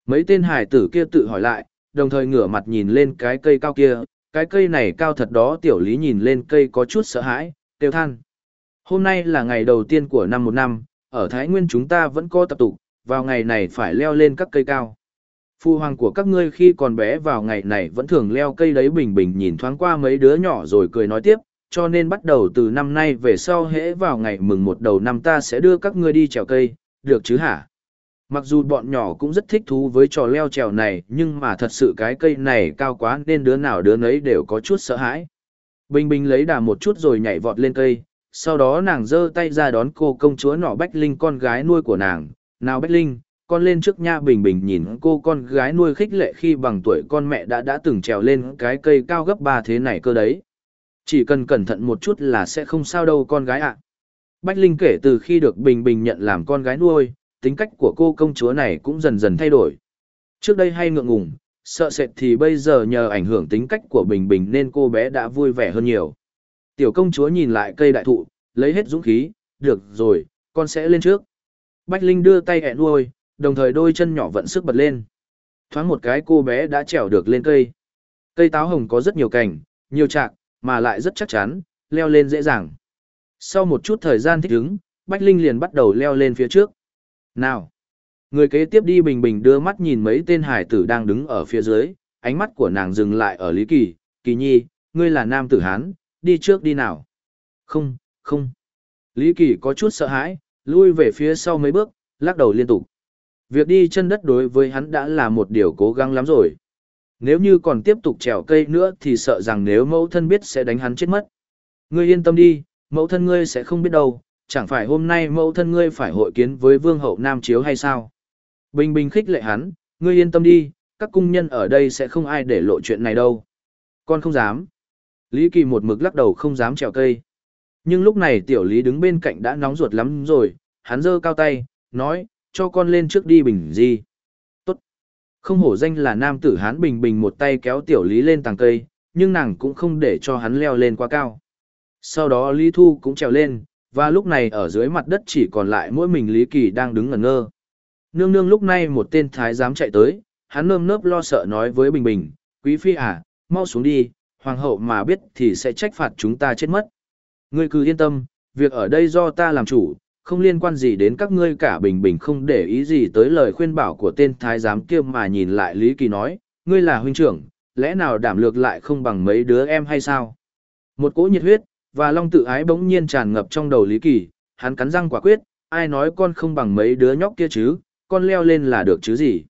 Mấy tên hải tử kia tự hỏi lại, đồng thời ngửa mặt nhìn lên cái cây cao kia, cái cây này cao thật đó tiểu lý nhìn lên cây có chút sợ hãi, tiêu than. Hôm nay là ngày đầu tiên của năm một năm, ở Thái Nguyên chúng ta vẫn có tập tục, vào ngày này phải leo lên các cây cao. Phu hoàng của các ngươi khi còn bé vào ngày này vẫn thường leo cây đấy bình bình nhìn thoáng qua mấy đứa nhỏ rồi cười nói tiếp, cho nên bắt đầu từ năm nay về sau hễ vào ngày mừng một đầu năm ta sẽ đưa các ngươi đi trèo cây, được chứ hả? Mặc dù bọn nhỏ cũng rất thích thú với trò leo trèo này, nhưng mà thật sự cái cây này cao quá nên đứa nào đứa nấy đều có chút sợ hãi. Bình Bình lấy đà một chút rồi nhảy vọt lên cây, sau đó nàng giơ tay ra đón cô công chúa nọ Bách Linh con gái nuôi của nàng. Nào Bách Linh, con lên trước nha Bình Bình nhìn cô con gái nuôi khích lệ khi bằng tuổi con mẹ đã đã từng trèo lên cái cây cao gấp ba thế này cơ đấy. Chỉ cần cẩn thận một chút là sẽ không sao đâu con gái ạ. Bách Linh kể từ khi được Bình Bình nhận làm con gái nuôi, tính cách của cô công chúa này cũng dần dần thay đổi. Trước đây hay ngượng ngùng, sợ sệt thì bây giờ nhờ ảnh hưởng tính cách của Bình Bình nên cô bé đã vui vẻ hơn nhiều. Tiểu công chúa nhìn lại cây đại thụ, lấy hết dũng khí, được rồi, con sẽ lên trước. Bách Linh đưa tay hẹn nuôi, đồng thời đôi chân nhỏ vận sức bật lên. Thoáng một cái cô bé đã trèo được lên cây. Cây táo hồng có rất nhiều cành, nhiều trạc mà lại rất chắc chắn, leo lên dễ dàng. Sau một chút thời gian thích ứng, Bách Linh liền bắt đầu leo lên phía trước. Nào! Người kế tiếp đi bình bình đưa mắt nhìn mấy tên hải tử đang đứng ở phía dưới, ánh mắt của nàng dừng lại ở Lý Kỳ, Kỳ Nhi, ngươi là nam tử Hán, đi trước đi nào. Không, không. Lý Kỳ có chút sợ hãi, lui về phía sau mấy bước, lắc đầu liên tục. Việc đi chân đất đối với hắn đã là một điều cố gắng lắm rồi. Nếu như còn tiếp tục trèo cây nữa thì sợ rằng nếu mẫu thân biết sẽ đánh hắn chết mất. Ngươi yên tâm đi, mẫu thân ngươi sẽ không biết đâu, chẳng phải hôm nay mẫu thân ngươi phải hội kiến với vương hậu Nam Chiếu hay sao? Bình bình khích lệ hắn, ngươi yên tâm đi, các cung nhân ở đây sẽ không ai để lộ chuyện này đâu. Con không dám. Lý Kỳ một mực lắc đầu không dám trèo cây. Nhưng lúc này tiểu Lý đứng bên cạnh đã nóng ruột lắm rồi, hắn giơ cao tay, nói, cho con lên trước đi bình gì. Tốt. Không hổ danh là nam tử hán bình bình một tay kéo tiểu Lý lên tàng cây, nhưng nàng cũng không để cho hắn leo lên quá cao. Sau đó Lý Thu cũng trèo lên, và lúc này ở dưới mặt đất chỉ còn lại mỗi mình Lý Kỳ đang đứng ngẩn ngơ. Nương nương lúc này một tên thái giám chạy tới, hắn nơm nớp lo sợ nói với Bình Bình, quý phi à, mau xuống đi, hoàng hậu mà biết thì sẽ trách phạt chúng ta chết mất. Ngươi cứ yên tâm, việc ở đây do ta làm chủ, không liên quan gì đến các ngươi cả Bình Bình không để ý gì tới lời khuyên bảo của tên thái giám kia mà nhìn lại Lý Kỳ nói, ngươi là huynh trưởng, lẽ nào đảm lược lại không bằng mấy đứa em hay sao? Một cỗ nhiệt huyết, và long tự ái bỗng nhiên tràn ngập trong đầu Lý Kỳ, hắn cắn răng quả quyết, ai nói con không bằng mấy đứa nhóc kia chứ, con leo lên là được chứ gì.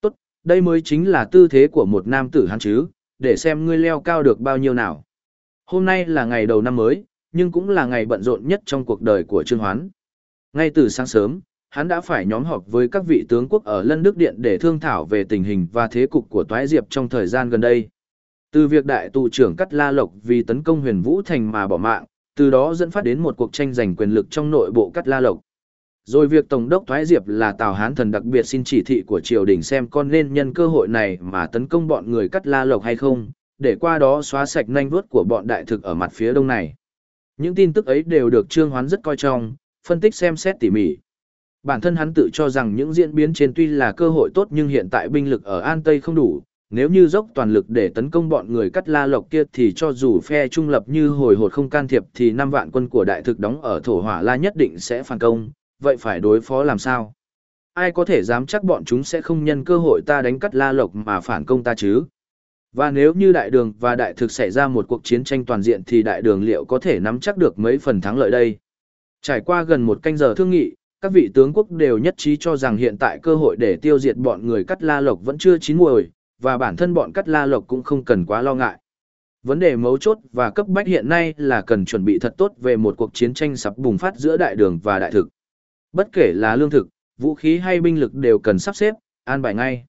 Tốt, đây mới chính là tư thế của một nam tử hắn chứ, để xem ngươi leo cao được bao nhiêu nào. Hôm nay là ngày đầu năm mới, nhưng cũng là ngày bận rộn nhất trong cuộc đời của Trương Hoán. Ngay từ sáng sớm, hắn đã phải nhóm họp với các vị tướng quốc ở Lân Đức Điện để thương thảo về tình hình và thế cục của Toái Diệp trong thời gian gần đây. Từ việc đại tù trưởng Cắt La Lộc vì tấn công huyền Vũ Thành mà bỏ mạng, từ đó dẫn phát đến một cuộc tranh giành quyền lực trong nội bộ Cắt La Lộc. Rồi việc Tổng đốc Thoái Diệp là Tào Hán Thần đặc biệt xin chỉ thị của triều đình xem con nên nhân cơ hội này mà tấn công bọn người Cắt La Lộc hay không, để qua đó xóa sạch nanh vuốt của bọn đại thực ở mặt phía đông này. Những tin tức ấy đều được Trương Hoán rất coi trọng, phân tích xem xét tỉ mỉ. Bản thân hắn tự cho rằng những diễn biến trên tuy là cơ hội tốt nhưng hiện tại binh lực ở An Tây không đủ, nếu như dốc toàn lực để tấn công bọn người cắt la lộc kia thì cho dù phe trung lập như hồi hột không can thiệp thì năm vạn quân của đại thực đóng ở thổ hỏa la nhất định sẽ phản công, vậy phải đối phó làm sao? Ai có thể dám chắc bọn chúng sẽ không nhân cơ hội ta đánh cắt la lộc mà phản công ta chứ? Và nếu như đại đường và đại thực xảy ra một cuộc chiến tranh toàn diện thì đại đường liệu có thể nắm chắc được mấy phần thắng lợi đây? Trải qua gần một canh giờ thương nghị, các vị tướng quốc đều nhất trí cho rằng hiện tại cơ hội để tiêu diệt bọn người cắt la lộc vẫn chưa chín muồi, và bản thân bọn cắt la lộc cũng không cần quá lo ngại. Vấn đề mấu chốt và cấp bách hiện nay là cần chuẩn bị thật tốt về một cuộc chiến tranh sắp bùng phát giữa đại đường và đại thực. Bất kể là lương thực, vũ khí hay binh lực đều cần sắp xếp, an bài ngay.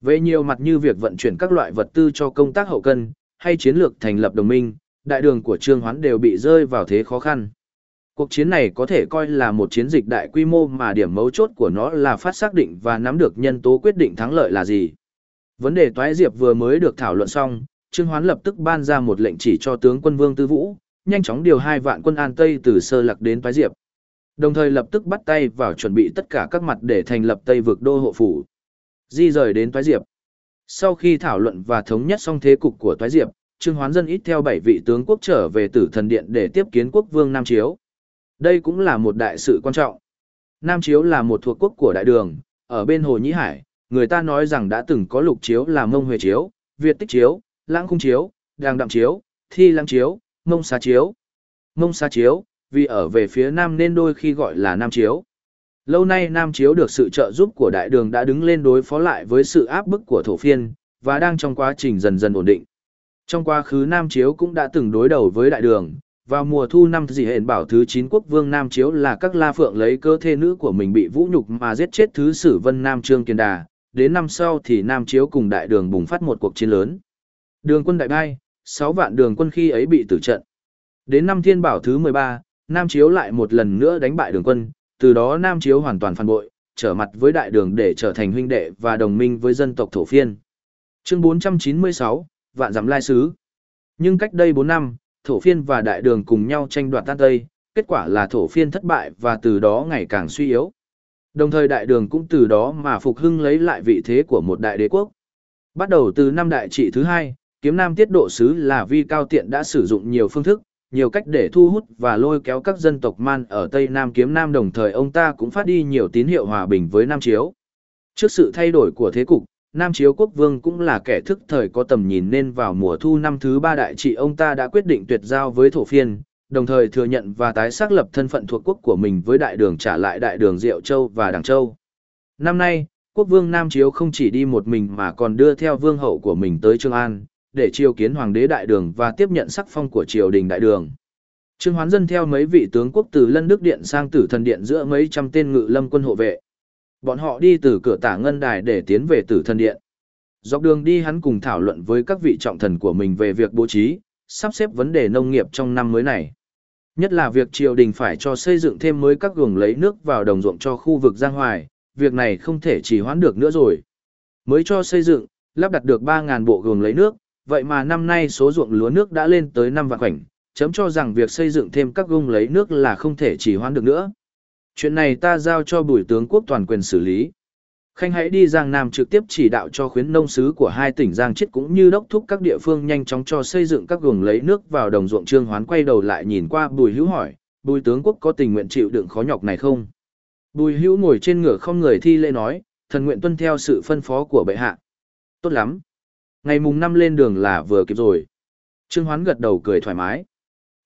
Về nhiều mặt như việc vận chuyển các loại vật tư cho công tác hậu cân, hay chiến lược thành lập đồng minh, đại đường của Trương Hoán đều bị rơi vào thế khó khăn. Cuộc chiến này có thể coi là một chiến dịch đại quy mô mà điểm mấu chốt của nó là phát xác định và nắm được nhân tố quyết định thắng lợi là gì. Vấn đề toái diệp vừa mới được thảo luận xong, Trương Hoán lập tức ban ra một lệnh chỉ cho tướng quân Vương Tư Vũ, nhanh chóng điều hai vạn quân An Tây từ Sơ Lạc đến toái diệp. Đồng thời lập tức bắt tay vào chuẩn bị tất cả các mặt để thành lập Tây vực đô hộ phủ. Di rời đến toái diệp. Sau khi thảo luận và thống nhất xong thế cục của toái diệp, Trương Hoán dân ít theo bảy vị tướng quốc trở về Tử Thần Điện để tiếp kiến quốc vương Nam Chiếu. Đây cũng là một đại sự quan trọng. Nam Chiếu là một thuộc quốc của đại đường, ở bên Hồ Nhĩ Hải, người ta nói rằng đã từng có lục chiếu là mông huệ chiếu, Việt tích chiếu, lãng khung chiếu, đàng đạm chiếu, thi lãng chiếu, mông xá chiếu. Mông xá chiếu, vì ở về phía nam nên đôi khi gọi là nam chiếu. Lâu nay nam chiếu được sự trợ giúp của đại đường đã đứng lên đối phó lại với sự áp bức của thổ phiên, và đang trong quá trình dần dần ổn định. Trong quá khứ nam chiếu cũng đã từng đối đầu với đại đường, vào mùa thu năm dị hển bảo thứ 9 quốc vương Nam Chiếu là các la phượng lấy cơ thê nữ của mình bị vũ nhục mà giết chết thứ sử vân Nam Trương Kiên Đà, đến năm sau thì Nam Chiếu cùng đại đường bùng phát một cuộc chiến lớn. Đường quân đại bai, 6 vạn đường quân khi ấy bị tử trận. Đến năm thiên bảo thứ 13, Nam Chiếu lại một lần nữa đánh bại đường quân, từ đó Nam Chiếu hoàn toàn phản bội, trở mặt với đại đường để trở thành huynh đệ và đồng minh với dân tộc thổ phiên. Chương 496, Vạn Giảm Lai Sứ Nhưng cách đây 4 năm, thổ phiên và đại đường cùng nhau tranh đoạt tan Tây, kết quả là thổ phiên thất bại và từ đó ngày càng suy yếu. Đồng thời đại đường cũng từ đó mà phục hưng lấy lại vị thế của một đại đế quốc. Bắt đầu từ năm đại trị thứ hai, kiếm nam tiết độ sứ là vi cao tiện đã sử dụng nhiều phương thức, nhiều cách để thu hút và lôi kéo các dân tộc man ở Tây Nam kiếm nam đồng thời ông ta cũng phát đi nhiều tín hiệu hòa bình với Nam Chiếu. Trước sự thay đổi của thế cục, Nam Chiếu quốc vương cũng là kẻ thức thời có tầm nhìn nên vào mùa thu năm thứ ba đại trị ông ta đã quyết định tuyệt giao với thổ phiên, đồng thời thừa nhận và tái xác lập thân phận thuộc quốc của mình với đại đường trả lại đại đường Diệu Châu và Đảng Châu. Năm nay, quốc vương Nam Chiếu không chỉ đi một mình mà còn đưa theo vương hậu của mình tới Trương An, để triều kiến hoàng đế đại đường và tiếp nhận sắc phong của triều đình đại đường. Trương Hoán dân theo mấy vị tướng quốc từ Lân Đức Điện sang Tử Thần Điện giữa mấy trăm tên ngự lâm quân hộ vệ. Bọn họ đi từ cửa tả ngân đài để tiến về Tử Thần Điện. Dọc đường đi hắn cùng thảo luận với các vị trọng thần của mình về việc bố trí, sắp xếp vấn đề nông nghiệp trong năm mới này. Nhất là việc triều đình phải cho xây dựng thêm mới các gường lấy nước vào đồng ruộng cho khu vực Giang Hoài, việc này không thể chỉ hoãn được nữa rồi. Mới cho xây dựng, lắp đặt được 3.000 bộ gường lấy nước, vậy mà năm nay số ruộng lúa nước đã lên tới 5 vạn khoảnh, chấm cho rằng việc xây dựng thêm các guồng lấy nước là không thể chỉ hoãn được nữa. Chuyện này ta giao cho bùi tướng quốc toàn quyền xử lý. Khanh hãy đi Giang Nam trực tiếp chỉ đạo cho khuyến nông sứ của hai tỉnh Giang Chiết cũng như đốc thúc các địa phương nhanh chóng cho xây dựng các guồng lấy nước vào đồng ruộng trương hoán quay đầu lại nhìn qua bùi hữu hỏi, bùi tướng quốc có tình nguyện chịu đựng khó nhọc này không? Bùi hữu ngồi trên ngựa không người thi lễ nói, thần nguyện tuân theo sự phân phó của bệ hạ. Tốt lắm. Ngày mùng năm lên đường là vừa kịp rồi. Trương hoán gật đầu cười thoải mái.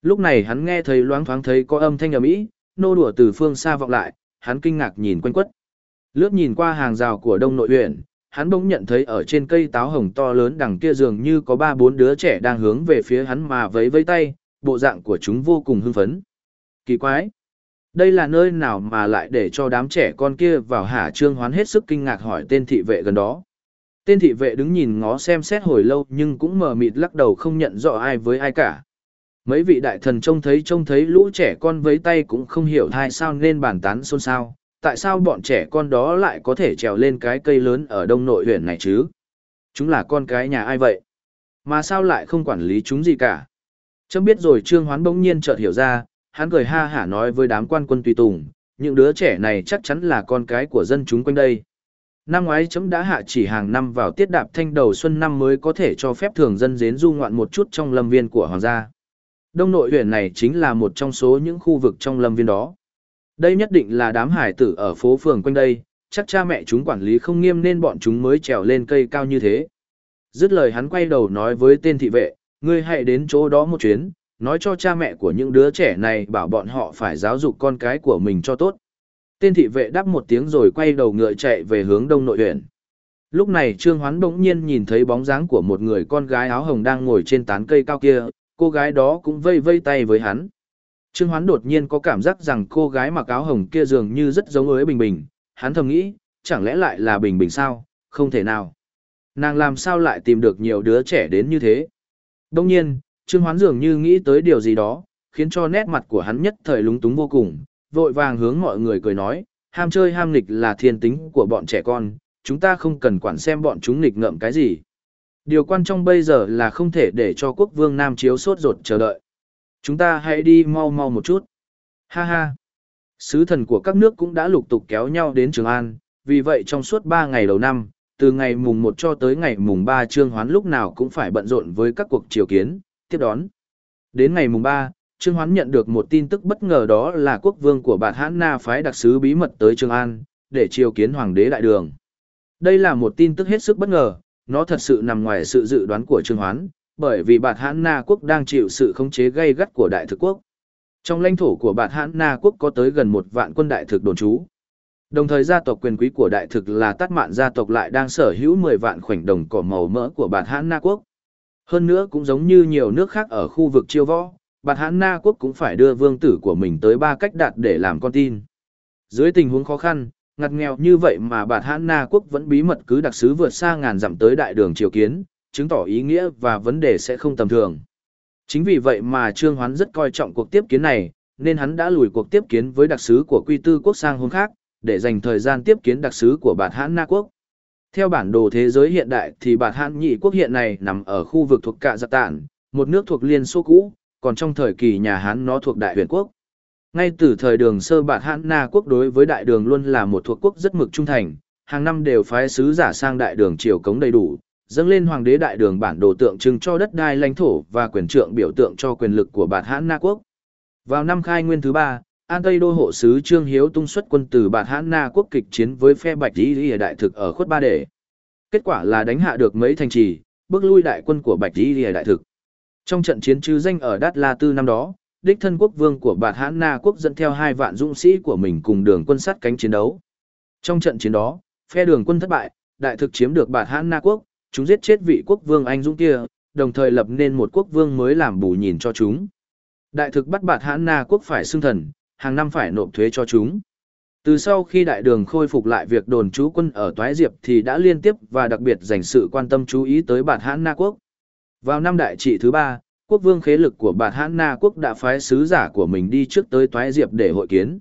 Lúc này hắn nghe thấy loáng thoáng thấy có âm thanh ầm ĩ, nô đùa từ phương xa vọng lại, hắn kinh ngạc nhìn quanh quất. Lướt nhìn qua hàng rào của đông nội huyện, hắn bỗng nhận thấy ở trên cây táo hồng to lớn đằng kia dường như có ba bốn đứa trẻ đang hướng về phía hắn mà vẫy vẫy tay, bộ dạng của chúng vô cùng hưng phấn. Kỳ quái! Đây là nơi nào mà lại để cho đám trẻ con kia vào hả trương hoán hết sức kinh ngạc hỏi tên thị vệ gần đó. Tên thị vệ đứng nhìn ngó xem xét hồi lâu nhưng cũng mờ mịt lắc đầu không nhận rõ ai với ai cả. Mấy vị đại thần trông thấy trông thấy lũ trẻ con với tay cũng không hiểu thai sao nên bàn tán xôn xao, tại sao bọn trẻ con đó lại có thể trèo lên cái cây lớn ở đông nội huyện này chứ? Chúng là con cái nhà ai vậy? Mà sao lại không quản lý chúng gì cả? Chấm biết rồi Trương Hoán bỗng nhiên chợt hiểu ra, hắn cười ha hả nói với đám quan quân tùy tùng, những đứa trẻ này chắc chắn là con cái của dân chúng quanh đây. Năm ngoái chấm đã hạ chỉ hàng năm vào tiết đạp thanh đầu xuân năm mới có thể cho phép thường dân dến du ngoạn một chút trong lâm viên của hoàng gia. Đông nội huyện này chính là một trong số những khu vực trong lâm viên đó. Đây nhất định là đám hải tử ở phố phường quanh đây, chắc cha mẹ chúng quản lý không nghiêm nên bọn chúng mới trèo lên cây cao như thế. Dứt lời hắn quay đầu nói với tên thị vệ, ngươi hãy đến chỗ đó một chuyến, nói cho cha mẹ của những đứa trẻ này bảo bọn họ phải giáo dục con cái của mình cho tốt. Tên thị vệ đáp một tiếng rồi quay đầu ngựa chạy về hướng đông nội huyện. Lúc này Trương Hoán bỗng nhiên nhìn thấy bóng dáng của một người con gái áo hồng đang ngồi trên tán cây cao kia, cô gái đó cũng vây vây tay với hắn. Trương Hoán đột nhiên có cảm giác rằng cô gái mặc áo hồng kia dường như rất giống với Bình Bình, hắn thầm nghĩ, chẳng lẽ lại là Bình Bình sao, không thể nào. Nàng làm sao lại tìm được nhiều đứa trẻ đến như thế. Đông nhiên, Trương Hoán dường như nghĩ tới điều gì đó, khiến cho nét mặt của hắn nhất thời lúng túng vô cùng, vội vàng hướng mọi người cười nói, ham chơi ham nghịch là thiên tính của bọn trẻ con, chúng ta không cần quản xem bọn chúng nghịch ngợm cái gì. Điều quan trọng bây giờ là không thể để cho quốc vương Nam Chiếu sốt ruột chờ đợi. Chúng ta hãy đi mau mau một chút. Ha ha. Sứ thần của các nước cũng đã lục tục kéo nhau đến Trường An, vì vậy trong suốt ba ngày đầu năm, từ ngày mùng một cho tới ngày mùng ba, Trương Hoán lúc nào cũng phải bận rộn với các cuộc triều kiến, tiếp đón. Đến ngày mùng ba, Trương Hoán nhận được một tin tức bất ngờ đó là quốc vương của Bạt Hãn Na phái đặc sứ bí mật tới Trường An, để triều kiến hoàng đế đại đường. Đây là một tin tức hết sức bất ngờ, nó thật sự nằm ngoài sự dự đoán của Trương Hoán, bởi vì Bạt Hãn Na quốc đang chịu sự khống chế gây gắt của đại thực quốc. Trong lãnh thổ của Bạt Hãn Na quốc có tới gần một vạn quân đại thực đồn trú. Đồng thời gia tộc quyền quý của đại thực là Tát Mạn gia tộc lại đang sở hữu 10 vạn khoảnh đồng cỏ màu mỡ của Bạt Hãn Na quốc. Hơn nữa cũng giống như nhiều nước khác ở khu vực chiêu võ, Bạt Hãn Na quốc cũng phải đưa vương tử của mình tới ba cách đạt để làm con tin. Dưới tình huống khó khăn, ngặt nghèo như vậy mà Bạt Hãn Na quốc vẫn bí mật cứ đặc sứ vượt xa ngàn dặm tới đại đường triều kiến, chứng tỏ ý nghĩa và vấn đề sẽ không tầm thường. Chính vì vậy mà Trương Hoán rất coi trọng cuộc tiếp kiến này, nên hắn đã lùi cuộc tiếp kiến với đặc sứ của Quy Tư quốc sang hôm khác, để dành thời gian tiếp kiến đặc sứ của Bạt Hãn Na quốc. Theo bản đồ thế giới hiện đại thì Bạt Hãn Nhị quốc hiện này nằm ở khu vực thuộc Cạ Giặc Tản, một nước thuộc Liên Xô cũ, còn trong thời kỳ nhà Hán nó thuộc Đại Huyền quốc. Ngay từ thời đường sơ Bạt Hãn Na quốc đối với Đại Đường luôn là một thuộc quốc rất mực trung thành, hàng năm đều phái sứ giả sang Đại Đường triều cống đầy đủ, dâng lên hoàng đế đại đường bản đồ tượng trưng cho đất đai lãnh thổ và quyền trượng biểu tượng cho quyền lực của bạt hãn na quốc. Vào năm khai nguyên thứ ba, An Tây đô hộ sứ Trương Hiếu tung xuất quân từ bạt hãn na quốc kịch chiến với phe bạch lý lìa đại thực ở khuất ba đề Kết quả là đánh hạ được mấy thành trì, bước lui đại quân của bạch lý lìa đại thực. Trong trận chiến chư danh ở Đát La Tư năm đó, đích thân quốc vương của bạt hãn na quốc dẫn theo hai vạn dũng sĩ của mình cùng đường quân sát cánh chiến đấu. Trong trận chiến đó, Phe đường quân thất bại, đại thực chiếm được Bạt Hãn Na quốc, chúng giết chết vị quốc vương anh dũng kia, đồng thời lập nên một quốc vương mới làm bù nhìn cho chúng. Đại thực bắt Bạt Hãn Na quốc phải xưng thần, hàng năm phải nộp thuế cho chúng. Từ sau khi đại đường khôi phục lại việc đồn trú quân ở Toái Diệp thì đã liên tiếp và đặc biệt dành sự quan tâm chú ý tới Bạt Hãn Na quốc. Vào năm đại trị thứ ba, quốc vương khế lực của Bạt Hãn Na quốc đã phái sứ giả của mình đi trước tới Toái Diệp để hội kiến.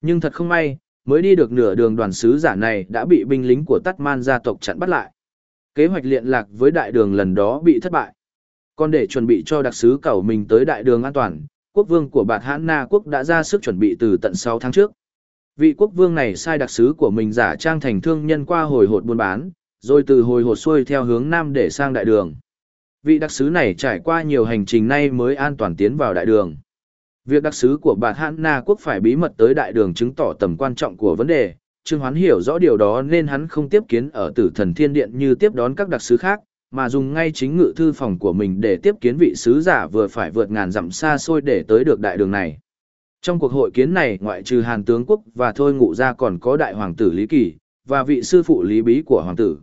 Nhưng thật không may, mới đi được nửa đường đoàn sứ giả này đã bị binh lính của Tát Man gia tộc chặn bắt lại. Kế hoạch liên lạc với đại đường lần đó bị thất bại. Còn để chuẩn bị cho đặc sứ cầu mình tới đại đường an toàn, quốc vương của Bạt Hãn Na quốc đã ra sức chuẩn bị từ tận 6 tháng trước. Vị quốc vương này sai đặc sứ của mình giả trang thành thương nhân qua hồi hột buôn bán, rồi từ hồi hột xuôi theo hướng nam để sang đại đường. Vị đặc sứ này trải qua nhiều hành trình nay mới an toàn tiến vào đại đường. Việc đặc sứ của Bạt Hãn Na quốc phải bí mật tới đại đường chứng tỏ tầm quan trọng của vấn đề, Trương Hoán hiểu rõ điều đó nên hắn không tiếp kiến ở tử thần thiên điện như tiếp đón các đặc sứ khác, mà dùng ngay chính ngự thư phòng của mình để tiếp kiến vị sứ giả vừa phải vượt ngàn dặm xa xôi để tới được đại đường này. Trong cuộc hội kiến này, ngoại trừ Hàn tướng quốc và Thôi Ngụ ra còn có đại hoàng tử Lý Kỳ, và vị sư phụ Lý Bí của hoàng tử.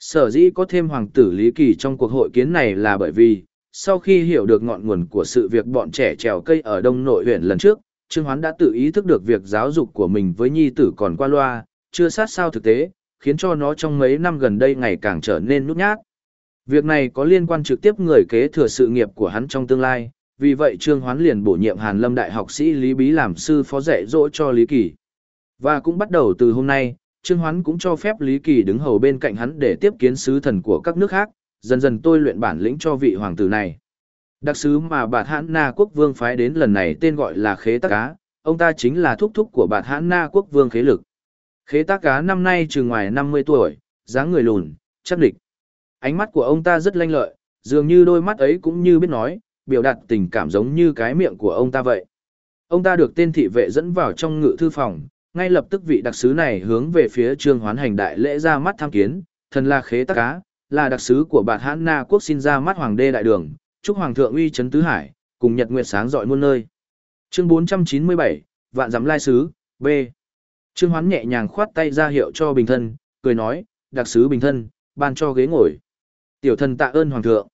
Sở dĩ có thêm hoàng tử Lý Kỳ trong cuộc hội kiến này là bởi vì, sau khi hiểu được ngọn nguồn của sự việc bọn trẻ trèo cây ở đông nội huyện lần trước, Trương Hoán đã tự ý thức được việc giáo dục của mình với nhi tử còn qua loa, chưa sát sao thực tế, khiến cho nó trong mấy năm gần đây ngày càng trở nên nhút nhát. Việc này có liên quan trực tiếp người kế thừa sự nghiệp của hắn trong tương lai, vì vậy Trương Hoán liền bổ nhiệm Hàn Lâm Đại học sĩ Lý Bí làm sư phó dạy dỗ cho Lý Kỳ. Và cũng bắt đầu từ hôm nay, Trương Hoán cũng cho phép Lý Kỳ đứng hầu bên cạnh hắn để tiếp kiến sứ thần của các nước khác, dần dần tôi luyện bản lĩnh cho vị hoàng tử này. Đặc sứ mà Bạt Hãn Na quốc vương phái đến lần này tên gọi là Khế Tắc Cá, ông ta chính là thúc thúc của Bạt Hãn Na quốc vương Khế Lực. Khế Tắc Cá năm nay chừng ngoài 50 tuổi, dáng người lùn, chắc địch. Ánh mắt của ông ta rất lanh lợi, dường như đôi mắt ấy cũng như biết nói, biểu đạt tình cảm giống như cái miệng của ông ta vậy. Ông ta được tên thị vệ dẫn vào trong ngự thư phòng, ngay lập tức vị đặc sứ này hướng về phía trương hoán hành đại lễ ra mắt tham kiến, thần là khế tắc cá, là đặc sứ của bạt hãn na quốc xin ra mắt hoàng đê đại đường, chúc hoàng thượng uy chấn tứ hải, cùng nhật nguyệt sáng dọi muôn nơi. Chương 497, vạn giám lai sứ, B. Trương hoán nhẹ nhàng khoát tay ra hiệu cho bình thân, cười nói, đặc sứ bình thân, ban cho ghế ngồi. Tiểu thần tạ ơn hoàng thượng.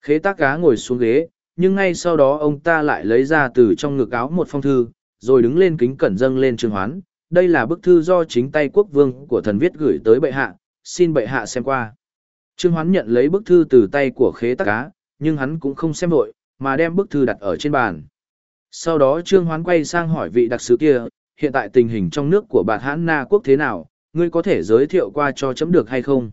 Khế tác cá ngồi xuống ghế, nhưng ngay sau đó ông ta lại lấy ra từ trong ngực áo một phong thư, rồi đứng lên kính cẩn dâng lên trương hoán. Đây là bức thư do chính tay quốc vương của thần viết gửi tới bệ hạ, xin bệ hạ xem qua. Trương hoán nhận lấy bức thư từ tay của khế tắc cá, nhưng hắn cũng không xem vội, mà đem bức thư đặt ở trên bàn. Sau đó trương hoán quay sang hỏi vị đặc sứ kia, hiện tại tình hình trong nước của bạt hãn na quốc thế nào, ngươi có thể giới thiệu qua cho chấm được hay không?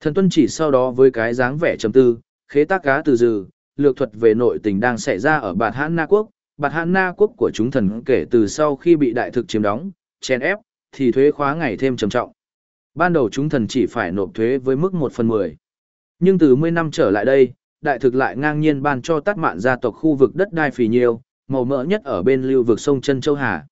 Thần tuân chỉ sau đó với cái dáng vẻ trầm tư, khế tác cá từ dừ, lược thuật về nội tình đang xảy ra ở Bạt Hãn Na quốc, Bạt Hãn Na quốc của chúng thần kể từ sau khi bị đại thực chiếm đóng, chèn ép, thì thuế khóa ngày thêm trầm trọng. Ban đầu chúng thần chỉ phải nộp thuế với mức 1 phần 10. Nhưng từ 10 năm trở lại đây, đại thực lại ngang nhiên ban cho tát mạn gia tộc khu vực đất đai phì nhiêu, màu mỡ nhất ở bên lưu vực sông Trân Châu Hà.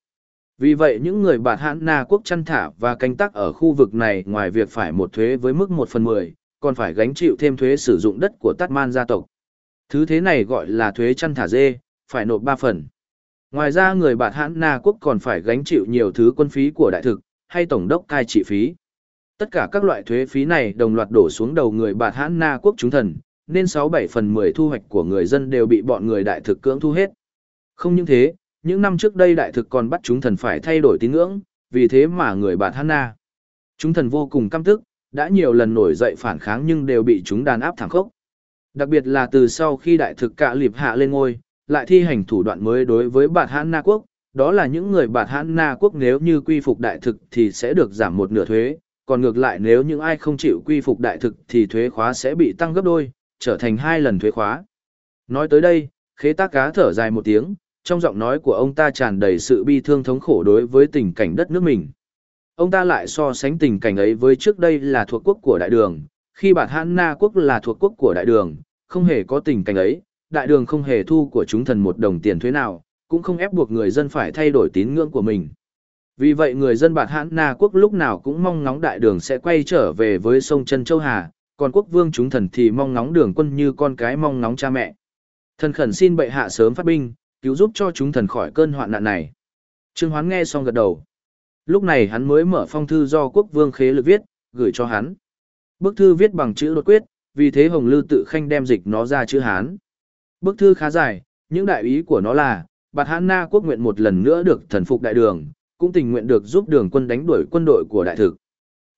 Vì vậy những người Bạt Hãn Na quốc chăn thả và canh tác ở khu vực này ngoài việc phải một thuế với mức 1 phần 10, còn phải gánh chịu thêm thuế sử dụng đất của Tát Man gia tộc. Thứ thế này gọi là thuế chăn thả dê, phải nộp 3 phần. Ngoài ra người Bạt Hãn Na quốc còn phải gánh chịu nhiều thứ quân phí của đại thực, hay tổng đốc cai trị phí. Tất cả các loại thuế phí này đồng loạt đổ xuống đầu người Bạt Hãn Na quốc chúng thần, nên 6-7 phần 10 thu hoạch của người dân đều bị bọn người đại thực cưỡng thu hết. Không những thế, những năm trước đây đại thực còn bắt chúng thần phải thay đổi tín ngưỡng, vì thế mà người Bạt Hãn Na. Chúng thần vô cùng căm tức, đã nhiều lần nổi dậy phản kháng nhưng đều bị chúng đàn áp thẳng khốc. Đặc biệt là từ sau khi đại thực cạ lịp hạ lên ngôi, lại thi hành thủ đoạn mới đối với bạt hãn na quốc, đó là những người bạt hãn na quốc nếu như quy phục đại thực thì sẽ được giảm một nửa thuế, còn ngược lại nếu những ai không chịu quy phục đại thực thì thuế khóa sẽ bị tăng gấp đôi, trở thành hai lần thuế khóa. Nói tới đây, khế tác cá thở dài một tiếng, trong giọng nói của ông ta tràn đầy sự bi thương thống khổ đối với tình cảnh đất nước mình. Ông ta lại so sánh tình cảnh ấy với trước đây là thuộc quốc của đại đường, khi bạt hãn na quốc là thuộc quốc của đại đường, không hề có tình cảnh ấy, đại đường không hề thu của chúng thần một đồng tiền thuế nào, cũng không ép buộc người dân phải thay đổi tín ngưỡng của mình. Vì vậy người dân bạt hãn na quốc lúc nào cũng mong ngóng đại đường sẽ quay trở về với sông chân châu Hà, còn quốc vương chúng thần thì mong ngóng đường quân như con cái mong ngóng cha mẹ. Thần khẩn xin bệ hạ sớm phát binh, cứu giúp cho chúng thần khỏi cơn hoạn nạn này. Trương Hoán nghe xong gật đầu. Lúc này hắn mới mở phong thư do quốc vương khế lực viết, gửi cho hắn. Bức thư viết bằng chữ đột quyết, vì thế Hồng Lư tự khanh đem dịch nó ra chữ Hán. Bức thư khá dài, những đại ý của nó là, Bạt Hán Na quốc nguyện một lần nữa được thần phục đại đường, cũng tình nguyện được giúp đường quân đánh đuổi quân đội của đại thực.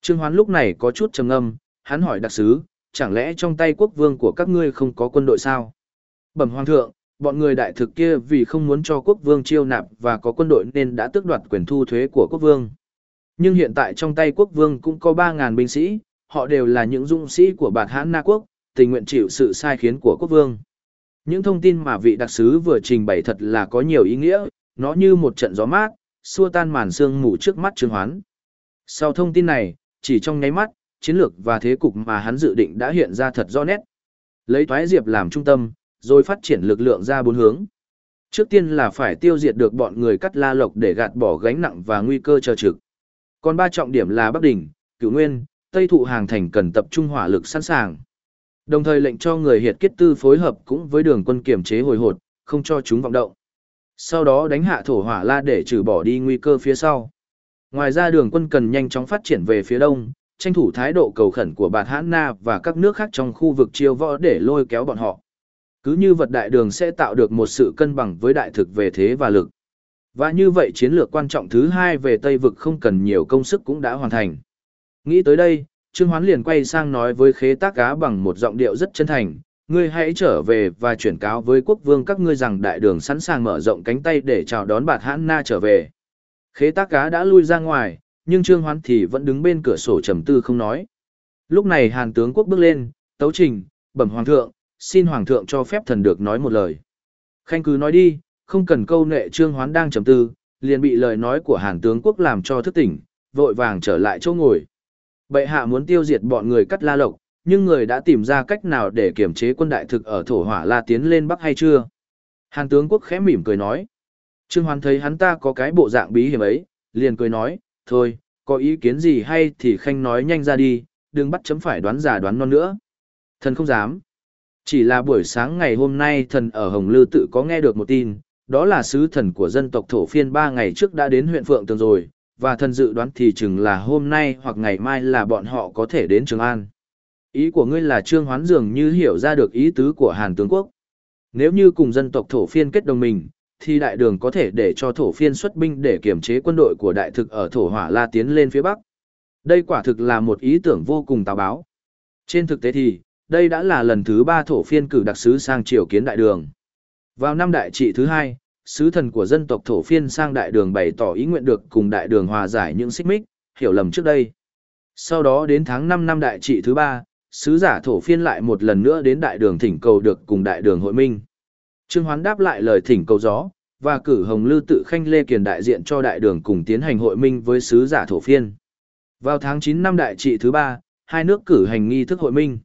Trương Hoán lúc này có chút trầm ngâm, hắn hỏi đặc sứ, chẳng lẽ trong tay quốc vương của các ngươi không có quân đội sao? Bẩm hoàng thượng, bọn người đại thực kia vì không muốn cho quốc vương chiêu nạp và có quân đội nên đã tước đoạt quyền thu thuế của quốc vương. Nhưng hiện tại trong tay quốc vương cũng có 3.000 binh sĩ, họ đều là những dũng sĩ của bạt hãn Na quốc, tình nguyện chịu sự sai khiến của quốc vương. Những thông tin mà vị đặc sứ vừa trình bày thật là có nhiều ý nghĩa, nó như một trận gió mát, xua tan màn sương mù trước mắt Trương Hoán. Sau thông tin này, chỉ trong nháy mắt, chiến lược và thế cục mà hắn dự định đã hiện ra thật rõ nét. Lấy Thoái Diệp làm trung tâm, rồi phát triển lực lượng ra bốn hướng. Trước tiên là phải tiêu diệt được bọn người cắt la lộc để gạt bỏ gánh nặng và nguy cơ chờ trực. Còn ba trọng điểm là Bắc Đỉnh, Cửu Nguyên, Tây Thụ Hàng Thành cần tập trung hỏa lực sẵn sàng. Đồng thời lệnh cho người hiệt kết tư phối hợp cũng với đường quân kiểm chế hồi hột, không cho chúng vọng động. Sau đó đánh hạ thổ hỏa la để trừ bỏ đi nguy cơ phía sau. Ngoài ra đường quân cần nhanh chóng phát triển về phía đông, tranh thủ thái độ cầu khẩn của Bạt Hãn Na và các nước khác trong khu vực chiêu võ để lôi kéo bọn họ. Cứ như vật đại đường sẽ tạo được một sự cân bằng với đại thực về thế và lực. Và như vậy chiến lược quan trọng thứ hai về Tây vực không cần nhiều công sức cũng đã hoàn thành. Nghĩ tới đây, Trương Hoán liền quay sang nói với khế tác cá bằng một giọng điệu rất chân thành, ngươi hãy trở về và chuyển cáo với quốc vương các ngươi rằng đại đường sẵn sàng mở rộng cánh tay để chào đón bạt hãn na trở về. Khế tác cá đã lui ra ngoài, nhưng Trương Hoán thì vẫn đứng bên cửa sổ trầm tư không nói. Lúc này Hàn tướng quốc bước lên, tấu trình, bẩm hoàng thượng, xin hoàng thượng cho phép thần được nói một lời. Khanh cứ nói đi, không cần câu nệ Trương Hoán đang trầm tư, liền bị lời nói của Hàn tướng quốc làm cho thức tỉnh, vội vàng trở lại chỗ ngồi. Bệ hạ muốn tiêu diệt bọn người cắt la lộc, nhưng người đã tìm ra cách nào để kiểm chế quân đại thực ở thổ hỏa la tiến lên bắc hay chưa? Hàn tướng quốc khẽ mỉm cười nói. Trương Hoán thấy hắn ta có cái bộ dạng bí hiểm ấy, liền cười nói, thôi, có ý kiến gì hay thì khanh nói nhanh ra đi, đừng bắt chấm phải đoán giả đoán non nữa. Thần không dám. Chỉ là buổi sáng ngày hôm nay thần ở Hồng Lư tự có nghe được một tin, đó là sứ thần của dân tộc thổ phiên ba ngày trước đã đến huyện Phượng Tường rồi, và thần dự đoán thì chừng là hôm nay hoặc ngày mai là bọn họ có thể đến Trường An. Ý của ngươi là Trương Hoán dường như hiểu ra được ý tứ của Hàn tướng quốc. Nếu như cùng dân tộc thổ phiên kết đồng mình, thì đại đường có thể để cho thổ phiên xuất binh để kiểm chế quân đội của đại thực ở thổ hỏa la tiến lên phía bắc. Đây quả thực là một ý tưởng vô cùng táo báo. Trên thực tế thì, đây đã là lần thứ ba thổ phiên cử đặc sứ sang triều kiến đại đường. Vào năm đại trị thứ hai, sứ thần của dân tộc thổ phiên sang đại đường bày tỏ ý nguyện được cùng đại đường hòa giải những xích mích, hiểu lầm trước đây. Sau đó đến tháng 5 năm đại trị thứ ba, sứ giả thổ phiên lại một lần nữa đến đại đường thỉnh cầu được cùng đại đường hội minh. Trương Hoán đáp lại lời thỉnh cầu gió, và cử Hồng Lư tự khanh Lê Kiền đại diện cho đại đường cùng tiến hành hội minh với sứ giả thổ phiên. Vào tháng 9 năm đại trị thứ ba, hai nước cử hành nghi thức hội minh.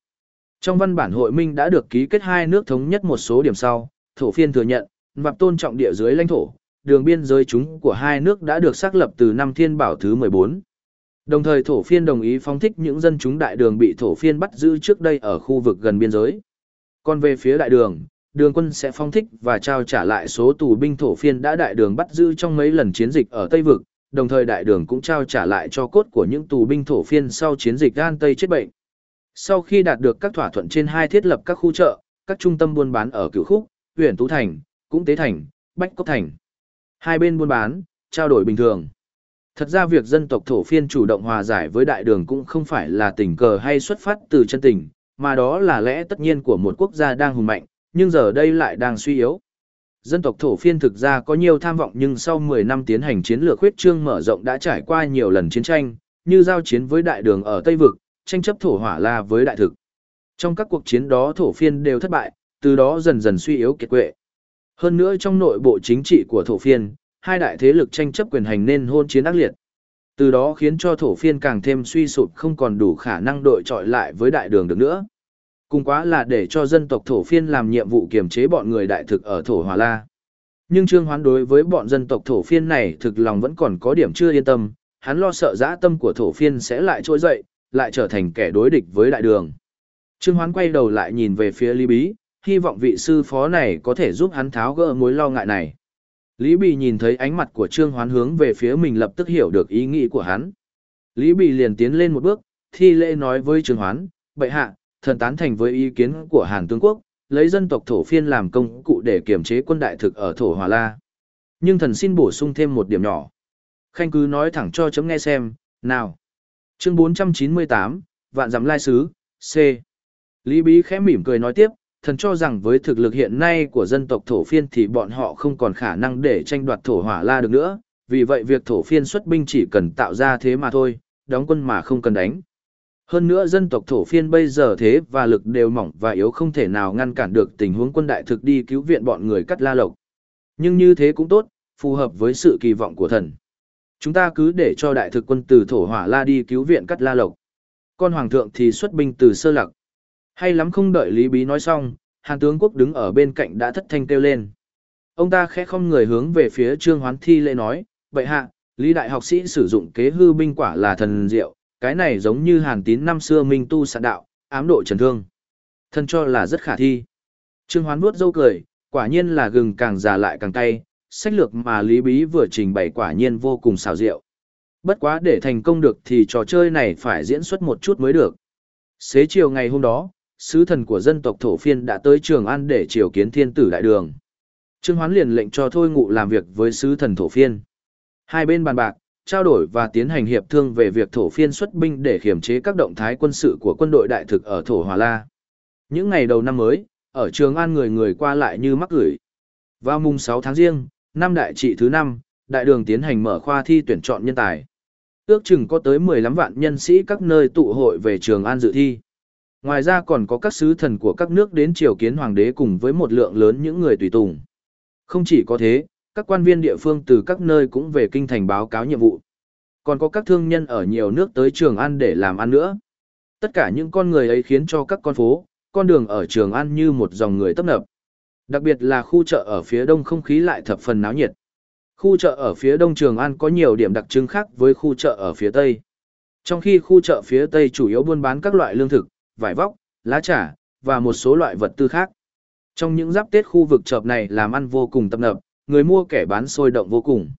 Trong văn bản hội minh đã được ký kết hai nước thống nhất một số điểm sau, thổ phiên thừa nhận, và tôn trọng địa giới lãnh thổ, đường biên giới chúng của hai nước đã được xác lập từ năm thiên bảo thứ 14. Đồng thời thổ phiên đồng ý phóng thích những dân chúng đại đường bị thổ phiên bắt giữ trước đây ở khu vực gần biên giới. Còn về phía đại đường, đường quân sẽ phong thích và trao trả lại số tù binh thổ phiên đã đại đường bắt giữ trong mấy lần chiến dịch ở Tây Vực, đồng thời đại đường cũng trao trả lại cho cốt của những tù binh thổ phiên sau chiến dịch Gan Tây chết bệnh. Sau khi đạt được các thỏa thuận trên hai thiết lập các khu chợ, các trung tâm buôn bán ở Cửu Khúc, huyện Tú Thành, cũng Tế Thành, Bách Cốc Thành. Hai bên buôn bán, trao đổi bình thường. Thật ra việc dân tộc thổ phiên chủ động hòa giải với đại đường cũng không phải là tình cờ hay xuất phát từ chân tình, mà đó là lẽ tất nhiên của một quốc gia đang hùng mạnh, nhưng giờ đây lại đang suy yếu. Dân tộc thổ phiên thực ra có nhiều tham vọng nhưng sau 10 năm tiến hành chiến lược huyết trương mở rộng đã trải qua nhiều lần chiến tranh, như giao chiến với đại đường ở Tây Vực, tranh chấp thổ hỏa la với đại thực. Trong các cuộc chiến đó thổ phiên đều thất bại, từ đó dần dần suy yếu kiệt quệ. Hơn nữa trong nội bộ chính trị của thổ phiên, hai đại thế lực tranh chấp quyền hành nên hôn chiến ác liệt. Từ đó khiến cho thổ phiên càng thêm suy sụp không còn đủ khả năng đội trọi lại với đại đường được nữa. Cùng quá là để cho dân tộc thổ phiên làm nhiệm vụ kiềm chế bọn người đại thực ở thổ Hòa La. Nhưng Trương Hoán đối với bọn dân tộc thổ phiên này thực lòng vẫn còn có điểm chưa yên tâm, hắn lo sợ dã tâm của thổ phiên sẽ lại trỗi dậy, lại trở thành kẻ đối địch với đại đường. Trương Hoán quay đầu lại nhìn về phía Lý Bí, hy vọng vị sư phó này có thể giúp hắn tháo gỡ mối lo ngại này. Lý Bì nhìn thấy ánh mặt của Trương Hoán hướng về phía mình lập tức hiểu được ý nghĩ của hắn. Lý Bì liền tiến lên một bước, thi lễ nói với Trương Hoán, bệ hạ, thần tán thành với ý kiến của Hàn Tướng Quốc, lấy dân tộc thổ phiên làm công cụ để kiểm chế quân đại thực ở thổ Hòa La. Nhưng thần xin bổ sung thêm một điểm nhỏ. Khanh cứ nói thẳng cho chấm nghe xem, nào. Chương 498, Vạn Dặm Lai Sứ, C. Lý Bí khẽ mỉm cười nói tiếp, thần cho rằng với thực lực hiện nay của dân tộc thổ phiên thì bọn họ không còn khả năng để tranh đoạt thổ hỏa la được nữa, vì vậy việc thổ phiên xuất binh chỉ cần tạo ra thế mà thôi, đóng quân mà không cần đánh. Hơn nữa dân tộc thổ phiên bây giờ thế và lực đều mỏng và yếu không thể nào ngăn cản được tình huống quân đại thực đi cứu viện bọn người cắt la lộc. Nhưng như thế cũng tốt, phù hợp với sự kỳ vọng của thần. Chúng ta cứ để cho đại thực quân từ thổ hỏa la đi cứu viện cắt la lộc. Con hoàng thượng thì xuất binh từ sơ lặc. Hay lắm không đợi Lý Bí nói xong, Hàn tướng quốc đứng ở bên cạnh đã thất thanh kêu lên. Ông ta khẽ không người hướng về phía Trương Hoán Thi lễ nói, vậy hạ, Lý đại học sĩ sử dụng kế hư binh quả là thần diệu, cái này giống như Hàn tín năm xưa minh tu sạn đạo, ám độ trần thương. Thân cho là rất khả thi. Trương Hoán nuốt dâu cười, quả nhiên là gừng càng già lại càng cay, sách lược mà Lý Bí vừa trình bày quả nhiên vô cùng xảo diệu. Bất quá để thành công được thì trò chơi này phải diễn xuất một chút mới được. Xế chiều ngày hôm đó, sứ thần của dân tộc thổ phiên đã tới Trường An để triều kiến thiên tử đại đường. Trương Hoán liền lệnh cho Thôi Ngụ làm việc với sứ thần thổ phiên. Hai bên bàn bạc, trao đổi và tiến hành hiệp thương về việc thổ phiên xuất binh để khiềm chế các động thái quân sự của quân đội đại thực ở thổ Hòa La. Những ngày đầu năm mới, ở Trường An người người qua lại như mắc gửi. Vào mùng 6 tháng riêng, năm đại trị thứ năm, đại đường tiến hành mở khoa thi tuyển chọn nhân tài. Ước chừng có tới 15 vạn nhân sĩ các nơi tụ hội về Trường An dự thi. Ngoài ra còn có các sứ thần của các nước đến triều kiến hoàng đế cùng với một lượng lớn những người tùy tùng. Không chỉ có thế, các quan viên địa phương từ các nơi cũng về kinh thành báo cáo nhiệm vụ. Còn có các thương nhân ở nhiều nước tới Trường An để làm ăn nữa. Tất cả những con người ấy khiến cho các con phố, con đường ở Trường An như một dòng người tấp nập. Đặc biệt là khu chợ ở phía đông không khí lại thập phần náo nhiệt. Khu chợ ở phía đông Trường An có nhiều điểm đặc trưng khác với khu chợ ở phía tây. Trong khi khu chợ phía tây chủ yếu buôn bán các loại lương thực, vải vóc, lá trà, và một số loại vật tư khác. Trong những giáp Tết khu vực chợ này làm ăn vô cùng tập nập, người mua kẻ bán sôi động vô cùng.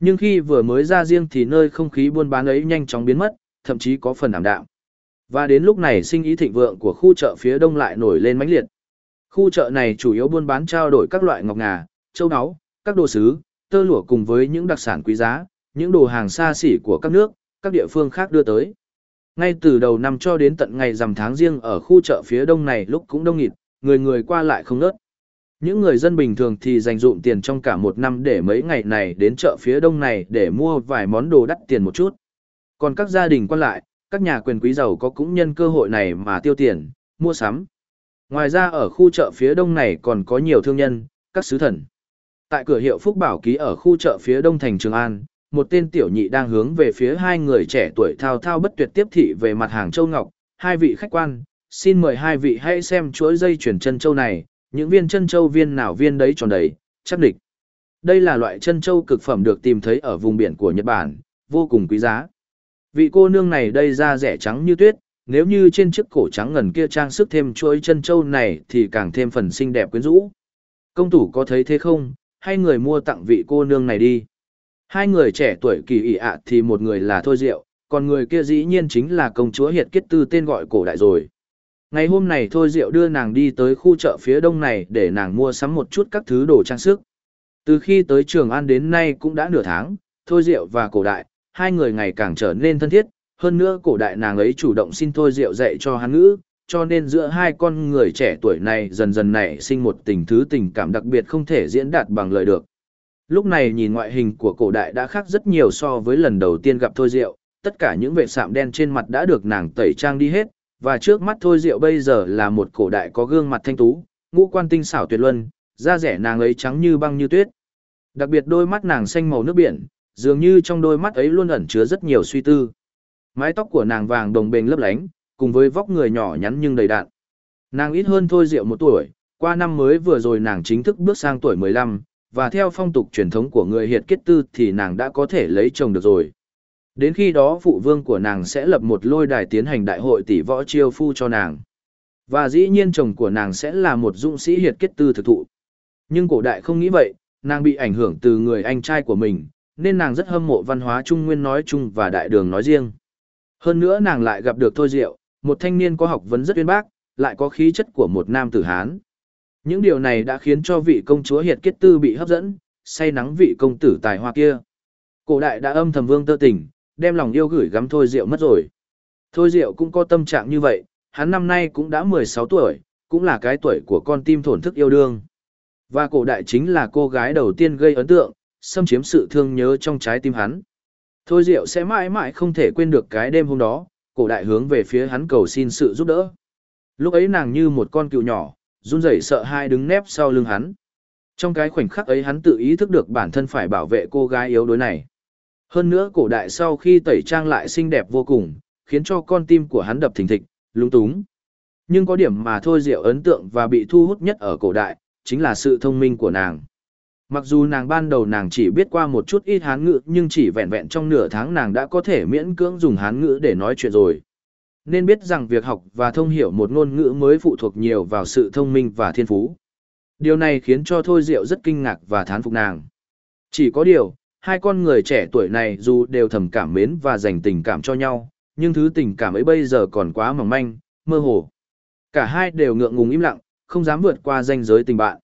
Nhưng khi vừa mới ra riêng thì nơi không khí buôn bán ấy nhanh chóng biến mất, thậm chí có phần ảm đạm. Và đến lúc này sinh ý thịnh vượng của khu chợ phía đông lại nổi lên mãnh liệt. Khu chợ này chủ yếu buôn bán trao đổi các loại ngọc ngà, châu áo, các đồ sứ, tơ lụa cùng với những đặc sản quý giá, những đồ hàng xa xỉ của các nước, các địa phương khác đưa tới. Ngay từ đầu năm cho đến tận ngày rằm tháng riêng ở khu chợ phía đông này lúc cũng đông nghịt, người người qua lại không nớt. Những người dân bình thường thì dành dụm tiền trong cả một năm để mấy ngày này đến chợ phía đông này để mua vài món đồ đắt tiền một chút. Còn các gia đình quan lại, các nhà quyền quý giàu có cũng nhân cơ hội này mà tiêu tiền, mua sắm. Ngoài ra ở khu chợ phía đông này còn có nhiều thương nhân, các sứ thần. Tại cửa hiệu Phúc Bảo Ký ở khu chợ phía đông thành Trường An, một tên tiểu nhị đang hướng về phía hai người trẻ tuổi thao thao bất tuyệt tiếp thị về mặt hàng châu ngọc, hai vị khách quan, xin mời hai vị hãy xem chuỗi dây chuyển chân châu này, những viên chân châu viên nào viên đấy tròn đầy, chắc địch. Đây là loại chân châu cực phẩm được tìm thấy ở vùng biển của Nhật Bản, vô cùng quý giá. Vị cô nương này đây da rẻ trắng như tuyết, nếu như trên chiếc cổ trắng ngần kia trang sức thêm chuỗi chân châu này thì càng thêm phần xinh đẹp quyến rũ. Công tử có thấy thế không, hay người mua tặng vị cô nương này đi. Hai người trẻ tuổi kỳ ị ạ thì một người là Thôi Diệu, còn người kia dĩ nhiên chính là công chúa Hiệt Kiết Tư tên gọi cổ đại rồi. Ngày hôm này Thôi Diệu đưa nàng đi tới khu chợ phía đông này để nàng mua sắm một chút các thứ đồ trang sức. Từ khi tới Trường An đến nay cũng đã nửa tháng, Thôi Diệu và cổ đại, hai người ngày càng trở nên thân thiết, hơn nữa cổ đại nàng ấy chủ động xin Thôi Diệu dạy cho hắn ngữ, cho nên giữa hai con người trẻ tuổi này dần dần nảy sinh một tình thứ tình cảm đặc biệt không thể diễn đạt bằng lời được. Lúc này nhìn ngoại hình của cổ đại đã khác rất nhiều so với lần đầu tiên gặp Thôi Diệu, tất cả những vệt sạm đen trên mặt đã được nàng tẩy trang đi hết, và trước mắt Thôi Diệu bây giờ là một cổ đại có gương mặt thanh tú, ngũ quan tinh xảo tuyệt luân, da rẻ nàng ấy trắng như băng như tuyết. Đặc biệt đôi mắt nàng xanh màu nước biển, dường như trong đôi mắt ấy luôn ẩn chứa rất nhiều suy tư. Mái tóc của nàng vàng đồng bền lấp lánh, cùng với vóc người nhỏ nhắn nhưng đầy đạn. Nàng ít hơn Thôi Diệu một tuổi, qua năm mới vừa rồi nàng chính thức bước sang tuổi 15, và theo phong tục truyền thống của người hiệt kết tư thì nàng đã có thể lấy chồng được rồi. Đến khi đó phụ vương của nàng sẽ lập một lôi đài tiến hành đại hội tỷ võ chiêu phu cho nàng. Và dĩ nhiên chồng của nàng sẽ là một dũng sĩ hiệt kết tư thực thụ. Nhưng cổ đại không nghĩ vậy, Nàng bị ảnh hưởng từ người anh trai của mình, nên nàng rất hâm mộ văn hóa Trung Nguyên nói chung và đại đường nói riêng. Hơn nữa nàng lại gặp được Thôi Diệu, một thanh niên có học vấn rất uyên bác, lại có khí chất của một nam tử Hán. Những điều này đã khiến cho vị công chúa Hiệt Kết Tư bị hấp dẫn, say nắng vị công tử tài hoa kia. Cổ đại đã âm thầm vương tơ tình, đem lòng yêu gửi gắm Thôi Diệu mất rồi. Thôi Diệu cũng có tâm trạng như vậy, hắn năm nay cũng đã 16 tuổi, cũng là cái tuổi của con tim thổn thức yêu đương. Và cổ đại chính là cô gái đầu tiên gây ấn tượng, xâm chiếm sự thương nhớ trong trái tim hắn. Thôi Diệu sẽ mãi mãi không thể quên được cái đêm hôm đó, cổ đại hướng về phía hắn cầu xin sự giúp đỡ. Lúc ấy nàng như một con cựu nhỏ, run rẩy sợ hai đứng nép sau lưng hắn. Trong cái khoảnh khắc ấy hắn tự ý thức được bản thân phải bảo vệ cô gái yếu đuối này. Hơn nữa cổ đại sau khi tẩy trang lại xinh đẹp vô cùng, khiến cho con tim của hắn đập thình thịch, lúng túng. Nhưng có điểm mà thôi Diệu ấn tượng và bị thu hút nhất ở cổ đại, chính là sự thông minh của nàng. Mặc dù nàng ban đầu nàng chỉ biết qua một chút ít hán ngữ nhưng chỉ vẹn vẹn trong nửa tháng nàng đã có thể miễn cưỡng dùng hán ngữ để nói chuyện rồi. Nên biết rằng việc học và thông hiểu một ngôn ngữ mới phụ thuộc nhiều vào sự thông minh và thiên phú. Điều này khiến cho Thôi Diệu rất kinh ngạc và thán phục nàng. Chỉ có điều, hai con người trẻ tuổi này dù đều thầm cảm mến và dành tình cảm cho nhau, nhưng thứ tình cảm ấy bây giờ còn quá mỏng manh, mơ hồ. Cả hai đều ngượng ngùng im lặng, không dám vượt qua ranh giới tình bạn.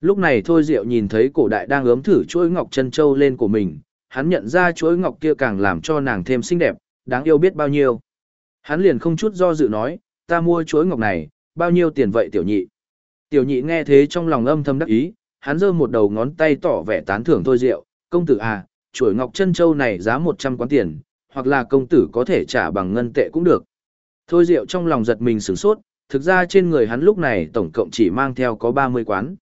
Lúc này Thôi Diệu nhìn thấy cổ đại đang ướm thử chuỗi ngọc chân châu lên của mình, hắn nhận ra chuỗi ngọc kia càng làm cho nàng thêm xinh đẹp, đáng yêu biết bao nhiêu. Hắn liền không chút do dự nói, ta mua chuỗi ngọc này, bao nhiêu tiền vậy tiểu nhị. Tiểu nhị nghe thế trong lòng âm thầm đắc ý, hắn giơ một đầu ngón tay tỏ vẻ tán thưởng Thôi Diệu, công tử à, chuỗi ngọc chân châu này giá 100 quán tiền, hoặc là công tử có thể trả bằng ngân tệ cũng được. Thôi Diệu trong lòng giật mình sửng sốt, thực ra trên người hắn lúc này tổng cộng chỉ mang theo có 30 quán.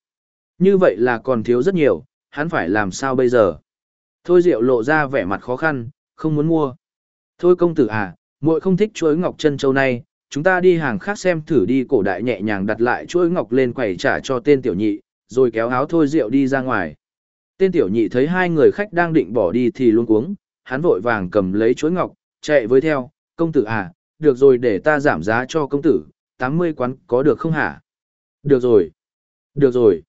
Như vậy là còn thiếu rất nhiều, hắn phải làm sao bây giờ? Thôi Diệu lộ ra vẻ mặt khó khăn, không muốn mua. Thôi công tử à, muội không thích chuối ngọc chân châu này, chúng ta đi hàng khác xem thử đi cổ đại nhẹ nhàng đặt lại chuỗi ngọc lên quầy trả cho tên tiểu nhị, rồi kéo áo Thôi Diệu đi ra ngoài. Tên tiểu nhị thấy hai người khách đang định bỏ đi thì luôn cuống, hắn vội vàng cầm lấy chuỗi ngọc, chạy với theo, công tử à, được rồi để ta giảm giá cho công tử, 80 quán có được không hả? Được rồi. Được rồi.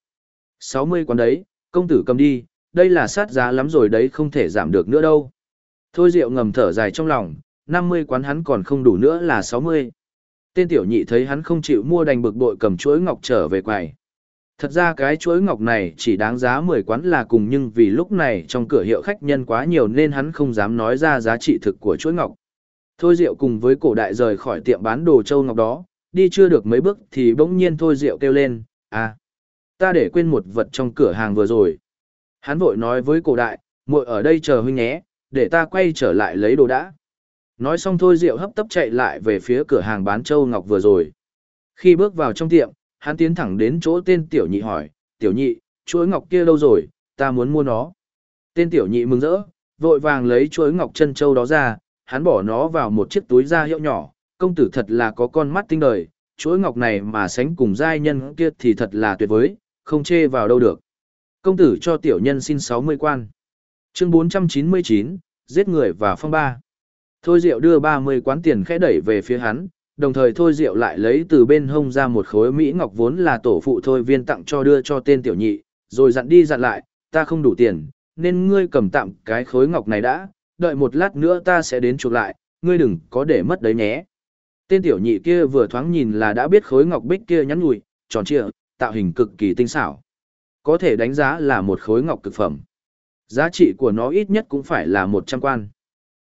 60 quán đấy, công tử cầm đi, đây là sát giá lắm rồi đấy không thể giảm được nữa đâu. Thôi rượu ngầm thở dài trong lòng, 50 quán hắn còn không đủ nữa là 60. Tên tiểu nhị thấy hắn không chịu mua đành bực bội cầm chuỗi ngọc trở về quầy. Thật ra cái chuỗi ngọc này chỉ đáng giá 10 quán là cùng nhưng vì lúc này trong cửa hiệu khách nhân quá nhiều nên hắn không dám nói ra giá trị thực của chuỗi ngọc. Thôi Diệu cùng với cổ đại rời khỏi tiệm bán đồ châu ngọc đó, đi chưa được mấy bước thì bỗng nhiên Thôi Diệu kêu lên, à, ta để quên một vật trong cửa hàng vừa rồi. Hắn vội nói với cổ đại, muội ở đây chờ huynh nhé, để ta quay trở lại lấy đồ đã. Nói xong Thôi Diệu hấp tấp chạy lại về phía cửa hàng bán châu ngọc vừa rồi. Khi bước vào trong tiệm, hắn tiến thẳng đến chỗ tên tiểu nhị hỏi, tiểu nhị, chuỗi ngọc kia đâu rồi, ta muốn mua nó. Tên tiểu nhị mừng rỡ, vội vàng lấy chuỗi ngọc chân châu đó ra, hắn bỏ nó vào một chiếc túi da hiệu nhỏ, công tử thật là có con mắt tinh đời, chuỗi ngọc này mà sánh cùng giai nhân kia thì thật là tuyệt vời, không chê vào đâu được. Công tử cho tiểu nhân xin 60 quan. Chương 499, giết người và phong ba. Thôi Diệu đưa 30 quán tiền khẽ đẩy về phía hắn, đồng thời Thôi Diệu lại lấy từ bên hông ra một khối Mỹ Ngọc vốn là tổ phụ Thôi viên tặng cho đưa cho tên tiểu nhị, rồi dặn đi dặn lại, ta không đủ tiền, nên ngươi cầm tạm cái khối Ngọc này đã, đợi một lát nữa ta sẽ đến chuộc lại, ngươi đừng có để mất đấy nhé. Tên tiểu nhị kia vừa thoáng nhìn là đã biết khối ngọc bích kia nhắn nhủi, tròn trịa, tạo hình cực kỳ tinh xảo. Có thể đánh giá là một khối ngọc cực phẩm. Giá trị của nó ít nhất cũng phải là 100 quan.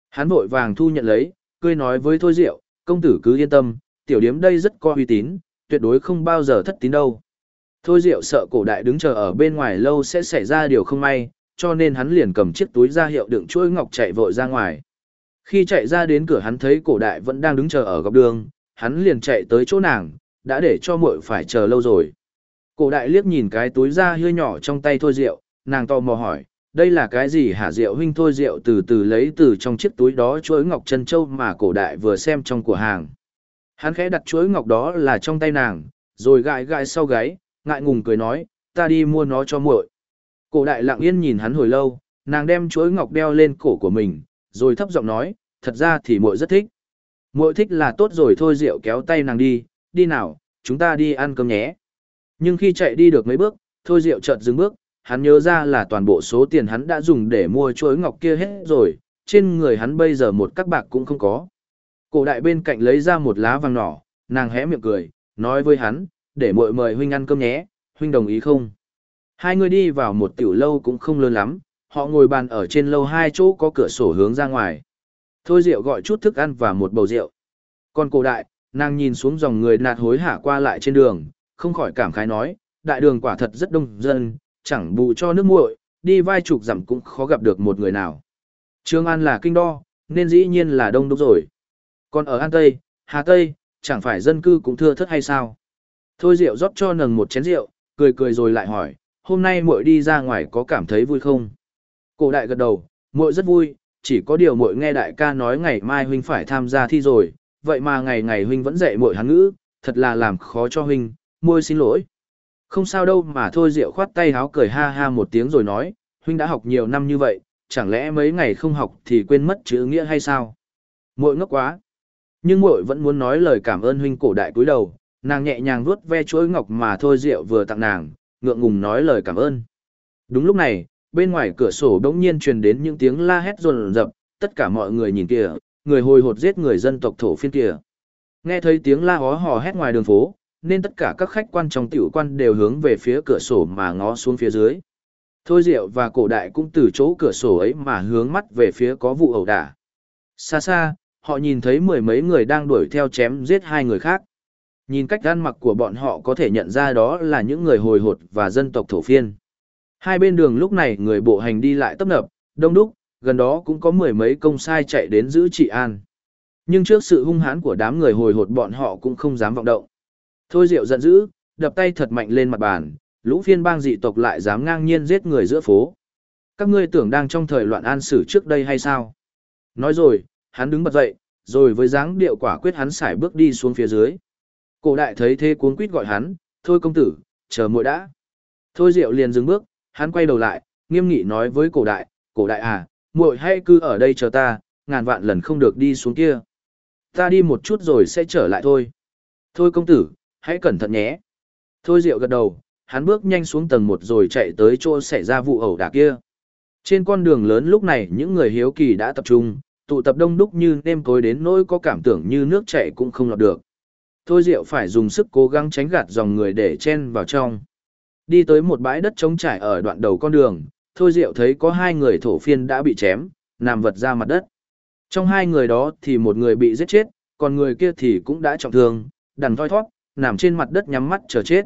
Hắn vội vàng thu nhận lấy, cười nói với Thôi Diệu, công tử cứ yên tâm, tiểu điếm đây rất có uy tín, tuyệt đối không bao giờ thất tín đâu. Thôi Diệu sợ cổ đại đứng chờ ở bên ngoài lâu sẽ xảy ra điều không may, cho nên hắn liền cầm chiếc túi ra hiệu đựng chuỗi ngọc chạy vội ra ngoài. Khi chạy ra đến cửa hắn thấy cổ đại vẫn đang đứng chờ ở góc đường, hắn liền chạy tới chỗ nàng, đã để cho muội phải chờ lâu rồi. Cổ đại liếc nhìn cái túi da hơi nhỏ trong tay thôi rượu, nàng to mò hỏi, đây là cái gì hả rượu huynh thôi rượu từ từ lấy từ trong chiếc túi đó chuỗi ngọc chân châu mà cổ đại vừa xem trong cửa hàng. Hắn khẽ đặt chuỗi ngọc đó là trong tay nàng, rồi gãi gãi sau gáy, ngại ngùng cười nói, ta đi mua nó cho muội. Cổ đại lặng yên nhìn hắn hồi lâu, nàng đem chuỗi ngọc đeo lên cổ của mình, rồi thấp giọng nói, thật ra thì muội rất thích. Muội thích là tốt rồi thôi Diệu kéo tay nàng đi, đi nào, chúng ta đi ăn cơm nhé. Nhưng khi chạy đi được mấy bước, thôi Diệu chợt dừng bước, hắn nhớ ra là toàn bộ số tiền hắn đã dùng để mua chuỗi ngọc kia hết rồi, trên người hắn bây giờ một các bạc cũng không có. Cổ đại bên cạnh lấy ra một lá vàng nhỏ, nàng hé miệng cười, nói với hắn, để muội mời huynh ăn cơm nhé, huynh đồng ý không? Hai người đi vào một tiểu lâu cũng không lớn lắm, họ ngồi bàn ở trên lâu hai chỗ có cửa sổ hướng ra ngoài. Thôi rượu gọi chút thức ăn và một bầu rượu. Còn cổ đại, nàng nhìn xuống dòng người nạt hối hả qua lại trên đường, không khỏi cảm khái nói, đại đường quả thật rất đông dân, chẳng bù cho nước muội, đi vai chục dặm cũng khó gặp được một người nào. Trương An là kinh đo, nên dĩ nhiên là đông đúc rồi. Còn ở An Tây, Hà Tây, chẳng phải dân cư cũng thưa thất hay sao? Thôi rượu rót cho nầng một chén rượu, cười cười rồi lại hỏi, hôm nay muội đi ra ngoài có cảm thấy vui không? Cổ đại gật đầu, muội rất vui, chỉ có điều muội nghe đại ca nói ngày mai huynh phải tham gia thi rồi, vậy mà ngày ngày huynh vẫn dạy muội hán ngữ, thật là làm khó cho huynh, muội xin lỗi. Không sao đâu mà thôi rượu khoát tay háo cười ha ha một tiếng rồi nói, huynh đã học nhiều năm như vậy, chẳng lẽ mấy ngày không học thì quên mất chữ nghĩa hay sao? Muội ngốc quá. Nhưng muội vẫn muốn nói lời cảm ơn huynh cổ đại cúi đầu, nàng nhẹ nhàng vuốt ve chuỗi ngọc mà thôi rượu vừa tặng nàng, ngượng ngùng nói lời cảm ơn. Đúng lúc này, bên ngoài cửa sổ đống nhiên truyền đến những tiếng la hét rồn rập, tất cả mọi người nhìn kìa, người hồi hột giết người dân tộc thổ phiên kìa. Nghe thấy tiếng la hó hò hét ngoài đường phố, nên tất cả các khách quan trong tiểu quan đều hướng về phía cửa sổ mà ngó xuống phía dưới. Thôi Diệu và cổ đại cũng từ chỗ cửa sổ ấy mà hướng mắt về phía có vụ ẩu đả. Xa xa, họ nhìn thấy mười mấy người đang đuổi theo chém giết hai người khác. Nhìn cách ăn mặc của bọn họ có thể nhận ra đó là những người hồi hột và dân tộc thổ phiên. Hai bên đường lúc này người bộ hành đi lại tấp nập, đông đúc, gần đó cũng có mười mấy công sai chạy đến giữ trị an. Nhưng trước sự hung hãn của đám người hồi hột bọn họ cũng không dám vọng động. Thôi Diệu giận dữ, đập tay thật mạnh lên mặt bàn, lũ phiên bang dị tộc lại dám ngang nhiên giết người giữa phố. Các ngươi tưởng đang trong thời loạn an sử trước đây hay sao? Nói rồi, hắn đứng bật dậy, rồi với dáng điệu quả quyết hắn xài bước đi xuống phía dưới. Cổ đại thấy thế cuốn quýt gọi hắn, thôi công tử, chờ muội đã. Thôi Diệu liền dừng bước, hắn quay đầu lại, nghiêm nghị nói với cổ đại, cổ đại à, muội hãy cứ ở đây chờ ta, ngàn vạn lần không được đi xuống kia. Ta đi một chút rồi sẽ trở lại thôi. Thôi công tử, hãy cẩn thận nhé. Thôi Diệu gật đầu, hắn bước nhanh xuống tầng một rồi chạy tới chỗ xảy ra vụ ẩu đả kia. Trên con đường lớn lúc này những người hiếu kỳ đã tập trung, tụ tập đông đúc như nêm cối đến nỗi có cảm tưởng như nước chảy cũng không lọt được. Thôi Diệu phải dùng sức cố gắng tránh gạt dòng người để chen vào trong. Đi tới một bãi đất trống trải ở đoạn đầu con đường, Thôi Diệu thấy có hai người thổ phiên đã bị chém, nằm vật ra mặt đất. Trong hai người đó thì một người bị giết chết, còn người kia thì cũng đã trọng thương, đằn thoi thoát, nằm trên mặt đất nhắm mắt chờ chết.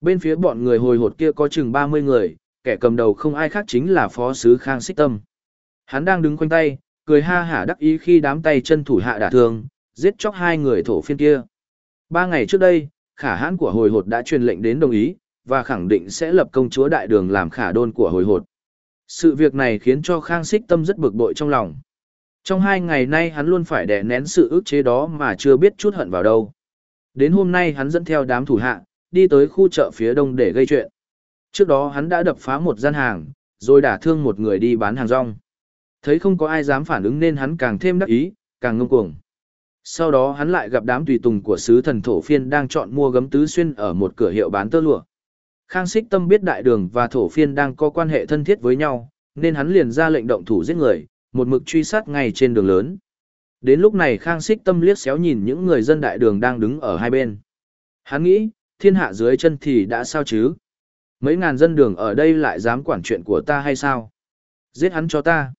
Bên phía bọn người hồi hột kia có chừng 30 người, kẻ cầm đầu không ai khác chính là phó sứ Khang Xích Tâm. Hắn đang đứng quanh tay, cười ha hả đắc ý khi đám tay chân thủ hạ đả thương, giết chóc hai người thổ phiên kia. Ba ngày trước đây, khả hãn của hồi hột đã truyền lệnh đến đồng ý, và khẳng định sẽ lập công chúa đại đường làm khả đôn của hồi hột. Sự việc này khiến cho Khang Xích Tâm rất bực bội trong lòng. Trong hai ngày nay hắn luôn phải đè nén sự ức chế đó mà chưa biết chút hận vào đâu. Đến hôm nay hắn dẫn theo đám thủ hạ, đi tới khu chợ phía đông để gây chuyện. Trước đó hắn đã đập phá một gian hàng, rồi đả thương một người đi bán hàng rong. Thấy không có ai dám phản ứng nên hắn càng thêm đắc ý, càng ngông cuồng. Sau đó hắn lại gặp đám tùy tùng của sứ thần thổ phiên đang chọn mua gấm tứ xuyên ở một cửa hiệu bán tơ lụa. Khang Xích Tâm biết đại đường và thổ phiên đang có quan hệ thân thiết với nhau, nên hắn liền ra lệnh động thủ giết người, một mực truy sát ngay trên đường lớn. Đến lúc này Khang Sích Tâm liếc xéo nhìn những người dân đại đường đang đứng ở hai bên. Hắn nghĩ, thiên hạ dưới chân thì đã sao chứ? Mấy ngàn dân đường ở đây lại dám quản chuyện của ta hay sao? Giết hắn cho ta.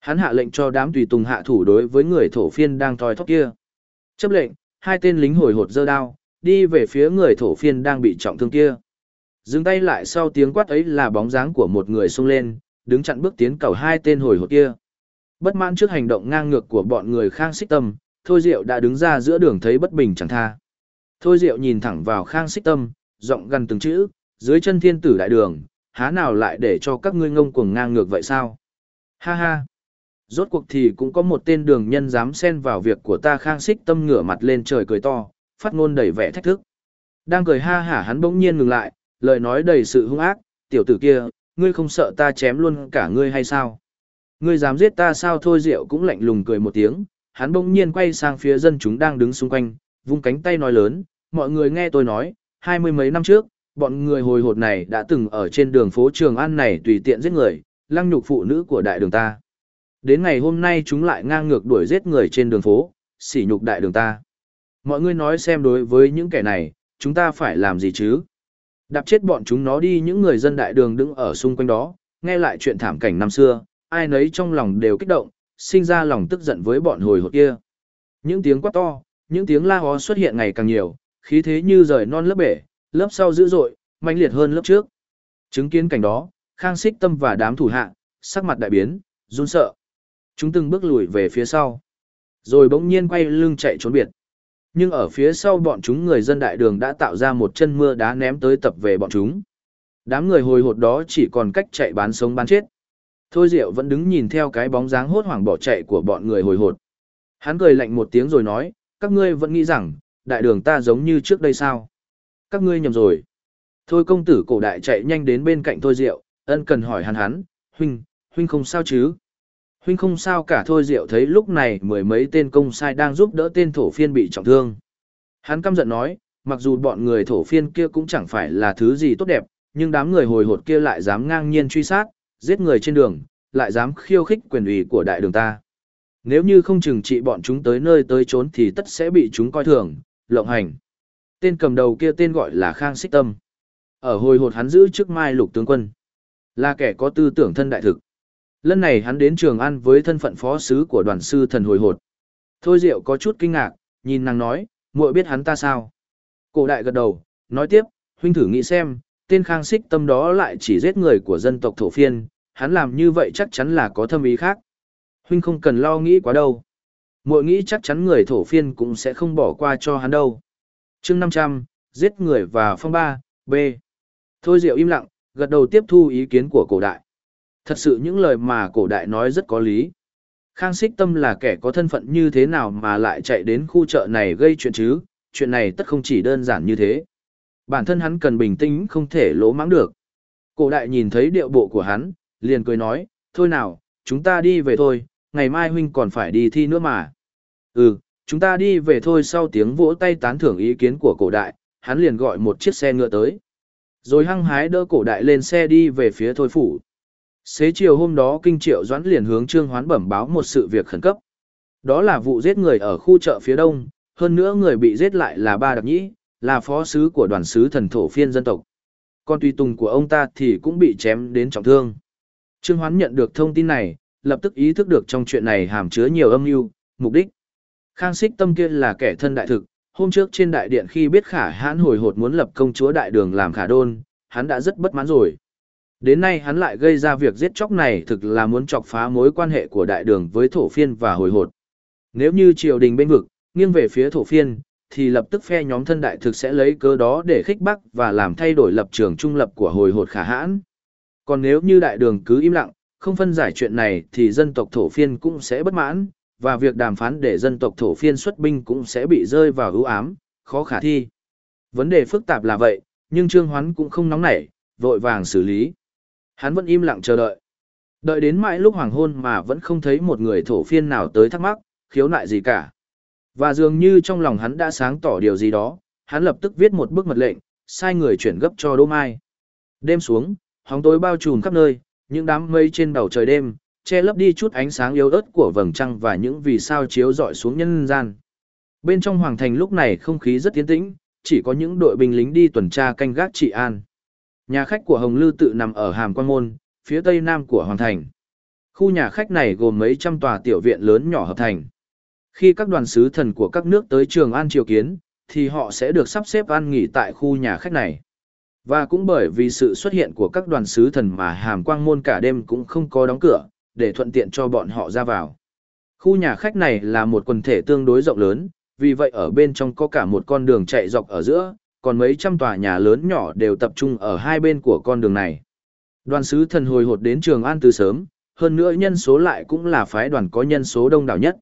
Hắn hạ lệnh cho đám tùy tùng hạ thủ đối với người thổ phiên đang thòi thóp kia. Chấp lệnh, hai tên lính hồi hột dơ đao, đi về phía người thổ phiên đang bị trọng thương kia. Dừng tay lại sau tiếng quát ấy là bóng dáng của một người xông lên, đứng chặn bước tiến cầu hai tên hồi hột kia. Bất mãn trước hành động ngang ngược của bọn người khang xích tâm, Thôi Diệu đã đứng ra giữa đường thấy bất bình chẳng tha. Thôi Diệu nhìn thẳng vào khang xích tâm, giọng gần từng chữ, dưới chân thiên tử đại đường, há nào lại để cho các ngươi ngông cuồng ngang ngược vậy sao? Ha ha! Rốt cuộc thì cũng có một tên đường nhân dám xen vào việc của ta khang xích tâm ngửa mặt lên trời cười to, phát ngôn đầy vẻ thách thức. Đang cười ha hả hắn bỗng nhiên ngừng lại, lời nói đầy sự hung ác, tiểu tử kia, ngươi không sợ ta chém luôn cả ngươi hay sao? Ngươi dám giết ta sao thôi rượu cũng lạnh lùng cười một tiếng, hắn bỗng nhiên quay sang phía dân chúng đang đứng xung quanh, vung cánh tay nói lớn, mọi người nghe tôi nói, hai mươi mấy năm trước, bọn người hồi hột này đã từng ở trên đường phố Trường An này tùy tiện giết người, lăng nhục phụ nữ của đại đường ta. Đến ngày hôm nay chúng lại ngang ngược đuổi giết người trên đường phố, sỉ nhục đại đường ta. Mọi người nói xem đối với những kẻ này, chúng ta phải làm gì chứ? Đạp chết bọn chúng nó đi những người dân đại đường đứng ở xung quanh đó, nghe lại chuyện thảm cảnh năm xưa, ai nấy trong lòng đều kích động, sinh ra lòng tức giận với bọn hồi hột kia. Những tiếng quát to, những tiếng la hó xuất hiện ngày càng nhiều, khí thế như rời non lớp bể, lớp sau dữ dội, mạnh liệt hơn lớp trước. Chứng kiến cảnh đó, Khang Xích Tâm và đám thủ hạ, sắc mặt đại biến, run sợ. Chúng từng bước lùi về phía sau, rồi bỗng nhiên quay lưng chạy trốn biệt. Nhưng ở phía sau bọn chúng người dân đại đường đã tạo ra một chân mưa đá ném tới tập về bọn chúng. Đám người hồi hột đó chỉ còn cách chạy bán sống bán chết. Thôi Diệu vẫn đứng nhìn theo cái bóng dáng hốt hoảng bỏ chạy của bọn người hồi hột. Hắn cười lạnh một tiếng rồi nói, các ngươi vẫn nghĩ rằng, đại đường ta giống như trước đây sao? Các ngươi nhầm rồi. Thôi công tử cổ đại chạy nhanh đến bên cạnh Thôi Diệu, ân cần hỏi hắn hắn, huynh, huynh không sao chứ? Huynh không sao cả Thôi Diệu thấy lúc này mười mấy tên công sai đang giúp đỡ tên thổ phiên bị trọng thương. Hắn căm giận nói, mặc dù bọn người thổ phiên kia cũng chẳng phải là thứ gì tốt đẹp, nhưng đám người hồi hột kia lại dám ngang nhiên truy sát, giết người trên đường, lại dám khiêu khích quyền ủy của đại đường ta. Nếu như không chừng trị bọn chúng tới nơi tới trốn thì tất sẽ bị chúng coi thường, lộng hành. Tên cầm đầu kia tên gọi là Khang Xích Tâm. Ở hồi hột hắn giữ trước mai lục tướng quân. Là kẻ có tư tưởng thân đại thực. Lần này hắn đến Trường An với thân phận phó sứ của đoàn sư thần hồi hột. Thôi Diệu có chút kinh ngạc, nhìn nàng nói, muội biết hắn ta sao? Cổ đại gật đầu, nói tiếp, huynh thử nghĩ xem, tên khang xích tâm đó lại chỉ giết người của dân tộc thổ phiên, hắn làm như vậy chắc chắn là có thâm ý khác. Huynh không cần lo nghĩ quá đâu. Muội nghĩ chắc chắn người thổ phiên cũng sẽ không bỏ qua cho hắn đâu. chương 500, giết người và phong ba, B. Thôi Diệu im lặng, gật đầu tiếp thu ý kiến của cổ đại. Thật sự những lời mà cổ đại nói rất có lý. Khang Xích Tâm là kẻ có thân phận như thế nào mà lại chạy đến khu chợ này gây chuyện chứ, chuyện này tất không chỉ đơn giản như thế. Bản thân hắn cần bình tĩnh không thể lỗ mãng được. Cổ đại nhìn thấy điệu bộ của hắn, liền cười nói, thôi nào, chúng ta đi về thôi, ngày mai huynh còn phải đi thi nữa mà. Ừ, chúng ta đi về thôi sau tiếng vỗ tay tán thưởng ý kiến của cổ đại, hắn liền gọi một chiếc xe ngựa tới. Rồi hăng hái đỡ cổ đại lên xe đi về phía thôi phủ. Xế chiều hôm đó kinh triệu doãn liền hướng trương hoán bẩm báo một sự việc khẩn cấp. Đó là vụ giết người ở khu chợ phía đông, hơn nữa người bị giết lại là ba đặc nhĩ, là phó sứ của đoàn sứ thần thổ phiên dân tộc. Con tùy tùng của ông ta thì cũng bị chém đến trọng thương. Trương Hoán nhận được thông tin này, lập tức ý thức được trong chuyện này hàm chứa nhiều âm mưu, mục đích. Khang Xích Tâm kia là kẻ thân đại thực, hôm trước trên đại điện khi biết Khả Hãn hồi hột muốn lập công chúa đại đường làm Khả Đôn, hắn đã rất bất mãn rồi. Đến nay hắn lại gây ra việc giết chóc này thực là muốn chọc phá mối quan hệ của đại đường với thổ phiên và hồi hột. Nếu như triều đình bên vực, nghiêng về phía thổ phiên, thì lập tức phe nhóm thân đại thực sẽ lấy cớ đó để khích bác và làm thay đổi lập trường trung lập của hồi hột khả hãn. Còn nếu như đại đường cứ im lặng, không phân giải chuyện này thì dân tộc thổ phiên cũng sẽ bất mãn, và việc đàm phán để dân tộc thổ phiên xuất binh cũng sẽ bị rơi vào ưu ám, khó khả thi. Vấn đề phức tạp là vậy, nhưng Trương Hoán cũng không nóng nảy, vội vàng xử lý. Hắn vẫn im lặng chờ đợi. Đợi đến mãi lúc hoàng hôn mà vẫn không thấy một người thổ phiên nào tới thắc mắc, khiếu nại gì cả. Và dường như trong lòng hắn đã sáng tỏ điều gì đó, hắn lập tức viết một bức mật lệnh, sai người chuyển gấp cho Đỗ Mai. Đêm xuống, hóng tối bao trùm khắp nơi, những đám mây trên bầu trời đêm, che lấp đi chút ánh sáng yếu ớt của vầng trăng và những vì sao chiếu rọi xuống nhân gian. Bên trong hoàng thành lúc này không khí rất tiến tĩnh, chỉ có những đội binh lính đi tuần tra canh gác trị an. Nhà khách của Hồng Lư tự nằm ở Hàm Quan Môn, phía tây nam của Hoàng Thành. Khu nhà khách này gồm mấy trăm tòa tiểu viện lớn nhỏ hợp thành. Khi các đoàn sứ thần của các nước tới Trường An triều kiến, thì họ sẽ được sắp xếp ăn nghỉ tại khu nhà khách này. Và cũng bởi vì sự xuất hiện của các đoàn sứ thần mà Hàm Quang Môn cả đêm cũng không có đóng cửa, để thuận tiện cho bọn họ ra vào. Khu nhà khách này là một quần thể tương đối rộng lớn, vì vậy ở bên trong có cả một con đường chạy dọc ở giữa, còn mấy trăm tòa nhà lớn nhỏ đều tập trung ở hai bên của con đường này. Đoàn sứ thần hồi hột đến Trường An từ sớm, hơn nữa nhân số lại cũng là phái đoàn có nhân số đông đảo nhất.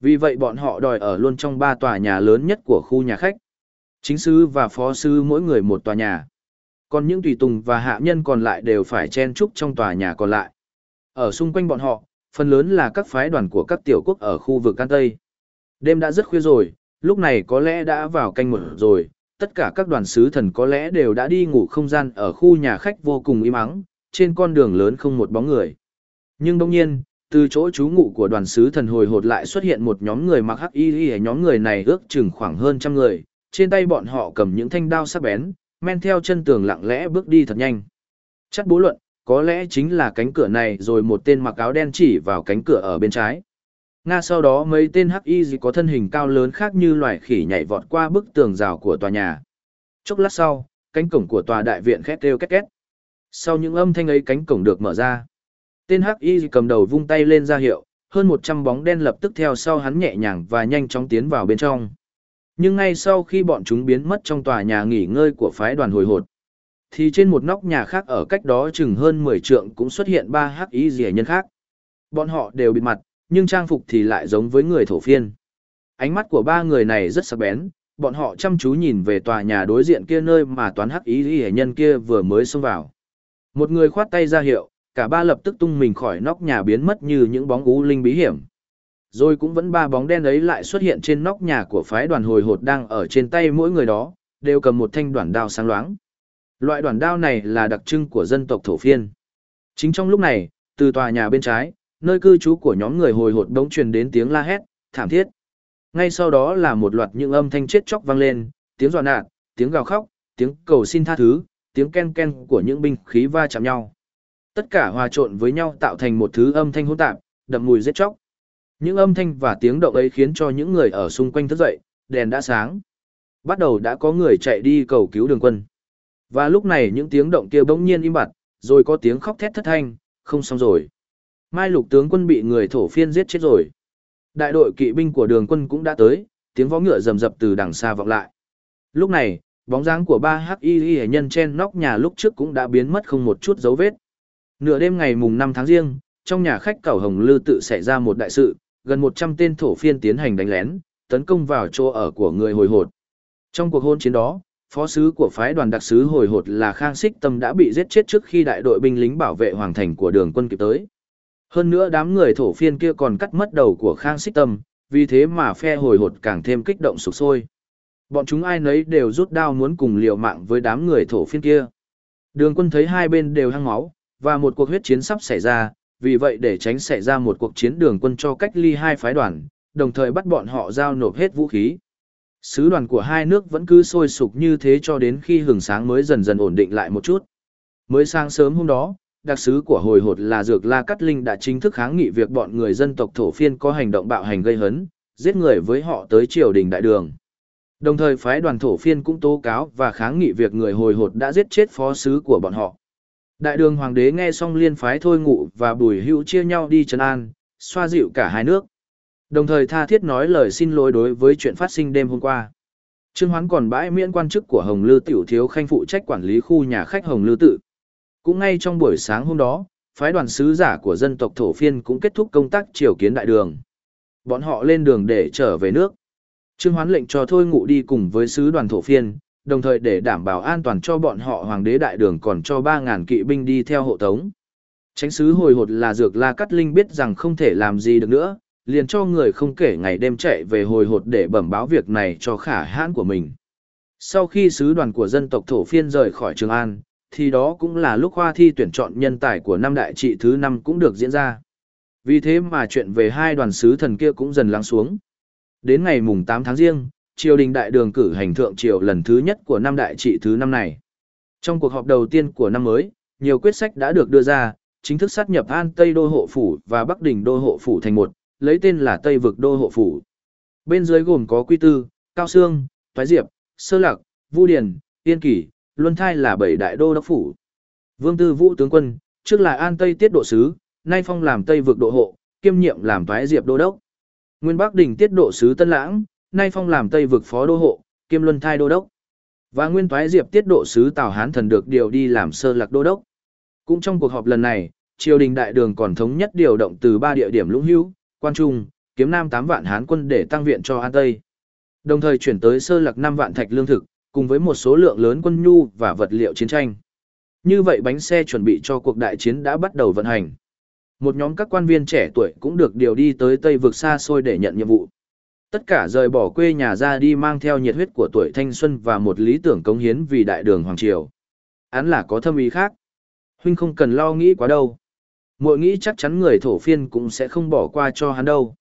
Vì vậy bọn họ đòi ở luôn trong ba tòa nhà lớn nhất của khu nhà khách. Chính sứ và phó sứ mỗi người một tòa nhà. Còn những tùy tùng và hạ nhân còn lại đều phải chen trúc trong tòa nhà còn lại. Ở xung quanh bọn họ, phần lớn là các phái đoàn của các tiểu quốc ở khu vực Can Tây. Đêm đã rất khuya rồi, lúc này có lẽ đã vào canh một rồi, tất cả các đoàn sứ thần có lẽ đều đã đi ngủ không gian ở khu nhà khách vô cùng im ắng, trên con đường lớn không một bóng người. Nhưng đồng nhiên, từ chỗ trú ngụ của đoàn sứ thần hồi hột lại xuất hiện một nhóm người mặc hắc y y nhóm người này ước chừng khoảng hơn trăm người, trên tay bọn họ cầm những thanh đao sắc bén, men theo chân tường lặng lẽ bước đi thật nhanh. Chắc bố luận, có lẽ chính là cánh cửa này rồi một tên mặc áo đen chỉ vào cánh cửa ở bên trái. Nga sau đó mấy tên hắc y gì có thân hình cao lớn khác như loài khỉ nhảy vọt qua bức tường rào của tòa nhà. Chốc lát sau, cánh cổng của tòa đại viện khét kêu két két. Sau những âm thanh ấy cánh cổng được mở ra. Tên hắc y cầm đầu vung tay lên ra hiệu, hơn 100 bóng đen lập tức theo sau hắn nhẹ nhàng và nhanh chóng tiến vào bên trong. Nhưng ngay sau khi bọn chúng biến mất trong tòa nhà nghỉ ngơi của phái đoàn hồi hột, thì trên một nóc nhà khác ở cách đó chừng hơn 10 trượng cũng xuất hiện ba hắc y rẻ nhân khác. Bọn họ đều bịt mặt, nhưng trang phục thì lại giống với người thổ phiên. Ánh mắt của ba người này rất sắc bén, bọn họ chăm chú nhìn về tòa nhà đối diện kia nơi mà toán hắc ý hệ nhân kia vừa mới xông vào. Một người khoát tay ra hiệu, cả ba lập tức tung mình khỏi nóc nhà biến mất như những bóng ú linh bí hiểm. Rồi cũng vẫn ba bóng đen ấy lại xuất hiện trên nóc nhà của phái đoàn hồi hột đang ở trên tay mỗi người đó, đều cầm một thanh đoạn đao sáng loáng. Loại đoạn đao này là đặc trưng của dân tộc thổ phiên. Chính trong lúc này, từ tòa nhà bên trái, nơi cư trú của nhóm người hồi hột đống truyền đến tiếng la hét, thảm thiết. Ngay sau đó là một loạt những âm thanh chết chóc vang lên, tiếng dọa nạt, tiếng gào khóc, tiếng cầu xin tha thứ, tiếng ken ken của những binh khí va chạm nhau. Tất cả hòa trộn với nhau tạo thành một thứ âm thanh hỗn tạp, đậm mùi giết chóc. Những âm thanh và tiếng động ấy khiến cho những người ở xung quanh thức dậy, đèn đã sáng. Bắt đầu đã có người chạy đi cầu cứu đường quân. Và lúc này những tiếng động kia bỗng nhiên im bặt, rồi có tiếng khóc thét thất thanh, không xong rồi. Mai lục tướng quân bị người thổ phiên giết chết rồi. Đại đội kỵ binh của đường quân cũng đã tới, tiếng vó ngựa rầm rập từ đằng xa vọng lại. Lúc này, bóng dáng của ba hắc y hệ nhân trên nóc nhà lúc trước cũng đã biến mất không một chút dấu vết. Nửa đêm ngày mùng 5 tháng riêng, trong nhà khách Cẩu Hồng Lư tự xảy ra một đại sự, gần 100 tên thổ phiên tiến hành đánh lén, tấn công vào chỗ ở của người hồi hột. Trong cuộc hôn chiến đó, phó sứ của phái đoàn đặc sứ hồi hột là Khang Xích Tâm đã bị giết chết trước khi đại đội binh lính bảo vệ hoàng thành của đường quân kịp tới. Hơn nữa đám người thổ phiên kia còn cắt mất đầu của Khang Xích Tâm, vì thế mà phe hồi hột càng thêm kích động sục sôi. Bọn chúng ai nấy đều rút đao muốn cùng liều mạng với đám người thổ phiên kia. Đường quân thấy hai bên đều hăng máu, và một cuộc huyết chiến sắp xảy ra, vì vậy để tránh xảy ra một cuộc chiến đường quân cho cách ly hai phái đoàn, đồng thời bắt bọn họ giao nộp hết vũ khí. Sứ đoàn của hai nước vẫn cứ sôi sục như thế cho đến khi hừng sáng mới dần dần ổn định lại một chút. Mới sáng sớm hôm đó, đặc sứ của hồi hột là Dược La Cát Linh đã chính thức kháng nghị việc bọn người dân tộc thổ phiên có hành động bạo hành gây hấn, giết người với họ tới triều đình đại đường. Đồng thời phái đoàn thổ phiên cũng tố cáo và kháng nghị việc người hồi hột đã giết chết phó sứ của bọn họ. Đại đường hoàng đế nghe xong liên phái thôi ngụ và bùi hữu chia nhau đi trấn an, xoa dịu cả hai nước. Đồng thời tha thiết nói lời xin lỗi đối với chuyện phát sinh đêm hôm qua. Trương Hoán còn bãi miễn quan chức của Hồng Lư Tiểu Thiếu Khanh phụ trách quản lý khu nhà khách Hồng Lư Tự. Cũng ngay trong buổi sáng hôm đó, phái đoàn sứ giả của dân tộc Thổ Phiên cũng kết thúc công tác triều kiến đại đường. Bọn họ lên đường để trở về nước. Trương Hoán lệnh cho Thôi Ngụ đi cùng với sứ đoàn Thổ Phiên, đồng thời để đảm bảo an toàn cho bọn họ hoàng đế đại đường còn cho 3.000 kỵ binh đi theo hộ tống. Tránh sứ hồi hột là dược la cắt linh biết rằng không thể làm gì được nữa, liền cho người không kể ngày đêm chạy về hồi hột để bẩm báo việc này cho khả hãn của mình. Sau khi sứ đoàn của dân tộc thổ phiên rời khỏi Trường An, thì đó cũng là lúc Hoa thi tuyển chọn nhân tài của năm đại trị thứ năm cũng được diễn ra. Vì thế mà chuyện về hai đoàn sứ thần kia cũng dần lắng xuống. Đến ngày mùng 8 tháng riêng, triều đình đại đường cử hành thượng triều lần thứ nhất của năm đại trị thứ năm này. Trong cuộc họp đầu tiên của năm mới, nhiều quyết sách đã được đưa ra, chính thức sát nhập An Tây Đô Hộ Phủ và Bắc Đình Đô Hộ Phủ thành một, lấy tên là Tây Vực Đô Hộ Phủ. Bên dưới gồm có Quy Tư, Cao Sương, Thoái Diệp, Sơ Lạc, Vu Điền, Yên kỳ, Luân Thai là bảy đại đô đốc phủ. Vương Tư Vũ tướng quân, trước là An Tây Tiết Độ Sứ, nay phong làm Tây Vực Độ Hộ, kiêm nhiệm làm Thoái Diệp Đô Đốc. Nguyên Bắc Đình Tiết Độ Sứ Tân Lãng, nay phong làm Tây vực phó đô hộ, kiêm luân thai đô đốc. Và nguyên toái diệp tiết độ sứ Tào Hán thần được điều đi làm sơ lạc đô đốc. Cũng trong cuộc họp lần này, triều đình đại đường còn thống nhất điều động từ ba địa điểm lũng hữu, quan trung, kiếm nam 8 vạn Hán quân để tăng viện cho An Tây. Đồng thời chuyển tới sơ lạc 5 vạn thạch lương thực, cùng với một số lượng lớn quân nhu và vật liệu chiến tranh. Như vậy bánh xe chuẩn bị cho cuộc đại chiến đã bắt đầu vận hành. Một nhóm các quan viên trẻ tuổi cũng được điều đi tới Tây vực xa xôi để nhận nhiệm vụ. Tất cả rời bỏ quê nhà ra đi mang theo nhiệt huyết của tuổi thanh xuân và một lý tưởng cống hiến vì đại đường Hoàng Triều. Án là có thâm ý khác. Huynh không cần lo nghĩ quá đâu. Muội nghĩ chắc chắn người thổ phiên cũng sẽ không bỏ qua cho hắn đâu.